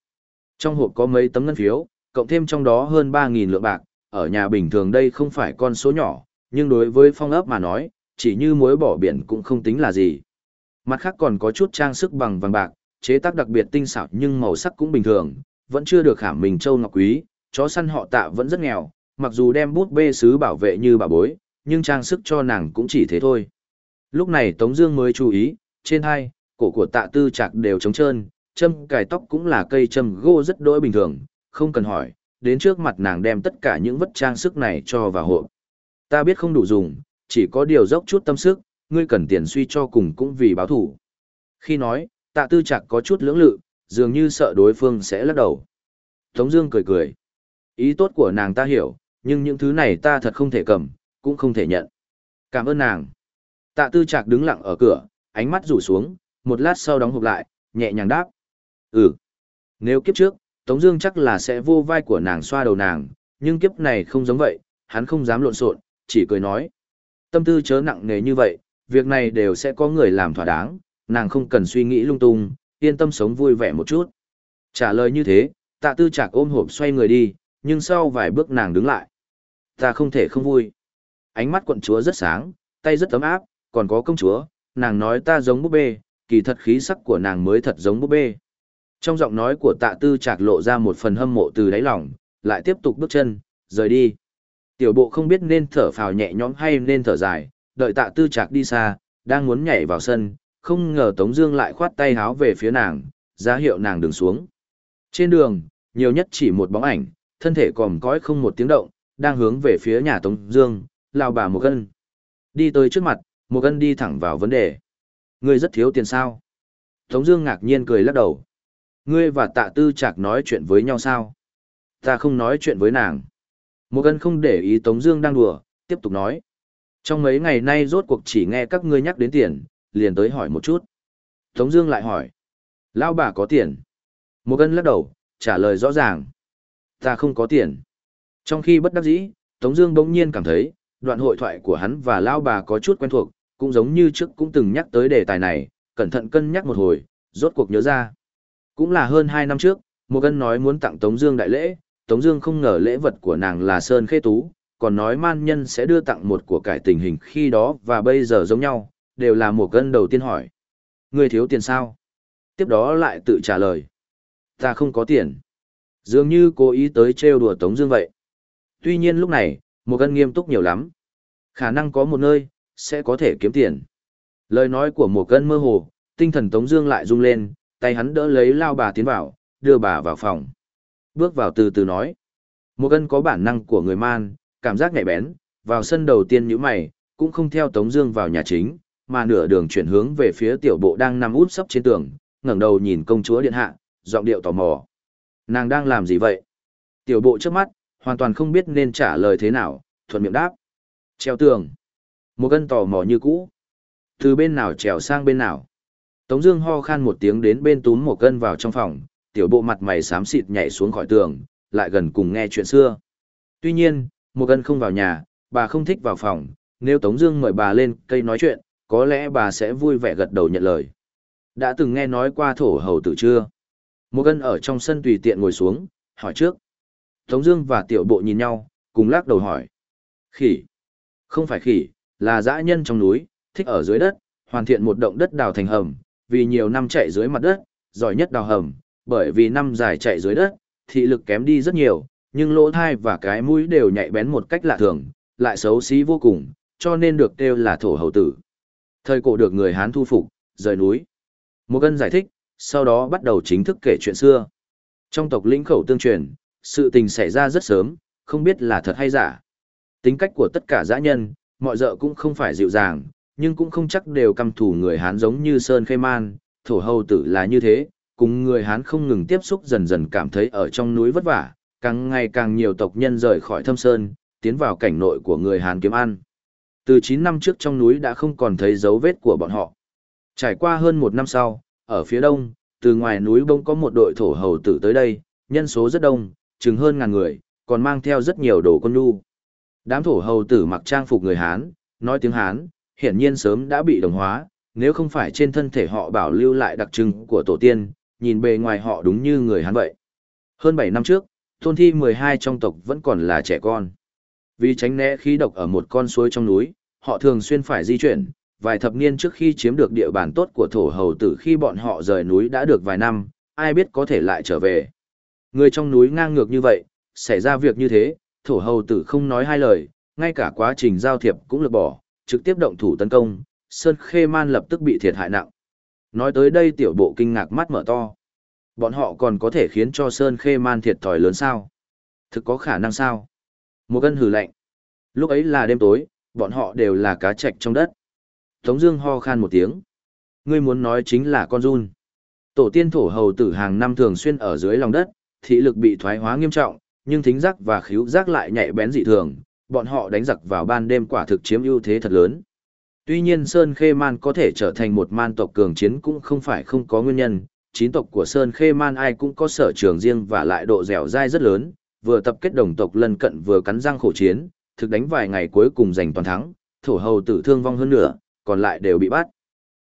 Trong hộp có mấy tấm ngân phiếu, cộng thêm trong đó hơn 3.000 lượng bạc, ở nhà bình thường đây không phải con số nhỏ, nhưng đối với phong ấp mà nói, chỉ như muối bỏ biển cũng không tính là gì. Mặt khác còn có chút trang sức bằng vàng bạc, chế tác đặc biệt tinh xảo nhưng màu sắc cũng bình thường, vẫn chưa được khảm mình châu ngọc quý, chó săn họ tạ vẫn rất nghèo, mặc dù đem bút bê sứ bảo vệ như bà bối, nhưng trang sức cho nàng cũng chỉ thế thôi. Lúc này Tống Dương mới chú ý, trên hai, cổ của tạ tư chạc đều trống trơn, châm cài tóc cũng là cây châm gỗ rất đỗi bình thường, không cần hỏi, đến trước mặt nàng đem tất cả những vật trang sức này cho vào hộp. Ta biết không đủ dùng, chỉ có điều dốc chút tâm sức, ngươi cần tiền suy cho cùng cũng vì báo thủ. Khi nói, tạ tư chạc có chút lưỡng lự, dường như sợ đối phương sẽ lắc đầu. Tống Dương cười cười, ý tốt của nàng ta hiểu, nhưng những thứ này ta thật không thể cầm, cũng không thể nhận. Cảm ơn nàng. Tạ tư chạc đứng lặng ở cửa, ánh mắt rủ xuống, một lát sau đóng hộp lại, nhẹ nhàng đáp. Ừ. Nếu kiếp trước, Tống Dương chắc là sẽ vô vai của nàng xoa đầu nàng, nhưng kiếp này không giống vậy, hắn không dám lộn xộn, chỉ cười nói. Tâm tư chớ nặng nề như vậy, việc này đều sẽ có người làm thỏa đáng, nàng không cần suy nghĩ lung tung, yên tâm sống vui vẻ một chút. Trả lời như thế, tạ tư chạc ôm hộp xoay người đi, nhưng sau vài bước nàng đứng lại. Ta không thể không vui. Ánh mắt quận chúa rất sáng, tay rất ấm áp, còn có công chúa, nàng nói ta giống búp bê, kỳ thật khí sắc của nàng mới thật giống búp bê. Trong giọng nói của tạ tư chạc lộ ra một phần hâm mộ từ đáy lòng, lại tiếp tục bước chân, rời đi. Tiểu bộ không biết nên thở phào nhẹ nhõm hay nên thở dài, đợi tạ tư chạc đi xa, đang muốn nhảy vào sân, không ngờ Tống Dương lại khoát tay háo về phía nàng, ra hiệu nàng đừng xuống. Trên đường, nhiều nhất chỉ một bóng ảnh, thân thể còm cõi không một tiếng động, đang hướng về phía nhà Tống Dương, lao bà một cân. Đi tới trước mặt, một cân đi thẳng vào vấn đề. Ngươi rất thiếu tiền sao? Tống Dương ngạc nhiên cười lắc đầu. Ngươi và Tạ Tư Trạc nói chuyện với nhau sao? Ta không nói chuyện với nàng. Một cân không để ý Tống Dương đang đùa, tiếp tục nói. Trong mấy ngày nay rốt cuộc chỉ nghe các ngươi nhắc đến tiền, liền tới hỏi một chút. Tống Dương lại hỏi, lão bà có tiền? Một cân lắc đầu, trả lời rõ ràng, ta không có tiền. Trong khi bất đắc dĩ, Tống Dương bỗng nhiên cảm thấy đoạn hội thoại của hắn và lão bà có chút quen thuộc, cũng giống như trước cũng từng nhắc tới đề tài này, cẩn thận cân nhắc một hồi, rốt cuộc nhớ ra. Cũng là hơn hai năm trước, một cân nói muốn tặng Tống Dương đại lễ, Tống Dương không ngờ lễ vật của nàng là sơn khê tú, còn nói man nhân sẽ đưa tặng một của cải tình hình khi đó và bây giờ giống nhau, đều là một cân đầu tiên hỏi. Người thiếu tiền sao? Tiếp đó lại tự trả lời. Ta không có tiền. Dường như cố ý tới trêu đùa Tống Dương vậy. Tuy nhiên lúc này, một cân nghiêm túc nhiều lắm. Khả năng có một nơi, sẽ có thể kiếm tiền. Lời nói của một cân mơ hồ, tinh thần Tống Dương lại rung lên, tay hắn đỡ lấy lao bà tiến vào, đưa bà vào phòng. Bước vào từ từ nói. Một cân có bản năng của người man, cảm giác nhạy bén, vào sân đầu tiên như mày, cũng không theo Tống Dương vào nhà chính, mà nửa đường chuyển hướng về phía tiểu bộ đang nằm út sấp trên tường, ngẩng đầu nhìn công chúa điện hạ, giọng điệu tò mò. Nàng đang làm gì vậy? Tiểu bộ trước mắt, hoàn toàn không biết nên trả lời thế nào, thuận miệng đáp. Treo tường. Một cân tò mò như cũ. Từ bên nào trèo sang bên nào. Tống Dương ho khan một tiếng đến bên túm một cân vào trong phòng, tiểu bộ mặt mày xám xịt nhảy xuống khỏi tường, lại gần cùng nghe chuyện xưa. Tuy nhiên, một cân không vào nhà, bà không thích vào phòng, nếu Tống Dương mời bà lên cây nói chuyện, có lẽ bà sẽ vui vẻ gật đầu nhận lời. Đã từng nghe nói qua thổ hầu tử chưa? Một cân ở trong sân tùy tiện ngồi xuống, hỏi trước. Tống Dương và tiểu bộ nhìn nhau, cùng lắc đầu hỏi. Khỉ. Không phải khỉ, là dã nhân trong núi, thích ở dưới đất, hoàn thiện một động đất đào thành hầm, vì nhiều năm chạy dưới mặt đất, giỏi nhất đào hầm, bởi vì năm dài chạy dưới đất, thị lực kém đi rất nhiều, nhưng lỗ thai và cái mũi đều nhạy bén một cách lạ thường, lại xấu xí vô cùng, cho nên được kêu là thổ hầu tử. Thời cổ được người Hán thu phục, rời núi. Một cân giải thích, sau đó bắt đầu chính thức kể chuyện xưa. Trong tộc lĩnh khẩu tương truyền, sự tình xảy ra rất sớm, không biết là thật hay giả. Tính cách của tất cả dã nhân, mọi dợ cũng không phải dịu dàng, nhưng cũng không chắc đều căm thù người Hán giống như Sơn Khê Man, thổ hầu tử là như thế, cùng người Hán không ngừng tiếp xúc dần dần cảm thấy ở trong núi vất vả, càng ngày càng nhiều tộc nhân rời khỏi thâm sơn, tiến vào cảnh nội của người Hán kiếm ăn. Từ 9 năm trước trong núi đã không còn thấy dấu vết của bọn họ. Trải qua hơn một năm sau, ở phía đông, từ ngoài núi bông có một đội thổ hầu tử tới đây, nhân số rất đông, chừng hơn ngàn người, còn mang theo rất nhiều đồ con nu. Đám thổ hầu tử mặc trang phục người Hán, nói tiếng Hán, hiển nhiên sớm đã bị đồng hóa, nếu không phải trên thân thể họ bảo lưu lại đặc trưng của tổ tiên, nhìn bề ngoài họ đúng như người hắn vậy. Hơn 7 năm trước, Tôn Thi 12 trong tộc vẫn còn là trẻ con. Vì tránh né khí độc ở một con suối trong núi, họ thường xuyên phải di chuyển, vài thập niên trước khi chiếm được địa bàn tốt của thổ hầu tử khi bọn họ rời núi đã được vài năm, ai biết có thể lại trở về. Người trong núi ngang ngược như vậy, xảy ra việc như thế, thổ hầu tử không nói hai lời, ngay cả quá trình giao thiệp cũng lược bỏ, trực tiếp động thủ tấn công, Sơn Khê Man lập tức bị thiệt hại nặng. Nói tới đây tiểu bộ kinh ngạc mắt mở to. Bọn họ còn có thể khiến cho Sơn Khê Man thiệt thòi lớn sao? Thực có khả năng sao? Một cân hử lạnh. Lúc ấy là đêm tối, bọn họ đều là cá trạch trong đất. Tống Dương ho khan một tiếng. Ngươi muốn nói chính là con run. Tổ tiên thổ hầu tử hàng năm thường xuyên ở dưới lòng đất, thị lực bị thoái hóa nghiêm trọng, nhưng thính giác và khứu giác lại nhạy bén dị thường. Bọn họ đánh giặc vào ban đêm quả thực chiếm ưu thế thật lớn. Tuy nhiên Sơn Khê Man có thể trở thành một man tộc cường chiến cũng không phải không có nguyên nhân. Chín tộc của Sơn Khê Man ai cũng có sở trường riêng và lại độ dẻo dai rất lớn, vừa tập kết đồng tộc lân cận vừa cắn răng khổ chiến, thực đánh vài ngày cuối cùng giành toàn thắng, thổ hầu tử thương vong hơn nữa, còn lại đều bị bắt.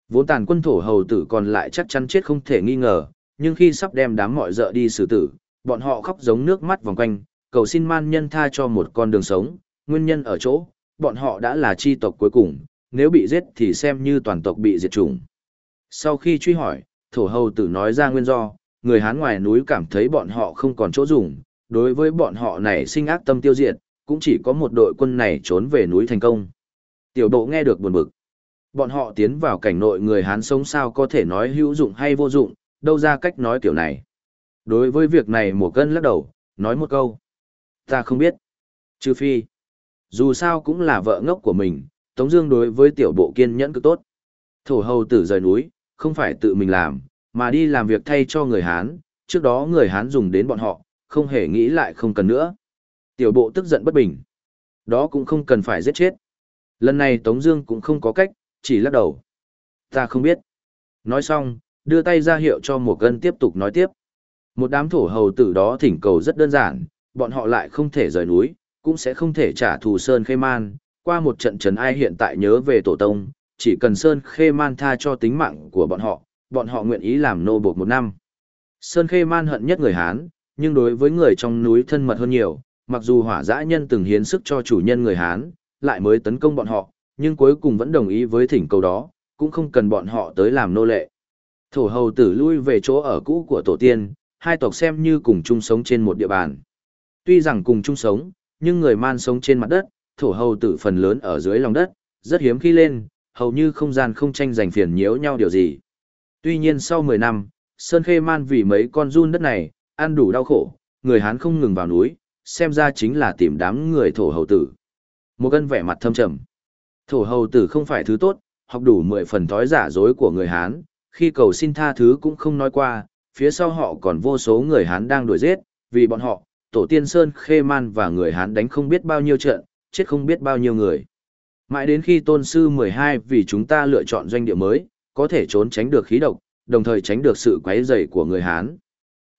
Vốn tàn quân thổ hầu tử còn lại chắc chắn chết không thể nghi ngờ, nhưng khi sắp đem đám mọi dợ đi xử tử, bọn họ khóc giống nước mắt vòng quanh, cầu xin man nhân tha cho một con đường sống, nguyên nhân ở chỗ, bọn họ đã là chi tộc cuối cùng, nếu bị giết thì xem như toàn tộc bị diệt chủng. Sau khi truy hỏi, thổ hầu tử nói ra nguyên do, người Hán ngoài núi cảm thấy bọn họ không còn chỗ dùng, đối với bọn họ này sinh ác tâm tiêu diệt, cũng chỉ có một đội quân này trốn về núi thành công. Tiểu độ nghe được buồn bực. Bọn họ tiến vào cảnh nội người Hán sống sao có thể nói hữu dụng hay vô dụng, đâu ra cách nói kiểu này. Đối với việc này một cân lắc đầu, nói một câu. Ta không biết. Trừ phi. Dù sao cũng là vợ ngốc của mình, Tống Dương đối với tiểu bộ kiên nhẫn cực tốt. Thổ hầu tử rời núi, không phải tự mình làm, mà đi làm việc thay cho người Hán. Trước đó người Hán dùng đến bọn họ, không hề nghĩ lại không cần nữa. Tiểu bộ tức giận bất bình. Đó cũng không cần phải giết chết. Lần này Tống Dương cũng không có cách, chỉ lắc đầu. Ta không biết. Nói xong, đưa tay ra hiệu cho một gân tiếp tục nói tiếp. Một đám thổ hầu tử đó thỉnh cầu rất đơn giản, bọn họ lại không thể rời núi, cũng sẽ không thể trả thù Sơn Khê Man. Qua một trận trần ai hiện tại nhớ về tổ tông, chỉ cần Sơn Khê Man tha cho tính mạng của bọn họ, bọn họ nguyện ý làm nô buộc một năm. Sơn Khê Man hận nhất người Hán, nhưng đối với người trong núi thân mật hơn nhiều, mặc dù hỏa dã nhân từng hiến sức cho chủ nhân người Hán, lại mới tấn công bọn họ, nhưng cuối cùng vẫn đồng ý với thỉnh cầu đó, cũng không cần bọn họ tới làm nô lệ. Thổ hầu tử lui về chỗ ở cũ của tổ tiên, hai tộc xem như cùng chung sống trên một địa bàn. Tuy rằng cùng chung sống, nhưng người man sống trên mặt đất, thổ hầu tử phần lớn ở dưới lòng đất, rất hiếm khi lên, hầu như không gian không tranh giành phiền nhiễu nhau điều gì. Tuy nhiên sau 10 năm, Sơn Khê Man vì mấy con run đất này, ăn đủ đau khổ, người Hán không ngừng vào núi, xem ra chính là tìm đám người thổ hầu tử. Một cân vẻ mặt thâm trầm. Thổ hầu tử không phải thứ tốt, học đủ 10 phần thói giả dối của người Hán, khi cầu xin tha thứ cũng không nói qua, phía sau họ còn vô số người Hán đang đuổi giết, vì bọn họ, tổ tiên Sơn Khê Man và người Hán đánh không biết bao nhiêu trận, chết không biết bao nhiêu người. Mãi đến khi tôn sư 12 vì chúng ta lựa chọn doanh địa mới, có thể trốn tránh được khí độc, đồng thời tránh được sự quấy rầy của người Hán.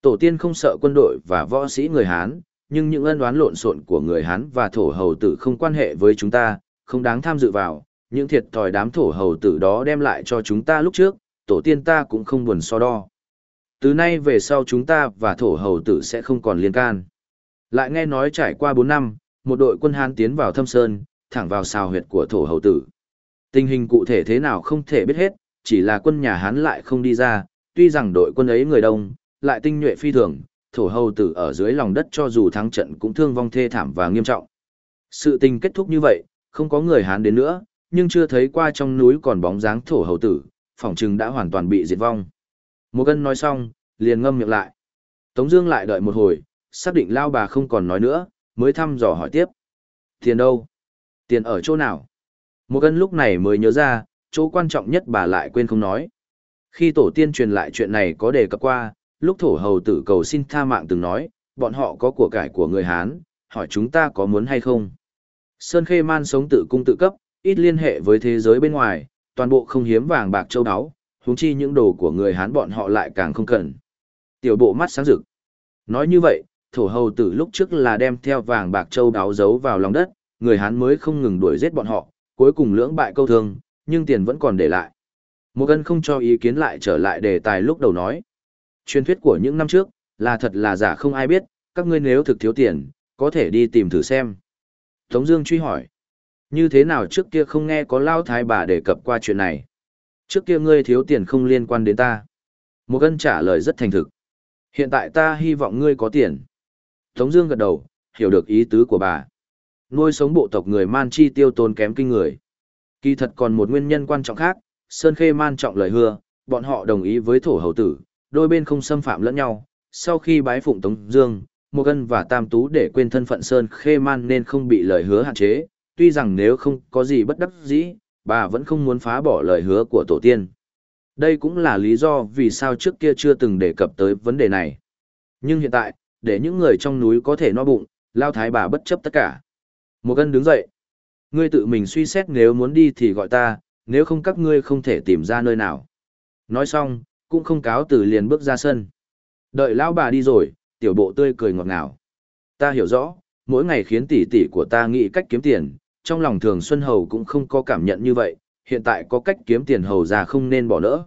Tổ tiên không sợ quân đội và võ sĩ người Hán, nhưng những ân oán lộn xộn của người Hán và thổ hầu tử không quan hệ với chúng ta, không đáng tham dự vào, những thiệt thòi đám thổ hầu tử đó đem lại cho chúng ta lúc trước, tổ tiên ta cũng không buồn so đo. Từ nay về sau chúng ta và thổ hầu tử sẽ không còn liên can. Lại nghe nói trải qua 4 năm, một đội quân Hán tiến vào thâm sơn, thẳng vào xào huyệt của thổ hầu tử. Tình hình cụ thể thế nào không thể biết hết, chỉ là quân nhà Hán lại không đi ra, tuy rằng đội quân ấy người đông, lại tinh nhuệ phi thường, thổ hầu tử ở dưới lòng đất cho dù thắng trận cũng thương vong thê thảm và nghiêm trọng. Sự tình kết thúc như vậy, không có người Hán đến nữa, nhưng chưa thấy qua trong núi còn bóng dáng thổ hầu tử, phỏng chừng đã hoàn toàn bị diệt vong. Một cân nói xong, liền ngâm miệng lại. Tống Dương lại đợi một hồi, xác định lao bà không còn nói nữa, mới thăm dò hỏi tiếp. Tiền đâu? Tiền ở chỗ nào? Một cân lúc này mới nhớ ra, chỗ quan trọng nhất bà lại quên không nói. Khi tổ tiên truyền lại chuyện này có đề cập qua, lúc thổ hầu tử cầu xin tha mạng từng nói, bọn họ có của cải của người Hán, hỏi chúng ta có muốn hay không. Sơn Khê Man sống tự cung tự cấp, ít liên hệ với thế giới bên ngoài, toàn bộ không hiếm vàng bạc châu áo, huống chi những đồ của người Hán bọn họ lại càng không cần. Tiểu bộ mắt sáng rực. Nói như vậy, thổ hầu tử lúc trước là đem theo vàng bạc châu đáo giấu vào lòng đất, người Hán mới không ngừng đuổi giết bọn họ, cuối cùng lưỡng bại câu thương, nhưng tiền vẫn còn để lại. Một cân không cho ý kiến lại trở lại đề tài lúc đầu nói. Truyền thuyết của những năm trước, là thật là giả không ai biết, các ngươi nếu thực thiếu tiền, có thể đi tìm thử xem. Tống Dương truy hỏi. Như thế nào trước kia không nghe có lao thái bà đề cập qua chuyện này? Trước kia ngươi thiếu tiền không liên quan đến ta. Một cân trả lời rất thành thực. Hiện tại ta hy vọng ngươi có tiền. Tống Dương gật đầu, hiểu được ý tứ của bà. Nuôi sống bộ tộc người man chi tiêu tốn kém kinh người. Kỳ thật còn một nguyên nhân quan trọng khác, Sơn Khê man trọng lời hứa, bọn họ đồng ý với thổ hầu tử, đôi bên không xâm phạm lẫn nhau. Sau khi bái phụng Tống Dương, Mộ Cân và Tam Tú để quên thân phận Sơn Khê man nên không bị lời hứa hạn chế. Tuy rằng nếu không có gì bất đắc dĩ, bà vẫn không muốn phá bỏ lời hứa của tổ tiên. Đây cũng là lý do vì sao trước kia chưa từng đề cập tới vấn đề này. Nhưng hiện tại, để những người trong núi có thể no bụng, lao thái bà bất chấp tất cả. Một cân đứng dậy. Ngươi tự mình suy xét nếu muốn đi thì gọi ta, nếu không các ngươi không thể tìm ra nơi nào. Nói xong, cũng không cáo từ liền bước ra sân. Đợi lão bà đi rồi, tiểu bộ tươi cười ngọt ngào. Ta hiểu rõ, mỗi ngày khiến tỷ tỷ của ta nghĩ cách kiếm tiền, trong lòng thường Xuân Hầu cũng không có cảm nhận như vậy, hiện tại có cách kiếm tiền hầu già không nên bỏ lỡ.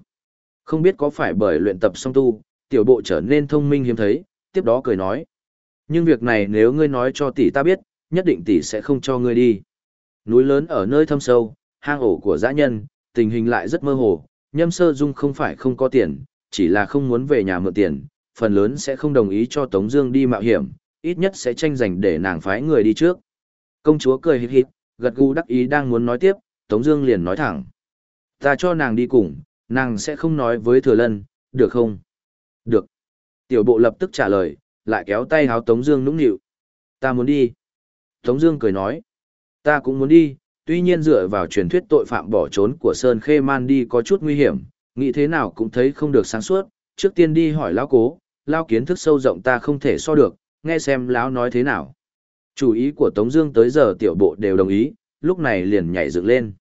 Không biết có phải bởi luyện tập song tu, tiểu bộ trở nên thông minh hiếm thấy, tiếp đó cười nói. Nhưng việc này nếu ngươi nói cho tỷ ta biết, nhất định tỷ sẽ không cho ngươi đi. Núi lớn ở nơi thâm sâu, hang ổ của dã nhân, tình hình lại rất mơ hồ, nhâm sơ dung không phải không có tiền, chỉ là không muốn về nhà mượn tiền, phần lớn sẽ không đồng ý cho Tống Dương đi mạo hiểm, ít nhất sẽ tranh giành để nàng phái người đi trước. Công chúa cười hít hít, gật gù đắc ý đang muốn nói tiếp, Tống Dương liền nói thẳng: Ta cho nàng đi cùng, nàng sẽ không nói với Thừa Lân, được không? Được. Tiểu bộ lập tức trả lời, lại kéo tay háo Tống Dương nũng nịu. Ta muốn đi. Tống Dương cười nói, ta cũng muốn đi. Tuy nhiên dựa vào truyền thuyết tội phạm bỏ trốn của Sơn Khê Man đi có chút nguy hiểm, nghĩ thế nào cũng thấy không được sáng suốt. Trước tiên đi hỏi lão cố, lão kiến thức sâu rộng ta không thể so được, nghe xem lão nói thế nào. Chủ ý của Tống Dương tới giờ tiểu bộ đều đồng ý, lúc này liền nhảy dựng lên.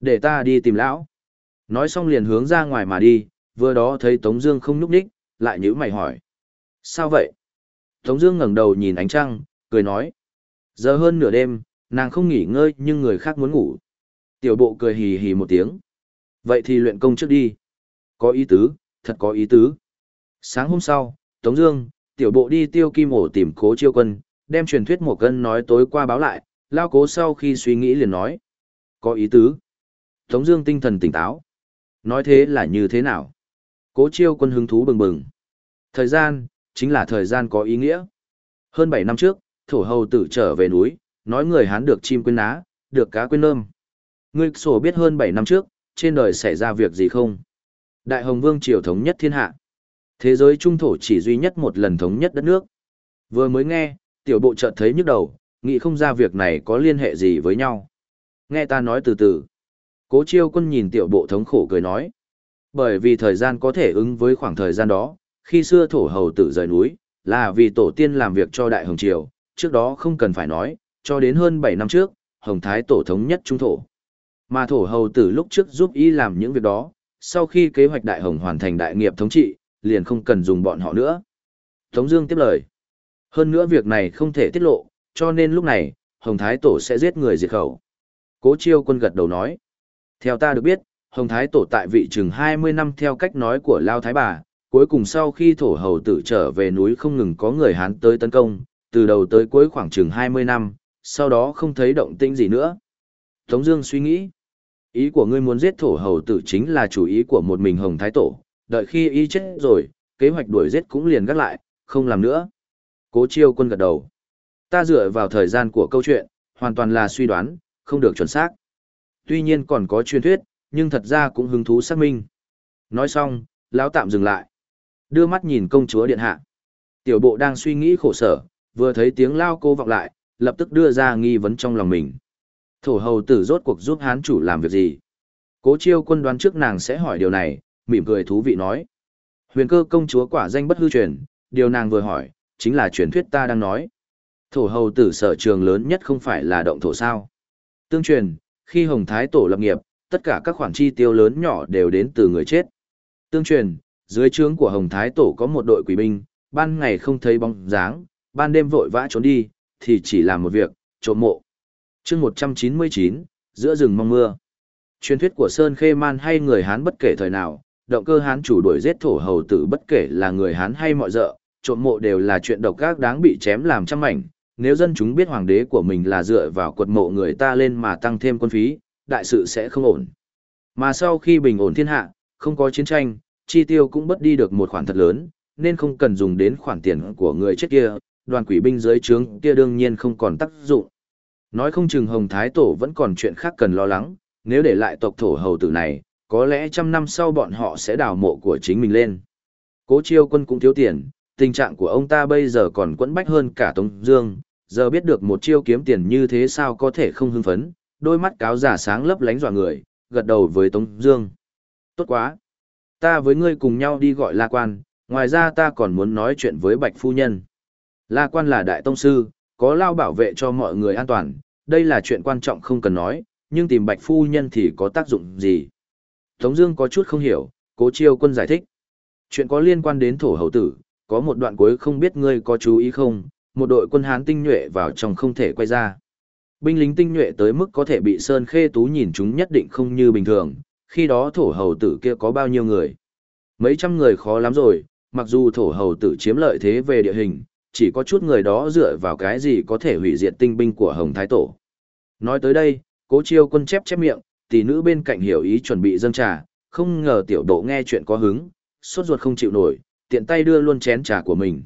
Để ta đi tìm lão. Nói xong liền hướng ra ngoài mà đi, vừa đó thấy Tống Dương không nhúc đích, lại nhữ mày hỏi. Sao vậy? Tống Dương ngẩng đầu nhìn ánh trăng, cười nói. Giờ hơn nửa đêm, nàng không nghỉ ngơi nhưng người khác muốn ngủ. Tiểu bộ cười hì hì một tiếng. Vậy thì luyện công trước đi. Có ý tứ, thật có ý tứ. Sáng hôm sau, Tống Dương, tiểu bộ đi tiêu kim ổ tìm cố chiêu quân, đem truyền thuyết một cân nói tối qua báo lại, lao cố sau khi suy nghĩ liền nói. Có ý tứ. Tống Dương tinh thần tỉnh táo. Nói thế là như thế nào? Cố chiêu quân hứng thú bừng bừng. Thời gian, chính là thời gian có ý nghĩa. Hơn 7 năm trước, thổ hầu tử trở về núi, nói người Hán được chim quên ná, được cá quên nơm. Ngươi sổ biết hơn 7 năm trước, trên đời xảy ra việc gì không? Đại Hồng Vương triều thống nhất thiên hạ. Thế giới trung thổ chỉ duy nhất một lần thống nhất đất nước. Vừa mới nghe, tiểu bộ chợt thấy nhức đầu, nghĩ không ra việc này có liên hệ gì với nhau. Nghe ta nói từ từ. Cố chiêu quân nhìn tiểu bộ thống khổ cười nói. Bởi vì thời gian có thể ứng với khoảng thời gian đó, khi xưa thổ hầu tử rời núi, là vì tổ tiên làm việc cho Đại Hồng Triều, trước đó không cần phải nói, cho đến hơn 7 năm trước, Hồng Thái tổ thống nhất trung thổ. Mà thổ hầu tử lúc trước giúp y làm những việc đó, sau khi kế hoạch Đại Hồng hoàn thành đại nghiệp thống trị, liền không cần dùng bọn họ nữa. Tống Dương tiếp lời. Hơn nữa việc này không thể tiết lộ, cho nên lúc này, Hồng Thái tổ sẽ giết người diệt khẩu. Cố Chiêu Quân gật đầu nói. Theo ta được biết, Hồng Thái tổ tại vị chừng 20 năm theo cách nói của Lao Thái bà, cuối cùng sau khi thổ hầu tử trở về núi không ngừng có người Hán tới tấn công, từ đầu tới cuối khoảng chừng 20 năm, sau đó không thấy động tĩnh gì nữa. Tống Dương suy nghĩ, ý của ngươi muốn giết thổ hầu tử chính là chủ ý của một mình Hồng Thái tổ, đợi khi y chết rồi, kế hoạch đuổi giết cũng liền gác lại, không làm nữa. Cố Chiêu Quân gật đầu. Ta dựa vào thời gian của câu chuyện, hoàn toàn là suy đoán, không được chuẩn xác. Tuy nhiên còn có truyền thuyết, nhưng thật ra cũng hứng thú xác minh. Nói xong, lão tạm dừng lại. Đưa mắt nhìn công chúa điện hạ. Tiểu bộ đang suy nghĩ khổ sở, vừa thấy tiếng lao cô vọng lại, lập tức đưa ra nghi vấn trong lòng mình. Thổ hầu tử rốt cuộc giúp hán chủ làm việc gì? Cố chiêu quân đoán trước nàng sẽ hỏi điều này, mỉm cười thú vị nói. Huyền cơ công chúa quả danh bất hư truyền, điều nàng vừa hỏi, chính là truyền thuyết ta đang nói. Thổ hầu tử sở trường lớn nhất không phải là động thổ sao. Tương truyền, khi Hồng Thái Tổ lập nghiệp, tất cả các khoản chi tiêu lớn nhỏ đều đến từ người chết. Tương truyền, dưới trướng của Hồng Thái Tổ có một đội quỷ binh, ban ngày không thấy bóng dáng, ban đêm vội vã trốn đi, thì chỉ làm một việc, trộm mộ. chương 199, giữa rừng mong mưa. Truyền thuyết của Sơn Khê Man hay người Hán bất kể thời nào, động cơ Hán chủ đuổi giết thổ hầu tử bất kể là người Hán hay mọi dợ, trộm mộ đều là chuyện độc ác đáng bị chém làm trăm mảnh. Nếu dân chúng biết hoàng đế của mình là dựa vào quật mộ người ta lên mà tăng thêm quân phí, đại sự sẽ không ổn. Mà sau khi bình ổn thiên hạ, không có chiến tranh, chi tiêu cũng bất đi được một khoản thật lớn, nên không cần dùng đến khoản tiền của người chết kia, đoàn quỷ binh dưới trướng kia đương nhiên không còn tác dụng. Nói không chừng Hồng Thái Tổ vẫn còn chuyện khác cần lo lắng, nếu để lại tộc thổ hầu tử này, có lẽ trăm năm sau bọn họ sẽ đào mộ của chính mình lên. Cố chiêu quân cũng thiếu tiền, tình trạng của ông ta bây giờ còn quẫn bách hơn cả Tống Dương, giờ biết được một chiêu kiếm tiền như thế sao có thể không hưng phấn, đôi mắt cáo giả sáng lấp lánh dọa người, gật đầu với Tống Dương. Tốt quá, ta với ngươi cùng nhau đi gọi La Quan, ngoài ra ta còn muốn nói chuyện với Bạch Phu Nhân. La Quan là đại tông sư, có lao bảo vệ cho mọi người an toàn, đây là chuyện quan trọng không cần nói, nhưng tìm Bạch Phu Nhân thì có tác dụng gì? Tống Dương có chút không hiểu, Cố Chiêu Quân giải thích. Chuyện có liên quan đến thổ hậu tử, có một đoạn cuối không biết ngươi có chú ý không? Một đội quân Hán tinh nhuệ vào trong không thể quay ra. Binh lính tinh nhuệ tới mức có thể bị Sơn Khê Tú nhìn chúng nhất định không như bình thường, khi đó thổ hầu tử kia có bao nhiêu người. Mấy trăm người khó lắm rồi, mặc dù thổ hầu tử chiếm lợi thế về địa hình, chỉ có chút người đó dựa vào cái gì có thể hủy diệt tinh binh của Hồng Thái Tổ. Nói tới đây, cố chiêu quân chép chép miệng, tỷ nữ bên cạnh hiểu ý chuẩn bị dâng trà, không ngờ tiểu độ nghe chuyện có hứng, sốt ruột không chịu nổi, tiện tay đưa luôn chén trà của mình.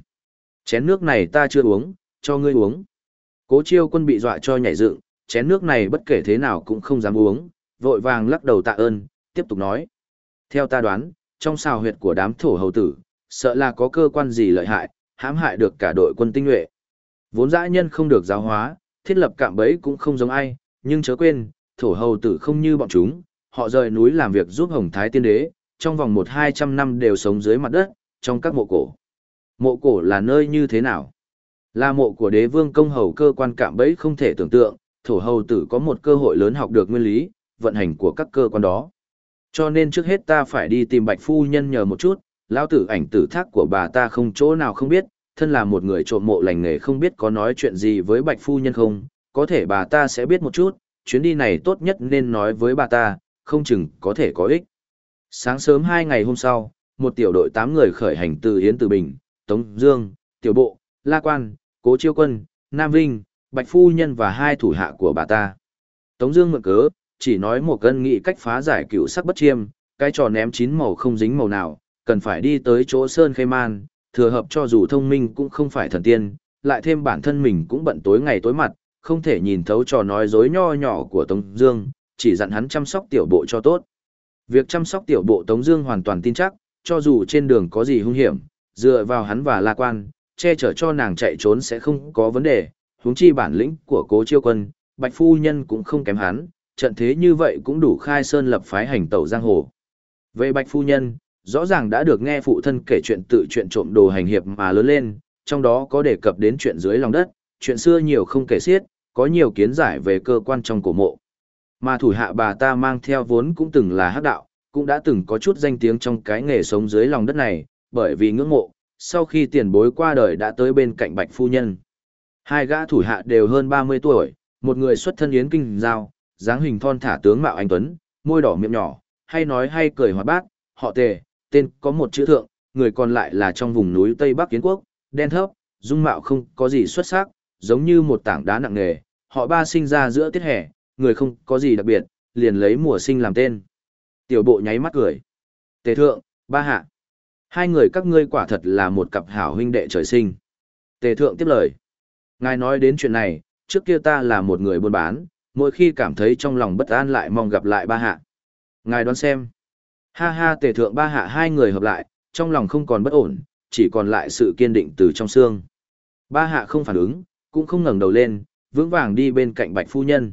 Chén nước này ta chưa uống, cho ngươi uống. Cố chiêu quân bị dọa cho nhảy dựng, chén nước này bất kể thế nào cũng không dám uống, vội vàng lắc đầu tạ ơn, tiếp tục nói. Theo ta đoán, trong xào huyệt của đám thổ hầu tử, sợ là có cơ quan gì lợi hại, hãm hại được cả đội quân tinh nhuệ. Vốn dã nhân không được giáo hóa, thiết lập cạm bẫy cũng không giống ai, nhưng chớ quên, thổ hầu tử không như bọn chúng, họ rời núi làm việc giúp Hồng Thái Tiên Đế, trong vòng một hai trăm năm đều sống dưới mặt đất, trong các mộ cổ. Mộ cổ là nơi như thế nào? Là mộ của đế vương công hầu cơ quan cạm bẫy không thể tưởng tượng, thổ hầu tử có một cơ hội lớn học được nguyên lý, vận hành của các cơ quan đó. Cho nên trước hết ta phải đi tìm bạch phu nhân nhờ một chút, lao tử ảnh tử thác của bà ta không chỗ nào không biết, thân là một người trộm mộ lành nghề không biết có nói chuyện gì với bạch phu nhân không, có thể bà ta sẽ biết một chút, chuyến đi này tốt nhất nên nói với bà ta, không chừng có thể có ích. Sáng sớm hai ngày hôm sau, một tiểu đội tám người khởi hành từ Yến Từ Bình, Tống Dương, Tiểu Bộ, La Quan, Cố Chiêu Quân, Nam Vinh, Bạch Phu Nhân và hai thủ hạ của bà ta. Tống Dương mượn cớ, chỉ nói một cân nghị cách phá giải cựu sắc bất chiêm, cái trò ném chín màu không dính màu nào, cần phải đi tới chỗ Sơn Khê Man, thừa hợp cho dù thông minh cũng không phải thần tiên, lại thêm bản thân mình cũng bận tối ngày tối mặt, không thể nhìn thấu trò nói dối nho nhỏ của Tống Dương, chỉ dặn hắn chăm sóc tiểu bộ cho tốt. Việc chăm sóc tiểu bộ Tống Dương hoàn toàn tin chắc, cho dù trên đường có gì hung hiểm, dựa vào hắn và La Quan, che chở cho nàng chạy trốn sẽ không có vấn đề. Huống chi bản lĩnh của Cố Chiêu Quân, Bạch Phu Nhân cũng không kém hắn, trận thế như vậy cũng đủ khai sơn lập phái hành tẩu giang hồ. Về Bạch Phu Nhân, rõ ràng đã được nghe phụ thân kể chuyện tự chuyện trộm đồ hành hiệp mà lớn lên, trong đó có đề cập đến chuyện dưới lòng đất, chuyện xưa nhiều không kể xiết, có nhiều kiến giải về cơ quan trong cổ mộ. Mà thủ hạ bà ta mang theo vốn cũng từng là hắc đạo, cũng đã từng có chút danh tiếng trong cái nghề sống dưới lòng đất này, bởi vì ngưỡng mộ, sau khi tiền bối qua đời đã tới bên cạnh bạch phu nhân. Hai gã thủ hạ đều hơn 30 tuổi, một người xuất thân yến kinh giao, dáng hình thon thả tướng mạo anh tuấn, môi đỏ miệng nhỏ, hay nói hay cười hoạt bát, họ tề, tên có một chữ thượng, người còn lại là trong vùng núi Tây Bắc Kiến Quốc, đen thấp, dung mạo không có gì xuất sắc, giống như một tảng đá nặng nề, họ ba sinh ra giữa tiết hè, người không có gì đặc biệt, liền lấy mùa sinh làm tên. Tiểu bộ nháy mắt cười. Tề thượng, ba hạ. Hai người các ngươi quả thật là một cặp hảo huynh đệ trời sinh. Tề thượng tiếp lời. Ngài nói đến chuyện này, trước kia ta là một người buôn bán, mỗi khi cảm thấy trong lòng bất an lại mong gặp lại ba hạ. Ngài đoán xem. Ha ha tề thượng ba hạ hai người hợp lại, trong lòng không còn bất ổn, chỉ còn lại sự kiên định từ trong xương. Ba hạ không phản ứng, cũng không ngẩng đầu lên, vững vàng đi bên cạnh bạch phu nhân.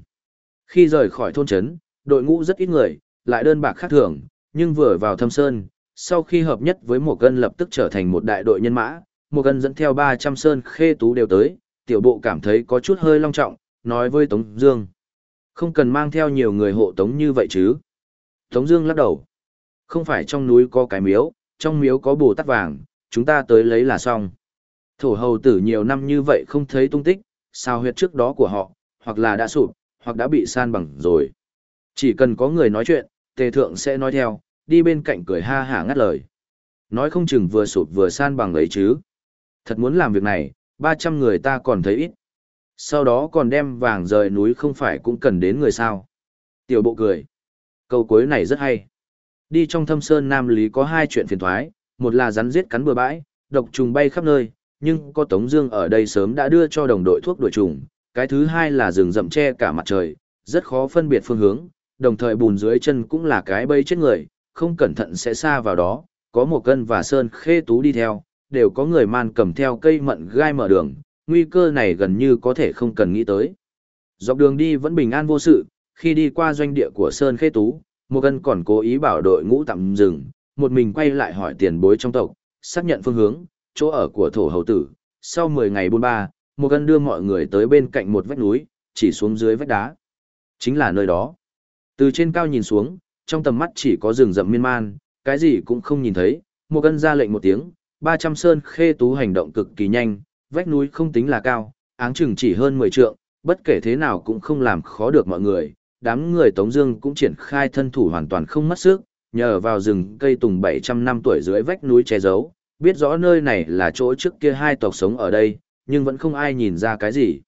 Khi rời khỏi thôn trấn, đội ngũ rất ít người, lại đơn bạc khác thường, nhưng vừa vào thâm sơn, sau khi hợp nhất với một cân lập tức trở thành một đại đội nhân mã, một cân dẫn theo 300 sơn khê tú đều tới, tiểu bộ cảm thấy có chút hơi long trọng, nói với Tống Dương. Không cần mang theo nhiều người hộ Tống như vậy chứ. Tống Dương lắc đầu. Không phải trong núi có cái miếu, trong miếu có bồ tát vàng, chúng ta tới lấy là xong. Thổ hầu tử nhiều năm như vậy không thấy tung tích, sao huyết trước đó của họ, hoặc là đã sụp, hoặc đã bị san bằng rồi. Chỉ cần có người nói chuyện, tề thượng sẽ nói theo, đi bên cạnh cười ha hả ngắt lời. Nói không chừng vừa sụp vừa san bằng ấy chứ. Thật muốn làm việc này, 300 người ta còn thấy ít. Sau đó còn đem vàng rời núi không phải cũng cần đến người sao. Tiểu bộ cười. Câu cuối này rất hay. Đi trong thâm sơn Nam Lý có hai chuyện phiền thoái, một là rắn giết cắn bừa bãi, độc trùng bay khắp nơi, nhưng có Tống Dương ở đây sớm đã đưa cho đồng đội thuốc đuổi trùng. Cái thứ hai là rừng rậm che cả mặt trời, rất khó phân biệt phương hướng, đồng thời bùn dưới chân cũng là cái bẫy chết người, không cẩn thận sẽ xa vào đó, có một cân và sơn khê tú đi theo, đều có người man cầm theo cây mận gai mở đường, nguy cơ này gần như có thể không cần nghĩ tới. Dọc đường đi vẫn bình an vô sự, khi đi qua doanh địa của Sơn Khê Tú, một cân còn cố ý bảo đội ngũ tạm dừng, một mình quay lại hỏi tiền bối trong tộc, xác nhận phương hướng, chỗ ở của thổ hầu tử. Sau 10 ngày buôn ba, một cân đưa mọi người tới bên cạnh một vách núi, chỉ xuống dưới vách đá. Chính là nơi đó. Từ trên cao nhìn xuống, trong tầm mắt chỉ có rừng rậm miên man, cái gì cũng không nhìn thấy, một cân ra lệnh một tiếng, 300 sơn khê tú hành động cực kỳ nhanh, vách núi không tính là cao, áng chừng chỉ hơn 10 trượng, bất kể thế nào cũng không làm khó được mọi người, đám người Tống Dương cũng triển khai thân thủ hoàn toàn không mất sức, nhờ vào rừng cây tùng 700 năm tuổi dưới vách núi che giấu, biết rõ nơi này là chỗ trước kia hai tộc sống ở đây, nhưng vẫn không ai nhìn ra cái gì.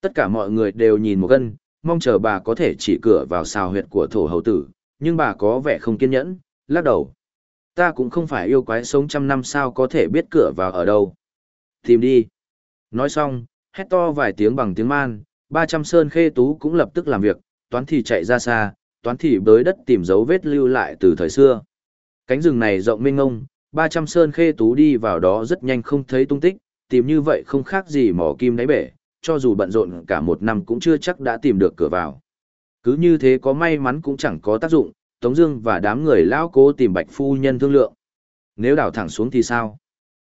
Tất cả mọi người đều nhìn một cân, mong chờ bà có thể chỉ cửa vào xào huyệt của thổ hầu tử, nhưng bà có vẻ không kiên nhẫn, lắc đầu. Ta cũng không phải yêu quái sống trăm năm sao có thể biết cửa vào ở đâu. Tìm đi. Nói xong, hét to vài tiếng bằng tiếng man, 300 sơn khê tú cũng lập tức làm việc, toán thì chạy ra xa, toán thì bới đất tìm dấu vết lưu lại từ thời xưa. Cánh rừng này rộng mênh ngông, 300 sơn khê tú đi vào đó rất nhanh không thấy tung tích, tìm như vậy không khác gì mỏ kim đáy bể, cho dù bận rộn cả một năm cũng chưa chắc đã tìm được cửa vào. Cứ như thế có may mắn cũng chẳng có tác dụng, Tống Dương và đám người lão cố tìm Bạch Phu Nhân thương lượng. Nếu đào thẳng xuống thì sao?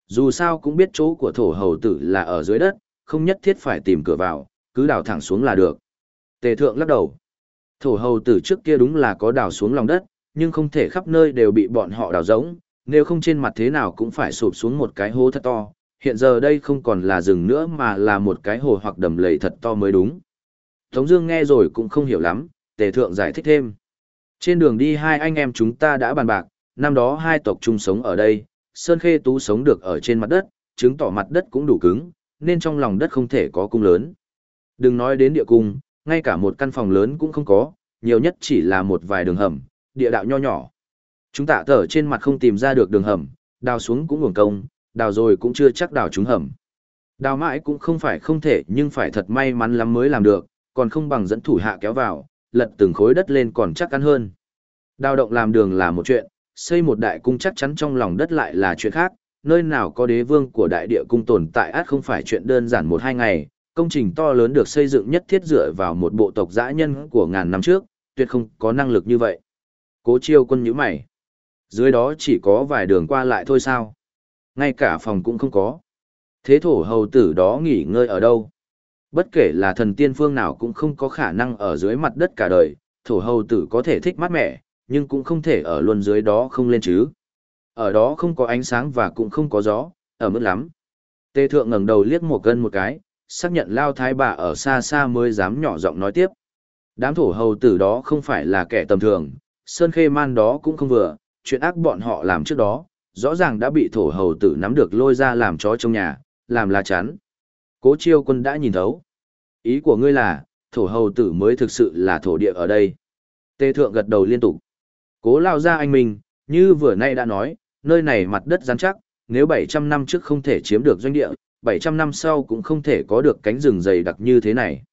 Dù sao cũng biết chỗ của thổ hầu tử là ở dưới đất, không nhất thiết phải tìm cửa vào, cứ đào thẳng xuống là được. Tề thượng lắc đầu. Thổ hầu tử trước kia đúng là có đào xuống lòng đất, nhưng không thể khắp nơi đều bị bọn họ đào rỗng, nếu không trên mặt thế nào cũng phải sụp xuống một cái hố thật to. Hiện giờ đây không còn là rừng nữa mà là một cái hồ hoặc đầm lầy thật to mới đúng. Tống Dương nghe rồi cũng không hiểu lắm, Tề Thượng giải thích thêm. Trên đường đi hai anh em chúng ta đã bàn bạc, năm đó hai tộc chung sống ở đây, Sơn Khê Tú sống được ở trên mặt đất, chứng tỏ mặt đất cũng đủ cứng, nên trong lòng đất không thể có cung lớn. Đừng nói đến địa cung, ngay cả một căn phòng lớn cũng không có, nhiều nhất chỉ là một vài đường hầm, địa đạo nho nhỏ. Chúng tạ thở trên mặt không tìm ra được đường hầm, đào xuống cũng uổng công, đào rồi cũng chưa chắc đào trúng hầm. Đào mãi cũng không phải không thể nhưng phải thật may mắn lắm mới làm được, còn không bằng dẫn thủ hạ kéo vào, lật từng khối đất lên còn chắc ăn hơn. Đào động làm đường là một chuyện, xây một đại cung chắc chắn trong lòng đất lại là chuyện khác, nơi nào có đế vương của đại địa cung tồn tại át không phải chuyện đơn giản một hai ngày, công trình to lớn được xây dựng nhất thiết dựa vào một bộ tộc dã nhân của ngàn năm trước, tuyệt không có năng lực như vậy. Cố chiêu quân nhíu mày. Dưới đó chỉ có vài đường qua lại thôi sao? Ngay cả phòng cũng không có. Thế thổ hầu tử đó nghỉ ngơi ở đâu? Bất kể là thần tiên phương nào cũng không có khả năng ở dưới mặt đất cả đời, thổ hầu tử có thể thích mát mẻ, nhưng cũng không thể ở luôn dưới đó không lên chứ. Ở đó không có ánh sáng và cũng không có gió, ở mức lắm. Tê thượng ngẩng đầu liếc một gân một cái, xác nhận lao thái bà ở xa xa mới dám nhỏ giọng nói tiếp. Đám thổ hầu tử đó không phải là kẻ tầm thường, sơn khê man đó cũng không vừa, chuyện ác bọn họ làm trước đó, rõ ràng đã bị thổ hầu tử nắm được lôi ra làm chó trong nhà, làm là chắn. Cố chiêu quân đã nhìn thấu. Ý của ngươi là, thổ hầu tử mới thực sự là thổ địa ở đây. Tê thượng gật đầu liên tục. Cố lao ra anh mình, như vừa nay đã nói, nơi này mặt đất rắn chắc, nếu 700 năm trước không thể chiếm được doanh địa, 700 năm sau cũng không thể có được cánh rừng dày đặc như thế này.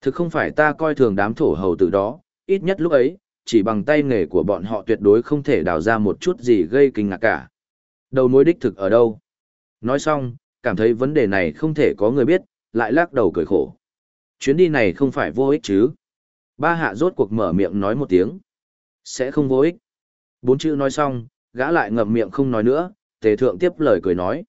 Thực không phải ta coi thường đám thổ hầu tử đó, ít nhất lúc ấy, chỉ bằng tay nghề của bọn họ tuyệt đối không thể đào ra một chút gì gây kinh ngạc cả. Đầu mối đích thực ở đâu? Nói xong, cảm thấy vấn đề này không thể có người biết, lại lắc đầu cười khổ. Chuyến đi này không phải vô ích chứ? Ba hạ rốt cuộc mở miệng nói một tiếng. Sẽ không vô ích. Bốn chữ nói xong, gã lại ngậm miệng không nói nữa, tề thượng tiếp lời cười nói.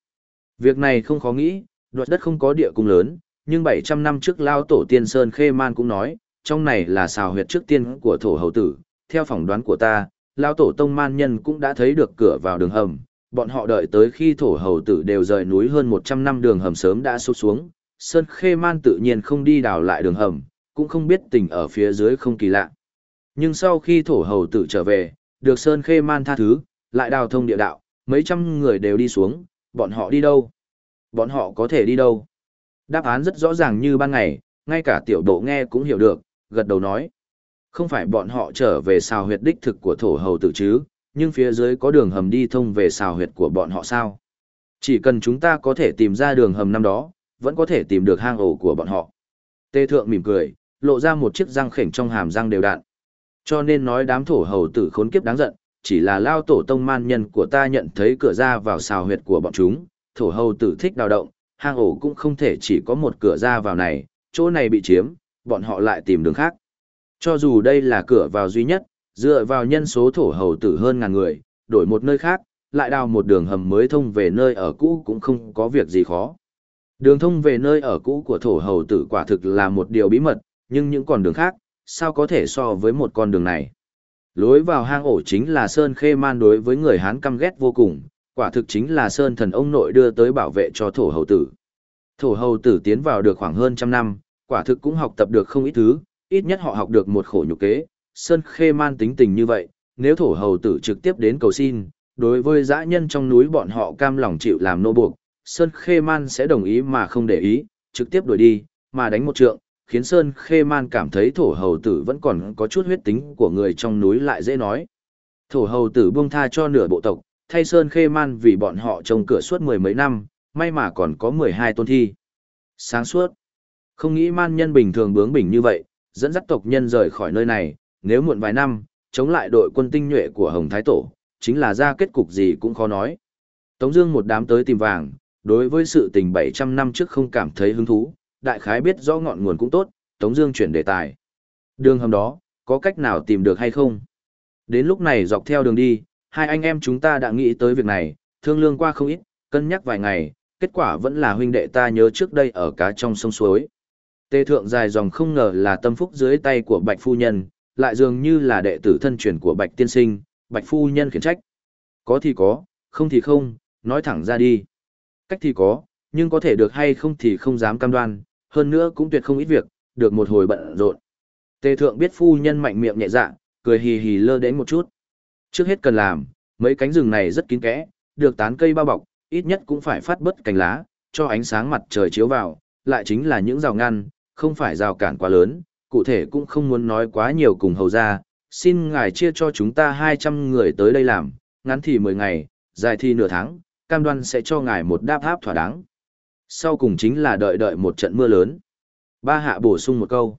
Việc này không khó nghĩ, đoạt đất không có địa cung lớn, nhưng 700 năm trước lao tổ tiên Sơn Khê Man cũng nói, trong này là xào huyệt trước tiên của thổ hầu tử, theo phỏng đoán của ta, lao tổ tông man nhân cũng đã thấy được cửa vào đường hầm, bọn họ đợi tới khi thổ hầu tử đều rời núi hơn 100 năm đường hầm sớm đã sụt xuống, Sơn Khê Man tự nhiên không đi đào lại đường hầm, cũng không biết tình ở phía dưới không kỳ lạ. Nhưng sau khi thổ hầu tử trở về, được Sơn Khê Man tha thứ, lại đào thông địa đạo, mấy trăm người đều đi xuống, bọn họ đi đâu? Bọn họ có thể đi đâu? Đáp án rất rõ ràng như ban ngày, ngay cả tiểu độ nghe cũng hiểu được, gật đầu nói. Không phải bọn họ trở về xào huyệt đích thực của thổ hầu tử chứ, nhưng phía dưới có đường hầm đi thông về xào huyệt của bọn họ sao? Chỉ cần chúng ta có thể tìm ra đường hầm năm đó, vẫn có thể tìm được hang ổ của bọn họ. Tê thượng mỉm cười, lộ ra một chiếc răng khểnh trong hàm răng đều đặn. Cho nên nói đám thổ hầu tử khốn kiếp đáng giận, chỉ là lao tổ tông man nhân của ta nhận thấy cửa ra vào xào huyệt của bọn chúng, thổ hầu tử thích đào động, hang ổ cũng không thể chỉ có một cửa ra vào này, chỗ này bị chiếm, bọn họ lại tìm đường khác. Cho dù đây là cửa vào duy nhất, dựa vào nhân số thổ hầu tử hơn ngàn người, đổi một nơi khác, lại đào một đường hầm mới thông về nơi ở cũ cũng không có việc gì khó. Đường thông về nơi ở cũ của thổ hầu tử quả thực là một điều bí mật, nhưng những con đường khác, sao có thể so với một con đường này. Lối vào hang ổ chính là Sơn Khê Man đối với người Hán căm ghét vô cùng, quả thực chính là Sơn thần ông nội đưa tới bảo vệ cho thổ hầu tử. Thổ hầu tử tiến vào được khoảng hơn trăm năm, quả thực cũng học tập được không ít thứ, ít nhất họ học được một khổ nhục kế. Sơn Khê Man tính tình như vậy, nếu thổ hầu tử trực tiếp đến cầu xin, đối với dã nhân trong núi bọn họ cam lòng chịu làm nô buộc, Sơn Khê Man sẽ đồng ý mà không để ý, trực tiếp đuổi đi, mà đánh một trượng, khiến Sơn Khê Man cảm thấy thổ hầu tử vẫn còn có chút huyết tính của người trong núi lại dễ nói. Thổ hầu tử buông tha cho nửa bộ tộc, thay Sơn Khê Man vì bọn họ trông cửa suốt mười mấy năm, may mà còn có mười hai tôn thi. Sáng suốt. Không nghĩ man nhân bình thường bướng bỉnh như vậy, dẫn dắt tộc nhân rời khỏi nơi này, nếu muộn vài năm, chống lại đội quân tinh nhuệ của Hồng Thái Tổ, chính là ra kết cục gì cũng khó nói. Tống Dương một đám tới tìm vàng, đối với sự tình 700 năm trước không cảm thấy hứng thú, đại khái biết rõ ngọn nguồn cũng tốt, Tống Dương chuyển đề tài. Đường hầm đó, có cách nào tìm được hay không? Đến lúc này dọc theo đường đi, hai anh em chúng ta đã nghĩ tới việc này, thương lương qua không ít, cân nhắc vài ngày, kết quả vẫn là huynh đệ ta nhớ trước đây ở cá trong sông suối. Tề thượng dài dòng không ngờ là tâm phúc dưới tay của Bạch Phu Nhân, lại dường như là đệ tử thân truyền của Bạch Tiên Sinh, Bạch Phu Nhân khiển trách. Có thì có, không thì không, nói thẳng ra đi. Cách thì có, nhưng có thể được hay không thì không dám cam đoan, hơn nữa cũng tuyệt không ít việc, được một hồi bận rộn. Tề thượng biết phu nhân mạnh miệng nhẹ dạ, cười hì hì lơ đến một chút. Trước hết cần làm, mấy cánh rừng này rất kín kẽ, được tán cây bao bọc, ít nhất cũng phải phát bớt cành lá, cho ánh sáng mặt trời chiếu vào, lại chính là những rào ngăn, không phải rào cản quá lớn, cụ thể cũng không muốn nói quá nhiều cùng hầu ra, xin ngài chia cho chúng ta 200 người tới đây làm, ngắn thì 10 ngày, dài thì nửa tháng, cam đoan sẽ cho ngài một đáp áp thỏa đáng. Sau cùng chính là đợi đợi một trận mưa lớn. Ba hạ bổ sung một câu.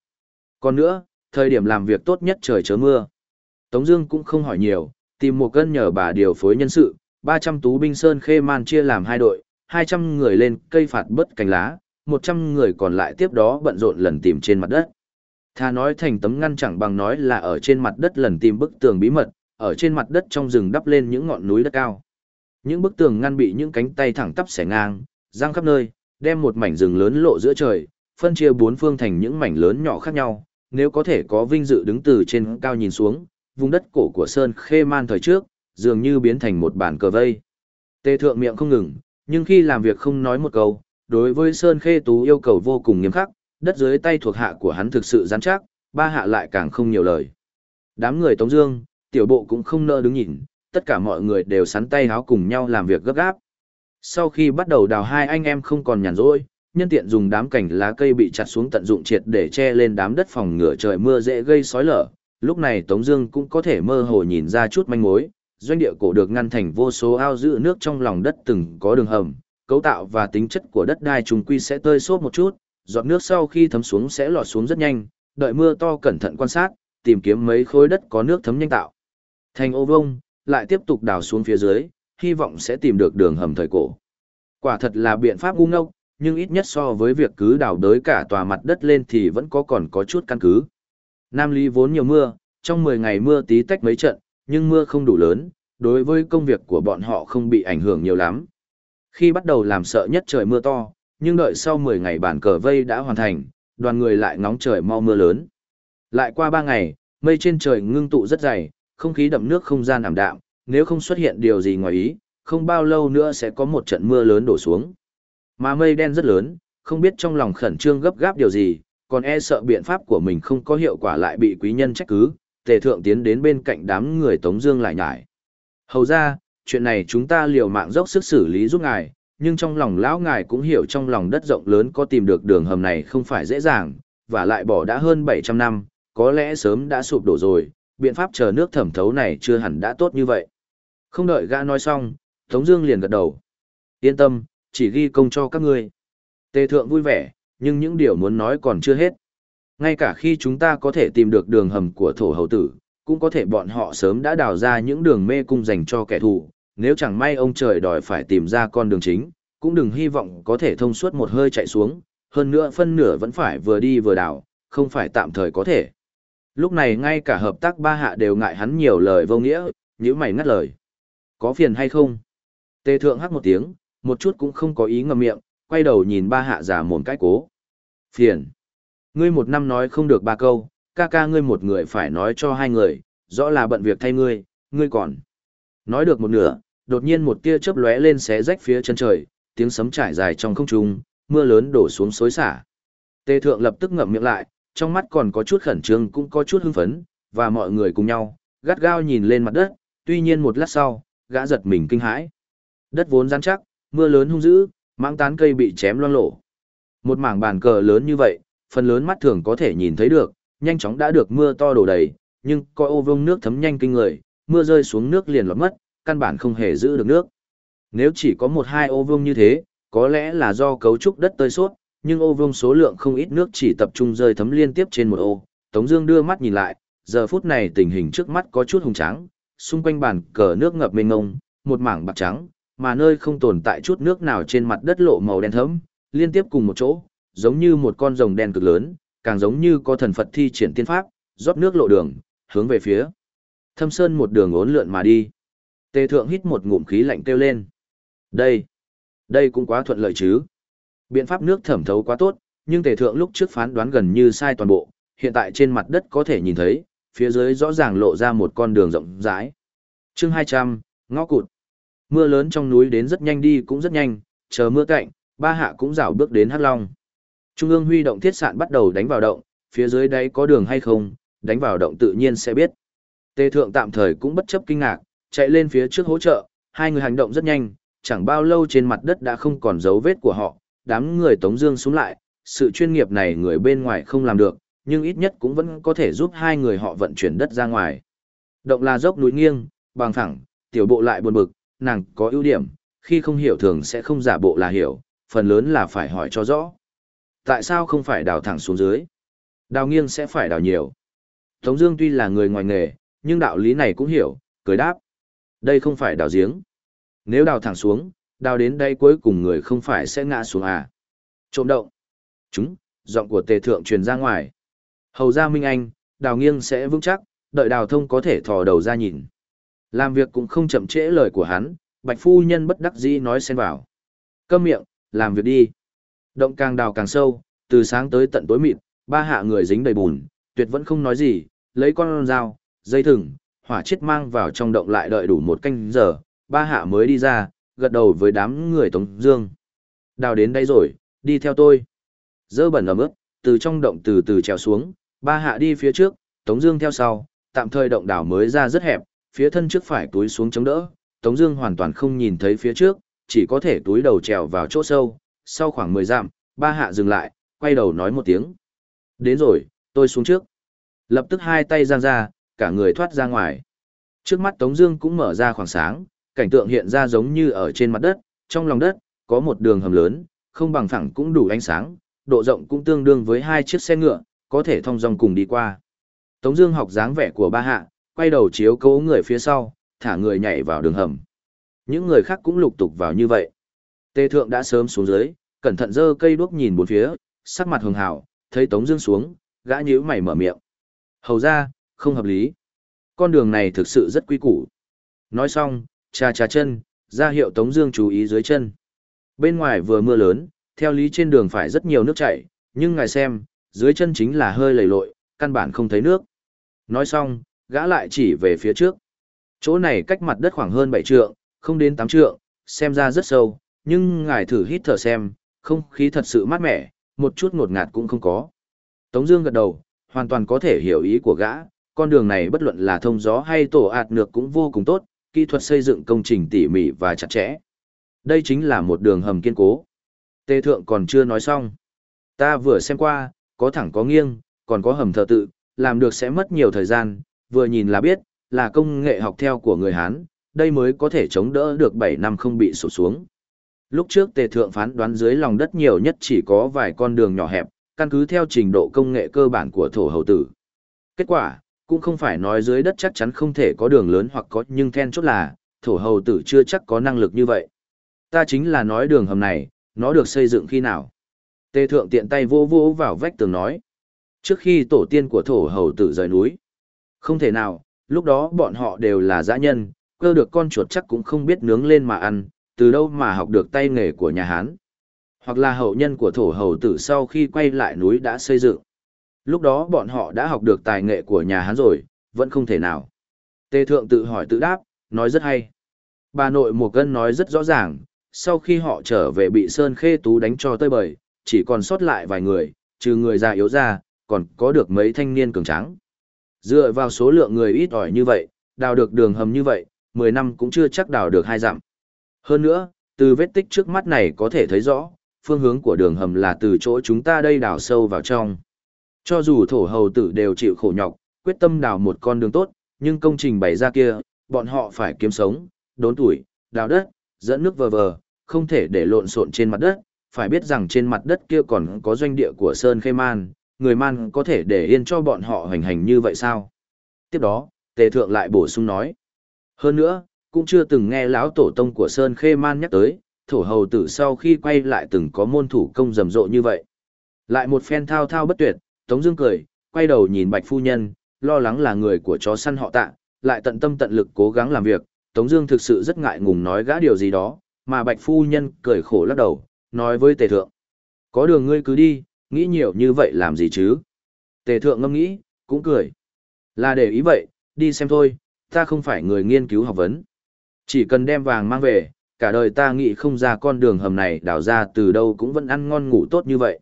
Còn nữa, thời điểm làm việc tốt nhất trời chớ mưa. Tống Dương cũng không hỏi nhiều, tìm một cân nhờ bà điều phối nhân sự, 300 tú binh sơn khê man chia làm hai đội, 200 người lên cây phạt bớt cành lá, 100 người còn lại tiếp đó bận rộn lần tìm trên mặt đất. Thà nói thành tấm ngăn chẳng bằng nói là ở trên mặt đất lần tìm bức tường bí mật, ở trên mặt đất trong rừng đắp lên những ngọn núi đất cao. Những bức tường ngăn bị những cánh tay thẳng tắp xẻ ngang, giang khắp nơi, đem một mảnh rừng lớn lộ giữa trời, phân chia bốn phương thành những mảnh lớn nhỏ khác nhau, nếu có thể có vinh dự đứng từ trên cao nhìn xuống, vùng đất cổ của Sơn Khê Man thời trước, dường như biến thành một bản cờ vây. Tề thượng miệng không ngừng, nhưng khi làm việc không nói một câu, đối với Sơn Khê Tú yêu cầu vô cùng nghiêm khắc, đất dưới tay thuộc hạ của hắn thực sự rắn chắc, ba hạ lại càng không nhiều lời. Đám người Tống Dương, tiểu bộ cũng không nỡ đứng nhìn, tất cả mọi người đều sắn tay háo cùng nhau làm việc gấp gáp. Sau khi bắt đầu đào hai anh em không còn nhàn rỗi, nhân tiện dùng đám cành lá cây bị chặt xuống tận dụng triệt để che lên đám đất phòng ngừa trời mưa dễ gây sói lở. Lúc này Tống Dương cũng có thể mơ hồ nhìn ra chút manh mối. Doanh địa cổ được ngăn thành vô số ao giữ nước trong lòng đất từng có đường hầm, cấu tạo và tính chất của đất đai trùng quy sẽ tơi xốp một chút, giọt nước sau khi thấm xuống sẽ lọt xuống rất nhanh. Đợi mưa to cẩn thận quan sát, tìm kiếm mấy khối đất có nước thấm nhanh tạo thành ô vông, lại tiếp tục đào xuống phía dưới, hy vọng sẽ tìm được đường hầm thời cổ. Quả thật là biện pháp ngu ngốc, nhưng ít nhất so với việc cứ đào đới cả tòa mặt đất lên thì vẫn có còn có chút căn cứ. Nam Lý vốn nhiều mưa, trong 10 ngày mưa tí tách mấy trận, nhưng mưa không đủ lớn, đối với công việc của bọn họ không bị ảnh hưởng nhiều lắm. Khi bắt đầu làm sợ nhất trời mưa to, nhưng đợi sau 10 ngày bản cờ vây đã hoàn thành, đoàn người lại ngóng trời mau mưa lớn. Lại qua 3 ngày, mây trên trời ngưng tụ rất dày, không khí đậm nước không gian ảm đạm, nếu không xuất hiện điều gì ngoài ý, không bao lâu nữa sẽ có một trận mưa lớn đổ xuống. Mà mây đen rất lớn, không biết trong lòng khẩn trương gấp gáp điều gì, còn e sợ biện pháp của mình không có hiệu quả lại bị quý nhân trách cứ, tề thượng tiến đến bên cạnh đám người Tống Dương lại nhải. Hầu ra, chuyện này chúng ta liều mạng dốc sức xử lý giúp ngài, nhưng trong lòng lão ngài cũng hiểu trong lòng đất rộng lớn có tìm được đường hầm này không phải dễ dàng, và lại bỏ đã hơn 700 năm, có lẽ sớm đã sụp đổ rồi, biện pháp chờ nước thẩm thấu này chưa hẳn đã tốt như vậy. Không đợi gã nói xong, Tống Dương liền gật đầu. Yên tâm, chỉ ghi công cho các ngươi. Tề thượng vui vẻ, nhưng những điều muốn nói còn chưa hết. Ngay cả khi chúng ta có thể tìm được đường hầm của thổ hầu tử, cũng có thể bọn họ sớm đã đào ra những đường mê cung dành cho kẻ thù. Nếu chẳng may ông trời đòi phải tìm ra con đường chính, cũng đừng hy vọng có thể thông suốt một hơi chạy xuống. Hơn nữa phân nửa vẫn phải vừa đi vừa đào, không phải tạm thời có thể. Lúc này ngay cả hợp tác ba hạ đều ngại hắn nhiều lời vô nghĩa, nhíu mày ngắt lời. Có phiền hay không? Tề thượng hắc một tiếng, một chút cũng không có ý ngậm miệng, quay đầu nhìn ba hạ giả mồm cái cố. Phiền. Ngươi một năm nói không được ba câu, ca ca ngươi một người phải nói cho hai người, rõ là bận việc thay ngươi, ngươi còn. Nói được một nửa, đột nhiên một tia chớp lóe lên xé rách phía chân trời, tiếng sấm trải dài trong không trung, mưa lớn đổ xuống xối xả. Tề thượng lập tức ngậm miệng lại, trong mắt còn có chút khẩn trương cũng có chút hưng phấn, và mọi người cùng nhau, gắt gao nhìn lên mặt đất, tuy nhiên một lát sau, gã giật mình kinh hãi. Đất vốn rắn chắc, mưa lớn hung dữ, mãng tán cây bị chém loang lổ. Một mảng bàn cờ lớn như vậy, phần lớn mắt thường có thể nhìn thấy được, nhanh chóng đã được mưa to đổ đầy, nhưng coi ô vông nước thấm nhanh kinh người, mưa rơi xuống nước liền lọt mất, căn bản không hề giữ được nước. Nếu chỉ có một hai ô vuông như thế, có lẽ là do cấu trúc đất tơi suốt, nhưng ô vuông số lượng không ít nước chỉ tập trung rơi thấm liên tiếp trên một ô. Tống Dương đưa mắt nhìn lại, giờ phút này tình hình trước mắt có chút hùng tráng. xung quanh bàn cờ nước ngập mênh mông, một mảng bạc trắng, mà nơi không tồn tại chút nước nào trên mặt đất lộ màu đen thẫm, liên tiếp cùng một chỗ, giống như một con rồng đen cực lớn, càng giống như có thần Phật thi triển tiên pháp, rót nước lộ đường, hướng về phía thâm sơn một đường uốn lượn mà đi. Tề thượng hít một ngụm khí lạnh kêu lên. Đây, đây cũng quá thuận lợi chứ. Biện pháp nước thẩm thấu quá tốt, nhưng tề thượng lúc trước phán đoán gần như sai toàn bộ, hiện tại trên mặt đất có thể nhìn thấy, phía dưới rõ ràng lộ ra một con đường rộng rãi. Chương 200, ngõ cụt. Mưa lớn trong núi đến rất nhanh đi cũng rất nhanh, chờ mưa cạnh, ba hạ cũng rảo bước đến Hắc Long. Trung ương huy động thiết sạn bắt đầu đánh vào động, phía dưới đây có đường hay không, đánh vào động tự nhiên sẽ biết. Tề thượng tạm thời cũng bất chấp kinh ngạc, chạy lên phía trước hỗ trợ, hai người hành động rất nhanh, chẳng bao lâu trên mặt đất đã không còn dấu vết của họ, đám người Tống Dương xuống lại, sự chuyên nghiệp này người bên ngoài không làm được, nhưng ít nhất cũng vẫn có thể giúp hai người họ vận chuyển đất ra ngoài. Động là dốc núi nghiêng, bằng thẳng, tiểu bộ lại buồn bực, nàng có ưu điểm, khi không hiểu thường sẽ không giả bộ là hiểu, phần lớn là phải hỏi cho rõ. Tại sao không phải đào thẳng xuống dưới? Đào nghiêng sẽ phải đào nhiều. Tống Dương tuy là người ngoài nghề, nhưng đạo lý này cũng hiểu, cười đáp. Đây không phải đào giếng. Nếu đào thẳng xuống, đào đến đây cuối cùng người không phải sẽ ngã xuống à? Trộm động. Chúng, giọng của tề thượng truyền ra ngoài. Hầu ra Minh Anh, đào nghiêng sẽ vững chắc, đợi đào thông có thể thò đầu ra nhìn. Làm việc cũng không chậm trễ lời của hắn, bạch phu nhân bất đắc dĩ nói xen vào. Câm miệng, làm việc đi. Động càng đào càng sâu, từ sáng tới tận tối mịt, ba hạ người dính đầy bùn, tuyệt vẫn không nói gì, lấy con dao, dây thừng, hỏa chết mang vào trong động lại đợi đủ một canh giờ, ba hạ mới đi ra, gật đầu với đám người Tống Dương. Đào đến đây rồi, đi theo tôi. Dơ bẩn ẩm ướt, từ trong động từ từ trèo xuống, ba hạ đi phía trước, Tống Dương theo sau, tạm thời động đảo mới ra rất hẹp, phía thân trước phải túi xuống chống đỡ, Tống Dương hoàn toàn không nhìn thấy phía trước, chỉ có thể túi đầu trèo vào chỗ sâu. Sau khoảng 10 dặm, ba hạ dừng lại, quay đầu nói một tiếng. Đến rồi, tôi xuống trước. Lập tức hai tay giang ra, cả người thoát ra ngoài. Trước mắt Tống Dương cũng mở ra khoảng sáng, cảnh tượng hiện ra giống như ở trên mặt đất, trong lòng đất có một đường hầm lớn, không bằng phẳng cũng đủ ánh sáng, độ rộng cũng tương đương với hai chiếc xe ngựa, có thể thông dòng cùng đi qua. Tống Dương học dáng vẻ của ba hạ, quay đầu chiếu cố người phía sau, thả người nhảy vào đường hầm. Những người khác cũng lục tục vào như vậy. Tề Thượng đã sớm xuống dưới, cẩn thận giơ cây đuốc nhìn bốn phía, sắc mặt hường hào, thấy Tống Dương xuống, gã nhíu mày mở miệng. Hầu ra, không hợp lý. Con đường này thực sự rất quy củ. Nói xong, cha cha chân, ra hiệu Tống Dương chú ý dưới chân. Bên ngoài vừa mưa lớn, theo lý trên đường phải rất nhiều nước chảy, nhưng ngài xem, dưới chân chính là hơi lầy lội, căn bản không thấy nước. Nói xong, gã lại chỉ về phía trước. Chỗ này cách mặt đất khoảng hơn 7 trượng, không đến 8 trượng, xem ra rất sâu, nhưng ngài thử hít thở xem, không khí thật sự mát mẻ, một chút ngột ngạt cũng không có. Tống Dương gật đầu, hoàn toàn có thể hiểu ý của gã, con đường này bất luận là thông gió hay tổ ạt nước cũng vô cùng tốt, kỹ thuật xây dựng công trình tỉ mỉ và chặt chẽ. Đây chính là một đường hầm kiên cố. Tề thượng còn chưa nói xong. Ta vừa xem qua, có thẳng có nghiêng, còn có hầm thờ tự, làm được sẽ mất nhiều thời gian, vừa nhìn là biết, là công nghệ học theo của người Hán, đây mới có thể chống đỡ được 7 năm không bị sụt xuống. Lúc trước tề thượng phán đoán dưới lòng đất nhiều nhất chỉ có vài con đường nhỏ hẹp, căn cứ theo trình độ công nghệ cơ bản của thổ hầu tử. Kết quả, cũng không phải nói dưới đất chắc chắn không thể có đường lớn hoặc có nhưng then chốt là, thổ hầu tử chưa chắc có năng lực như vậy. Ta chính là nói đường hầm này, nó được xây dựng khi nào. Tề thượng tiện tay vô vô vào vách tường nói. Trước khi tổ tiên của thổ hầu tử rời núi. Không thể nào, lúc đó bọn họ đều là dã nhân, cơ được con chuột chắc cũng không biết nướng lên mà ăn, từ đâu mà học được tay nghề của nhà Hán. Hoặc là hậu nhân của thổ hầu tử sau khi quay lại núi đã xây dựng. Lúc đó bọn họ đã học được tài nghệ của nhà Hán rồi, vẫn không thể nào. Tề thượng tự hỏi tự đáp, nói rất hay. Bà nội một cân nói rất rõ ràng, sau khi họ trở về bị Sơn Khê Tú đánh cho tơi bời, chỉ còn sót lại vài người, trừ người già yếu ra, còn có được mấy thanh niên cường tráng. Dựa vào số lượng người ít ỏi như vậy, đào được đường hầm như vậy, 10 năm cũng chưa chắc đào được hai dặm. Hơn nữa, từ vết tích trước mắt này có thể thấy rõ, phương hướng của đường hầm là từ chỗ chúng ta đây đào sâu vào trong. Cho dù thổ hầu tử đều chịu khổ nhọc, quyết tâm đào một con đường tốt, nhưng công trình bày ra kia, bọn họ phải kiếm sống, đốn tuổi, đào đất, dẫn nước vờ vờ, không thể để lộn xộn trên mặt đất, phải biết rằng trên mặt đất kia còn có doanh địa của Sơn Khê Man, người Man có thể để yên cho bọn họ hành hành như vậy sao? Tiếp đó, Tề Thượng lại bổ sung nói. Hơn nữa, cũng chưa từng nghe lão tổ tông của Sơn Khê Man nhắc tới, thổ hầu tử sau khi quay lại từng có môn thủ công rầm rộ như vậy. Lại một phen thao thao bất tuyệt, Tống Dương cười, quay đầu nhìn Bạch Phu Nhân, lo lắng là người của chó săn họ tạ, lại tận tâm tận lực cố gắng làm việc. Tống Dương thực sự rất ngại ngùng nói gã điều gì đó, mà Bạch Phu Nhân cười khổ lắc đầu, nói với Tề Thượng: có đường ngươi cứ đi, nghĩ nhiều như vậy làm gì chứ? Tề Thượng ngâm nghĩ, cũng cười, là để ý vậy, đi xem thôi, ta không phải người nghiên cứu học vấn, chỉ cần đem vàng mang về, cả đời ta nghĩ không ra con đường hầm này đào ra từ đâu cũng vẫn ăn ngon ngủ tốt như vậy.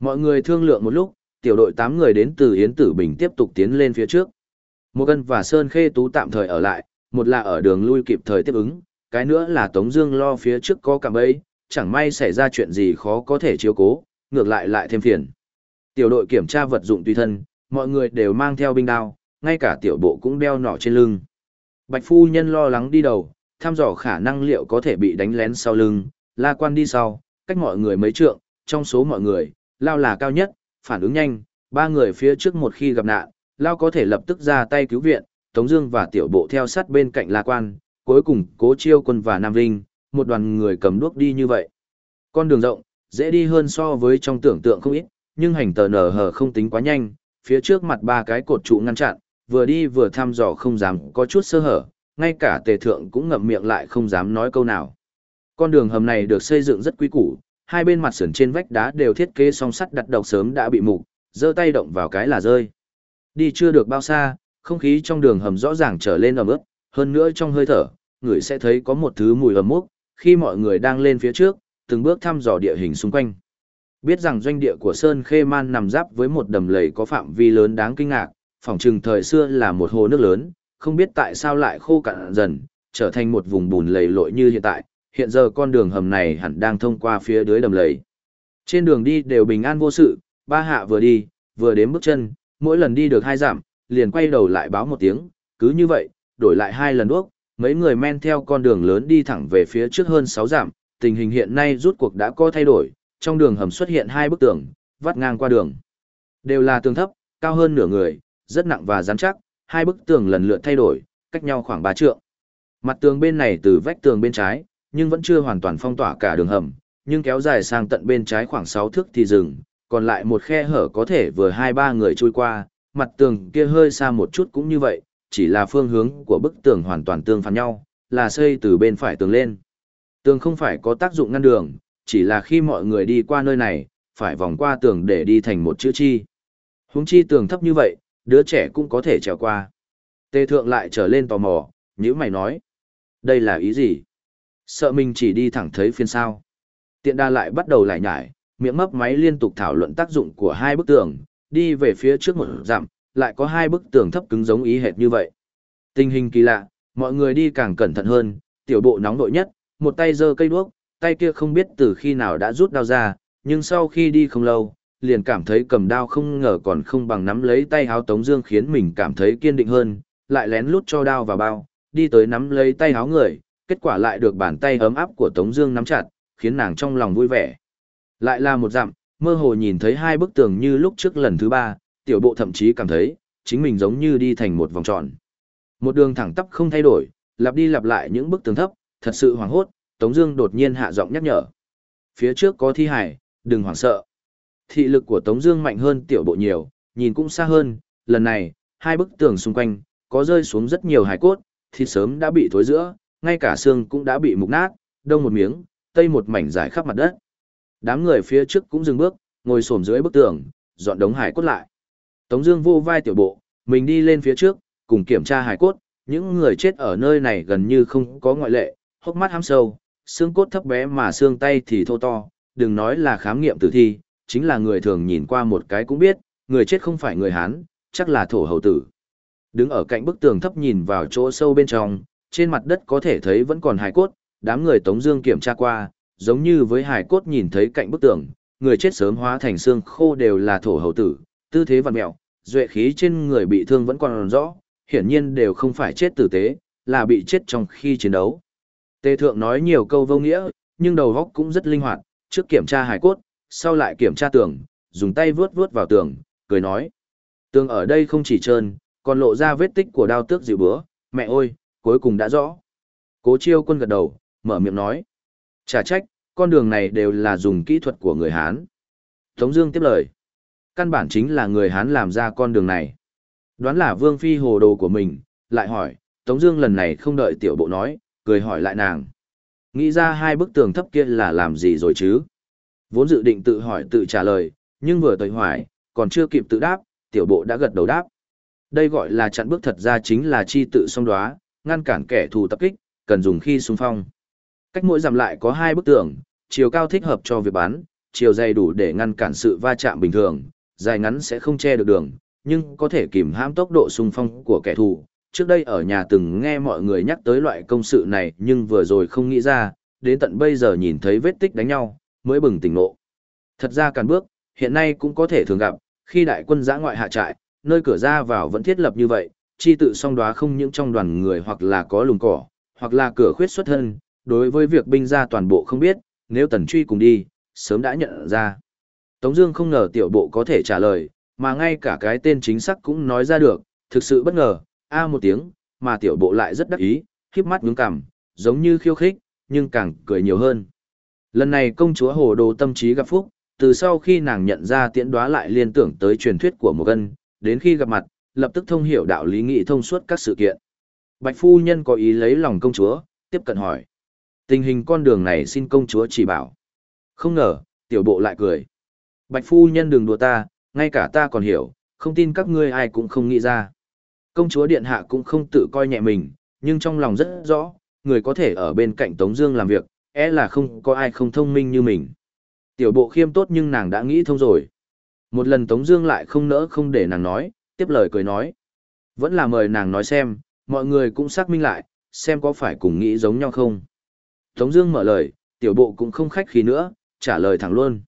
Mọi người thương lượng một lúc, tiểu đội 8 người đến từ Yến Tử Bình tiếp tục tiến lên phía trước. Một Cân và Sơn Khê Tú tạm thời ở lại, một là ở đường lui kịp thời tiếp ứng, cái nữa là Tống Dương lo phía trước có cạm bẫy, chẳng may xảy ra chuyện gì khó có thể chiếu cố, ngược lại lại thêm phiền. Tiểu đội kiểm tra vật dụng tùy thân, mọi người đều mang theo binh đao, ngay cả tiểu bộ cũng đeo nỏ trên lưng. Bạch phu nhân lo lắng đi đầu, thăm dò khả năng liệu có thể bị đánh lén sau lưng, la quan đi sau, cách mọi người mấy trượng, trong số mọi người, lao là cao nhất, phản ứng nhanh, ba người phía trước một khi gặp nạn, lao có thể lập tức ra tay cứu viện, Tống Dương và tiểu bộ theo sát bên cạnh la quan, cuối cùng cố chiêu quân và Nam Vinh, một đoàn người cầm đuốc đi như vậy. Con đường rộng, dễ đi hơn so với trong tưởng tượng không ít, nhưng hành tờ nở hở không tính quá nhanh, phía trước mặt ba cái cột trụ ngăn chặn, vừa đi vừa thăm dò không dám có chút sơ hở, ngay cả tề thượng cũng ngậm miệng lại không dám nói câu nào. Con đường hầm này được xây dựng rất quý củ, hai bên mặt sườn trên vách đá đều thiết kế song sắt đặt độc sớm đã bị mục, giơ tay động vào cái là rơi. Đi chưa được bao xa, không khí trong đường hầm rõ ràng trở lên ẩm ướt, hơn nữa trong hơi thở, người sẽ thấy có một thứ mùi ẩm mốc, khi mọi người đang lên phía trước, từng bước thăm dò địa hình xung quanh. Biết rằng doanh địa của Sơn Khê Man nằm giáp với một đầm lầy có phạm vi lớn đáng kinh ngạc, phòng trừng thời xưa là một hồ nước lớn, không biết tại sao lại khô cạn dần, trở thành một vùng bùn lầy lội như hiện tại, hiện giờ con đường hầm này hẳn đang thông qua phía dưới đầm lầy. Trên đường đi đều bình an vô sự, ba hạ vừa đi, vừa đếm bước chân, mỗi lần đi được hai giảm, liền quay đầu lại báo một tiếng, cứ như vậy, đổi lại hai lần đuốc, mấy người men theo con đường lớn đi thẳng về phía trước hơn sáu giảm. tình hình hiện nay rút cuộc đã có thay đổi, trong đường hầm xuất hiện hai bức tường, vắt ngang qua đường. Đều là tường thấp, cao hơn nửa người, rất nặng và rắn chắc, hai bức tường lần lượt thay đổi, cách nhau khoảng 3 trượng. Mặt tường bên này từ vách tường bên trái, nhưng vẫn chưa hoàn toàn phong tỏa cả đường hầm, nhưng kéo dài sang tận bên trái khoảng 6 thước thì dừng, còn lại một khe hở có thể vừa hai ba người trôi qua, mặt tường kia hơi xa một chút cũng như vậy, chỉ là phương hướng của bức tường hoàn toàn tương phản nhau, là xây từ bên phải tường lên. Tường không phải có tác dụng ngăn đường, chỉ là khi mọi người đi qua nơi này, phải vòng qua tường để đi thành một chữ chi. Hướng chi tường thấp như vậy, đứa trẻ cũng có thể trèo qua. Tề thượng lại trở lên tò mò, như mày nói. Đây là ý gì? Sợ mình chỉ đi thẳng thấy phiên sao. Tiện đa lại bắt đầu lại nhải, miệng mấp máy liên tục thảo luận tác dụng của hai bức tường, đi về phía trước một dặm, lại có hai bức tường thấp cứng giống ý hệt như vậy. Tình hình kỳ lạ, mọi người đi càng cẩn thận hơn, tiểu bộ nóng nội nhất, một tay giơ cây đuốc, tay kia không biết từ khi nào đã rút đao ra, nhưng sau khi đi không lâu, liền cảm thấy cầm đao không ngờ còn không bằng nắm lấy tay háo Tống Dương khiến mình cảm thấy kiên định hơn, lại lén lút cho đao vào bao, đi tới nắm lấy tay háo người, kết quả lại được bàn tay ấm áp của Tống Dương nắm chặt, khiến nàng trong lòng vui vẻ. Lại là một dặm, mơ hồ nhìn thấy hai bức tường như lúc trước lần thứ ba, tiểu bộ thậm chí cảm thấy chính mình giống như đi thành một vòng tròn, một đường thẳng tắp không thay đổi, lặp đi lặp lại những bức tường thấp, thật sự hoảng hốt. Tống Dương đột nhiên hạ giọng nhắc nhở, phía trước có thi hải, đừng hoảng sợ. Thị lực của Tống Dương mạnh hơn tiểu bộ nhiều, nhìn cũng xa hơn. Lần này, hai bức tường xung quanh có rơi xuống rất nhiều hải cốt, thịt sớm đã bị thối giữa, ngay cả xương cũng đã bị mục nát, đông một miếng, tây một mảnh dài khắp mặt đất. Đám người phía trước cũng dừng bước, ngồi xổm dưới bức tường, dọn đống hải cốt lại. Tống Dương vô vai tiểu bộ, mình đi lên phía trước, cùng kiểm tra hải cốt. Những người chết ở nơi này gần như không có ngoại lệ, hốc mắt hám sâu, xương cốt thấp bé mà xương tay thì thô to. Đừng nói là khám nghiệm tử thi, chính là người thường nhìn qua một cái cũng biết, người chết không phải người Hán, chắc là thổ hầu tử. Đứng ở cạnh bức tường thấp nhìn vào chỗ sâu bên trong, trên mặt đất có thể thấy vẫn còn hài cốt, đám người Tống Dương kiểm tra qua, giống như với hài cốt nhìn thấy cạnh bức tường, người chết sớm hóa thành xương khô đều là thổ hầu tử, tư thế vặn mèo, duệ khí trên người bị thương vẫn còn rõ, hiển nhiên đều không phải chết tử tế, là bị chết trong khi chiến đấu. Tề thượng nói nhiều câu vô nghĩa, nhưng đầu óc cũng rất linh hoạt, trước kiểm tra hài cốt, sau lại kiểm tra tường, dùng tay vuốt vuốt vào tường, cười nói. Tường ở đây không chỉ trơn, còn lộ ra vết tích của đao tước dịu bữa, mẹ ơi, cuối cùng đã rõ. Cố chiêu quân gật đầu, mở miệng nói. Chả trách, con đường này đều là dùng kỹ thuật của người Hán. Tống Dương tiếp lời. Căn bản chính là người Hán làm ra con đường này. Đoán là Vương Phi hồ đồ của mình, lại hỏi, Tống Dương lần này không đợi tiểu bộ nói, cười hỏi lại nàng. Nghĩ ra hai bức tường thấp kia là làm gì rồi chứ? Vốn dự định tự hỏi tự trả lời, nhưng vừa tới hoài, còn chưa kịp tự đáp, tiểu bộ đã gật đầu đáp. Đây gọi là chặn bước thật ra chính là chi tự song đoá, ngăn cản kẻ thù tập kích, cần dùng khi xung phong. Cách mỗi giảm lại có hai bức tường, chiều cao thích hợp cho việc bắn, chiều dày đủ để ngăn cản sự va chạm bình thường, dài ngắn sẽ không che được đường, nhưng có thể kìm hãm tốc độ xung phong của kẻ thù. Trước đây ở nhà từng nghe mọi người nhắc tới loại công sự này nhưng vừa rồi không nghĩ ra, đến tận bây giờ nhìn thấy vết tích đánh nhau, mới bừng tỉnh ngộ. Thật ra càn bước, hiện nay cũng có thể thường gặp, khi đại quân giã ngoại hạ trại, nơi cửa ra vào vẫn thiết lập như vậy, chi tự song đoá không những trong đoàn người hoặc là có lùng cỏ, hoặc là cửa khuyết xuất thân, đối với việc binh ra toàn bộ không biết, nếu tần truy cùng đi, sớm đã nhận ra. Tống Dương không ngờ tiểu bộ có thể trả lời, mà ngay cả cái tên chính xác cũng nói ra được, thực sự bất ngờ, a một tiếng, mà tiểu bộ lại rất đắc ý, khiếp mắt nhướng cằm, giống như khiêu khích, nhưng càng cười nhiều hơn. Lần này công chúa hồ đồ tâm trí gặp phúc, từ sau khi nàng nhận ra tiễn đoá lại liên tưởng tới truyền thuyết của một gân, đến khi gặp mặt, lập tức thông hiểu đạo lý nghị thông suốt các sự kiện. Bạch phu nhân có ý lấy lòng công chúa, tiếp cận hỏi. Tình hình con đường này xin công chúa chỉ bảo. Không ngờ, tiểu bộ lại cười. Bạch phu nhân đừng đùa ta, ngay cả ta còn hiểu, không tin các ngươi ai cũng không nghĩ ra. Công chúa điện hạ cũng không tự coi nhẹ mình, nhưng trong lòng rất rõ, người có thể ở bên cạnh Tống Dương làm việc, é là không có ai không thông minh như mình. Tiểu bộ khiêm tốt nhưng nàng đã nghĩ thông rồi. Một lần Tống Dương lại không nỡ không để nàng nói, tiếp lời cười nói, vẫn là mời nàng nói xem, mọi người cũng xác minh lại, xem có phải cùng nghĩ giống nhau không. Tống Dương mở lời, tiểu bộ cũng không khách khí nữa, trả lời thẳng luôn.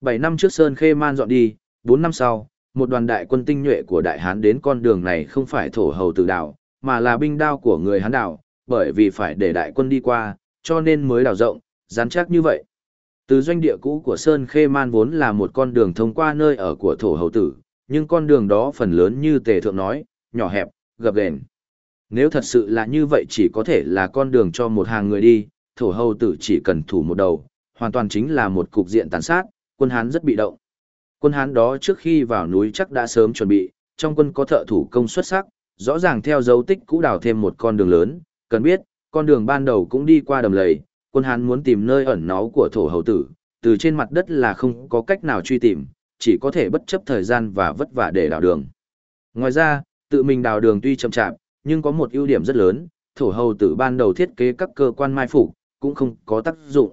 Bảy năm trước Sơn Khê Man dọn đi, bốn năm sau, một đoàn đại quân tinh nhuệ của Đại Hán đến con đường này không phải thổ hầu từ đảo, mà là binh đao của người Hán đảo, bởi vì phải để đại quân đi qua, cho nên mới đào rộng, rắn chắc như vậy. Từ doanh địa cũ của Sơn Khê Man vốn là một con đường thông qua nơi ở của thổ hầu tử, nhưng con đường đó phần lớn như Tề Thượng nói, nhỏ hẹp, gập ghềnh. Nếu thật sự là như vậy chỉ có thể là con đường cho một hàng người đi, thổ hầu tử chỉ cần thủ một đầu, hoàn toàn chính là một cục diện tàn sát, quân Hán rất bị động. Quân Hán đó trước khi vào núi chắc đã sớm chuẩn bị, trong quân có thợ thủ công xuất sắc, rõ ràng theo dấu tích cũ đào thêm một con đường lớn, cần biết, con đường ban đầu cũng đi qua đầm lầy, quân Hán muốn tìm nơi ẩn náu của thổ hầu tử, từ trên mặt đất là không có cách nào truy tìm, chỉ có thể bất chấp thời gian và vất vả để đào đường. Ngoài ra, tự mình đào đường tuy chậm chạp, nhưng có một ưu điểm rất lớn, thổ hầu tử ban đầu thiết kế các cơ quan mai phục cũng không có tác dụng.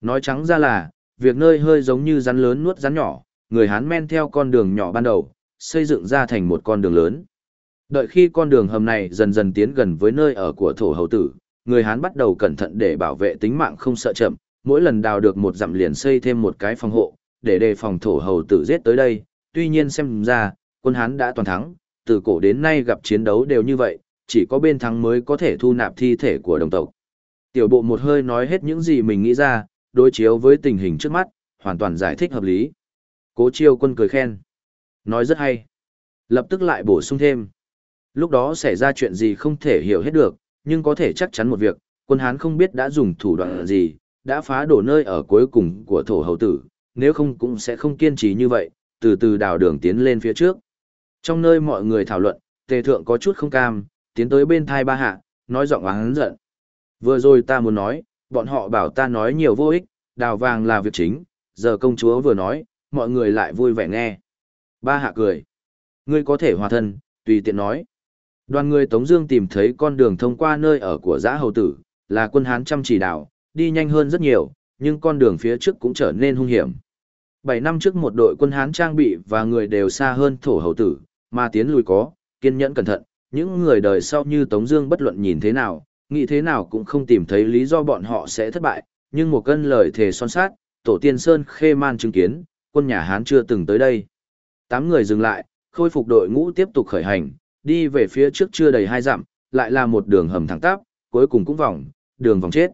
Nói trắng ra là, việc nơi hơi giống như rắn lớn nuốt rắn nhỏ, người Hán men theo con đường nhỏ ban đầu, xây dựng ra thành một con đường lớn. Đợi khi con đường hầm này dần dần tiến gần với nơi ở của thổ hầu tử, người Hán bắt đầu cẩn thận để bảo vệ tính mạng không sợ chậm, mỗi lần đào được một dặm liền xây thêm một cái phòng hộ, để đề phòng thổ hầu tử giết tới đây. Tuy nhiên xem ra, quân Hán đã toàn thắng, từ cổ đến nay gặp chiến đấu đều như vậy, chỉ có bên thắng mới có thể thu nạp thi thể của đồng tộc. Tiểu bộ một hơi nói hết những gì mình nghĩ ra, đối chiếu với tình hình trước mắt, hoàn toàn giải thích hợp lý. Cố chiêu quân cười khen. Nói rất hay. Lập tức lại bổ sung thêm. Lúc đó xảy ra chuyện gì không thể hiểu hết được, nhưng có thể chắc chắn một việc, quân Hán không biết đã dùng thủ đoạn gì, đã phá đổ nơi ở cuối cùng của thổ hầu tử, nếu không cũng sẽ không kiên trì như vậy, từ từ đào đường tiến lên phía trước. Trong nơi mọi người thảo luận, tề thượng có chút không cam, tiến tới bên thai ba hạ, nói giọng hắn giận. Vừa rồi ta muốn nói, bọn họ bảo ta nói nhiều vô ích, đào vàng là việc chính, giờ công chúa vừa nói, mọi người lại vui vẻ nghe. Ba hạ cười. Ngươi có thể hòa thân, tùy tiện nói. Đoàn người Tống Dương tìm thấy con đường thông qua nơi ở của Giã Hầu Tử, là quân Hán chăm chỉ đào, đi nhanh hơn rất nhiều, nhưng con đường phía trước cũng trở nên hung hiểm. Bảy năm trước một đội quân Hán trang bị và người đều xa hơn thổ hầu tử, mà tiến lùi có, kiên nhẫn cẩn thận, những người đời sau như Tống Dương bất luận nhìn thế nào, nghĩ thế nào cũng không tìm thấy lý do bọn họ sẽ thất bại, nhưng một cân lời thề son sát, tổ tiên Sơn Khê Man chứng kiến, quân nhà Hán chưa từng tới đây. Tám người dừng lại, khôi phục đội ngũ tiếp tục khởi hành, đi về phía trước chưa đầy hai dặm, lại là một đường hầm thẳng tắp, cuối cùng cũng vòng, đường vòng chết.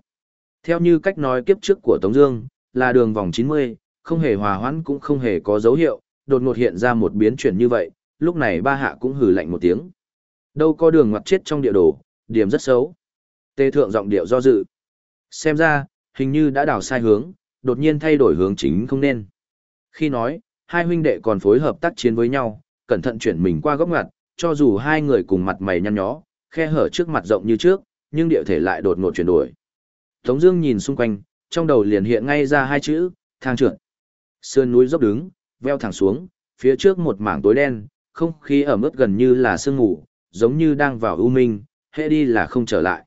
Theo như cách nói kiếp trước của Tống Dương, là đường vòng 90, không hề hòa hoãn cũng không hề có dấu hiệu, đột ngột hiện ra một biến chuyển như vậy, lúc này ba hạ cũng hừ lạnh một tiếng. Đâu có đường ngoặt chết trong địa đồ, điểm rất xấu. Tề thượng giọng điệu do dự. Xem ra, hình như đã đảo sai hướng, đột nhiên thay đổi hướng chính không nên. Khi nói, hai huynh đệ còn phối hợp tác chiến với nhau, cẩn thận chuyển mình qua góc ngặt, cho dù hai người cùng mặt mày nhăn nhó, khe hở trước mặt rộng như trước, nhưng địa thể lại đột ngột chuyển đổi. Tống Dương nhìn xung quanh, trong đầu liền hiện ngay ra hai chữ, thang trượt. Sườn núi dốc đứng, veo thẳng xuống, phía trước một mảng tối đen, không khí ẩm ướt gần như là sương mù, giống như đang vào u minh, hệ đi là không trở lại.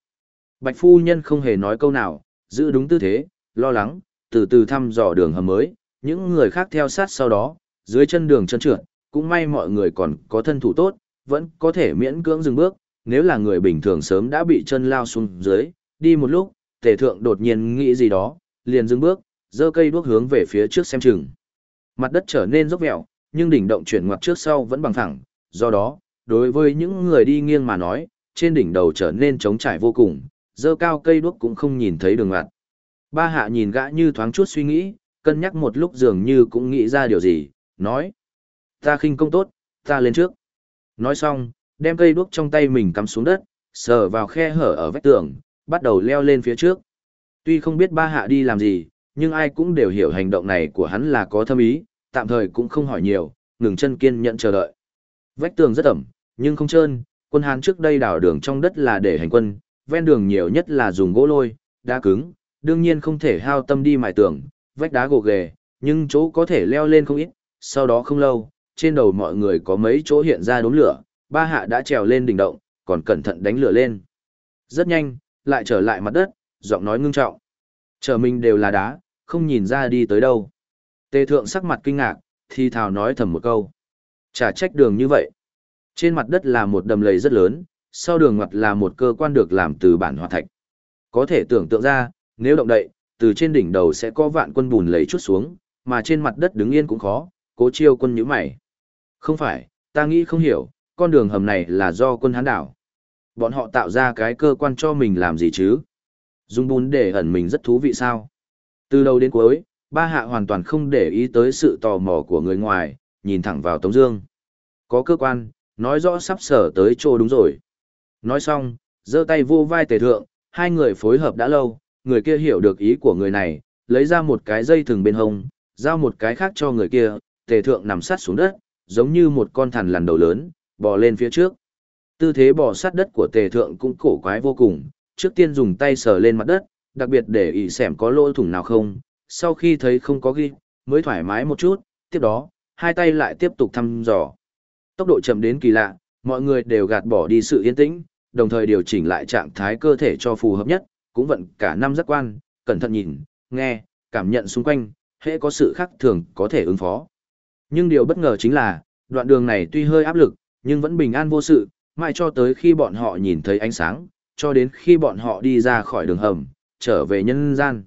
Bạch phu nhân không hề nói câu nào, giữ đúng tư thế, lo lắng, từ từ thăm dò đường hầm mới, những người khác theo sát sau đó, dưới chân đường chân trượt, cũng may mọi người còn có thân thủ tốt, vẫn có thể miễn cưỡng dừng bước, nếu là người bình thường sớm đã bị chân lao xuống dưới, đi một lúc, tề thượng đột nhiên nghĩ gì đó, liền dừng bước, giơ cây đuốc hướng về phía trước xem chừng. Mặt đất trở nên dốc vẹo, nhưng đỉnh động chuyển ngoặt trước sau vẫn bằng thẳng, do đó, đối với những người đi nghiêng mà nói, trên đỉnh đầu trở nên trống trải vô cùng, dơ cao cây đuốc cũng không nhìn thấy đường ngoặt. Ba hạ nhìn gã như thoáng chút suy nghĩ, cân nhắc một lúc dường như cũng nghĩ ra điều gì, nói. Ta khinh công tốt, ta lên trước. Nói xong, đem cây đuốc trong tay mình cắm xuống đất, sờ vào khe hở ở vách tường, bắt đầu leo lên phía trước. Tuy không biết ba hạ đi làm gì, nhưng ai cũng đều hiểu hành động này của hắn là có thâm ý, tạm thời cũng không hỏi nhiều, ngừng chân kiên nhẫn chờ đợi. Vách tường rất ẩm, nhưng không trơn, quân Hán trước đây đào đường trong đất là để hành quân, ven đường nhiều nhất là dùng gỗ lôi, đá cứng, đương nhiên không thể hao tâm đi mài tường, vách đá gồ ghề, nhưng chỗ có thể leo lên không ít, sau đó không lâu, trên đầu mọi người có mấy chỗ hiện ra đốm lửa, ba hạ đã trèo lên đỉnh động, còn cẩn thận đánh lửa lên. Rất nhanh, lại trở lại mặt đất, giọng nói ngưng trọng. Trở mình đều là đá, không nhìn ra đi tới đâu. Tề thượng sắc mặt kinh ngạc, thì thào nói thầm một câu. Chả trách đường như vậy. Trên mặt đất là một đầm lầy rất lớn, sau đường ngoặt là một cơ quan được làm từ bản hoạt thạch. Có thể tưởng tượng ra, nếu động đậy, từ trên đỉnh đầu sẽ có vạn quân bùn lấy chút xuống, mà trên mặt đất đứng yên cũng khó, cố chiêu quân nhíu mày. Không phải, ta nghĩ không hiểu, con đường hầm này là do quân hán đảo. Bọn họ tạo ra cái cơ quan cho mình làm gì chứ? Dùng bùn để ẩn mình rất thú vị sao? Từ đầu đến cuối, ba hạ hoàn toàn không để ý tới sự tò mò của người ngoài, nhìn thẳng vào Tống Dương. Có cơ quan, nói rõ sắp sở tới chỗ đúng rồi. Nói xong, giơ tay vô vai tề thượng, hai người phối hợp đã lâu, người kia hiểu được ý của người này, lấy ra một cái dây thừng bên hông, giao một cái khác cho người kia, tề thượng nằm sát xuống đất, giống như một con thằn lằn đầu lớn, bò lên phía trước. Tư thế bò sát đất của tề thượng cũng cổ quái vô cùng, trước tiên dùng tay sờ lên mặt đất, đặc biệt để ý xem có lỗ thủng nào không, sau khi thấy không có ghi, mới thoải mái một chút, tiếp đó, hai tay lại tiếp tục thăm dò. Tốc độ chậm đến kỳ lạ, mọi người đều gạt bỏ đi sự yên tĩnh, đồng thời điều chỉnh lại trạng thái cơ thể cho phù hợp nhất, cũng vận cả năm giác quan, cẩn thận nhìn, nghe, cảm nhận xung quanh, hễ có sự khác thường có thể ứng phó. Nhưng điều bất ngờ chính là, đoạn đường này tuy hơi áp lực, nhưng vẫn bình an vô sự, mãi cho tới khi bọn họ nhìn thấy ánh sáng, cho đến khi bọn họ đi ra khỏi đường hầm, trở về nhân gian.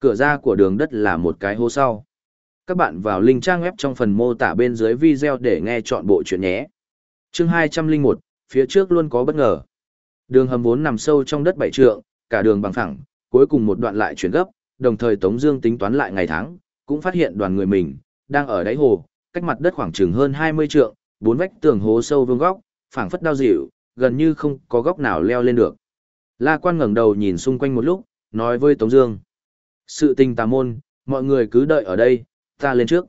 Cửa ra của đường đất là một cái hố sau. Các bạn vào link trang web trong phần mô tả bên dưới video để nghe chọn bộ chuyện nhé. Chương 201, phía trước luôn có bất ngờ. Đường hầm vốn nằm sâu trong đất bảy trượng, cả đường bằng phẳng, cuối cùng một đoạn lại chuyển gấp, đồng thời Tống Dương tính toán lại ngày tháng, cũng phát hiện đoàn người mình đang ở đáy hồ, cách mặt đất khoảng chừng hơn 20 trượng, bốn vách tường hố sâu vương góc, phảng phất đau dịu, gần như không có góc nào leo lên được. La Quan ngẩng đầu nhìn xung quanh một lúc, nói với Tống Dương: sự tình tà môn, mọi người cứ đợi ở đây, ta lên trước.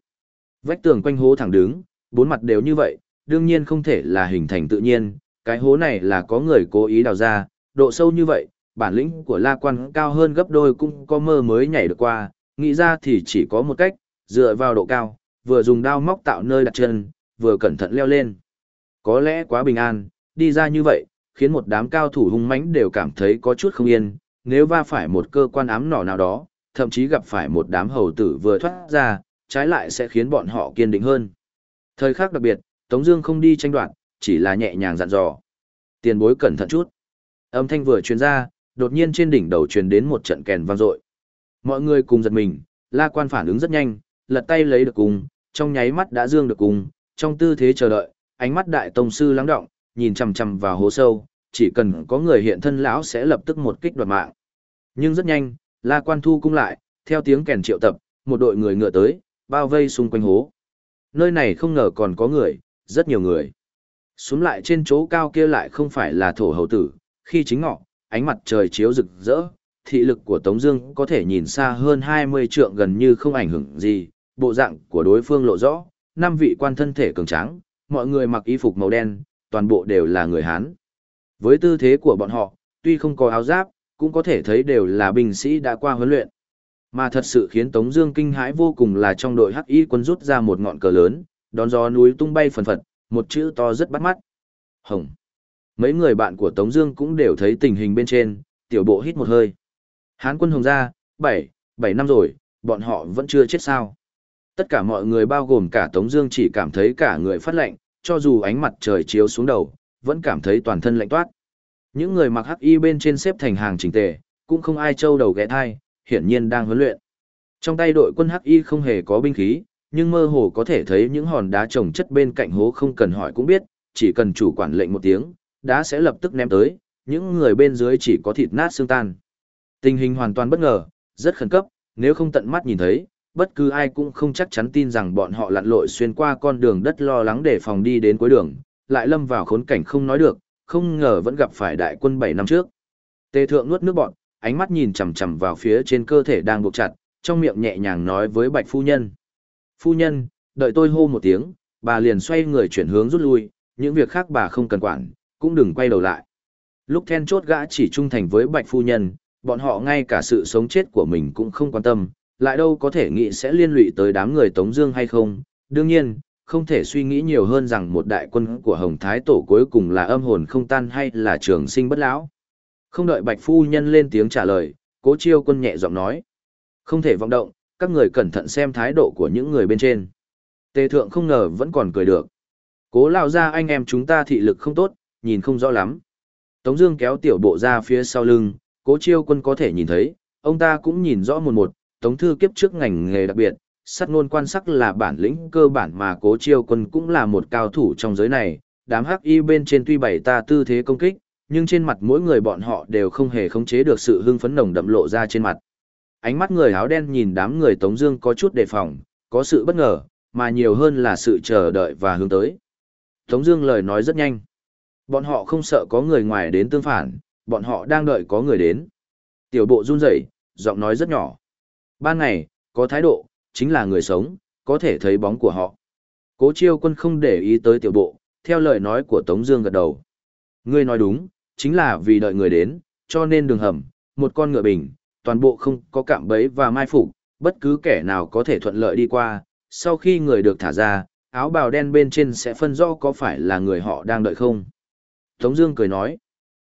Vách tường quanh hố thẳng đứng, bốn mặt đều như vậy, đương nhiên không thể là hình thành tự nhiên, cái hố này là có người cố ý đào ra, độ sâu như vậy, bản lĩnh của La Quan cao hơn gấp đôi cũng có mơ mới nhảy được qua, nghĩ ra thì chỉ có một cách, dựa vào độ cao, vừa dùng đao móc tạo nơi đặt chân, vừa cẩn thận leo lên. Có lẽ quá bình an, đi ra như vậy, khiến một đám cao thủ hung mãnh đều cảm thấy có chút không yên, nếu va phải một cơ quan ám nỏ nào đó, thậm chí gặp phải một đám hầu tử vừa thoát ra, trái lại sẽ khiến bọn họ kiên định hơn. Thời khắc đặc biệt, Tống Dương không đi tranh đoạt, chỉ là nhẹ nhàng dặn dò. Tiền bối cẩn thận chút. Âm thanh vừa truyền ra, đột nhiên trên đỉnh đầu truyền đến một trận kèn vang dội. Mọi người cùng giật mình, La Quan phản ứng rất nhanh, lật tay lấy được cung, trong nháy mắt đã dương được cung, trong tư thế chờ đợi, ánh mắt đại tông sư lắng động, nhìn chằm chằm vào hố sâu, chỉ cần có người hiện thân lão sẽ lập tức một kích đoạt mạng. Nhưng rất nhanh, La Quan thu cung lại, theo tiếng kèn triệu tập, một đội người ngựa tới, bao vây xung quanh hố. Nơi này không ngờ còn có người, rất nhiều người. Xuống lại trên chỗ cao kia lại không phải là thổ hầu tử, khi chính ngọ, ánh mặt trời chiếu rực rỡ, thị lực của Tống Dương có thể nhìn xa hơn 20 trượng gần như không ảnh hưởng gì, bộ dạng của đối phương lộ rõ, năm vị quan thân thể cường tráng, mọi người mặc y phục màu đen, toàn bộ đều là người Hán. Với tư thế của bọn họ, tuy không có áo giáp, cũng có thể thấy đều là binh sĩ đã qua huấn luyện. Mà thật sự khiến Tống Dương kinh hãi vô cùng là trong đội Hắc Y quân rút ra một ngọn cờ lớn, đón gió núi tung bay phần phật, một chữ to rất bắt mắt. Hồng. Mấy người bạn của Tống Dương cũng đều thấy tình hình bên trên, tiểu bộ hít một hơi. Hán quân Hồng gia, bảy, bảy năm rồi, bọn họ vẫn chưa chết sao? Tất cả mọi người bao gồm cả Tống Dương chỉ cảm thấy cả người phát lạnh, cho dù ánh mặt trời chiếu xuống đầu, vẫn cảm thấy toàn thân lạnh toát. Những người mặc hắc y bên trên xếp thành hàng chỉnh tề, cũng không ai trâu đầu ghé thai, hiển nhiên đang huấn luyện. Trong tay đội quân Hắc Y không hề có binh khí, nhưng mơ hồ có thể thấy những hòn đá trồng chất bên cạnh hố không cần hỏi cũng biết, chỉ cần chủ quản lệnh một tiếng, đá sẽ lập tức ném tới, những người bên dưới chỉ có thịt nát xương tan. Tình hình hoàn toàn bất ngờ, rất khẩn cấp, nếu không tận mắt nhìn thấy, bất cứ ai cũng không chắc chắn tin rằng bọn họ lặn lội xuyên qua con đường đất lo lắng để phòng đi đến cuối đường, lại lâm vào khốn cảnh không nói được, không ngờ vẫn gặp phải đại quân 7 năm trước. Tề thượng nuốt nước bọn, ánh mắt nhìn chằm chằm vào phía trên cơ thể đang buộc chặt, trong miệng nhẹ nhàng nói với bạch phu nhân. Phu nhân, đợi tôi hô một tiếng, bà liền xoay người chuyển hướng rút lui, những việc khác bà không cần quản, cũng đừng quay đầu lại. Lúc then chốt gã chỉ trung thành với bạch phu nhân, bọn họ ngay cả sự sống chết của mình cũng không quan tâm, lại đâu có thể nghĩ sẽ liên lụy tới đám người Tống Dương hay không. Đương nhiên, không thể suy nghĩ nhiều hơn rằng một đại quân của Hồng Thái Tổ cuối cùng là âm hồn không tan hay là trường sinh bất lão. Không đợi Bạch Phu Nhân lên tiếng trả lời, Cố Chiêu Quân nhẹ giọng nói: không thể vọng động, các người cẩn thận xem thái độ của những người bên trên. Tề thượng không ngờ vẫn còn cười được. Cố lao ra anh em chúng ta thị lực không tốt, nhìn không rõ lắm. Tống Dương kéo tiểu bộ ra phía sau lưng, cố chiêu quân có thể nhìn thấy, ông ta cũng nhìn rõ một một, tống thư kiếp trước ngành nghề đặc biệt, sát ngôn quan sắc là bản lĩnh cơ bản mà cố chiêu quân cũng là một cao thủ trong giới này. Đám hắc y bên trên tuy bày ta tư thế công kích, nhưng trên mặt mỗi người bọn họ đều không hề khống chế được sự hưng phấn nồng đậm lộ ra trên mặt. Ánh mắt người áo đen nhìn đám người Tống Dương có chút đề phòng, có sự bất ngờ, mà nhiều hơn là sự chờ đợi và hướng tới. Tống Dương lời nói rất nhanh. Bọn họ không sợ có người ngoài đến tương phản, bọn họ đang đợi có người đến. Tiểu bộ run rẩy, giọng nói rất nhỏ. Ban ngày, có thái độ, chính là người sống, có thể thấy bóng của họ. Cố Chiêu Quân không để ý tới tiểu bộ, theo lời nói của Tống Dương gật đầu. Ngươi nói đúng, chính là vì đợi người đến, cho nên đường hầm, một con ngựa bình, toàn bộ không có cạm bẫy và mai phục, bất cứ kẻ nào có thể thuận lợi đi qua, sau khi người được thả ra, áo bào đen bên trên sẽ phân rõ có phải là người họ đang đợi không. Tống Dương cười nói,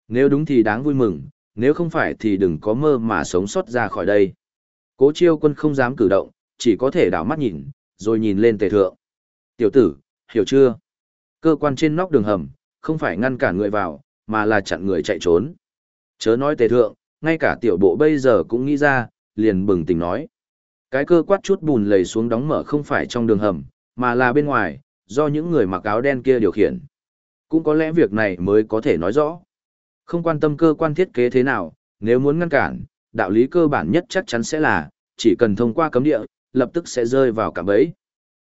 nếu đúng thì đáng vui mừng, nếu không phải thì đừng có mơ mà sống sót ra khỏi đây. Cố chiêu quân không dám cử động, chỉ có thể đảo mắt nhìn, rồi nhìn lên tề thượng. Tiểu tử, hiểu chưa? Cơ quan trên nóc đường hầm, không phải ngăn cản người vào, mà là chặn người chạy trốn. Chớ nói tề thượng, ngay cả tiểu bộ bây giờ cũng nghĩ ra, liền bừng tỉnh nói. Cái cơ quát chút bùn lầy xuống đóng mở không phải trong đường hầm, mà là bên ngoài, do những người mặc áo đen kia điều khiển. Cũng có lẽ việc này mới có thể nói rõ. Không quan tâm cơ quan thiết kế thế nào, nếu muốn ngăn cản, đạo lý cơ bản nhất chắc chắn sẽ là, chỉ cần thông qua cấm địa, lập tức sẽ rơi vào cạm bẫy.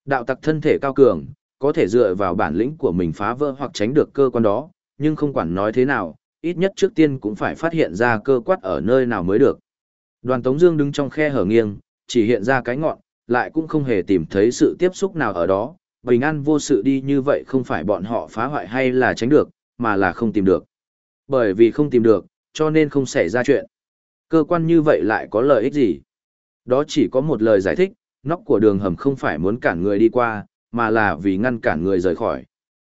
Đạo tặc thân thể cao cường, có thể dựa vào bản lĩnh của mình phá vỡ hoặc tránh được cơ quan đó, nhưng không quản nói thế nào, ít nhất trước tiên cũng phải phát hiện ra cơ quát ở nơi nào mới được. Đoàn Tống Dương đứng trong khe hở nghiêng, chỉ hiện ra cái ngọn, lại cũng không hề tìm thấy sự tiếp xúc nào ở đó. Bình an vô sự đi như vậy không phải bọn họ phá hoại hay là tránh được, mà là không tìm được. Bởi vì không tìm được, cho nên không xảy ra chuyện. Cơ quan như vậy lại có lợi ích gì? Đó chỉ có một lời giải thích, nóc của đường hầm không phải muốn cản người đi qua, mà là vì ngăn cản người rời khỏi.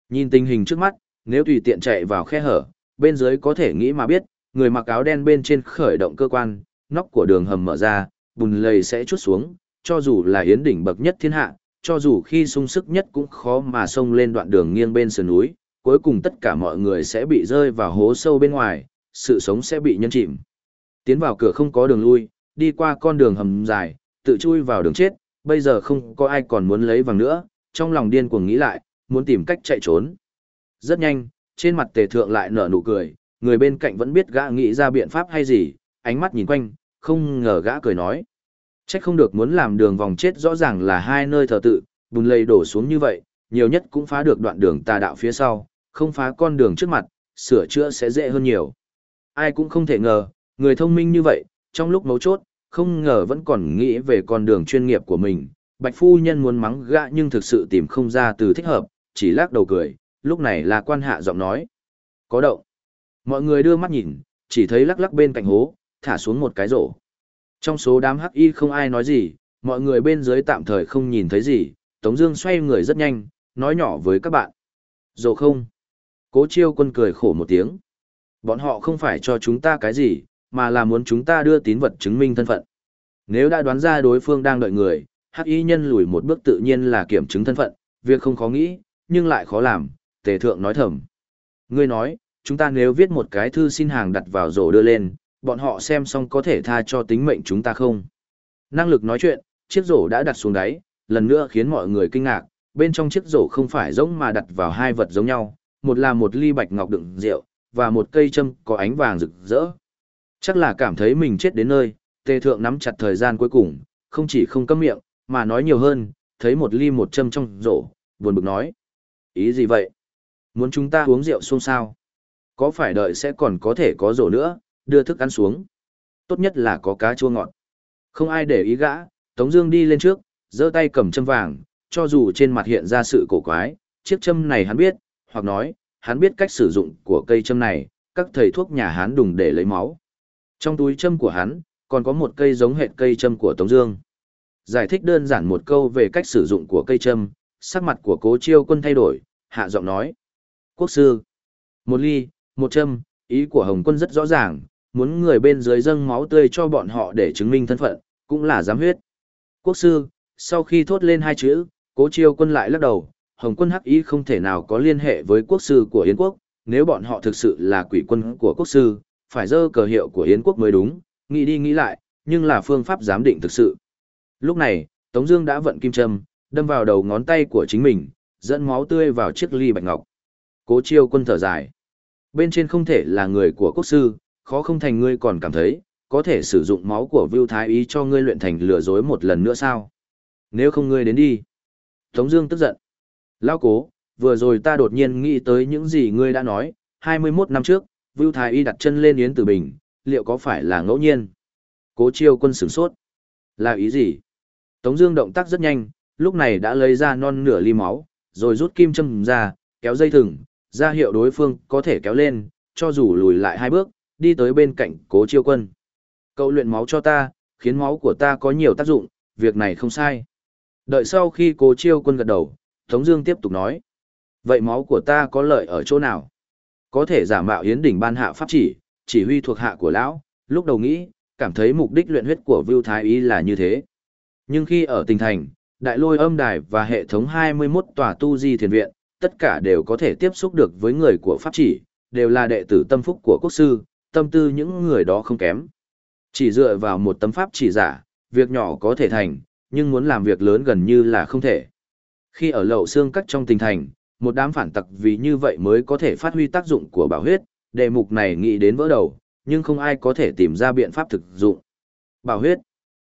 Nhìn tình hình trước mắt, nếu tùy tiện chạy vào khe hở, bên dưới có thể nghĩ mà biết, người mặc áo đen bên trên khởi động cơ quan, nóc của đường hầm mở ra, bùn lầy sẽ chút xuống, cho dù là yến đỉnh bậc nhất thiên hạ, cho dù khi sung sức nhất cũng khó mà xông lên đoạn đường nghiêng bên sườn núi, cuối cùng tất cả mọi người sẽ bị rơi vào hố sâu bên ngoài, sự sống sẽ bị nhân chìm. Tiến vào cửa không có đường lui, đi qua con đường hầm dài, tự chui vào đường chết, bây giờ không có ai còn muốn lấy vàng nữa, trong lòng điên cuồng nghĩ lại, muốn tìm cách chạy trốn. Rất nhanh, trên mặt tề thượng lại nở nụ cười, người bên cạnh vẫn biết gã nghĩ ra biện pháp hay gì, ánh mắt nhìn quanh, không ngờ gã cười nói. Trách không được muốn làm đường vòng chết rõ ràng là hai nơi thờ tự, bùn lầy đổ xuống như vậy, nhiều nhất cũng phá được đoạn đường tà đạo phía sau, không phá con đường trước mặt, sửa chữa sẽ dễ hơn nhiều. Ai cũng không thể ngờ, người thông minh như vậy, trong lúc mấu chốt, không ngờ vẫn còn nghĩ về con đường chuyên nghiệp của mình. Bạch phu nhân muốn mắng gã nhưng thực sự tìm không ra từ thích hợp, chỉ lắc đầu cười, lúc này là quan hạ giọng nói. Có động. Mọi người đưa mắt nhìn, chỉ thấy lắc lắc bên cạnh hố, thả xuống một cái rổ. Trong số đám hắc y không ai nói gì, mọi người bên dưới tạm thời không nhìn thấy gì, Tống Dương xoay người rất nhanh, nói nhỏ với các bạn. Rổ không? Cố chiêu quân cười khổ một tiếng. Bọn họ không phải cho chúng ta cái gì, mà là muốn chúng ta đưa tín vật chứng minh thân phận. Nếu đã đoán ra đối phương đang đợi người, hắc y nhân lùi một bước tự nhiên là kiểm chứng thân phận, việc không khó nghĩ, nhưng lại khó làm, tề thượng nói thầm. Ngươi nói, chúng ta nếu viết một cái thư xin hàng đặt vào rổ đưa lên, bọn họ xem xong có thể tha cho tính mệnh chúng ta không. Năng lực nói chuyện, chiếc rổ đã đặt xuống đáy, lần nữa khiến mọi người kinh ngạc, bên trong chiếc rổ không phải giống mà đặt vào hai vật giống nhau, một là một ly bạch ngọc đựng rượu, và một cây châm có ánh vàng rực rỡ. Chắc là cảm thấy mình chết đến nơi, tề thượng nắm chặt thời gian cuối cùng, không chỉ không cấm miệng, mà nói nhiều hơn, thấy một ly một châm trong rổ, buồn bực nói. Ý gì vậy? Muốn chúng ta uống rượu xôn sao? Có phải đợi sẽ còn có thể có rổ nữa, đưa thức ăn xuống. Tốt nhất là có cá chua ngọt. Không ai để ý gã, Tống Dương đi lên trước, giơ tay cầm châm vàng, cho dù trên mặt hiện ra sự cổ quái, chiếc châm này hắn biết, hoặc nói, hắn biết cách sử dụng của cây châm này, các thầy thuốc nhà hắn đùng để lấy máu. Trong túi châm của hắn, còn có một cây giống hệt cây châm của Tống Dương. Giải thích đơn giản một câu về cách sử dụng của cây châm, sắc mặt của Cố Chiêu Quân thay đổi, hạ giọng nói: Quốc sư, một ly, một châm, ý của Hồng Quân rất rõ ràng, muốn người bên dưới dâng máu tươi cho bọn họ để chứng minh thân phận, cũng là giám huyết. Quốc sư, sau khi thốt lên hai chữ, Cố Chiêu Quân lại lắc đầu, Hồng Quân hắc ý không thể nào có liên hệ với quốc sư của Yến quốc, nếu bọn họ thực sự là quỷ quân của quốc sư, phải dơ cờ hiệu của Yến quốc mới đúng, nghĩ đi nghĩ lại, nhưng là phương pháp giám định thực sự. Lúc này, Tống Dương đã vận kim châm, đâm vào đầu ngón tay của chính mình, dẫn máu tươi vào chiếc ly bạch ngọc. Cố chiêu quân thở dài. Bên trên không thể là người của quốc sư, khó không thành ngươi còn cảm thấy, có thể sử dụng máu của Vưu Thái Ý cho ngươi luyện thành lừa dối một lần nữa sao? Nếu không ngươi đến đi. Tống Dương tức giận. Lão cố, vừa rồi ta đột nhiên nghĩ tới những gì ngươi đã nói, 21 năm trước, Vưu Thái Y đặt chân lên Yến Tử Bình, liệu có phải là ngẫu nhiên? Cố chiêu quân sửng sốt. Là ý gì? Tống Dương động tác rất nhanh, lúc này đã lấy ra non nửa ly máu, rồi rút kim châm ra, kéo dây thừng, ra hiệu đối phương có thể kéo lên, cho dù lùi lại hai bước, đi tới bên cạnh cố chiêu quân. Cậu luyện máu cho ta, khiến máu của ta có nhiều tác dụng, việc này không sai. Đợi sau khi cố chiêu quân gật đầu, Tống Dương tiếp tục nói. Vậy máu của ta có lợi ở chỗ nào? Có thể giả mạo Yến Đỉnh ban hạ pháp chỉ, chỉ huy thuộc hạ của lão. Lúc đầu nghĩ, cảm thấy mục đích luyện huyết của Vưu Thái Y là như thế. Nhưng khi ở tỉnh thành, đại lôi âm đài và hệ thống 21 tòa tu di thiền viện, tất cả đều có thể tiếp xúc được với người của pháp chỉ, đều là đệ tử tâm phúc của quốc sư, tâm tư những người đó không kém. Chỉ dựa vào một tấm pháp chỉ giả, việc nhỏ có thể thành, nhưng muốn làm việc lớn gần như là không thể. Khi ở lậu xương cắt trong tỉnh thành, một đám phản tặc vì như vậy mới có thể phát huy tác dụng của bảo huyết, đề mục này nghĩ đến vỡ đầu, nhưng không ai có thể tìm ra biện pháp thực dụng. Bảo huyết,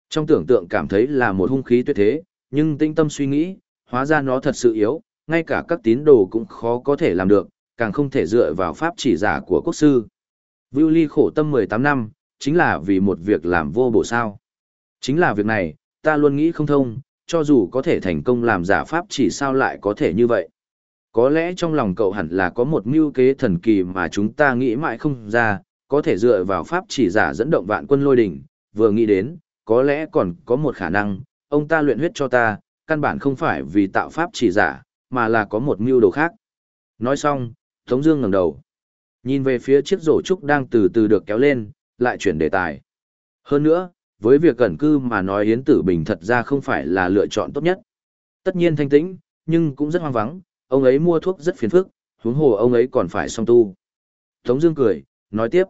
trong tưởng tượng cảm thấy là một hung khí tuyệt thế, nhưng tinh tâm suy nghĩ, hóa ra nó thật sự yếu, ngay cả các tín đồ cũng khó có thể làm được, càng không thể dựa vào pháp chỉ giả của quốc sư. Vưu Ly khổ tâm 18 năm, chính là vì một việc làm vô bổ sao. Chính là việc này, ta luôn nghĩ không thông, cho dù có thể thành công làm giả pháp chỉ sao lại có thể như vậy. Có lẽ trong lòng cậu hẳn là có một mưu kế thần kỳ mà chúng ta nghĩ mãi không ra, có thể dựa vào pháp chỉ giả dẫn động vạn quân lôi đỉnh, vừa nghĩ đến, có lẽ còn có một khả năng, ông ta luyện huyết cho ta, căn bản không phải vì tạo pháp chỉ giả, mà là có một mưu đồ khác. Nói xong, Tống Dương ngẩng đầu, nhìn về phía chiếc rổ trúc đang từ từ được kéo lên, lại chuyển đề tài. Hơn nữa, với việc cẩn cư mà nói Yến Tử Bình thật ra không phải là lựa chọn tốt nhất. Tất nhiên thanh tĩnh, nhưng cũng rất hoang vắng, ông ấy mua thuốc rất phiền phức, huống hồ ông ấy còn phải song tu. Tống Dương cười, nói tiếp,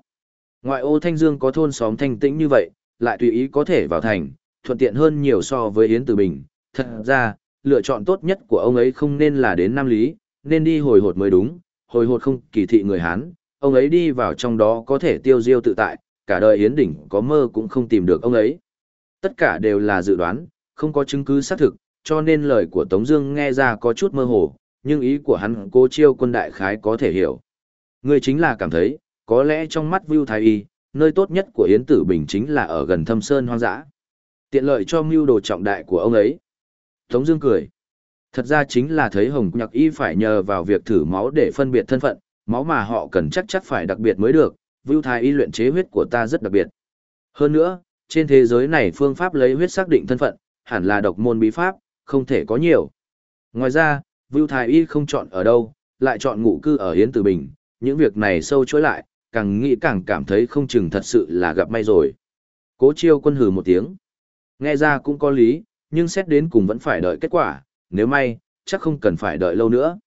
ngoại ô Thanh Dương có thôn xóm thanh tĩnh như vậy, lại tùy ý có thể vào thành, thuận tiện hơn nhiều so với Yến Tử Bình. Thật ra, lựa chọn tốt nhất của ông ấy không nên là đến Nam Lý, nên đi hồi hột mới đúng, hồi hột không kỳ thị người Hán, ông ấy đi vào trong đó có thể tiêu diêu tự tại, cả đời Yến Đỉnh có mơ cũng không tìm được ông ấy. Tất cả đều là dự đoán, không có chứng cứ xác thực, cho nên lời của Tống Dương nghe ra có chút mơ hồ, nhưng ý của hắn cố chiêu quân đại khái có thể hiểu. Người chính là cảm thấy, có lẽ trong mắt Vưu Thái Y, nơi tốt nhất của Yến Tử Bình chính là ở gần thâm sơn hoang dã. Tiện lợi cho mưu đồ trọng đại của ông ấy. Tống Dương cười. Thật ra chính là thấy Hồng Nhạc Y phải nhờ vào việc thử máu để phân biệt thân phận, máu mà họ cần chắc chắc phải đặc biệt mới được, Vưu Thái Y luyện chế huyết của ta rất đặc biệt. Hơn nữa, trên thế giới này phương pháp lấy huyết xác định thân phận, hẳn là độc môn bí pháp, không thể có nhiều. Ngoài ra, Vưu Thái Y không chọn ở đâu, lại chọn ngụ cư ở Yến Tử Bình, những việc này sâu chối lại, càng nghĩ càng cảm thấy không chừng thật sự là gặp may rồi. Cố chiêu quân hừ một tiếng. Nghe ra cũng có lý, nhưng xét đến cùng vẫn phải đợi kết quả, nếu may, chắc không cần phải đợi lâu nữa.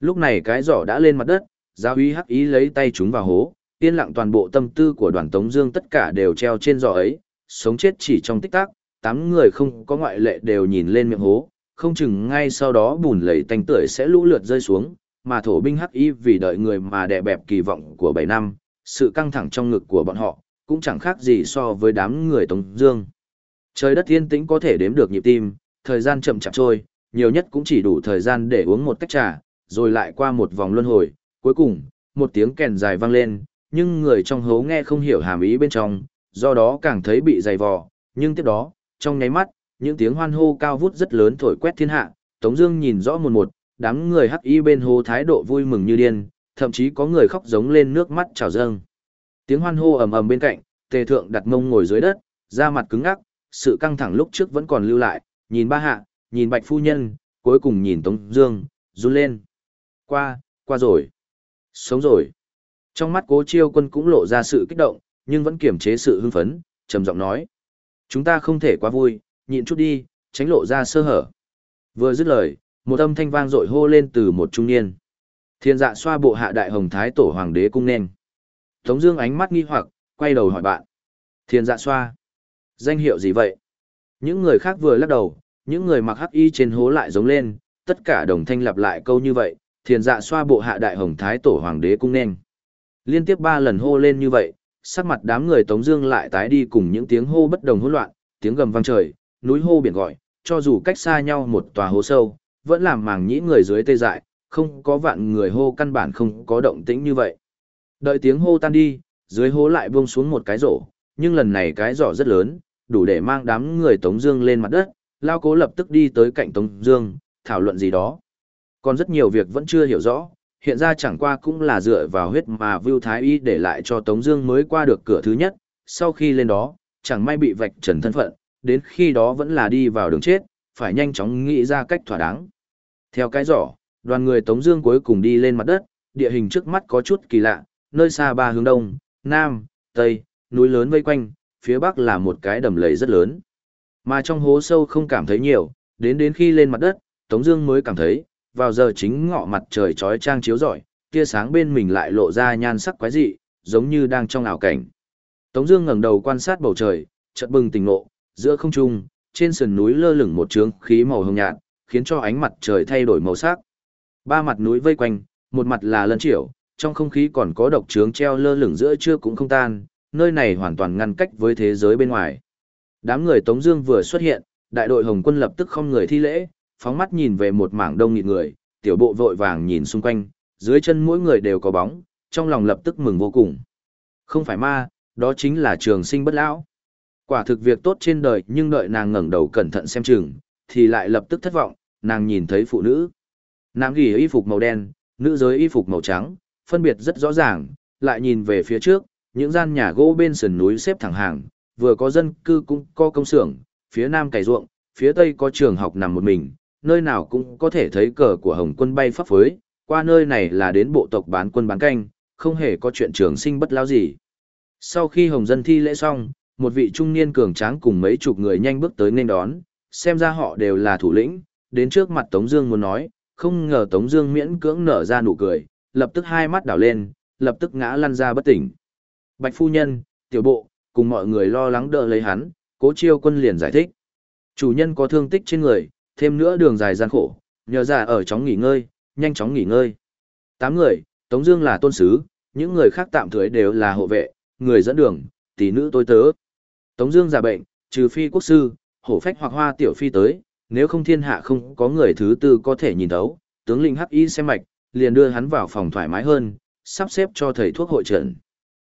Lúc này cái giỏ đã lên mặt đất, giáo uy hắc ý lấy tay chúng vào hố, yên lặng toàn bộ tâm tư của đoàn Tống Dương tất cả đều treo trên giỏ ấy, sống chết chỉ trong tích tắc, tám người không có ngoại lệ đều nhìn lên miệng hố, không chừng ngay sau đó bùn lầy tanh tưởi sẽ lũ lượt rơi xuống, mà thổ binh hắc y vì đợi người mà đè bẹp kỳ vọng của bảy năm, sự căng thẳng trong ngực của bọn họ cũng chẳng khác gì so với đám người Tống Dương. Trời đất yên tĩnh có thể đếm được nhịp tim, thời gian chậm chạp trôi, nhiều nhất cũng chỉ đủ thời gian để uống một tách trà, rồi lại qua một vòng luân hồi. Cuối cùng, một tiếng kèn dài vang lên, nhưng người trong hố nghe không hiểu hàm ý bên trong, do đó càng thấy bị dày vò. Nhưng tiếp đó, trong nháy mắt, những tiếng hoan hô cao vút rất lớn thổi quét thiên hạ. Tống Dương nhìn rõ một một, đám người hắc y bên hồ thái độ vui mừng như điên, thậm chí có người khóc giống lên nước mắt trào dâng. Tiếng hoan hô ầm ầm bên cạnh, Tề Thượng đặt mông ngồi dưới đất, da mặt cứng ngắc, sự căng thẳng lúc trước vẫn còn lưu lại, nhìn ba hạ, nhìn bạch phu nhân, cuối cùng nhìn Tống Dương, run lên. Qua, qua rồi, sống rồi. Trong mắt Cố Chiêu Quân cũng lộ ra sự kích động, nhưng vẫn kiềm chế sự hưng phấn, trầm giọng nói: chúng ta không thể quá vui, nhịn chút đi, tránh lộ ra sơ hở. Vừa dứt lời, một âm thanh vang dội hô lên từ một trung niên. Thiên dạ xoa bộ hạ đại hồng thái tổ hoàng đế cung nên. Tống Dương ánh mắt nghi hoặc, quay đầu hỏi bạn. Thiên dạ xoa, danh hiệu gì vậy? Những người khác vừa lắc đầu, những người mặc hắc y trên hố lại giống lên, tất cả đồng thanh lặp lại câu như vậy. Thiên dạ xoa bộ hạ đại hồng thái tổ hoàng đế cung nên. Liên tiếp ba lần hô lên như vậy, sắc mặt đám người Tống Dương lại tái đi cùng những tiếng hô bất đồng hỗn loạn, tiếng gầm vang trời, núi hô biển gọi, cho dù cách xa nhau một tòa hố sâu, vẫn làm màng nhĩ người dưới tê dại, không có vạn người hô căn bản không có động tĩnh như vậy. Đợi tiếng hô tan đi, dưới hố lại buông xuống một cái rổ, nhưng lần này cái rổ rất lớn, đủ để mang đám người Tống Dương lên mặt đất. Lao Cố lập tức đi tới cạnh Tống Dương, thảo luận gì đó. Còn rất nhiều việc vẫn chưa hiểu rõ, hiện ra chẳng qua cũng là dựa vào huyết mà Vưu Thái Y để lại cho Tống Dương mới qua được cửa thứ nhất. Sau khi lên đó, chẳng may bị vạch trần thân phận, đến khi đó vẫn là đi vào đường chết, phải nhanh chóng nghĩ ra cách thỏa đáng. Theo cái giỏ, đoàn người Tống Dương cuối cùng đi lên mặt đất, địa hình trước mắt có chút kỳ lạ, nơi xa ba hướng đông, nam, tây, núi lớn vây quanh, phía bắc là một cái đầm lầy rất lớn. Mà trong hố sâu không cảm thấy nhiều, đến đến khi lên mặt đất, Tống Dương mới cảm thấy, vào giờ chính ngọ mặt trời chói chang chiếu rọi, tia sáng bên mình lại lộ ra nhan sắc quái dị, giống như đang trong ảo cảnh. Tống Dương ngẩng đầu quan sát bầu trời, chợt bừng tỉnh ngộ, giữa không trung, trên sườn núi lơ lửng một trướng khí màu hồng nhạt, khiến cho ánh mặt trời thay đổi màu sắc. Ba mặt núi vây quanh, một mặt là lân triểu, trong không khí còn có độc trướng treo lơ lửng giữa trưa cũng không tan, nơi này hoàn toàn ngăn cách với thế giới bên ngoài. Đám người Tống Dương vừa xuất hiện, đại đội Hồng Quân lập tức không người thi lễ, phóng mắt nhìn về một mảng đông nghịt người, tiểu bộ vội vàng nhìn xung quanh, dưới chân mỗi người đều có bóng, trong lòng lập tức mừng vô cùng. Không phải ma, đó chính là trường sinh bất lão. Quả thực việc tốt trên đời nhưng đợi nàng ngẩng đầu cẩn thận xem chừng, thì lại lập tức thất vọng, nàng nhìn thấy phụ nữ. Nam ghi y phục màu đen, nữ giới y phục màu trắng, phân biệt rất rõ ràng, lại nhìn về phía trước, những gian nhà gỗ bên sườn núi xếp thẳng hàng, vừa có dân cư cũng có công xưởng, phía nam cày ruộng, phía tây có trường học nằm một mình, nơi nào cũng có thể thấy cờ của Hồng quân bay phấp phới, qua nơi này là đến bộ tộc bán quân bán canh, không hề có chuyện trường sinh bất lao gì. Sau khi Hồng dân thi lễ xong, một vị trung niên cường tráng cùng mấy chục người nhanh bước tới nên đón, xem ra họ đều là thủ lĩnh, đến trước mặt Tống Dương muốn nói, không ngờ Tống Dương miễn cưỡng nở ra nụ cười, lập tức hai mắt đảo lên, lập tức ngã lăn ra bất tỉnh. Bạch phu nhân, tiểu bộ, cùng mọi người lo lắng đỡ lấy hắn, cố chiêu quân liền giải thích. Chủ nhân có thương tích trên người, thêm nữa đường dài gian khổ, nhờ ra ở chóng nghỉ ngơi, nhanh chóng nghỉ ngơi. Tám người, Tống Dương là tôn sứ, những người khác tạm thời đều là hộ vệ, người dẫn đường, tỷ nữ tôi tớ. Tống Dương giả bệnh, trừ phi quốc sư, hổ phách hoặc hoa tiểu phi tới, nếu không thiên hạ không có người thứ tư có thể nhìn thấu, tướng lĩnh hắc y xem mạch, liền đưa hắn vào phòng thoải mái hơn, sắp xếp cho thầy thuốc hội trần.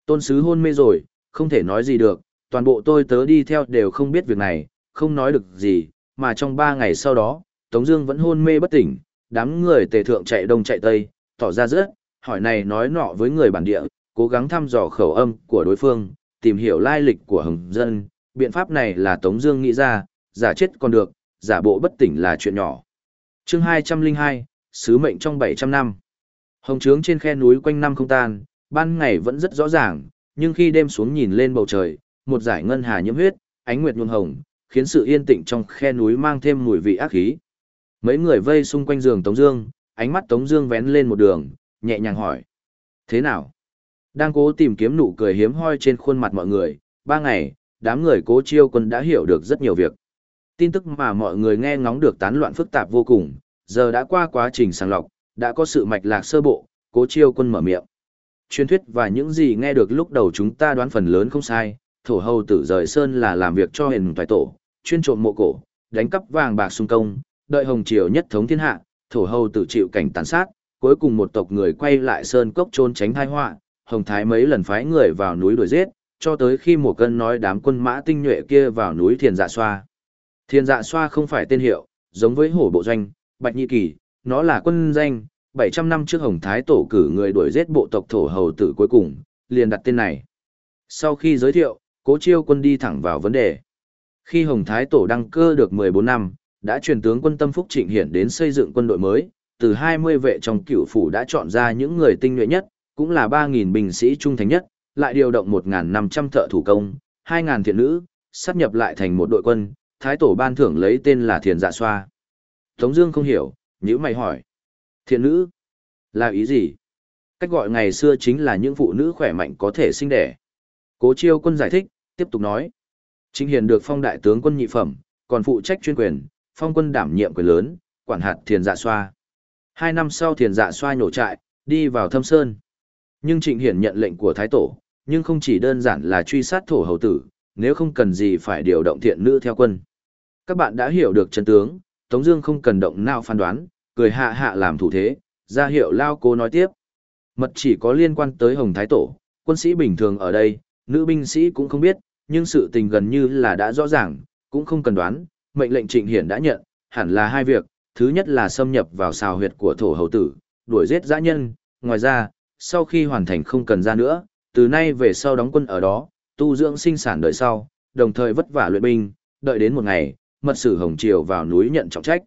Tôn sứ hôn mê rồi, không thể nói gì được, toàn bộ tôi tớ đi theo đều không biết việc này, không nói được gì, mà trong ba ngày sau đó, Tống Dương vẫn hôn mê bất tỉnh, đám người tề thượng chạy đông chạy tây, tỏ ra rất, hỏi này nói nọ với người bản địa, cố gắng thăm dò khẩu âm của đối phương, tìm hiểu lai lịch của hồng dân, biện pháp này là Tống Dương nghĩ ra, giả chết còn được, giả bộ bất tỉnh là chuyện nhỏ. Chương 202, sứ mệnh trong 700 năm. Hồng trướng trên khe núi quanh năm không tan, ban ngày vẫn rất rõ ràng, nhưng khi đêm xuống nhìn lên bầu trời, một dải ngân hà nhiễm huyết, ánh nguyệt nhuộm hồng, khiến sự yên tĩnh trong khe núi mang thêm mùi vị ác khí. Mấy người vây xung quanh giường Tống Dương, ánh mắt Tống Dương vén lên một đường, nhẹ nhàng hỏi: Thế nào? Đang cố tìm kiếm nụ cười hiếm hoi trên khuôn mặt mọi người, ba ngày, đám người cố chiêu quân đã hiểu được rất nhiều việc. Tin tức mà mọi người nghe ngóng được tán loạn phức tạp vô cùng, giờ đã qua quá trình sàng lọc, đã có sự mạch lạc sơ bộ, cố chiêu quân mở miệng. Truyền thuyết và những gì nghe được lúc đầu chúng ta đoán phần lớn không sai, thổ hầu tử rời sơn là làm việc cho hình toại tổ, chuyên trộm mộ cổ, đánh cắp vàng bạc xung công, đợi hồng triều nhất thống thiên hạ, thổ hầu tử chịu cảnh tàn sát, cuối cùng một tộc người quay lại sơn cốc trôn tránh tai họa, hồng thái mấy lần phái người vào núi đuổi giết, cho tới khi một cân nói đám quân mã tinh nhuệ kia vào núi thiền dạ xoa. Thiền dạ xoa không phải tên hiệu, giống với hổ bộ doanh, bạch nhị kỳ, nó là quân danh, 700 năm trước Hồng Thái Tổ cử người đuổi giết bộ tộc thổ hầu tử cuối cùng, liền đặt tên này. Sau khi giới thiệu, cố chiêu quân đi thẳng vào vấn đề. Khi Hồng Thái Tổ đăng cơ được 14 năm, đã truyền tướng quân Tâm Phúc Trịnh Hiển đến xây dựng quân đội mới, từ 20 vệ trong cựu phủ đã chọn ra những người tinh nhuệ nhất, cũng là 3.000 binh sĩ trung thành nhất, lại điều động 1.500 thợ thủ công, 2.000 thiện nữ, sát nhập lại thành một đội quân, Thái Tổ ban thưởng lấy tên là Thiền Dạ Xoa. Tống Dương không hiểu, nhữ mày hỏi. Thiện nữ? Là ý gì? Cách gọi ngày xưa chính là những phụ nữ khỏe mạnh có thể sinh đẻ. Cố Chiêu Quân giải thích, tiếp tục nói. Chính hiền được phong đại tướng quân nhị phẩm, còn phụ trách chuyên quyền, phong quân đảm nhiệm quyền lớn, quản hạt thiền dạ xoa. Hai năm sau thiền dạ xoa nhổ trại, đi vào thâm sơn. Nhưng Trịnh Hiển nhận lệnh của Thái Tổ, nhưng không chỉ đơn giản là truy sát thổ hầu tử, nếu không cần gì phải điều động thiện nữ theo quân. Các bạn đã hiểu được chân tướng, Tống Dương không cần động nào phán đoán, cười hạ hạ làm thủ thế, ra hiệu lao cố nói tiếp. Mật chỉ có liên quan tới Hồng Thái Tổ, quân sĩ bình thường ở đây, nữ binh sĩ cũng không biết, nhưng sự tình gần như là đã rõ ràng, cũng không cần đoán, mệnh lệnh trịnh hiển đã nhận, hẳn là hai việc, thứ nhất là xâm nhập vào xào huyệt của thổ hầu tử, đuổi giết dã nhân, ngoài ra, sau khi hoàn thành không cần ra nữa, từ nay về sau đóng quân ở đó, tu dưỡng sinh sản đợi sau, đồng thời vất vả luyện binh, đợi đến một ngày, mật sử Hồng Triều vào núi nhận trọng trách.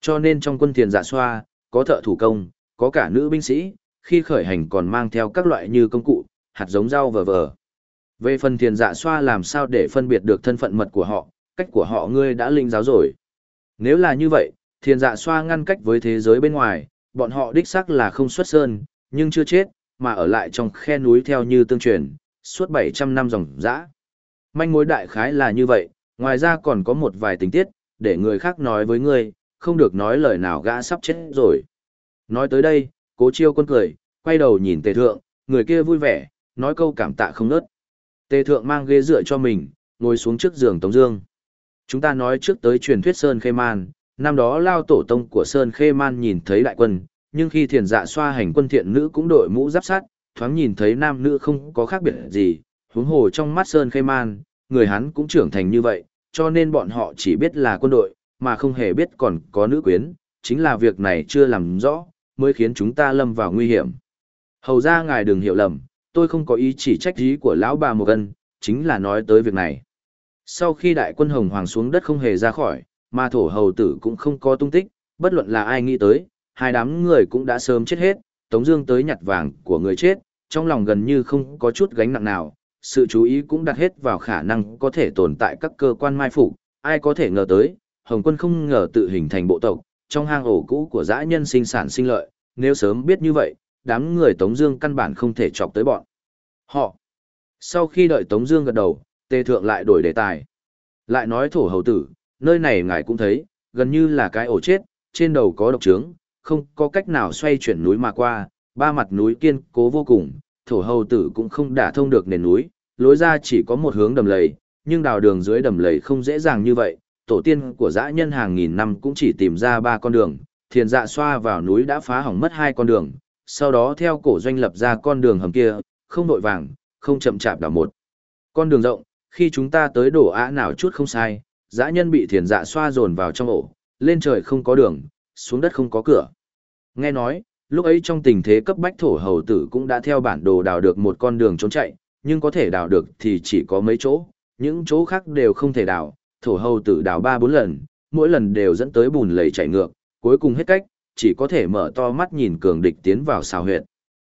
Cho nên trong quân thiền dạ xoa, có thợ thủ công, có cả nữ binh sĩ, khi khởi hành còn mang theo các loại như công cụ, hạt giống rau vờ vờ. Về phần thiền dạ xoa làm sao để phân biệt được thân phận mật của họ, cách của họ ngươi đã linh giáo rồi. Nếu là như vậy, thiền dạ xoa ngăn cách với thế giới bên ngoài, bọn họ đích xác là không xuất sơn, nhưng chưa chết, mà ở lại trong khe núi theo như tương truyền, suốt 700 năm dòng dã. Manh mối đại khái là như vậy, ngoài ra còn có một vài tình tiết, để người khác nói với ngươi, không được nói lời nào gã sắp chết rồi. Nói tới đây, cố chiêu quân cười, quay đầu nhìn tề thượng, người kia vui vẻ, nói câu cảm tạ không nớt. Tề thượng mang ghế dựa cho mình, ngồi xuống trước giường Tống Dương. Chúng ta nói trước tới truyền thuyết Sơn Khê Man, năm đó lao tổ tông của Sơn Khê Man nhìn thấy đại quân, nhưng khi thiền dạ xoa hành quân thiện nữ cũng đội mũ giáp sát, thoáng nhìn thấy nam nữ không có khác biệt gì, huống hồ trong mắt Sơn Khê Man, người hắn cũng trưởng thành như vậy, cho nên bọn họ chỉ biết là quân đội, mà không hề biết còn có nữ quyến, chính là việc này chưa làm rõ, mới khiến chúng ta lâm vào nguy hiểm. Hầu ra ngài đừng hiểu lầm, tôi không có ý chỉ trách ý của lão bà một ân, chính là nói tới việc này. Sau khi đại quân Hồng Hoàng xuống đất không hề ra khỏi, mà thổ hầu tử cũng không có tung tích, bất luận là ai nghĩ tới, hai đám người cũng đã sớm chết hết, Tống Dương tới nhặt vàng của người chết, trong lòng gần như không có chút gánh nặng nào, sự chú ý cũng đặt hết vào khả năng có thể tồn tại các cơ quan mai phục, ai có thể ngờ tới, Hồng Quân không ngờ tự hình thành bộ tộc, trong hang ổ cũ của dã nhân sinh sản sinh lợi, nếu sớm biết như vậy, đám người Tống Dương căn bản không thể chọc tới bọn họ. Sau khi đợi Tống Dương gật đầu, Tề Thượng lại đổi đề tài, lại nói thổ hầu tử, nơi này ngài cũng thấy, gần như là cái ổ chết, trên đầu có độc trướng, không có cách nào xoay chuyển núi mà qua, ba mặt núi kiên cố vô cùng, thổ hầu tử cũng không đả thông được nền núi, lối ra chỉ có một hướng đầm lầy, nhưng đào đường dưới đầm lầy không dễ dàng như vậy, tổ tiên của dã nhân hàng nghìn năm cũng chỉ tìm ra ba con đường, thiền dạ xoa vào núi đã phá hỏng mất hai con đường, sau đó theo cổ doanh lập ra con đường hầm kia, không nội vàng, không chậm chạp đảo một. Con đường rộng, khi chúng ta tới đổ ả nào chút không sai, dã nhân bị thiền dạ xoa dồn vào trong ổ, lên trời không có đường, xuống đất không có cửa. Nghe nói, lúc ấy trong tình thế cấp bách thổ hầu tử cũng đã theo bản đồ đào được một con đường trốn chạy, nhưng có thể đào được thì chỉ có mấy chỗ, những chỗ khác đều không thể đào, thổ hầu tử đào ba bốn lần, mỗi lần đều dẫn tới bùn lầy chảy ngược, cuối cùng hết cách, chỉ có thể mở to mắt nhìn cường địch tiến vào xào huyệt.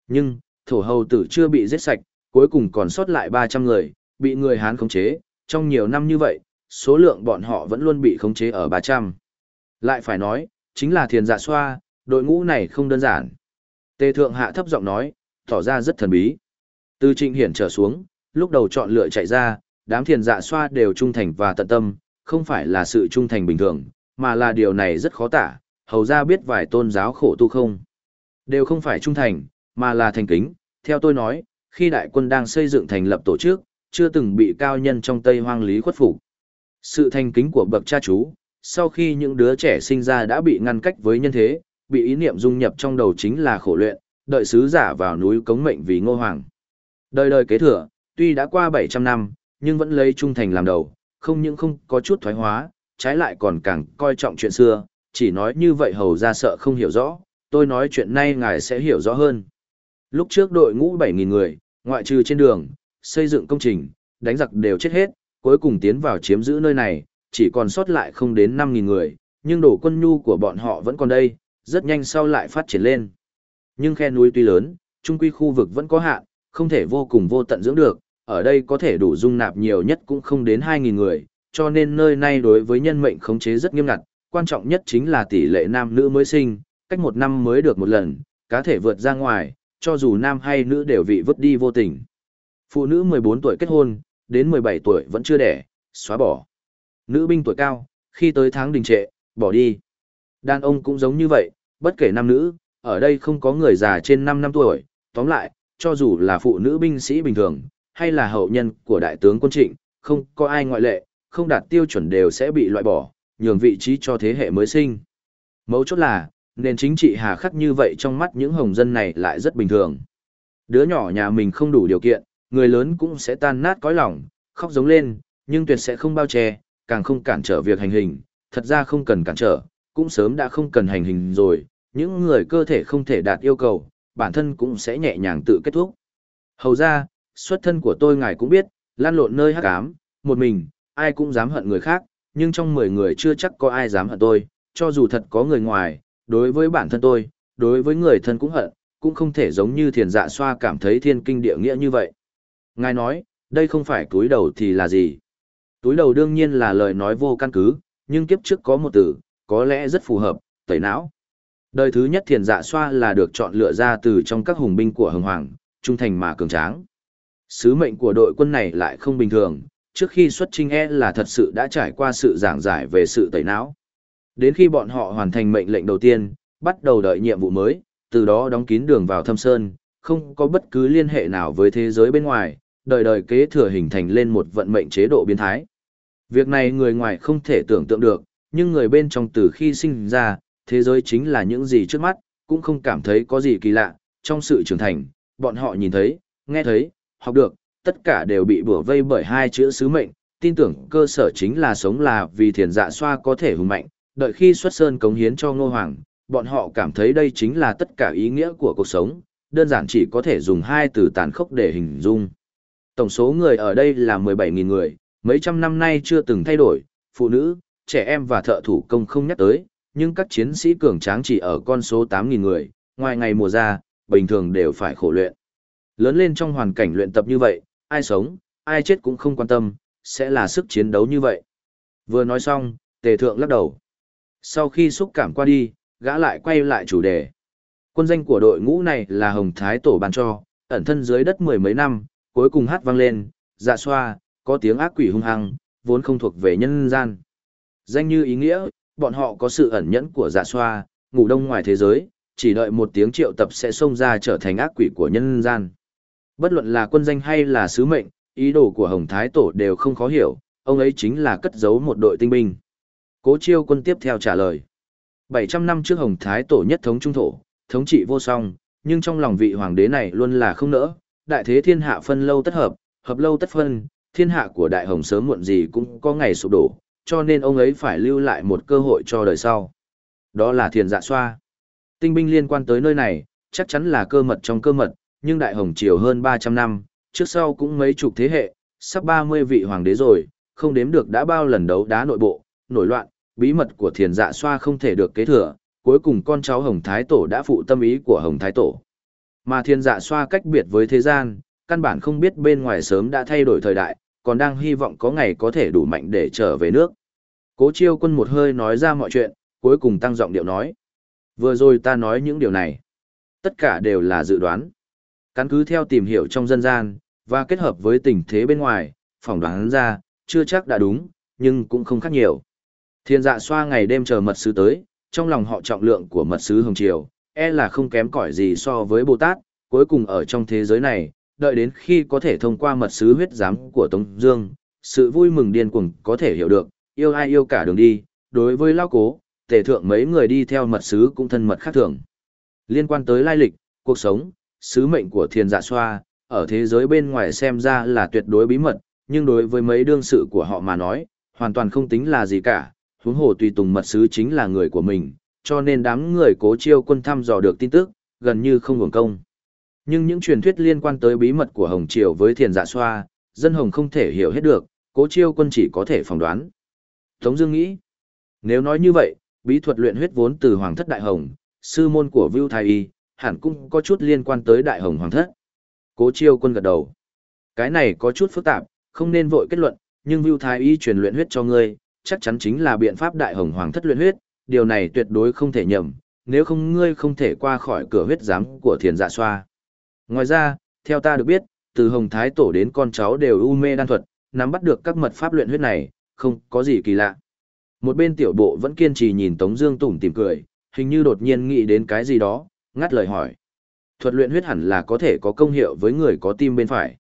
Nhưng, thổ hầu tử chưa bị giết sạch, cuối cùng còn sót lại 300 người, bị người Hán khống chế, trong nhiều năm như vậy, số lượng bọn họ vẫn luôn bị khống chế ở 300. Lại phải nói, chính là thiền dạ xoa, đội ngũ này không đơn giản. Tề thượng hạ thấp giọng nói, tỏ ra rất thần bí. Từ trịnh hiển trở xuống, lúc đầu chọn lựa chạy ra, đám thiền dạ xoa đều trung thành và tận tâm, không phải là sự trung thành bình thường, mà là điều này rất khó tả, hầu ra biết vài tôn giáo khổ tu không. Đều không phải trung thành, mà là thành kính, theo tôi nói, khi đại quân đang xây dựng thành lập tổ chức, chưa từng bị cao nhân trong Tây Hoang Lý khuất phục. Sự thành kính của bậc cha chú, sau khi những đứa trẻ sinh ra đã bị ngăn cách với nhân thế, bị ý niệm dung nhập trong đầu chính là khổ luyện, đợi sứ giả vào núi cống mệnh vì ngô hoàng. Đời đời kế thừa, tuy đã qua 700 năm, nhưng vẫn lấy trung thành làm đầu, không những không có chút thoái hóa, trái lại còn càng coi trọng chuyện xưa, chỉ nói như vậy hầu ra sợ không hiểu rõ, tôi nói chuyện nay ngài sẽ hiểu rõ hơn. Lúc trước đội ngũ 7.000 người, ngoại trừ trên đường, xây dựng công trình, đánh giặc đều chết hết, cuối cùng tiến vào chiếm giữ nơi này, chỉ còn sót lại không đến 5.000 người, nhưng đổ quân nhu của bọn họ vẫn còn đây, rất nhanh sau lại phát triển lên. Nhưng khe núi tuy lớn, trung quy khu vực vẫn có hạn, không thể vô cùng vô tận dưỡng được, ở đây có thể đủ dung nạp nhiều nhất cũng không đến 2.000 người, cho nên nơi này đối với nhân mệnh khống chế rất nghiêm ngặt, quan trọng nhất chính là tỷ lệ nam nữ mới sinh, cách một năm mới được một lần, cá thể vượt ra ngoài, cho dù nam hay nữ đều bị vứt đi vô tình. Phụ nữ 14 tuổi kết hôn, đến 17 tuổi vẫn chưa đẻ, xóa bỏ. Nữ binh tuổi cao, khi tới tháng đình trệ, bỏ đi. Đàn ông cũng giống như vậy, bất kể nam nữ, ở đây không có người già trên 5 năm tuổi, tóm lại, cho dù là phụ nữ binh sĩ bình thường, hay là hậu nhân của đại tướng quân trịnh, không có ai ngoại lệ, không đạt tiêu chuẩn đều sẽ bị loại bỏ, nhường vị trí cho thế hệ mới sinh. Mấu chốt là, nền chính trị hà khắc như vậy trong mắt những hồng dân này lại rất bình thường. Đứa nhỏ nhà mình không đủ điều kiện, người lớn cũng sẽ tan nát cõi lòng, khóc giống lên, nhưng tuyệt sẽ không bao che, càng không cản trở việc hành hình, thật ra không cần cản trở, cũng sớm đã không cần hành hình rồi, những người cơ thể không thể đạt yêu cầu, bản thân cũng sẽ nhẹ nhàng tự kết thúc. Hầu ra, xuất thân của tôi ngài cũng biết, lan lộn nơi hắc ám, một mình, ai cũng dám hận người khác, nhưng trong 10 người chưa chắc có ai dám hận tôi, cho dù thật có người ngoài, đối với bản thân tôi, đối với người thân cũng hận, cũng không thể giống như thiền dạ xoa cảm thấy thiên kinh địa nghĩa như vậy. Ngài nói, đây không phải túi đầu thì là gì? Túi đầu đương nhiên là lời nói vô căn cứ, nhưng kiếp trước có một từ, có lẽ rất phù hợp, tẩy não. Đời thứ nhất thiền dạ xoa là được chọn lựa ra từ trong các hùng binh của Hồng Hoàng, trung thành mà cường tráng. Sứ mệnh của đội quân này lại không bình thường, trước khi xuất trinh e là thật sự đã trải qua sự giảng giải về sự tẩy não. Đến khi bọn họ hoàn thành mệnh lệnh đầu tiên, bắt đầu đợi nhiệm vụ mới, từ đó đóng kín đường vào thâm sơn, không có bất cứ liên hệ nào với thế giới bên ngoài, đời đời kế thừa hình thành lên một vận mệnh chế độ biến thái. Việc này người ngoài không thể tưởng tượng được, nhưng người bên trong từ khi sinh ra, thế giới chính là những gì trước mắt, cũng không cảm thấy có gì kỳ lạ, trong sự trưởng thành, bọn họ nhìn thấy, nghe thấy, học được, tất cả đều bị bủa vây bởi hai chữ sứ mệnh, tin tưởng cơ sở chính là sống là vì thiền dạ xoa có thể hùng mạnh, đợi khi xuất sơn cống hiến cho ngô hoàng, bọn họ cảm thấy đây chính là tất cả ý nghĩa của cuộc sống, đơn giản chỉ có thể dùng hai từ tàn khốc để hình dung. Tổng số người ở đây là 17.000 người, mấy trăm năm nay chưa từng thay đổi, phụ nữ, trẻ em và thợ thủ công không nhắc tới, nhưng các chiến sĩ cường tráng chỉ ở con số 8.000 người, ngoài ngày mùa ra, bình thường đều phải khổ luyện. Lớn lên trong hoàn cảnh luyện tập như vậy, ai sống, ai chết cũng không quan tâm, sẽ là sức chiến đấu như vậy. Vừa nói xong, tề thượng lắc đầu. Sau khi xúc cảm qua đi, gã lại quay lại chủ đề. Quân danh của đội ngũ này là Hồng Thái Tổ ban cho, ẩn thân dưới đất mười mấy năm, cuối cùng hát vang lên, dạ xoa, có tiếng ác quỷ hung hăng, vốn không thuộc về nhân gian. Danh như ý nghĩa, bọn họ có sự ẩn nhẫn của dạ xoa, ngủ đông ngoài thế giới, chỉ đợi một tiếng triệu tập sẽ xông ra trở thành ác quỷ của nhân gian. Bất luận là quân danh hay là sứ mệnh, ý đồ của Hồng Thái Tổ đều không khó hiểu, ông ấy chính là cất giấu một đội tinh binh. Cố chiêu quân tiếp theo trả lời. 700 năm trước Hồng Thái Tổ nhất thống trung thổ, thống trị vô song, nhưng trong lòng vị hoàng đế này luôn là không nỡ, đại thế thiên hạ phân lâu tất hợp, hợp lâu tất phân, thiên hạ của đại hồng sớm muộn gì cũng có ngày sụp đổ, cho nên ông ấy phải lưu lại một cơ hội cho đời sau. Đó là thiền dạ xoa. Tinh binh liên quan tới nơi này, chắc chắn là cơ mật trong cơ mật, nhưng đại hồng triều hơn 300 năm, trước sau cũng mấy chục thế hệ, sắp 30 vị hoàng đế rồi, không đếm được đã bao lần đấu đá nội bộ, nổi loạn, bí mật của thiền dạ xoa không thể được kế thừa, cuối cùng con cháu Hồng Thái Tổ đã phụ tâm ý của Hồng Thái Tổ. Mà thiền dạ xoa cách biệt với thế gian, căn bản không biết bên ngoài sớm đã thay đổi thời đại, còn đang hy vọng có ngày có thể đủ mạnh để trở về nước. Cố chiêu quân một hơi nói ra mọi chuyện, cuối cùng tăng giọng điệu nói. Vừa rồi ta nói những điều này. Tất cả đều là dự đoán. Căn cứ theo tìm hiểu trong dân gian, và kết hợp với tình thế bên ngoài, phỏng đoán ra, chưa chắc đã đúng, nhưng cũng không khác nhiều. Thiên dạ xoa ngày đêm chờ mật sứ tới, trong lòng họ trọng lượng của mật sứ Hồng Triều, e là không kém cỏi gì so với Bồ Tát, cuối cùng ở trong thế giới này, đợi đến khi có thể thông qua mật sứ huyết giám của Tống Dương, sự vui mừng điên cuồng có thể hiểu được, yêu ai yêu cả đường đi, đối với Lao Cố, tề thượng mấy người đi theo mật sứ cũng thân mật khác thường. Liên quan tới lai lịch, cuộc sống, sứ mệnh của thiên dạ xoa, ở thế giới bên ngoài xem ra là tuyệt đối bí mật, nhưng đối với mấy đương sự của họ mà nói, hoàn toàn không tính là gì cả, huống hồ tùy tùng mật sứ chính là người của mình, cho nên đám người cố chiêu quân thăm dò được tin tức, gần như không hưởng công. Nhưng những truyền thuyết liên quan tới bí mật của Hồng Triều với thiền dạ xoa, dân Hồng không thể hiểu hết được, cố chiêu quân chỉ có thể phỏng đoán. Tống Dương nghĩ, nếu nói như vậy, bí thuật luyện huyết vốn từ Hoàng thất Đại Hồng, sư môn của Vu Thái Y, hẳn cũng có chút liên quan tới Đại Hồng Hoàng thất. Cố chiêu quân gật đầu. Cái này có chút phức tạp, không nên vội kết luận, nhưng Vu Thái Y truyền luyện huyết cho ngươi, chắc chắn chính là biện pháp Đại Hồng Hoàng thất luyện huyết, điều này tuyệt đối không thể nhầm, nếu không ngươi không thể qua khỏi cửa huyết giám của thiền dạ xoa. Ngoài ra, theo ta được biết, từ Hồng Thái Tổ đến con cháu đều u mê đan thuật, nắm bắt được các mật pháp luyện huyết này, không có gì kỳ lạ. Một bên tiểu bộ vẫn kiên trì nhìn Tống Dương tủm tỉm cười, hình như đột nhiên nghĩ đến cái gì đó, ngắt lời hỏi. Thuật luyện huyết hẳn là có thể có công hiệu với người có tim bên phải.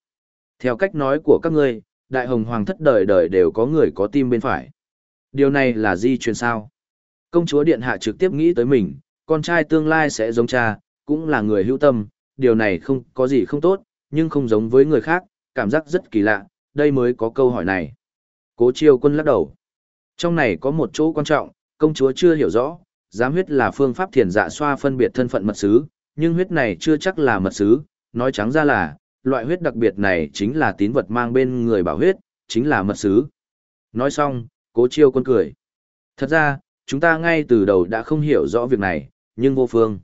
Theo cách nói của các ngươi, Đại Hồng Hoàng thất đời đời đều có người có tim bên phải. Điều này là di truyền sao? Công chúa Điện Hạ trực tiếp nghĩ tới mình, con trai tương lai sẽ giống cha, cũng là người hữu tâm, điều này không có gì không tốt, nhưng không giống với người khác, cảm giác rất kỳ lạ, đây mới có câu hỏi này. Cố chiêu quân lắc đầu. Trong này có một chỗ quan trọng, công chúa chưa hiểu rõ, giám huyết là phương pháp thiền dạ xoa phân biệt thân phận mật sứ, nhưng huyết này chưa chắc là mật sứ, nói trắng ra là, loại huyết đặc biệt này chính là tín vật mang bên người bảo huyết, chính là mật sứ. Nói xong, cố chiêu quân cười. Thật ra, chúng ta ngay từ đầu đã không hiểu rõ việc này, nhưng vô phương.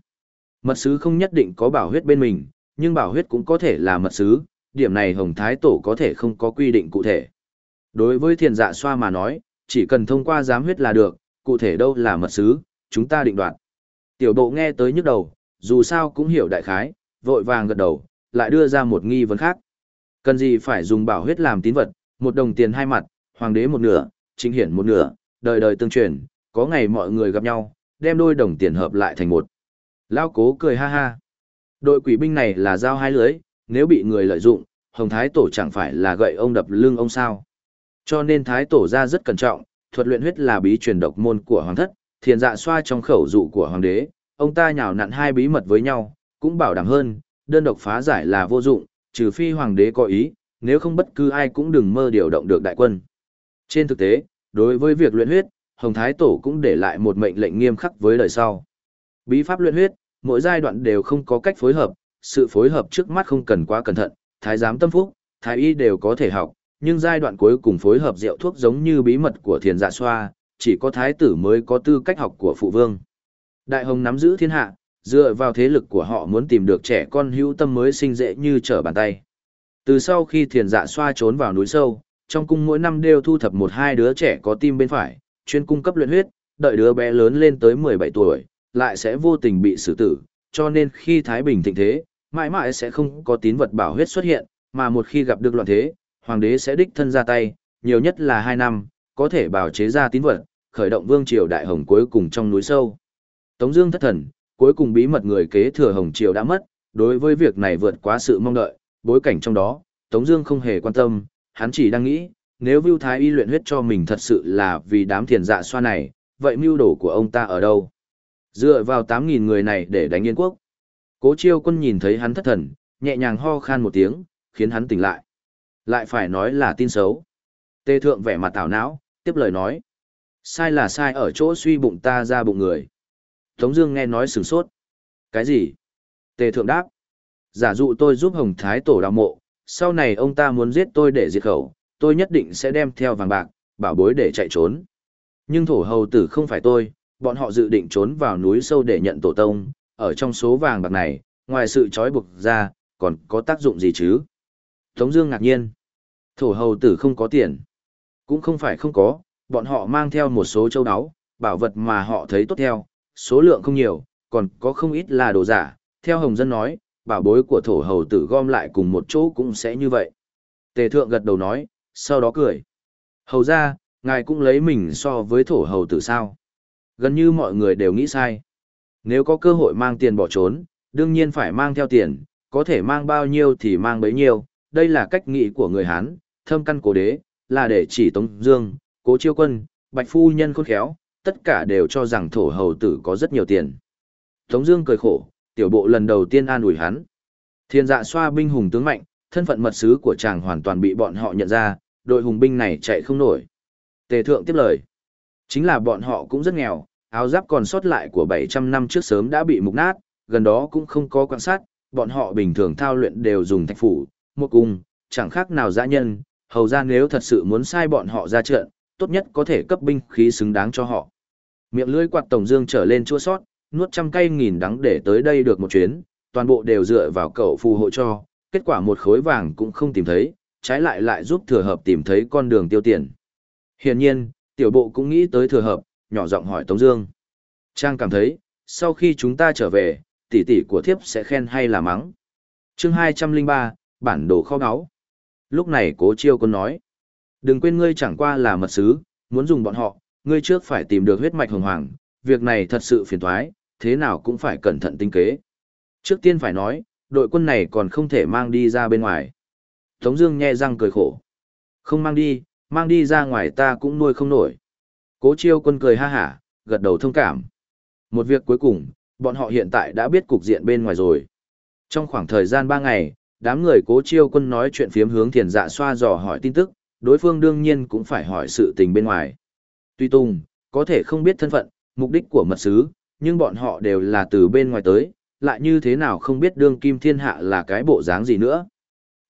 Mật sứ không nhất định có bảo huyết bên mình, nhưng bảo huyết cũng có thể là mật sứ, điểm này Hồng Thái Tổ có thể không có quy định cụ thể. Đối với thiền dạ xoa mà nói, chỉ cần thông qua giám huyết là được, cụ thể đâu là mật sứ, chúng ta định đoạt. Tiểu bộ nghe tới nhức đầu, dù sao cũng hiểu đại khái, vội vàng gật đầu, lại đưa ra một nghi vấn khác. Cần gì phải dùng bảo huyết làm tín vật, một đồng tiền hai mặt, hoàng đế một nửa, chính hiển một nửa, đời đời tương truyền, có ngày mọi người gặp nhau, đem đôi đồng tiền hợp lại thành một. Lao cố cười ha ha. Đội quỷ binh này là dao hai lưới, nếu bị người lợi dụng, Hồng Thái Tổ chẳng phải là gậy ông đập lưng ông sao. Cho nên Thái Tổ ra rất cẩn trọng, thuật luyện huyết là bí truyền độc môn của Hoàng thất, thiền dạ xoa trong khẩu dụ của Hoàng đế, ông ta nhào nặn hai bí mật với nhau, cũng bảo đảm hơn, đơn độc phá giải là vô dụng, trừ phi Hoàng đế có ý, nếu không bất cứ ai cũng đừng mơ điều động được đại quân. Trên thực tế, đối với việc luyện huyết, Hồng Thái Tổ cũng để lại một mệnh lệnh nghiêm khắc với đời sau. Bí pháp luyện huyết, mỗi giai đoạn đều không có cách phối hợp, sự phối hợp trước mắt không cần quá cẩn thận, thái giám tâm phúc, thái y đều có thể học, nhưng giai đoạn cuối cùng phối hợp rượu thuốc giống như bí mật của thiền dạ xoa, chỉ có thái tử mới có tư cách học của phụ vương. Đại hồng nắm giữ thiên hạ, dựa vào thế lực của họ muốn tìm được trẻ con hữu tâm mới sinh dễ như trở bàn tay. Từ sau khi thiền dạ xoa trốn vào núi sâu, trong cung mỗi năm đều thu thập một hai đứa trẻ có tim bên phải, chuyên cung cấp luyện huyết, đợi đứa bé lớn lên tới 17 tuổi, lại sẽ vô tình bị xử tử, cho nên khi Thái Bình thịnh thế, mãi mãi sẽ không có tín vật bảo huyết xuất hiện, mà một khi gặp được loạn thế, hoàng đế sẽ đích thân ra tay, nhiều nhất là 2 năm, có thể bảo chế ra tín vật, khởi động vương triều đại hồng cuối cùng trong núi sâu. Tống Dương thất thần, cuối cùng bí mật người kế thừa hồng triều đã mất, đối với việc này vượt quá sự mong đợi, bối cảnh trong đó, Tống Dương không hề quan tâm, hắn chỉ đang nghĩ, nếu Vu Thái Y luyện huyết cho mình thật sự là vì đám thiền dạ xoa này, vậy mưu đồ của ông ta ở đâu? Dựa vào 8.000 người này để đánh Yên quốc. Cố chiêu quân nhìn thấy hắn thất thần, nhẹ nhàng ho khan một tiếng, khiến hắn tỉnh lại. Lại phải nói là tin xấu. Tê thượng vẻ mặt tảo não, tiếp lời nói. Sai là sai ở chỗ suy bụng ta ra bụng người. Tống Dương nghe nói sửng sốt. Cái gì? Tề thượng đáp. Giả dụ tôi giúp Hồng Thái Tổ đào mộ, sau này ông ta muốn giết tôi để diệt khẩu, tôi nhất định sẽ đem theo vàng bạc, bảo bối để chạy trốn. Nhưng thổ hầu tử không phải tôi, bọn họ dự định trốn vào núi sâu để nhận tổ tông, ở trong số vàng bạc này, ngoài sự trói buộc ra, còn có tác dụng gì chứ? Tống Dương ngạc nhiên, thổ hầu tử không có tiền, cũng không phải không có, bọn họ mang theo một số châu đáo, bảo vật mà họ thấy tốt theo, số lượng không nhiều, còn có không ít là đồ giả. Theo Hồng Dân nói, bảo bối của thổ hầu tử gom lại cùng một chỗ cũng sẽ như vậy. Tề thượng gật đầu nói, sau đó cười. Hầu ra, ngài cũng lấy mình so với thổ hầu tử sao. Gần như mọi người đều nghĩ sai. Nếu có cơ hội mang tiền bỏ trốn, đương nhiên phải mang theo tiền, có thể mang bao nhiêu thì mang bấy nhiêu, đây là cách nghĩ của người Hán, thâm căn cố đế, là để chỉ Tống Dương, Cố Chiêu Quân, Bạch Phu Nhân khôn khéo, tất cả đều cho rằng thổ hầu tử có rất nhiều tiền. Tống Dương cười khổ, tiểu bộ lần đầu tiên an ủi hắn. Thiên dạ xoa binh hùng tướng mạnh, thân phận mật sứ của chàng hoàn toàn bị bọn họ nhận ra, đội hùng binh này chạy không nổi. Tề thượng tiếp lời, chính là bọn họ cũng rất nghèo, áo giáp còn sót lại của 700 năm trước sớm đã bị mục nát, gần đó cũng không có quan sát, bọn họ bình thường thao luyện đều dùng thạch phủ, một cung, chẳng khác nào dã nhân, hầu ra nếu thật sự muốn sai bọn họ ra trận, tốt nhất có thể cấp binh khí xứng đáng cho họ. Miệng lưỡi quạt tổng dương trở lên chua sót, nuốt trăm cây nghìn đắng để tới đây được một chuyến, toàn bộ đều dựa vào cậu phù hộ cho, kết quả một khối vàng cũng không tìm thấy, trái lại lại giúp thừa hợp tìm thấy con đường tiêu tiền. Hiển nhiên, tiểu bộ cũng nghĩ tới thừa hợp, nhỏ giọng hỏi Tống Dương. Trang cảm thấy, sau khi chúng ta trở về, tỷ tỷ của thiếp sẽ khen hay là mắng. Chương 203, bản đồ kho báu. Lúc này cố chiêu quân nói. Đừng quên ngươi chẳng qua là mật sứ, muốn dùng bọn họ, ngươi trước phải tìm được huyết mạch hồng hoàng, việc này thật sự phiền toái, thế nào cũng phải cẩn thận tinh kế. Trước tiên phải nói, đội quân này còn không thể mang đi ra bên ngoài. Tống Dương nhe răng cười khổ. Không mang đi, mang đi ra ngoài ta cũng nuôi không nổi. Cố chiêu quân cười ha hả, gật đầu thông cảm. Một việc cuối cùng, bọn họ hiện tại đã biết cục diện bên ngoài rồi. Trong khoảng thời gian ba ngày, đám người cố chiêu quân nói chuyện phiếm hướng thiền dạ xoa dò hỏi tin tức, đối phương đương nhiên cũng phải hỏi sự tình bên ngoài. Tuy Tùng, có thể không biết thân phận, mục đích của mật sứ, nhưng bọn họ đều là từ bên ngoài tới, lại như thế nào không biết đương kim thiên hạ là cái bộ dáng gì nữa.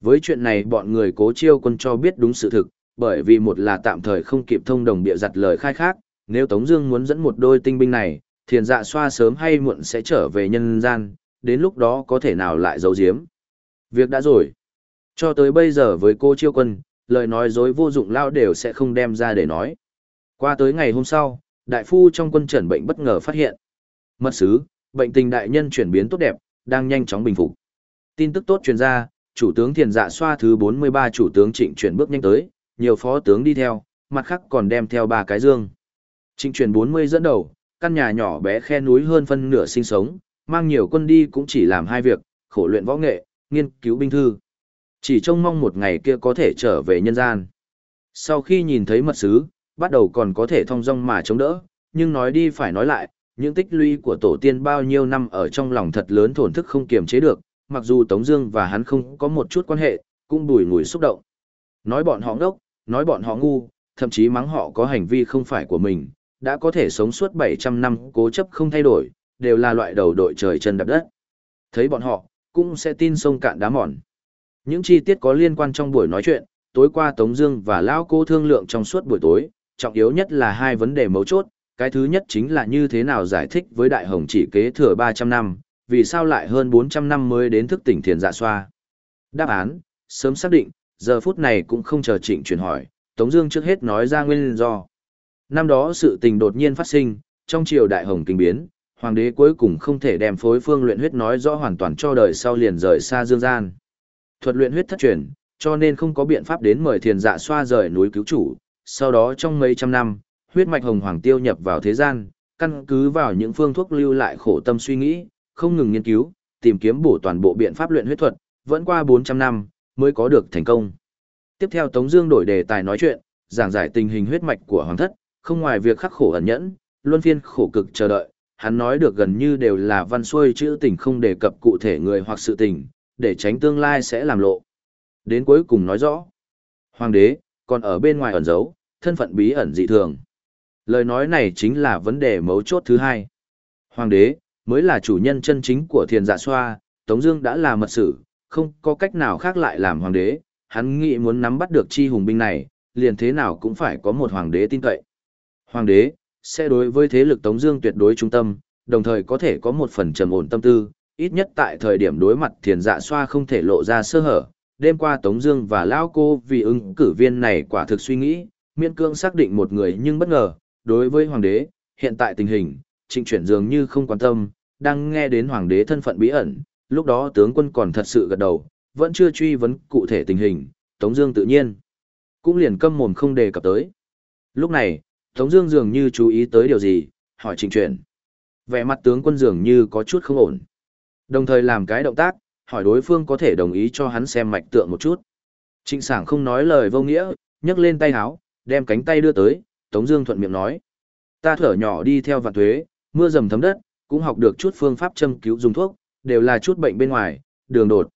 Với chuyện này bọn người cố chiêu quân cho biết đúng sự thực, bởi vì một là tạm thời không kịp thông đồng bịa giặt lời khai khác, nếu Tống Dương muốn dẫn một đôi tinh binh này, thiền dạ xoa sớm hay muộn sẽ trở về nhân gian, đến lúc đó có thể nào lại giấu giếm. Việc đã rồi. Cho tới bây giờ với cô chiêu quân, lời nói dối vô dụng lao đều sẽ không đem ra để nói. Qua tới ngày hôm sau, đại phu trong quân trần bệnh bất ngờ phát hiện. Mất sứ, bệnh tình đại nhân chuyển biến tốt đẹp, đang nhanh chóng bình phục. Tin tức tốt truyền ra, chủ tướng thiền dạ xoa thứ 43 chủ tướng trịnh chuyển bước nhanh tới, nhiều phó tướng đi theo, mặt khác còn đem theo ba cái dương. Trịnh chuyển 40 dẫn đầu, căn nhà nhỏ bé khe núi hơn phân nửa sinh sống, mang nhiều quân đi cũng chỉ làm hai việc, khổ luyện võ nghệ, nghiên cứu binh thư. Chỉ trông mong một ngày kia có thể trở về nhân gian. Sau khi nhìn thấy mật sứ, bắt đầu còn có thể thong dong mà chống đỡ, nhưng nói đi phải nói lại, những tích lũy của tổ tiên bao nhiêu năm ở trong lòng thật lớn thổn thức không kiềm chế được, mặc dù Tống Dương và hắn không có một chút quan hệ, cũng bùi ngùi xúc động. Nói bọn họ ngốc, nói bọn họ ngu, thậm chí mắng họ có hành vi không phải của mình, đã có thể sống suốt 700 năm cố chấp không thay đổi, đều là loại đầu đội trời chân đạp đất. Thấy bọn họ, cũng sẽ tin sông cạn đá mòn. Những chi tiết có liên quan trong buổi nói chuyện, tối qua Tống Dương và Lão Cô thương lượng trong suốt buổi tối, trọng yếu nhất là hai vấn đề mấu chốt. Cái thứ nhất chính là như thế nào giải thích với Đại Hồng chỉ kế thừa 300 năm, vì sao lại hơn 400 năm mới đến thức tỉnh thiền dạ xoa. Đáp án, sớm xác định, giờ phút này cũng không chờ trịnh chuyển hỏi, Tống Dương trước hết nói ra nguyên do. Năm đó sự tình đột nhiên phát sinh, trong triều Đại Hồng kinh biến, hoàng đế cuối cùng không thể đem phối phương luyện huyết nói rõ hoàn toàn cho đời sau liền rời xa dương gian. Thuật luyện huyết thất truyền, cho nên không có biện pháp đến mời thiền dạ xoa rời núi cứu chủ. Sau đó trong mấy trăm năm, huyết mạch hồng hoàng tiêu nhập vào thế gian, căn cứ vào những phương thuốc lưu lại khổ tâm suy nghĩ, không ngừng nghiên cứu, tìm kiếm bổ toàn bộ biện pháp luyện huyết thuật, vẫn qua 400 năm mới có được thành công. Tiếp theo Tống Dương đổi đề tài nói chuyện, giảng giải tình hình huyết mạch của hoàng thất, không ngoài việc khắc khổ ẩn nhẫn, luân phiên khổ cực chờ đợi, hắn nói được gần như đều là văn xuôi chữ tình không đề cập cụ thể người hoặc sự tình, để tránh tương lai sẽ làm lộ. Đến cuối cùng nói rõ, hoàng đế, còn ở bên ngoài ẩn giấu, thân phận bí ẩn dị thường. Lời nói này chính là vấn đề mấu chốt thứ hai. Hoàng đế, mới là chủ nhân chân chính của thiền dạ xoa, Tống Dương đã là mật sử, không có cách nào khác lại làm hoàng đế, hắn nghĩ muốn nắm bắt được chi hùng binh này, liền thế nào cũng phải có một hoàng đế tin cậy. Hoàng đế, sẽ đối với thế lực Tống Dương tuyệt đối trung tâm, đồng thời có thể có một phần trầm ổn tâm tư, ít nhất tại thời điểm đối mặt thiền dạ xoa không thể lộ ra sơ hở. Đêm qua Tống Dương và Lão Cô vì ứng cử viên này quả thực suy nghĩ, miễn cương xác định một người nhưng bất ngờ, đối với Hoàng đế, hiện tại tình hình, trịnh chuyển dường như không quan tâm, đang nghe đến Hoàng đế thân phận bí ẩn, lúc đó tướng quân còn thật sự gật đầu, vẫn chưa truy vấn cụ thể tình hình, Tống Dương tự nhiên cũng liền câm mồm không đề cập tới. Lúc này, Tống Dương dường như chú ý tới điều gì, hỏi Trình Truyền. Vẻ mặt tướng quân dường như có chút không ổn, đồng thời làm cái động tác, hỏi đối phương có thể đồng ý cho hắn xem mạch tượng một chút. Trịnh Sảng không nói lời vô nghĩa, nhấc lên tay áo, đem cánh tay đưa tới, Tống Dương thuận miệng nói: Ta thở nhỏ đi theo vạn thuế, mưa dầm thấm đất, cũng học được chút phương pháp châm cứu dùng thuốc, đều là chút bệnh bên ngoài, đường đột.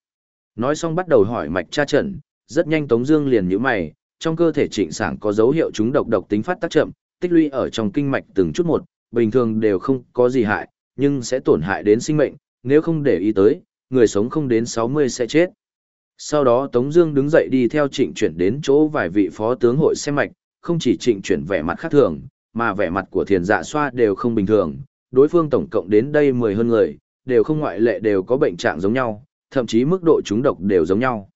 Nói xong bắt đầu hỏi mạch tra trận, rất nhanh Tống Dương liền nhíu mày, trong cơ thể trịnh sảng có dấu hiệu chúng độc độc tính phát tác chậm, tích lũy ở trong kinh mạch từng chút một, bình thường đều không có gì hại, nhưng sẽ tổn hại đến sinh mệnh, nếu không để ý tới, người sống không đến 60 sẽ chết. Sau đó Tống Dương đứng dậy đi theo trịnh chuyển đến chỗ vài vị phó tướng hội xem mạch, không chỉ trịnh chuyển vẻ mặt khác thường, mà vẻ mặt của thiền dạ xoa đều không bình thường. Đối phương tổng cộng đến đây 10 hơn người, đều không ngoại lệ đều có bệnh trạng giống nhau, thậm chí mức độ trúng độc đều giống nhau.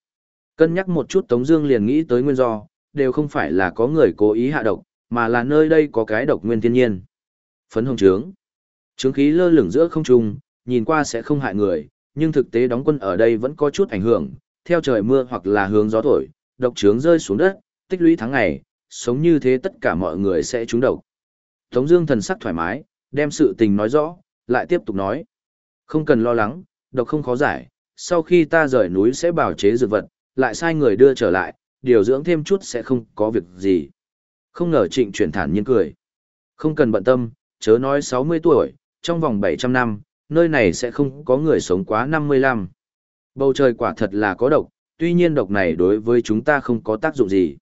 Cân nhắc một chút Tống Dương liền nghĩ tới nguyên do, đều không phải là có người cố ý hạ độc, mà là nơi đây có cái độc nguyên thiên nhiên. Phấn hồng trướng, trướng khí lơ lửng giữa không trung, nhìn qua sẽ không hại người, nhưng thực tế đóng quân ở đây vẫn có chút ảnh hưởng. Theo trời mưa hoặc là hướng gió thổi, độc trướng rơi xuống đất, tích lũy tháng ngày, sống như thế tất cả mọi người sẽ trúng độc. Tống Dương thần sắc thoải mái, đem sự tình nói rõ, lại tiếp tục nói, không cần lo lắng, độc không khó giải. Sau khi ta rời núi sẽ bảo chế dược vật, lại sai người đưa trở lại, điều dưỡng thêm chút sẽ không có việc gì. Không ngờ trịnh chuyển thản nhiên cười. Không cần bận tâm, chớ nói 60 tuổi, trong vòng 700 năm, nơi này sẽ không có người sống quá 55. Bầu trời quả thật là có độc, tuy nhiên độc này đối với chúng ta không có tác dụng gì.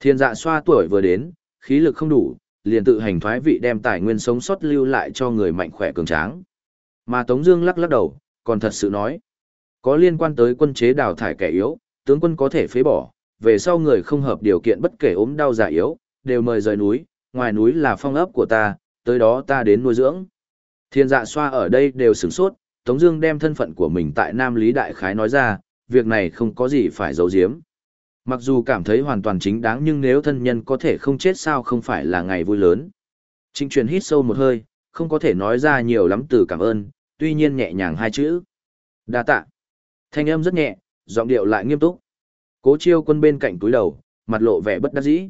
Thiên dạ xoa tuổi vừa đến, khí lực không đủ, liền tự hành thoái vị đem tài nguyên sống sót lưu lại cho người mạnh khỏe cường tráng. Mà Tống Dương lắc lắc đầu, còn thật sự nói, có liên quan tới quân chế đào thải kẻ yếu, tướng quân có thể phế bỏ, về sau người không hợp điều kiện bất kể ốm đau già yếu, đều mời rời núi, ngoài núi là phong ấp của ta, tới đó ta đến nuôi dưỡng. Thiên dạ xoa ở đây đều sửng sốt, Tống Dương đem thân phận của mình tại Nam Lý Đại Khái nói ra, việc này không có gì phải giấu giếm. Mặc dù cảm thấy hoàn toàn chính đáng nhưng nếu thân nhân có thể không chết sao không phải là ngày vui lớn. Trịnh truyền hít sâu một hơi, không có thể nói ra nhiều lắm từ cảm ơn, tuy nhiên nhẹ nhàng hai chữ. đa tạ. Thanh âm rất nhẹ, giọng điệu lại nghiêm túc. Cố chiêu quân bên cạnh túi đầu, mặt lộ vẻ bất đắc dĩ.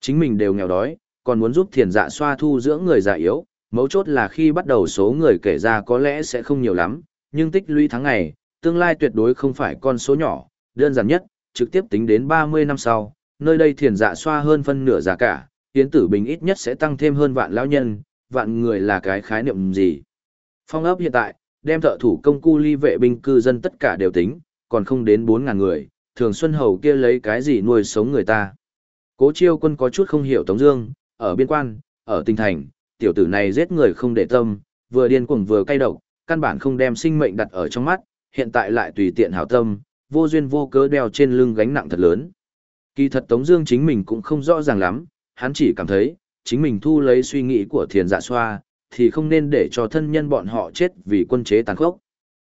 Chính mình đều nghèo đói, còn muốn giúp thiền dạ xoa thu dưỡng người già yếu, mấu chốt là khi bắt đầu số người kể ra có lẽ sẽ không nhiều lắm, nhưng tích lũy tháng ngày, tương lai tuyệt đối không phải con số nhỏ, đơn giản nhất, trực tiếp tính đến 30 năm sau, nơi đây thiền dạ xoa hơn phân nửa già cả, tiến tử bình ít nhất sẽ tăng thêm hơn vạn lão nhân, vạn người là cái khái niệm gì. Phong ấp hiện tại, đem thợ thủ công cu ly vệ binh cư dân tất cả đều tính, còn không đến 4.000 người, thường xuân hầu kia lấy cái gì nuôi sống người ta. Cố chiêu quân có chút không hiểu Tống Dương, ở biên quan, ở tinh thành, tiểu tử này giết người không để tâm, vừa điên cuồng vừa cay độc, căn bản không đem sinh mệnh đặt ở trong mắt, hiện tại lại tùy tiện hảo tâm, vô duyên vô cớ đeo trên lưng gánh nặng thật lớn. Kỳ thật Tống Dương chính mình cũng không rõ ràng lắm, hắn chỉ cảm thấy chính mình thu lấy suy nghĩ của Thiền Dạ Xoa, thì không nên để cho thân nhân bọn họ chết vì quân chế tàn khốc.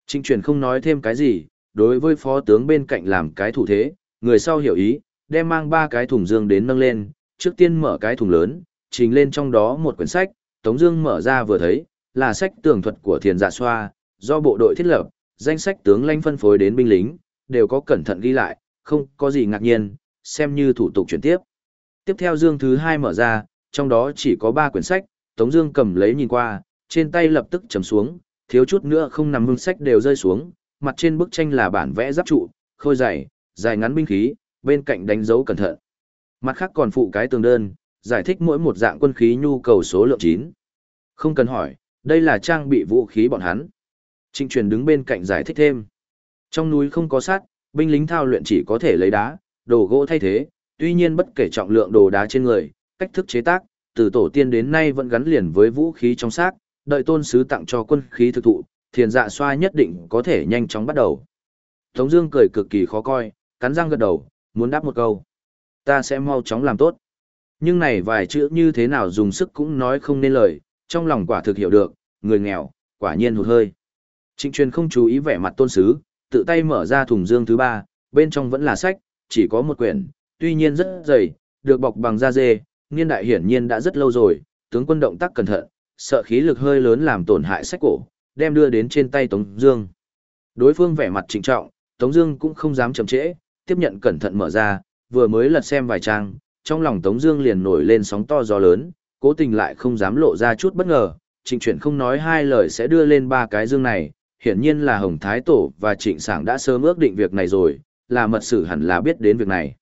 Trịnh truyền không nói thêm cái gì, đối với phó tướng bên cạnh làm cái thủ thế, người sau hiểu ý, đem mang ba cái thùng dương đến nâng lên, trước tiên mở cái thùng lớn, trình lên trong đó một quyển sách, Tống Dương mở ra vừa thấy, là sách tường thuật của Thiền Dạ Xoa, do bộ đội thiết lập, danh sách tướng lãnh phân phối đến binh lính, đều có cẩn thận ghi lại, không có gì ngạc nhiên, xem như thủ tục chuyển tiếp. Tiếp theo Dương thứ hai mở ra, trong đó chỉ có ba quyển sách, Tống Dương cầm lấy nhìn qua, trên tay lập tức chầm xuống, thiếu chút nữa không nằm hương sách đều rơi xuống, mặt trên bức tranh là bản vẽ giáp trụ, khôi dày, dài ngắn binh khí, bên cạnh đánh dấu cẩn thận. Mặt khác còn phụ cái tường đơn, giải thích mỗi một dạng quân khí nhu cầu số lượng 9. Không cần hỏi, đây là trang bị vũ khí bọn hắn. Trịnh truyền đứng bên cạnh giải thích thêm. Trong núi không có sắt, binh lính thao luyện chỉ có thể lấy đá, đồ gỗ thay thế, tuy nhiên bất kể trọng lượng đồ đá trên người, cách thức chế tác, từ tổ tiên đến nay vẫn gắn liền với vũ khí trong xác, đợi tôn sứ tặng cho quân khí thực thụ, thiền dạ xoa nhất định có thể nhanh chóng bắt đầu. Tống Dương cười cực kỳ khó coi, cắn răng gật đầu, muốn đáp một câu, ta sẽ mau chóng làm tốt. Nhưng này vài chữ như thế nào dùng sức cũng nói không nên lời, trong lòng quả thực hiểu được, người nghèo, quả nhiên hụt hơi. Trịnh truyền không chú ý vẻ mặt tôn sứ, tự tay mở ra thùng dương thứ ba, bên trong vẫn là sách, chỉ có một quyển, tuy nhiên rất dày, được bọc bằng da dê, niên đại hiển nhiên đã rất lâu rồi, tướng quân động tác cẩn thận, sợ khí lực hơi lớn làm tổn hại sách cổ, đem đưa đến trên tay Tống Dương. Đối phương vẻ mặt trịnh trọng, Tống Dương cũng không dám chậm trễ, tiếp nhận cẩn thận mở ra, vừa mới lật xem vài trang, trong lòng Tống Dương liền nổi lên sóng to gió lớn, cố tình lại không dám lộ ra chút bất ngờ. Trịnh chuyển không nói hai lời sẽ đưa lên ba cái dương này, hiển nhiên là Hồng Thái Tổ và Trịnh Sảng đã sớm ước định việc này rồi, là mật sử hẳn là biết đến việc này.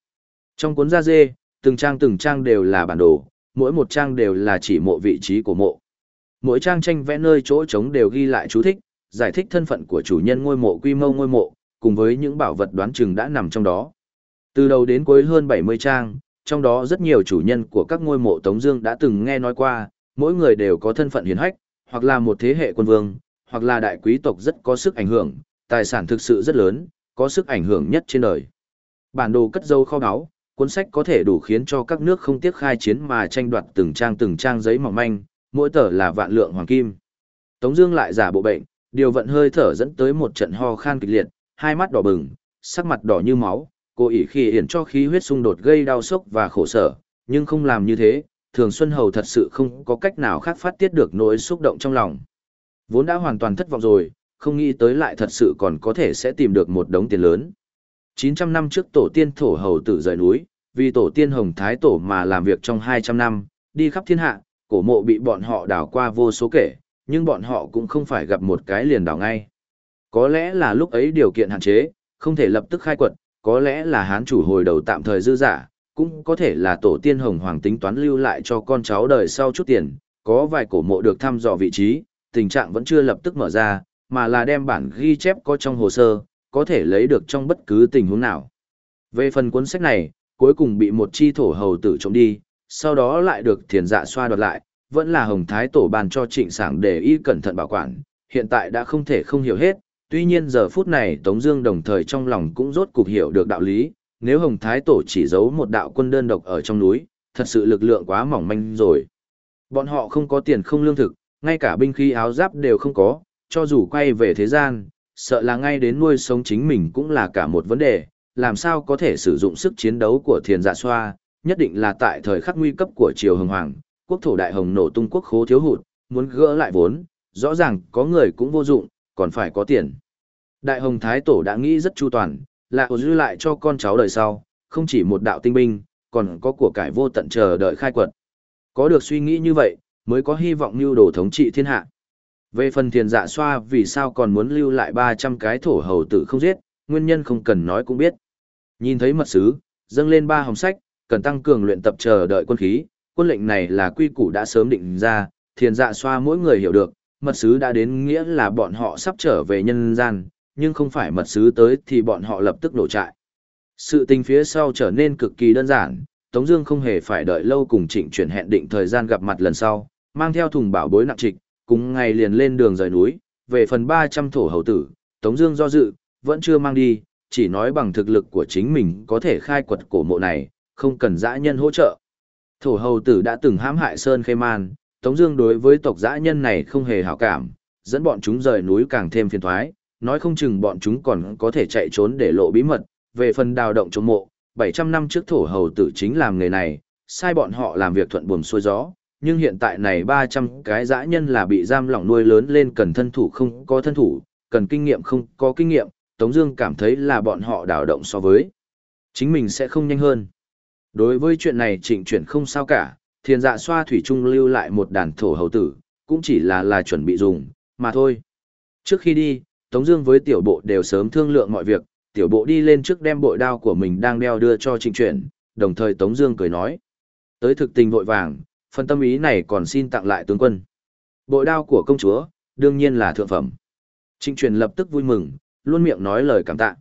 Trong cuốn da dê, từng trang từng trang đều là bản đồ, mỗi một trang đều là chỉ mộ vị trí của mộ. Mỗi trang tranh vẽ nơi chỗ trống đều ghi lại chú thích, giải thích thân phận của chủ nhân ngôi mộ quy mô ngôi mộ, cùng với những bảo vật đoán chừng đã nằm trong đó. Từ đầu đến cuối hơn 70 trang, trong đó rất nhiều chủ nhân của các ngôi mộ Tống Dương đã từng nghe nói qua, mỗi người đều có thân phận hiển hách, hoặc là một thế hệ quân vương, hoặc là đại quý tộc rất có sức ảnh hưởng, tài sản thực sự rất lớn, có sức ảnh hưởng nhất trên đời. Bản đồ cất dấu kho báu, cuốn sách có thể đủ khiến cho các nước không tiếc khai chiến mà tranh đoạt từng trang từng trang giấy mỏng manh, mỗi tờ là vạn lượng hoàng kim. Tống Dương lại giả bộ bệnh, điều vận hơi thở dẫn tới một trận ho khan kịch liệt, hai mắt đỏ bừng, sắc mặt đỏ như máu, cố ý khi hiển cho khí huyết xung đột gây đau sốc và khổ sở, nhưng không làm như thế, Thường Xuân Hầu thật sự không có cách nào khác phát tiết được nỗi xúc động trong lòng. Vốn đã hoàn toàn thất vọng rồi, không nghĩ tới lại thật sự còn có thể sẽ tìm được một đống tiền lớn. 900 năm trước tổ tiên thổ hầu tử rời núi, vì tổ tiên hồng thái tổ mà làm việc trong 200 năm, đi khắp thiên hạ, cổ mộ bị bọn họ đào qua vô số kể, nhưng bọn họ cũng không phải gặp một cái liền đào ngay. Có lẽ là lúc ấy điều kiện hạn chế, không thể lập tức khai quật, có lẽ là hán chủ hồi đầu tạm thời dư giả, cũng có thể là tổ tiên hồng hoàng tính toán lưu lại cho con cháu đời sau chút tiền, có vài cổ mộ được thăm dò vị trí, tình trạng vẫn chưa lập tức mở ra, mà là đem bản ghi chép có trong hồ sơ, có thể lấy được trong bất cứ tình huống nào. Về phần cuốn sách này, cuối cùng bị một chi thổ hầu tử trộm đi, sau đó lại được thiền dạ xoa đoạt lại, vẫn là hồng thái tổ bàn cho trịnh sảng để y cẩn thận bảo quản, hiện tại đã không thể không hiểu hết, tuy nhiên giờ phút này Tống Dương đồng thời trong lòng cũng rốt cục hiểu được đạo lý, nếu hồng thái tổ chỉ giấu một đạo quân đơn độc ở trong núi, thật sự lực lượng quá mỏng manh rồi. Bọn họ không có tiền không lương thực, ngay cả binh khí áo giáp đều không có, cho dù quay về thế gian, sợ là ngay đến nuôi sống chính mình cũng là cả một vấn đề, làm sao có thể sử dụng sức chiến đấu của thiền dạ xoa, nhất định là tại thời khắc nguy cấp của triều hồng hoàng, quốc thổ đại hồng nổ tung quốc khố thiếu hụt, muốn gỡ lại vốn, rõ ràng có người cũng vô dụng, còn phải có tiền. Đại hồng thái tổ đã nghĩ rất chu toàn, là ổ dư lại cho con cháu đời sau, không chỉ một đạo tinh binh, còn có của cải vô tận chờ đợi khai quật. Có được suy nghĩ như vậy, mới có hy vọng mưu đồ thống trị thiên hạ. Về phần thiền dạ xoa vì sao còn muốn lưu lại 300 cái thổ hầu tử không giết, nguyên nhân không cần nói cũng biết. Nhìn thấy mật sứ, dâng lên ba hồng sách, cần tăng cường luyện tập chờ đợi quân khí, quân lệnh này là quy củ đã sớm định ra, thiền dạ xoa mỗi người hiểu được, mật sứ đã đến nghĩa là bọn họ sắp trở về nhân gian, nhưng không phải mật sứ tới thì bọn họ lập tức nổ trại. Sự tình phía sau trở nên cực kỳ đơn giản, Tống Dương không hề phải đợi lâu cùng Trịnh chuyển hẹn định thời gian gặp mặt lần sau, mang theo thùng bảo bối nặng trịch, cùng ngày liền lên đường rời núi, về phần 300 thổ hầu tử, Tống Dương do dự, vẫn chưa mang đi, chỉ nói bằng thực lực của chính mình có thể khai quật cổ mộ này, không cần dã nhân hỗ trợ. Thổ hầu tử đã từng hãm hại Sơn Khê Man, Tống Dương đối với tộc dã nhân này không hề hảo cảm, dẫn bọn chúng rời núi càng thêm phiền toái, nói không chừng bọn chúng còn có thể chạy trốn để lộ bí mật. Về phần đào động chống mộ, 700 năm trước thổ hầu tử chính làm nghề này, sai bọn họ làm việc thuận buồm xuôi gió, nhưng hiện tại này 300 cái dã nhân là bị giam lỏng nuôi lớn lên cần thân thủ không có thân thủ, cần kinh nghiệm không có kinh nghiệm, Tống Dương cảm thấy là bọn họ đảo động so với chính mình sẽ không nhanh hơn. Đối với chuyện này trịnh chuyển không sao cả, Thiên dạ xoa thủy trung lưu lại một đàn thổ hầu tử, cũng chỉ là là chuẩn bị dùng, mà thôi. Trước khi đi, Tống Dương với tiểu bộ đều sớm thương lượng mọi việc, tiểu bộ đi lên trước đem bội đao của mình đang đeo đưa cho trịnh chuyển, đồng thời Tống Dương cười nói, tới thực tình vội vàng, phần tâm ý này còn xin tặng lại tướng quân. Bội đao của công chúa, đương nhiên là thượng phẩm. Trịnh truyền lập tức vui mừng, luôn miệng nói lời cảm tạ.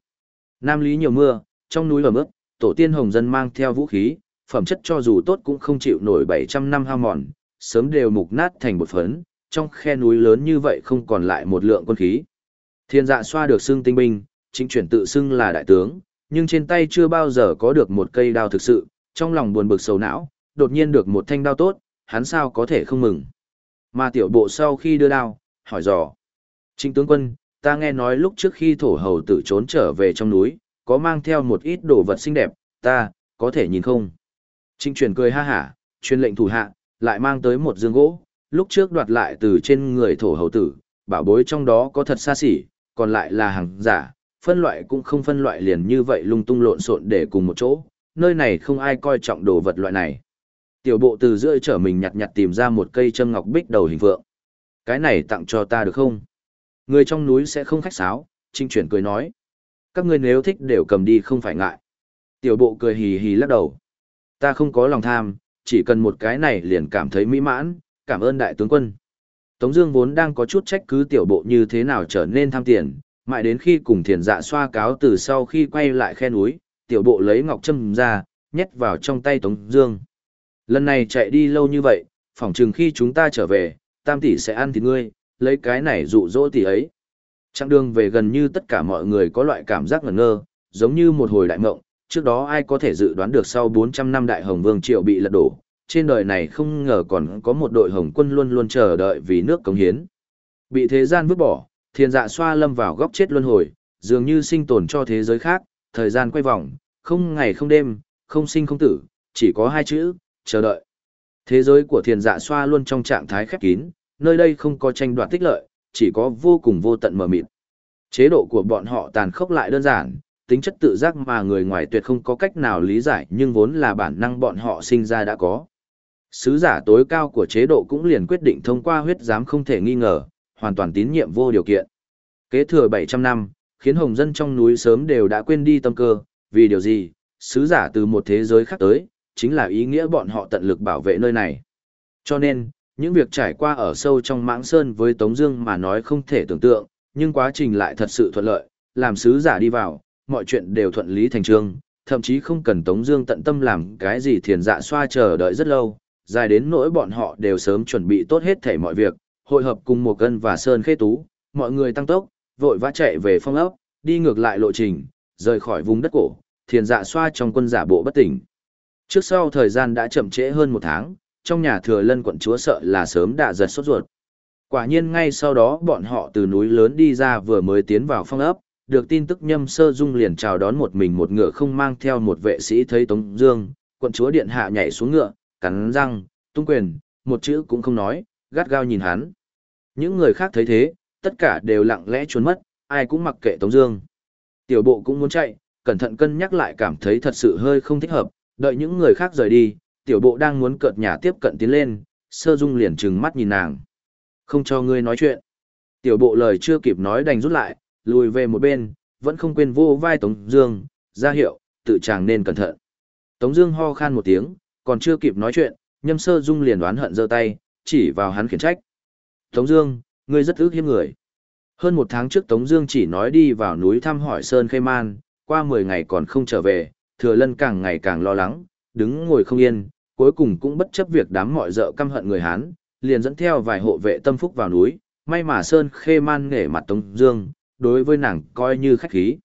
Nam Lý nhiều mưa, trong núi ẩm ướt, tổ tiên hồng dân mang theo vũ khí, phẩm chất cho dù tốt cũng không chịu nổi 700 năm hao mòn, sớm đều mục nát thành bột phấn, trong khe núi lớn như vậy không còn lại một lượng quân khí. Thiên dạ xoa được xưng tinh binh, chính chuyển tự xưng là đại tướng, nhưng trên tay chưa bao giờ có được một cây đao thực sự, trong lòng buồn bực sầu não, đột nhiên được một thanh đao tốt, hắn sao có thể không mừng. Mà tiểu bộ sau khi đưa đao, hỏi dò. Trịnh tướng quân, ta nghe nói lúc trước khi thổ hầu tử trốn trở về trong núi, có mang theo một ít đồ vật xinh đẹp, ta, có thể nhìn không? Trịnh truyền cười ha hả, truyền lệnh thủ hạ, lại mang tới một dương gỗ, lúc trước đoạt lại từ trên người thổ hầu tử, bảo bối trong đó có thật xa xỉ, còn lại là hàng giả, phân loại cũng không phân loại liền như vậy lung tung lộn xộn để cùng một chỗ, nơi này không ai coi trọng đồ vật loại này. Tiểu bộ từ giữa trở mình nhặt nhặt tìm ra một cây châm ngọc bích đầu hình vượng. Cái này tặng cho ta được không? Người trong núi sẽ không khách sáo, trinh chuyển cười nói. Các ngươi nếu thích đều cầm đi không phải ngại. Tiểu bộ cười hì hì lắc đầu. Ta không có lòng tham, chỉ cần một cái này liền cảm thấy mỹ mãn, cảm ơn đại tướng quân. Tống Dương vốn đang có chút trách cứ tiểu bộ như thế nào trở nên tham tiền, mãi đến khi cùng thiền dạ xoa cáo từ sau khi quay lại khe núi, tiểu bộ lấy ngọc trâm ra, nhét vào trong tay Tống Dương. Lần này chạy đi lâu như vậy, phỏng chừng khi chúng ta trở về, tam tỷ sẽ ăn thịt ngươi, lấy cái này dụ dỗ tỷ ấy. Chặng đường về gần như tất cả mọi người có loại cảm giác ngẩn ngơ, giống như một hồi đại mộng, trước đó ai có thể dự đoán được sau 400 năm đại hồng vương triệu bị lật đổ, trên đời này không ngờ còn có một đội hồng quân luôn luôn chờ đợi vì nước cống hiến. Bị thế gian vứt bỏ, thiên dạ xoa lâm vào góc chết luân hồi, dường như sinh tồn cho thế giới khác, thời gian quay vòng, không ngày không đêm, không sinh không tử, chỉ có hai chữ, chờ đợi. Thế giới của thiền dạ xoa luôn trong trạng thái khép kín, nơi đây không có tranh đoạt tích lợi, chỉ có vô cùng vô tận mờ mịt. Chế độ của bọn họ tàn khốc lại đơn giản, tính chất tự giác mà người ngoài tuyệt không có cách nào lý giải nhưng vốn là bản năng bọn họ sinh ra đã có. Sứ giả tối cao của chế độ cũng liền quyết định thông qua huyết giám không thể nghi ngờ, hoàn toàn tín nhiệm vô điều kiện. Kế thừa 700 năm, khiến hồng dân trong núi sớm đều đã quên đi tâm cơ, vì điều gì, sứ giả từ một thế giới khác tới, chính là ý nghĩa bọn họ tận lực bảo vệ nơi này. Cho nên, những việc trải qua ở sâu trong mãng sơn với Tống Dương mà nói không thể tưởng tượng, nhưng quá trình lại thật sự thuận lợi, làm sứ giả đi vào, mọi chuyện đều thuận lý thành trương, thậm chí không cần Tống Dương tận tâm làm cái gì thiền dạ xoa chờ đợi rất lâu, dài đến nỗi bọn họ đều sớm chuẩn bị tốt hết thảy mọi việc, hội hợp cùng một cân và sơn khê tú, mọi người tăng tốc, vội vã chạy về phong ốc, đi ngược lại lộ trình, rời khỏi vùng đất cổ, thiền dạ xoa trong quân giả bộ bất tỉnh. Trước sau thời gian đã chậm trễ hơn một tháng, trong nhà thừa lân quận chúa sợ là sớm đã giật sốt ruột. Quả nhiên ngay sau đó bọn họ từ núi lớn đi ra vừa mới tiến vào phong ấp, được tin tức nhâm sơ dung liền chào đón một mình một ngựa không mang theo một vệ sĩ thấy Tống Dương, quận chúa điện hạ nhảy xuống ngựa, cắn răng, tung quyền, một chữ cũng không nói, gắt gao nhìn hắn. Những người khác thấy thế, tất cả đều lặng lẽ trốn mất, ai cũng mặc kệ Tống Dương. Tiểu bộ cũng muốn chạy, cẩn thận cân nhắc lại cảm thấy thật sự hơi không thích hợp, đợi những người khác rời đi, tiểu bộ đang muốn cợt nhà tiếp cận tiến lên, sơ dung liền trừng mắt nhìn nàng. Không cho ngươi nói chuyện. Tiểu bộ lời chưa kịp nói đành rút lại, lùi về một bên, vẫn không quên vô vai Tống Dương, ra hiệu, tự chàng nên cẩn thận. Tống Dương ho khan một tiếng, còn chưa kịp nói chuyện, nhâm sơ dung liền đoán hận giơ tay, chỉ vào hắn khiển trách. Tống Dương, ngươi rất ước hiếp người. Hơn một tháng trước Tống Dương chỉ nói đi vào núi thăm hỏi Sơn Khê Man, qua 10 ngày còn không trở về, Thừa Lân càng ngày càng lo lắng, đứng ngồi không yên, cuối cùng cũng bất chấp việc đám mọi dợ căm hận người Hán, liền dẫn theo vài hộ vệ tâm phúc vào núi, may mà Sơn Khê Man nghề mặt Tống Dương, đối với nàng coi như khách khí.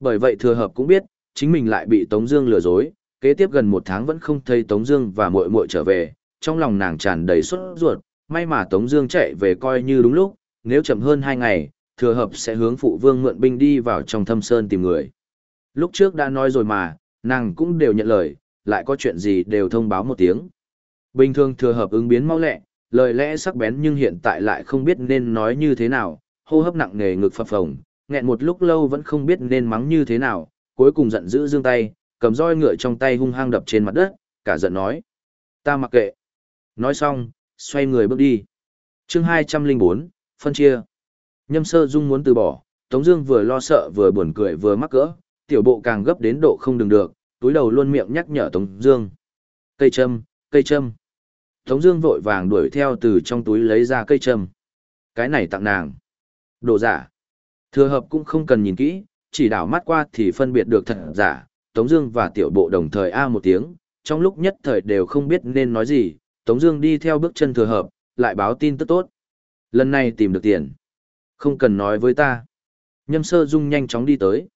Bởi vậy thừa hợp cũng biết, chính mình lại bị Tống Dương lừa dối, kế tiếp gần một tháng vẫn không thấy Tống Dương và muội muội trở về, trong lòng nàng tràn đầy sốt ruột, may mà Tống Dương chạy về coi như đúng lúc, nếu chậm hơn hai ngày, thừa hợp sẽ hướng phụ vương mượn binh đi vào trong thâm sơn tìm người. Lúc trước đã nói rồi mà, nàng cũng đều nhận lời, lại có chuyện gì đều thông báo một tiếng. Bình thường thừa hợp ứng biến mau lẹ, lời lẽ sắc bén nhưng hiện tại lại không biết nên nói như thế nào, hô hấp nặng nề ngực phập phồng, nghẹn một lúc lâu vẫn không biết nên mắng như thế nào, cuối cùng giận dữ giương tay, cầm roi ngựa trong tay hung hăng đập trên mặt đất, cả giận nói. Ta mặc kệ. Nói xong, xoay người bước đi. chương 204, phân chia. Nhâm sơ dung muốn từ bỏ, Tống Dương vừa lo sợ vừa buồn cười vừa mắc cỡ, tiểu bộ càng gấp đến độ không đừng được, túi đầu luôn miệng nhắc nhở Tống Dương. Cây châm, cây châm. Tống Dương vội vàng đuổi theo từ trong túi lấy ra cây châm. Cái này tặng nàng. Đồ giả. Thừa hợp cũng không cần nhìn kỹ, chỉ đảo mắt qua thì phân biệt được thật giả. Tống Dương và tiểu bộ đồng thời a một tiếng, trong lúc nhất thời đều không biết nên nói gì. Tống Dương đi theo bước chân thừa hợp, lại báo tin tức tốt. Lần này tìm được tiền, không cần nói với ta. Nhâm Sơ Dung nhanh chóng đi tới.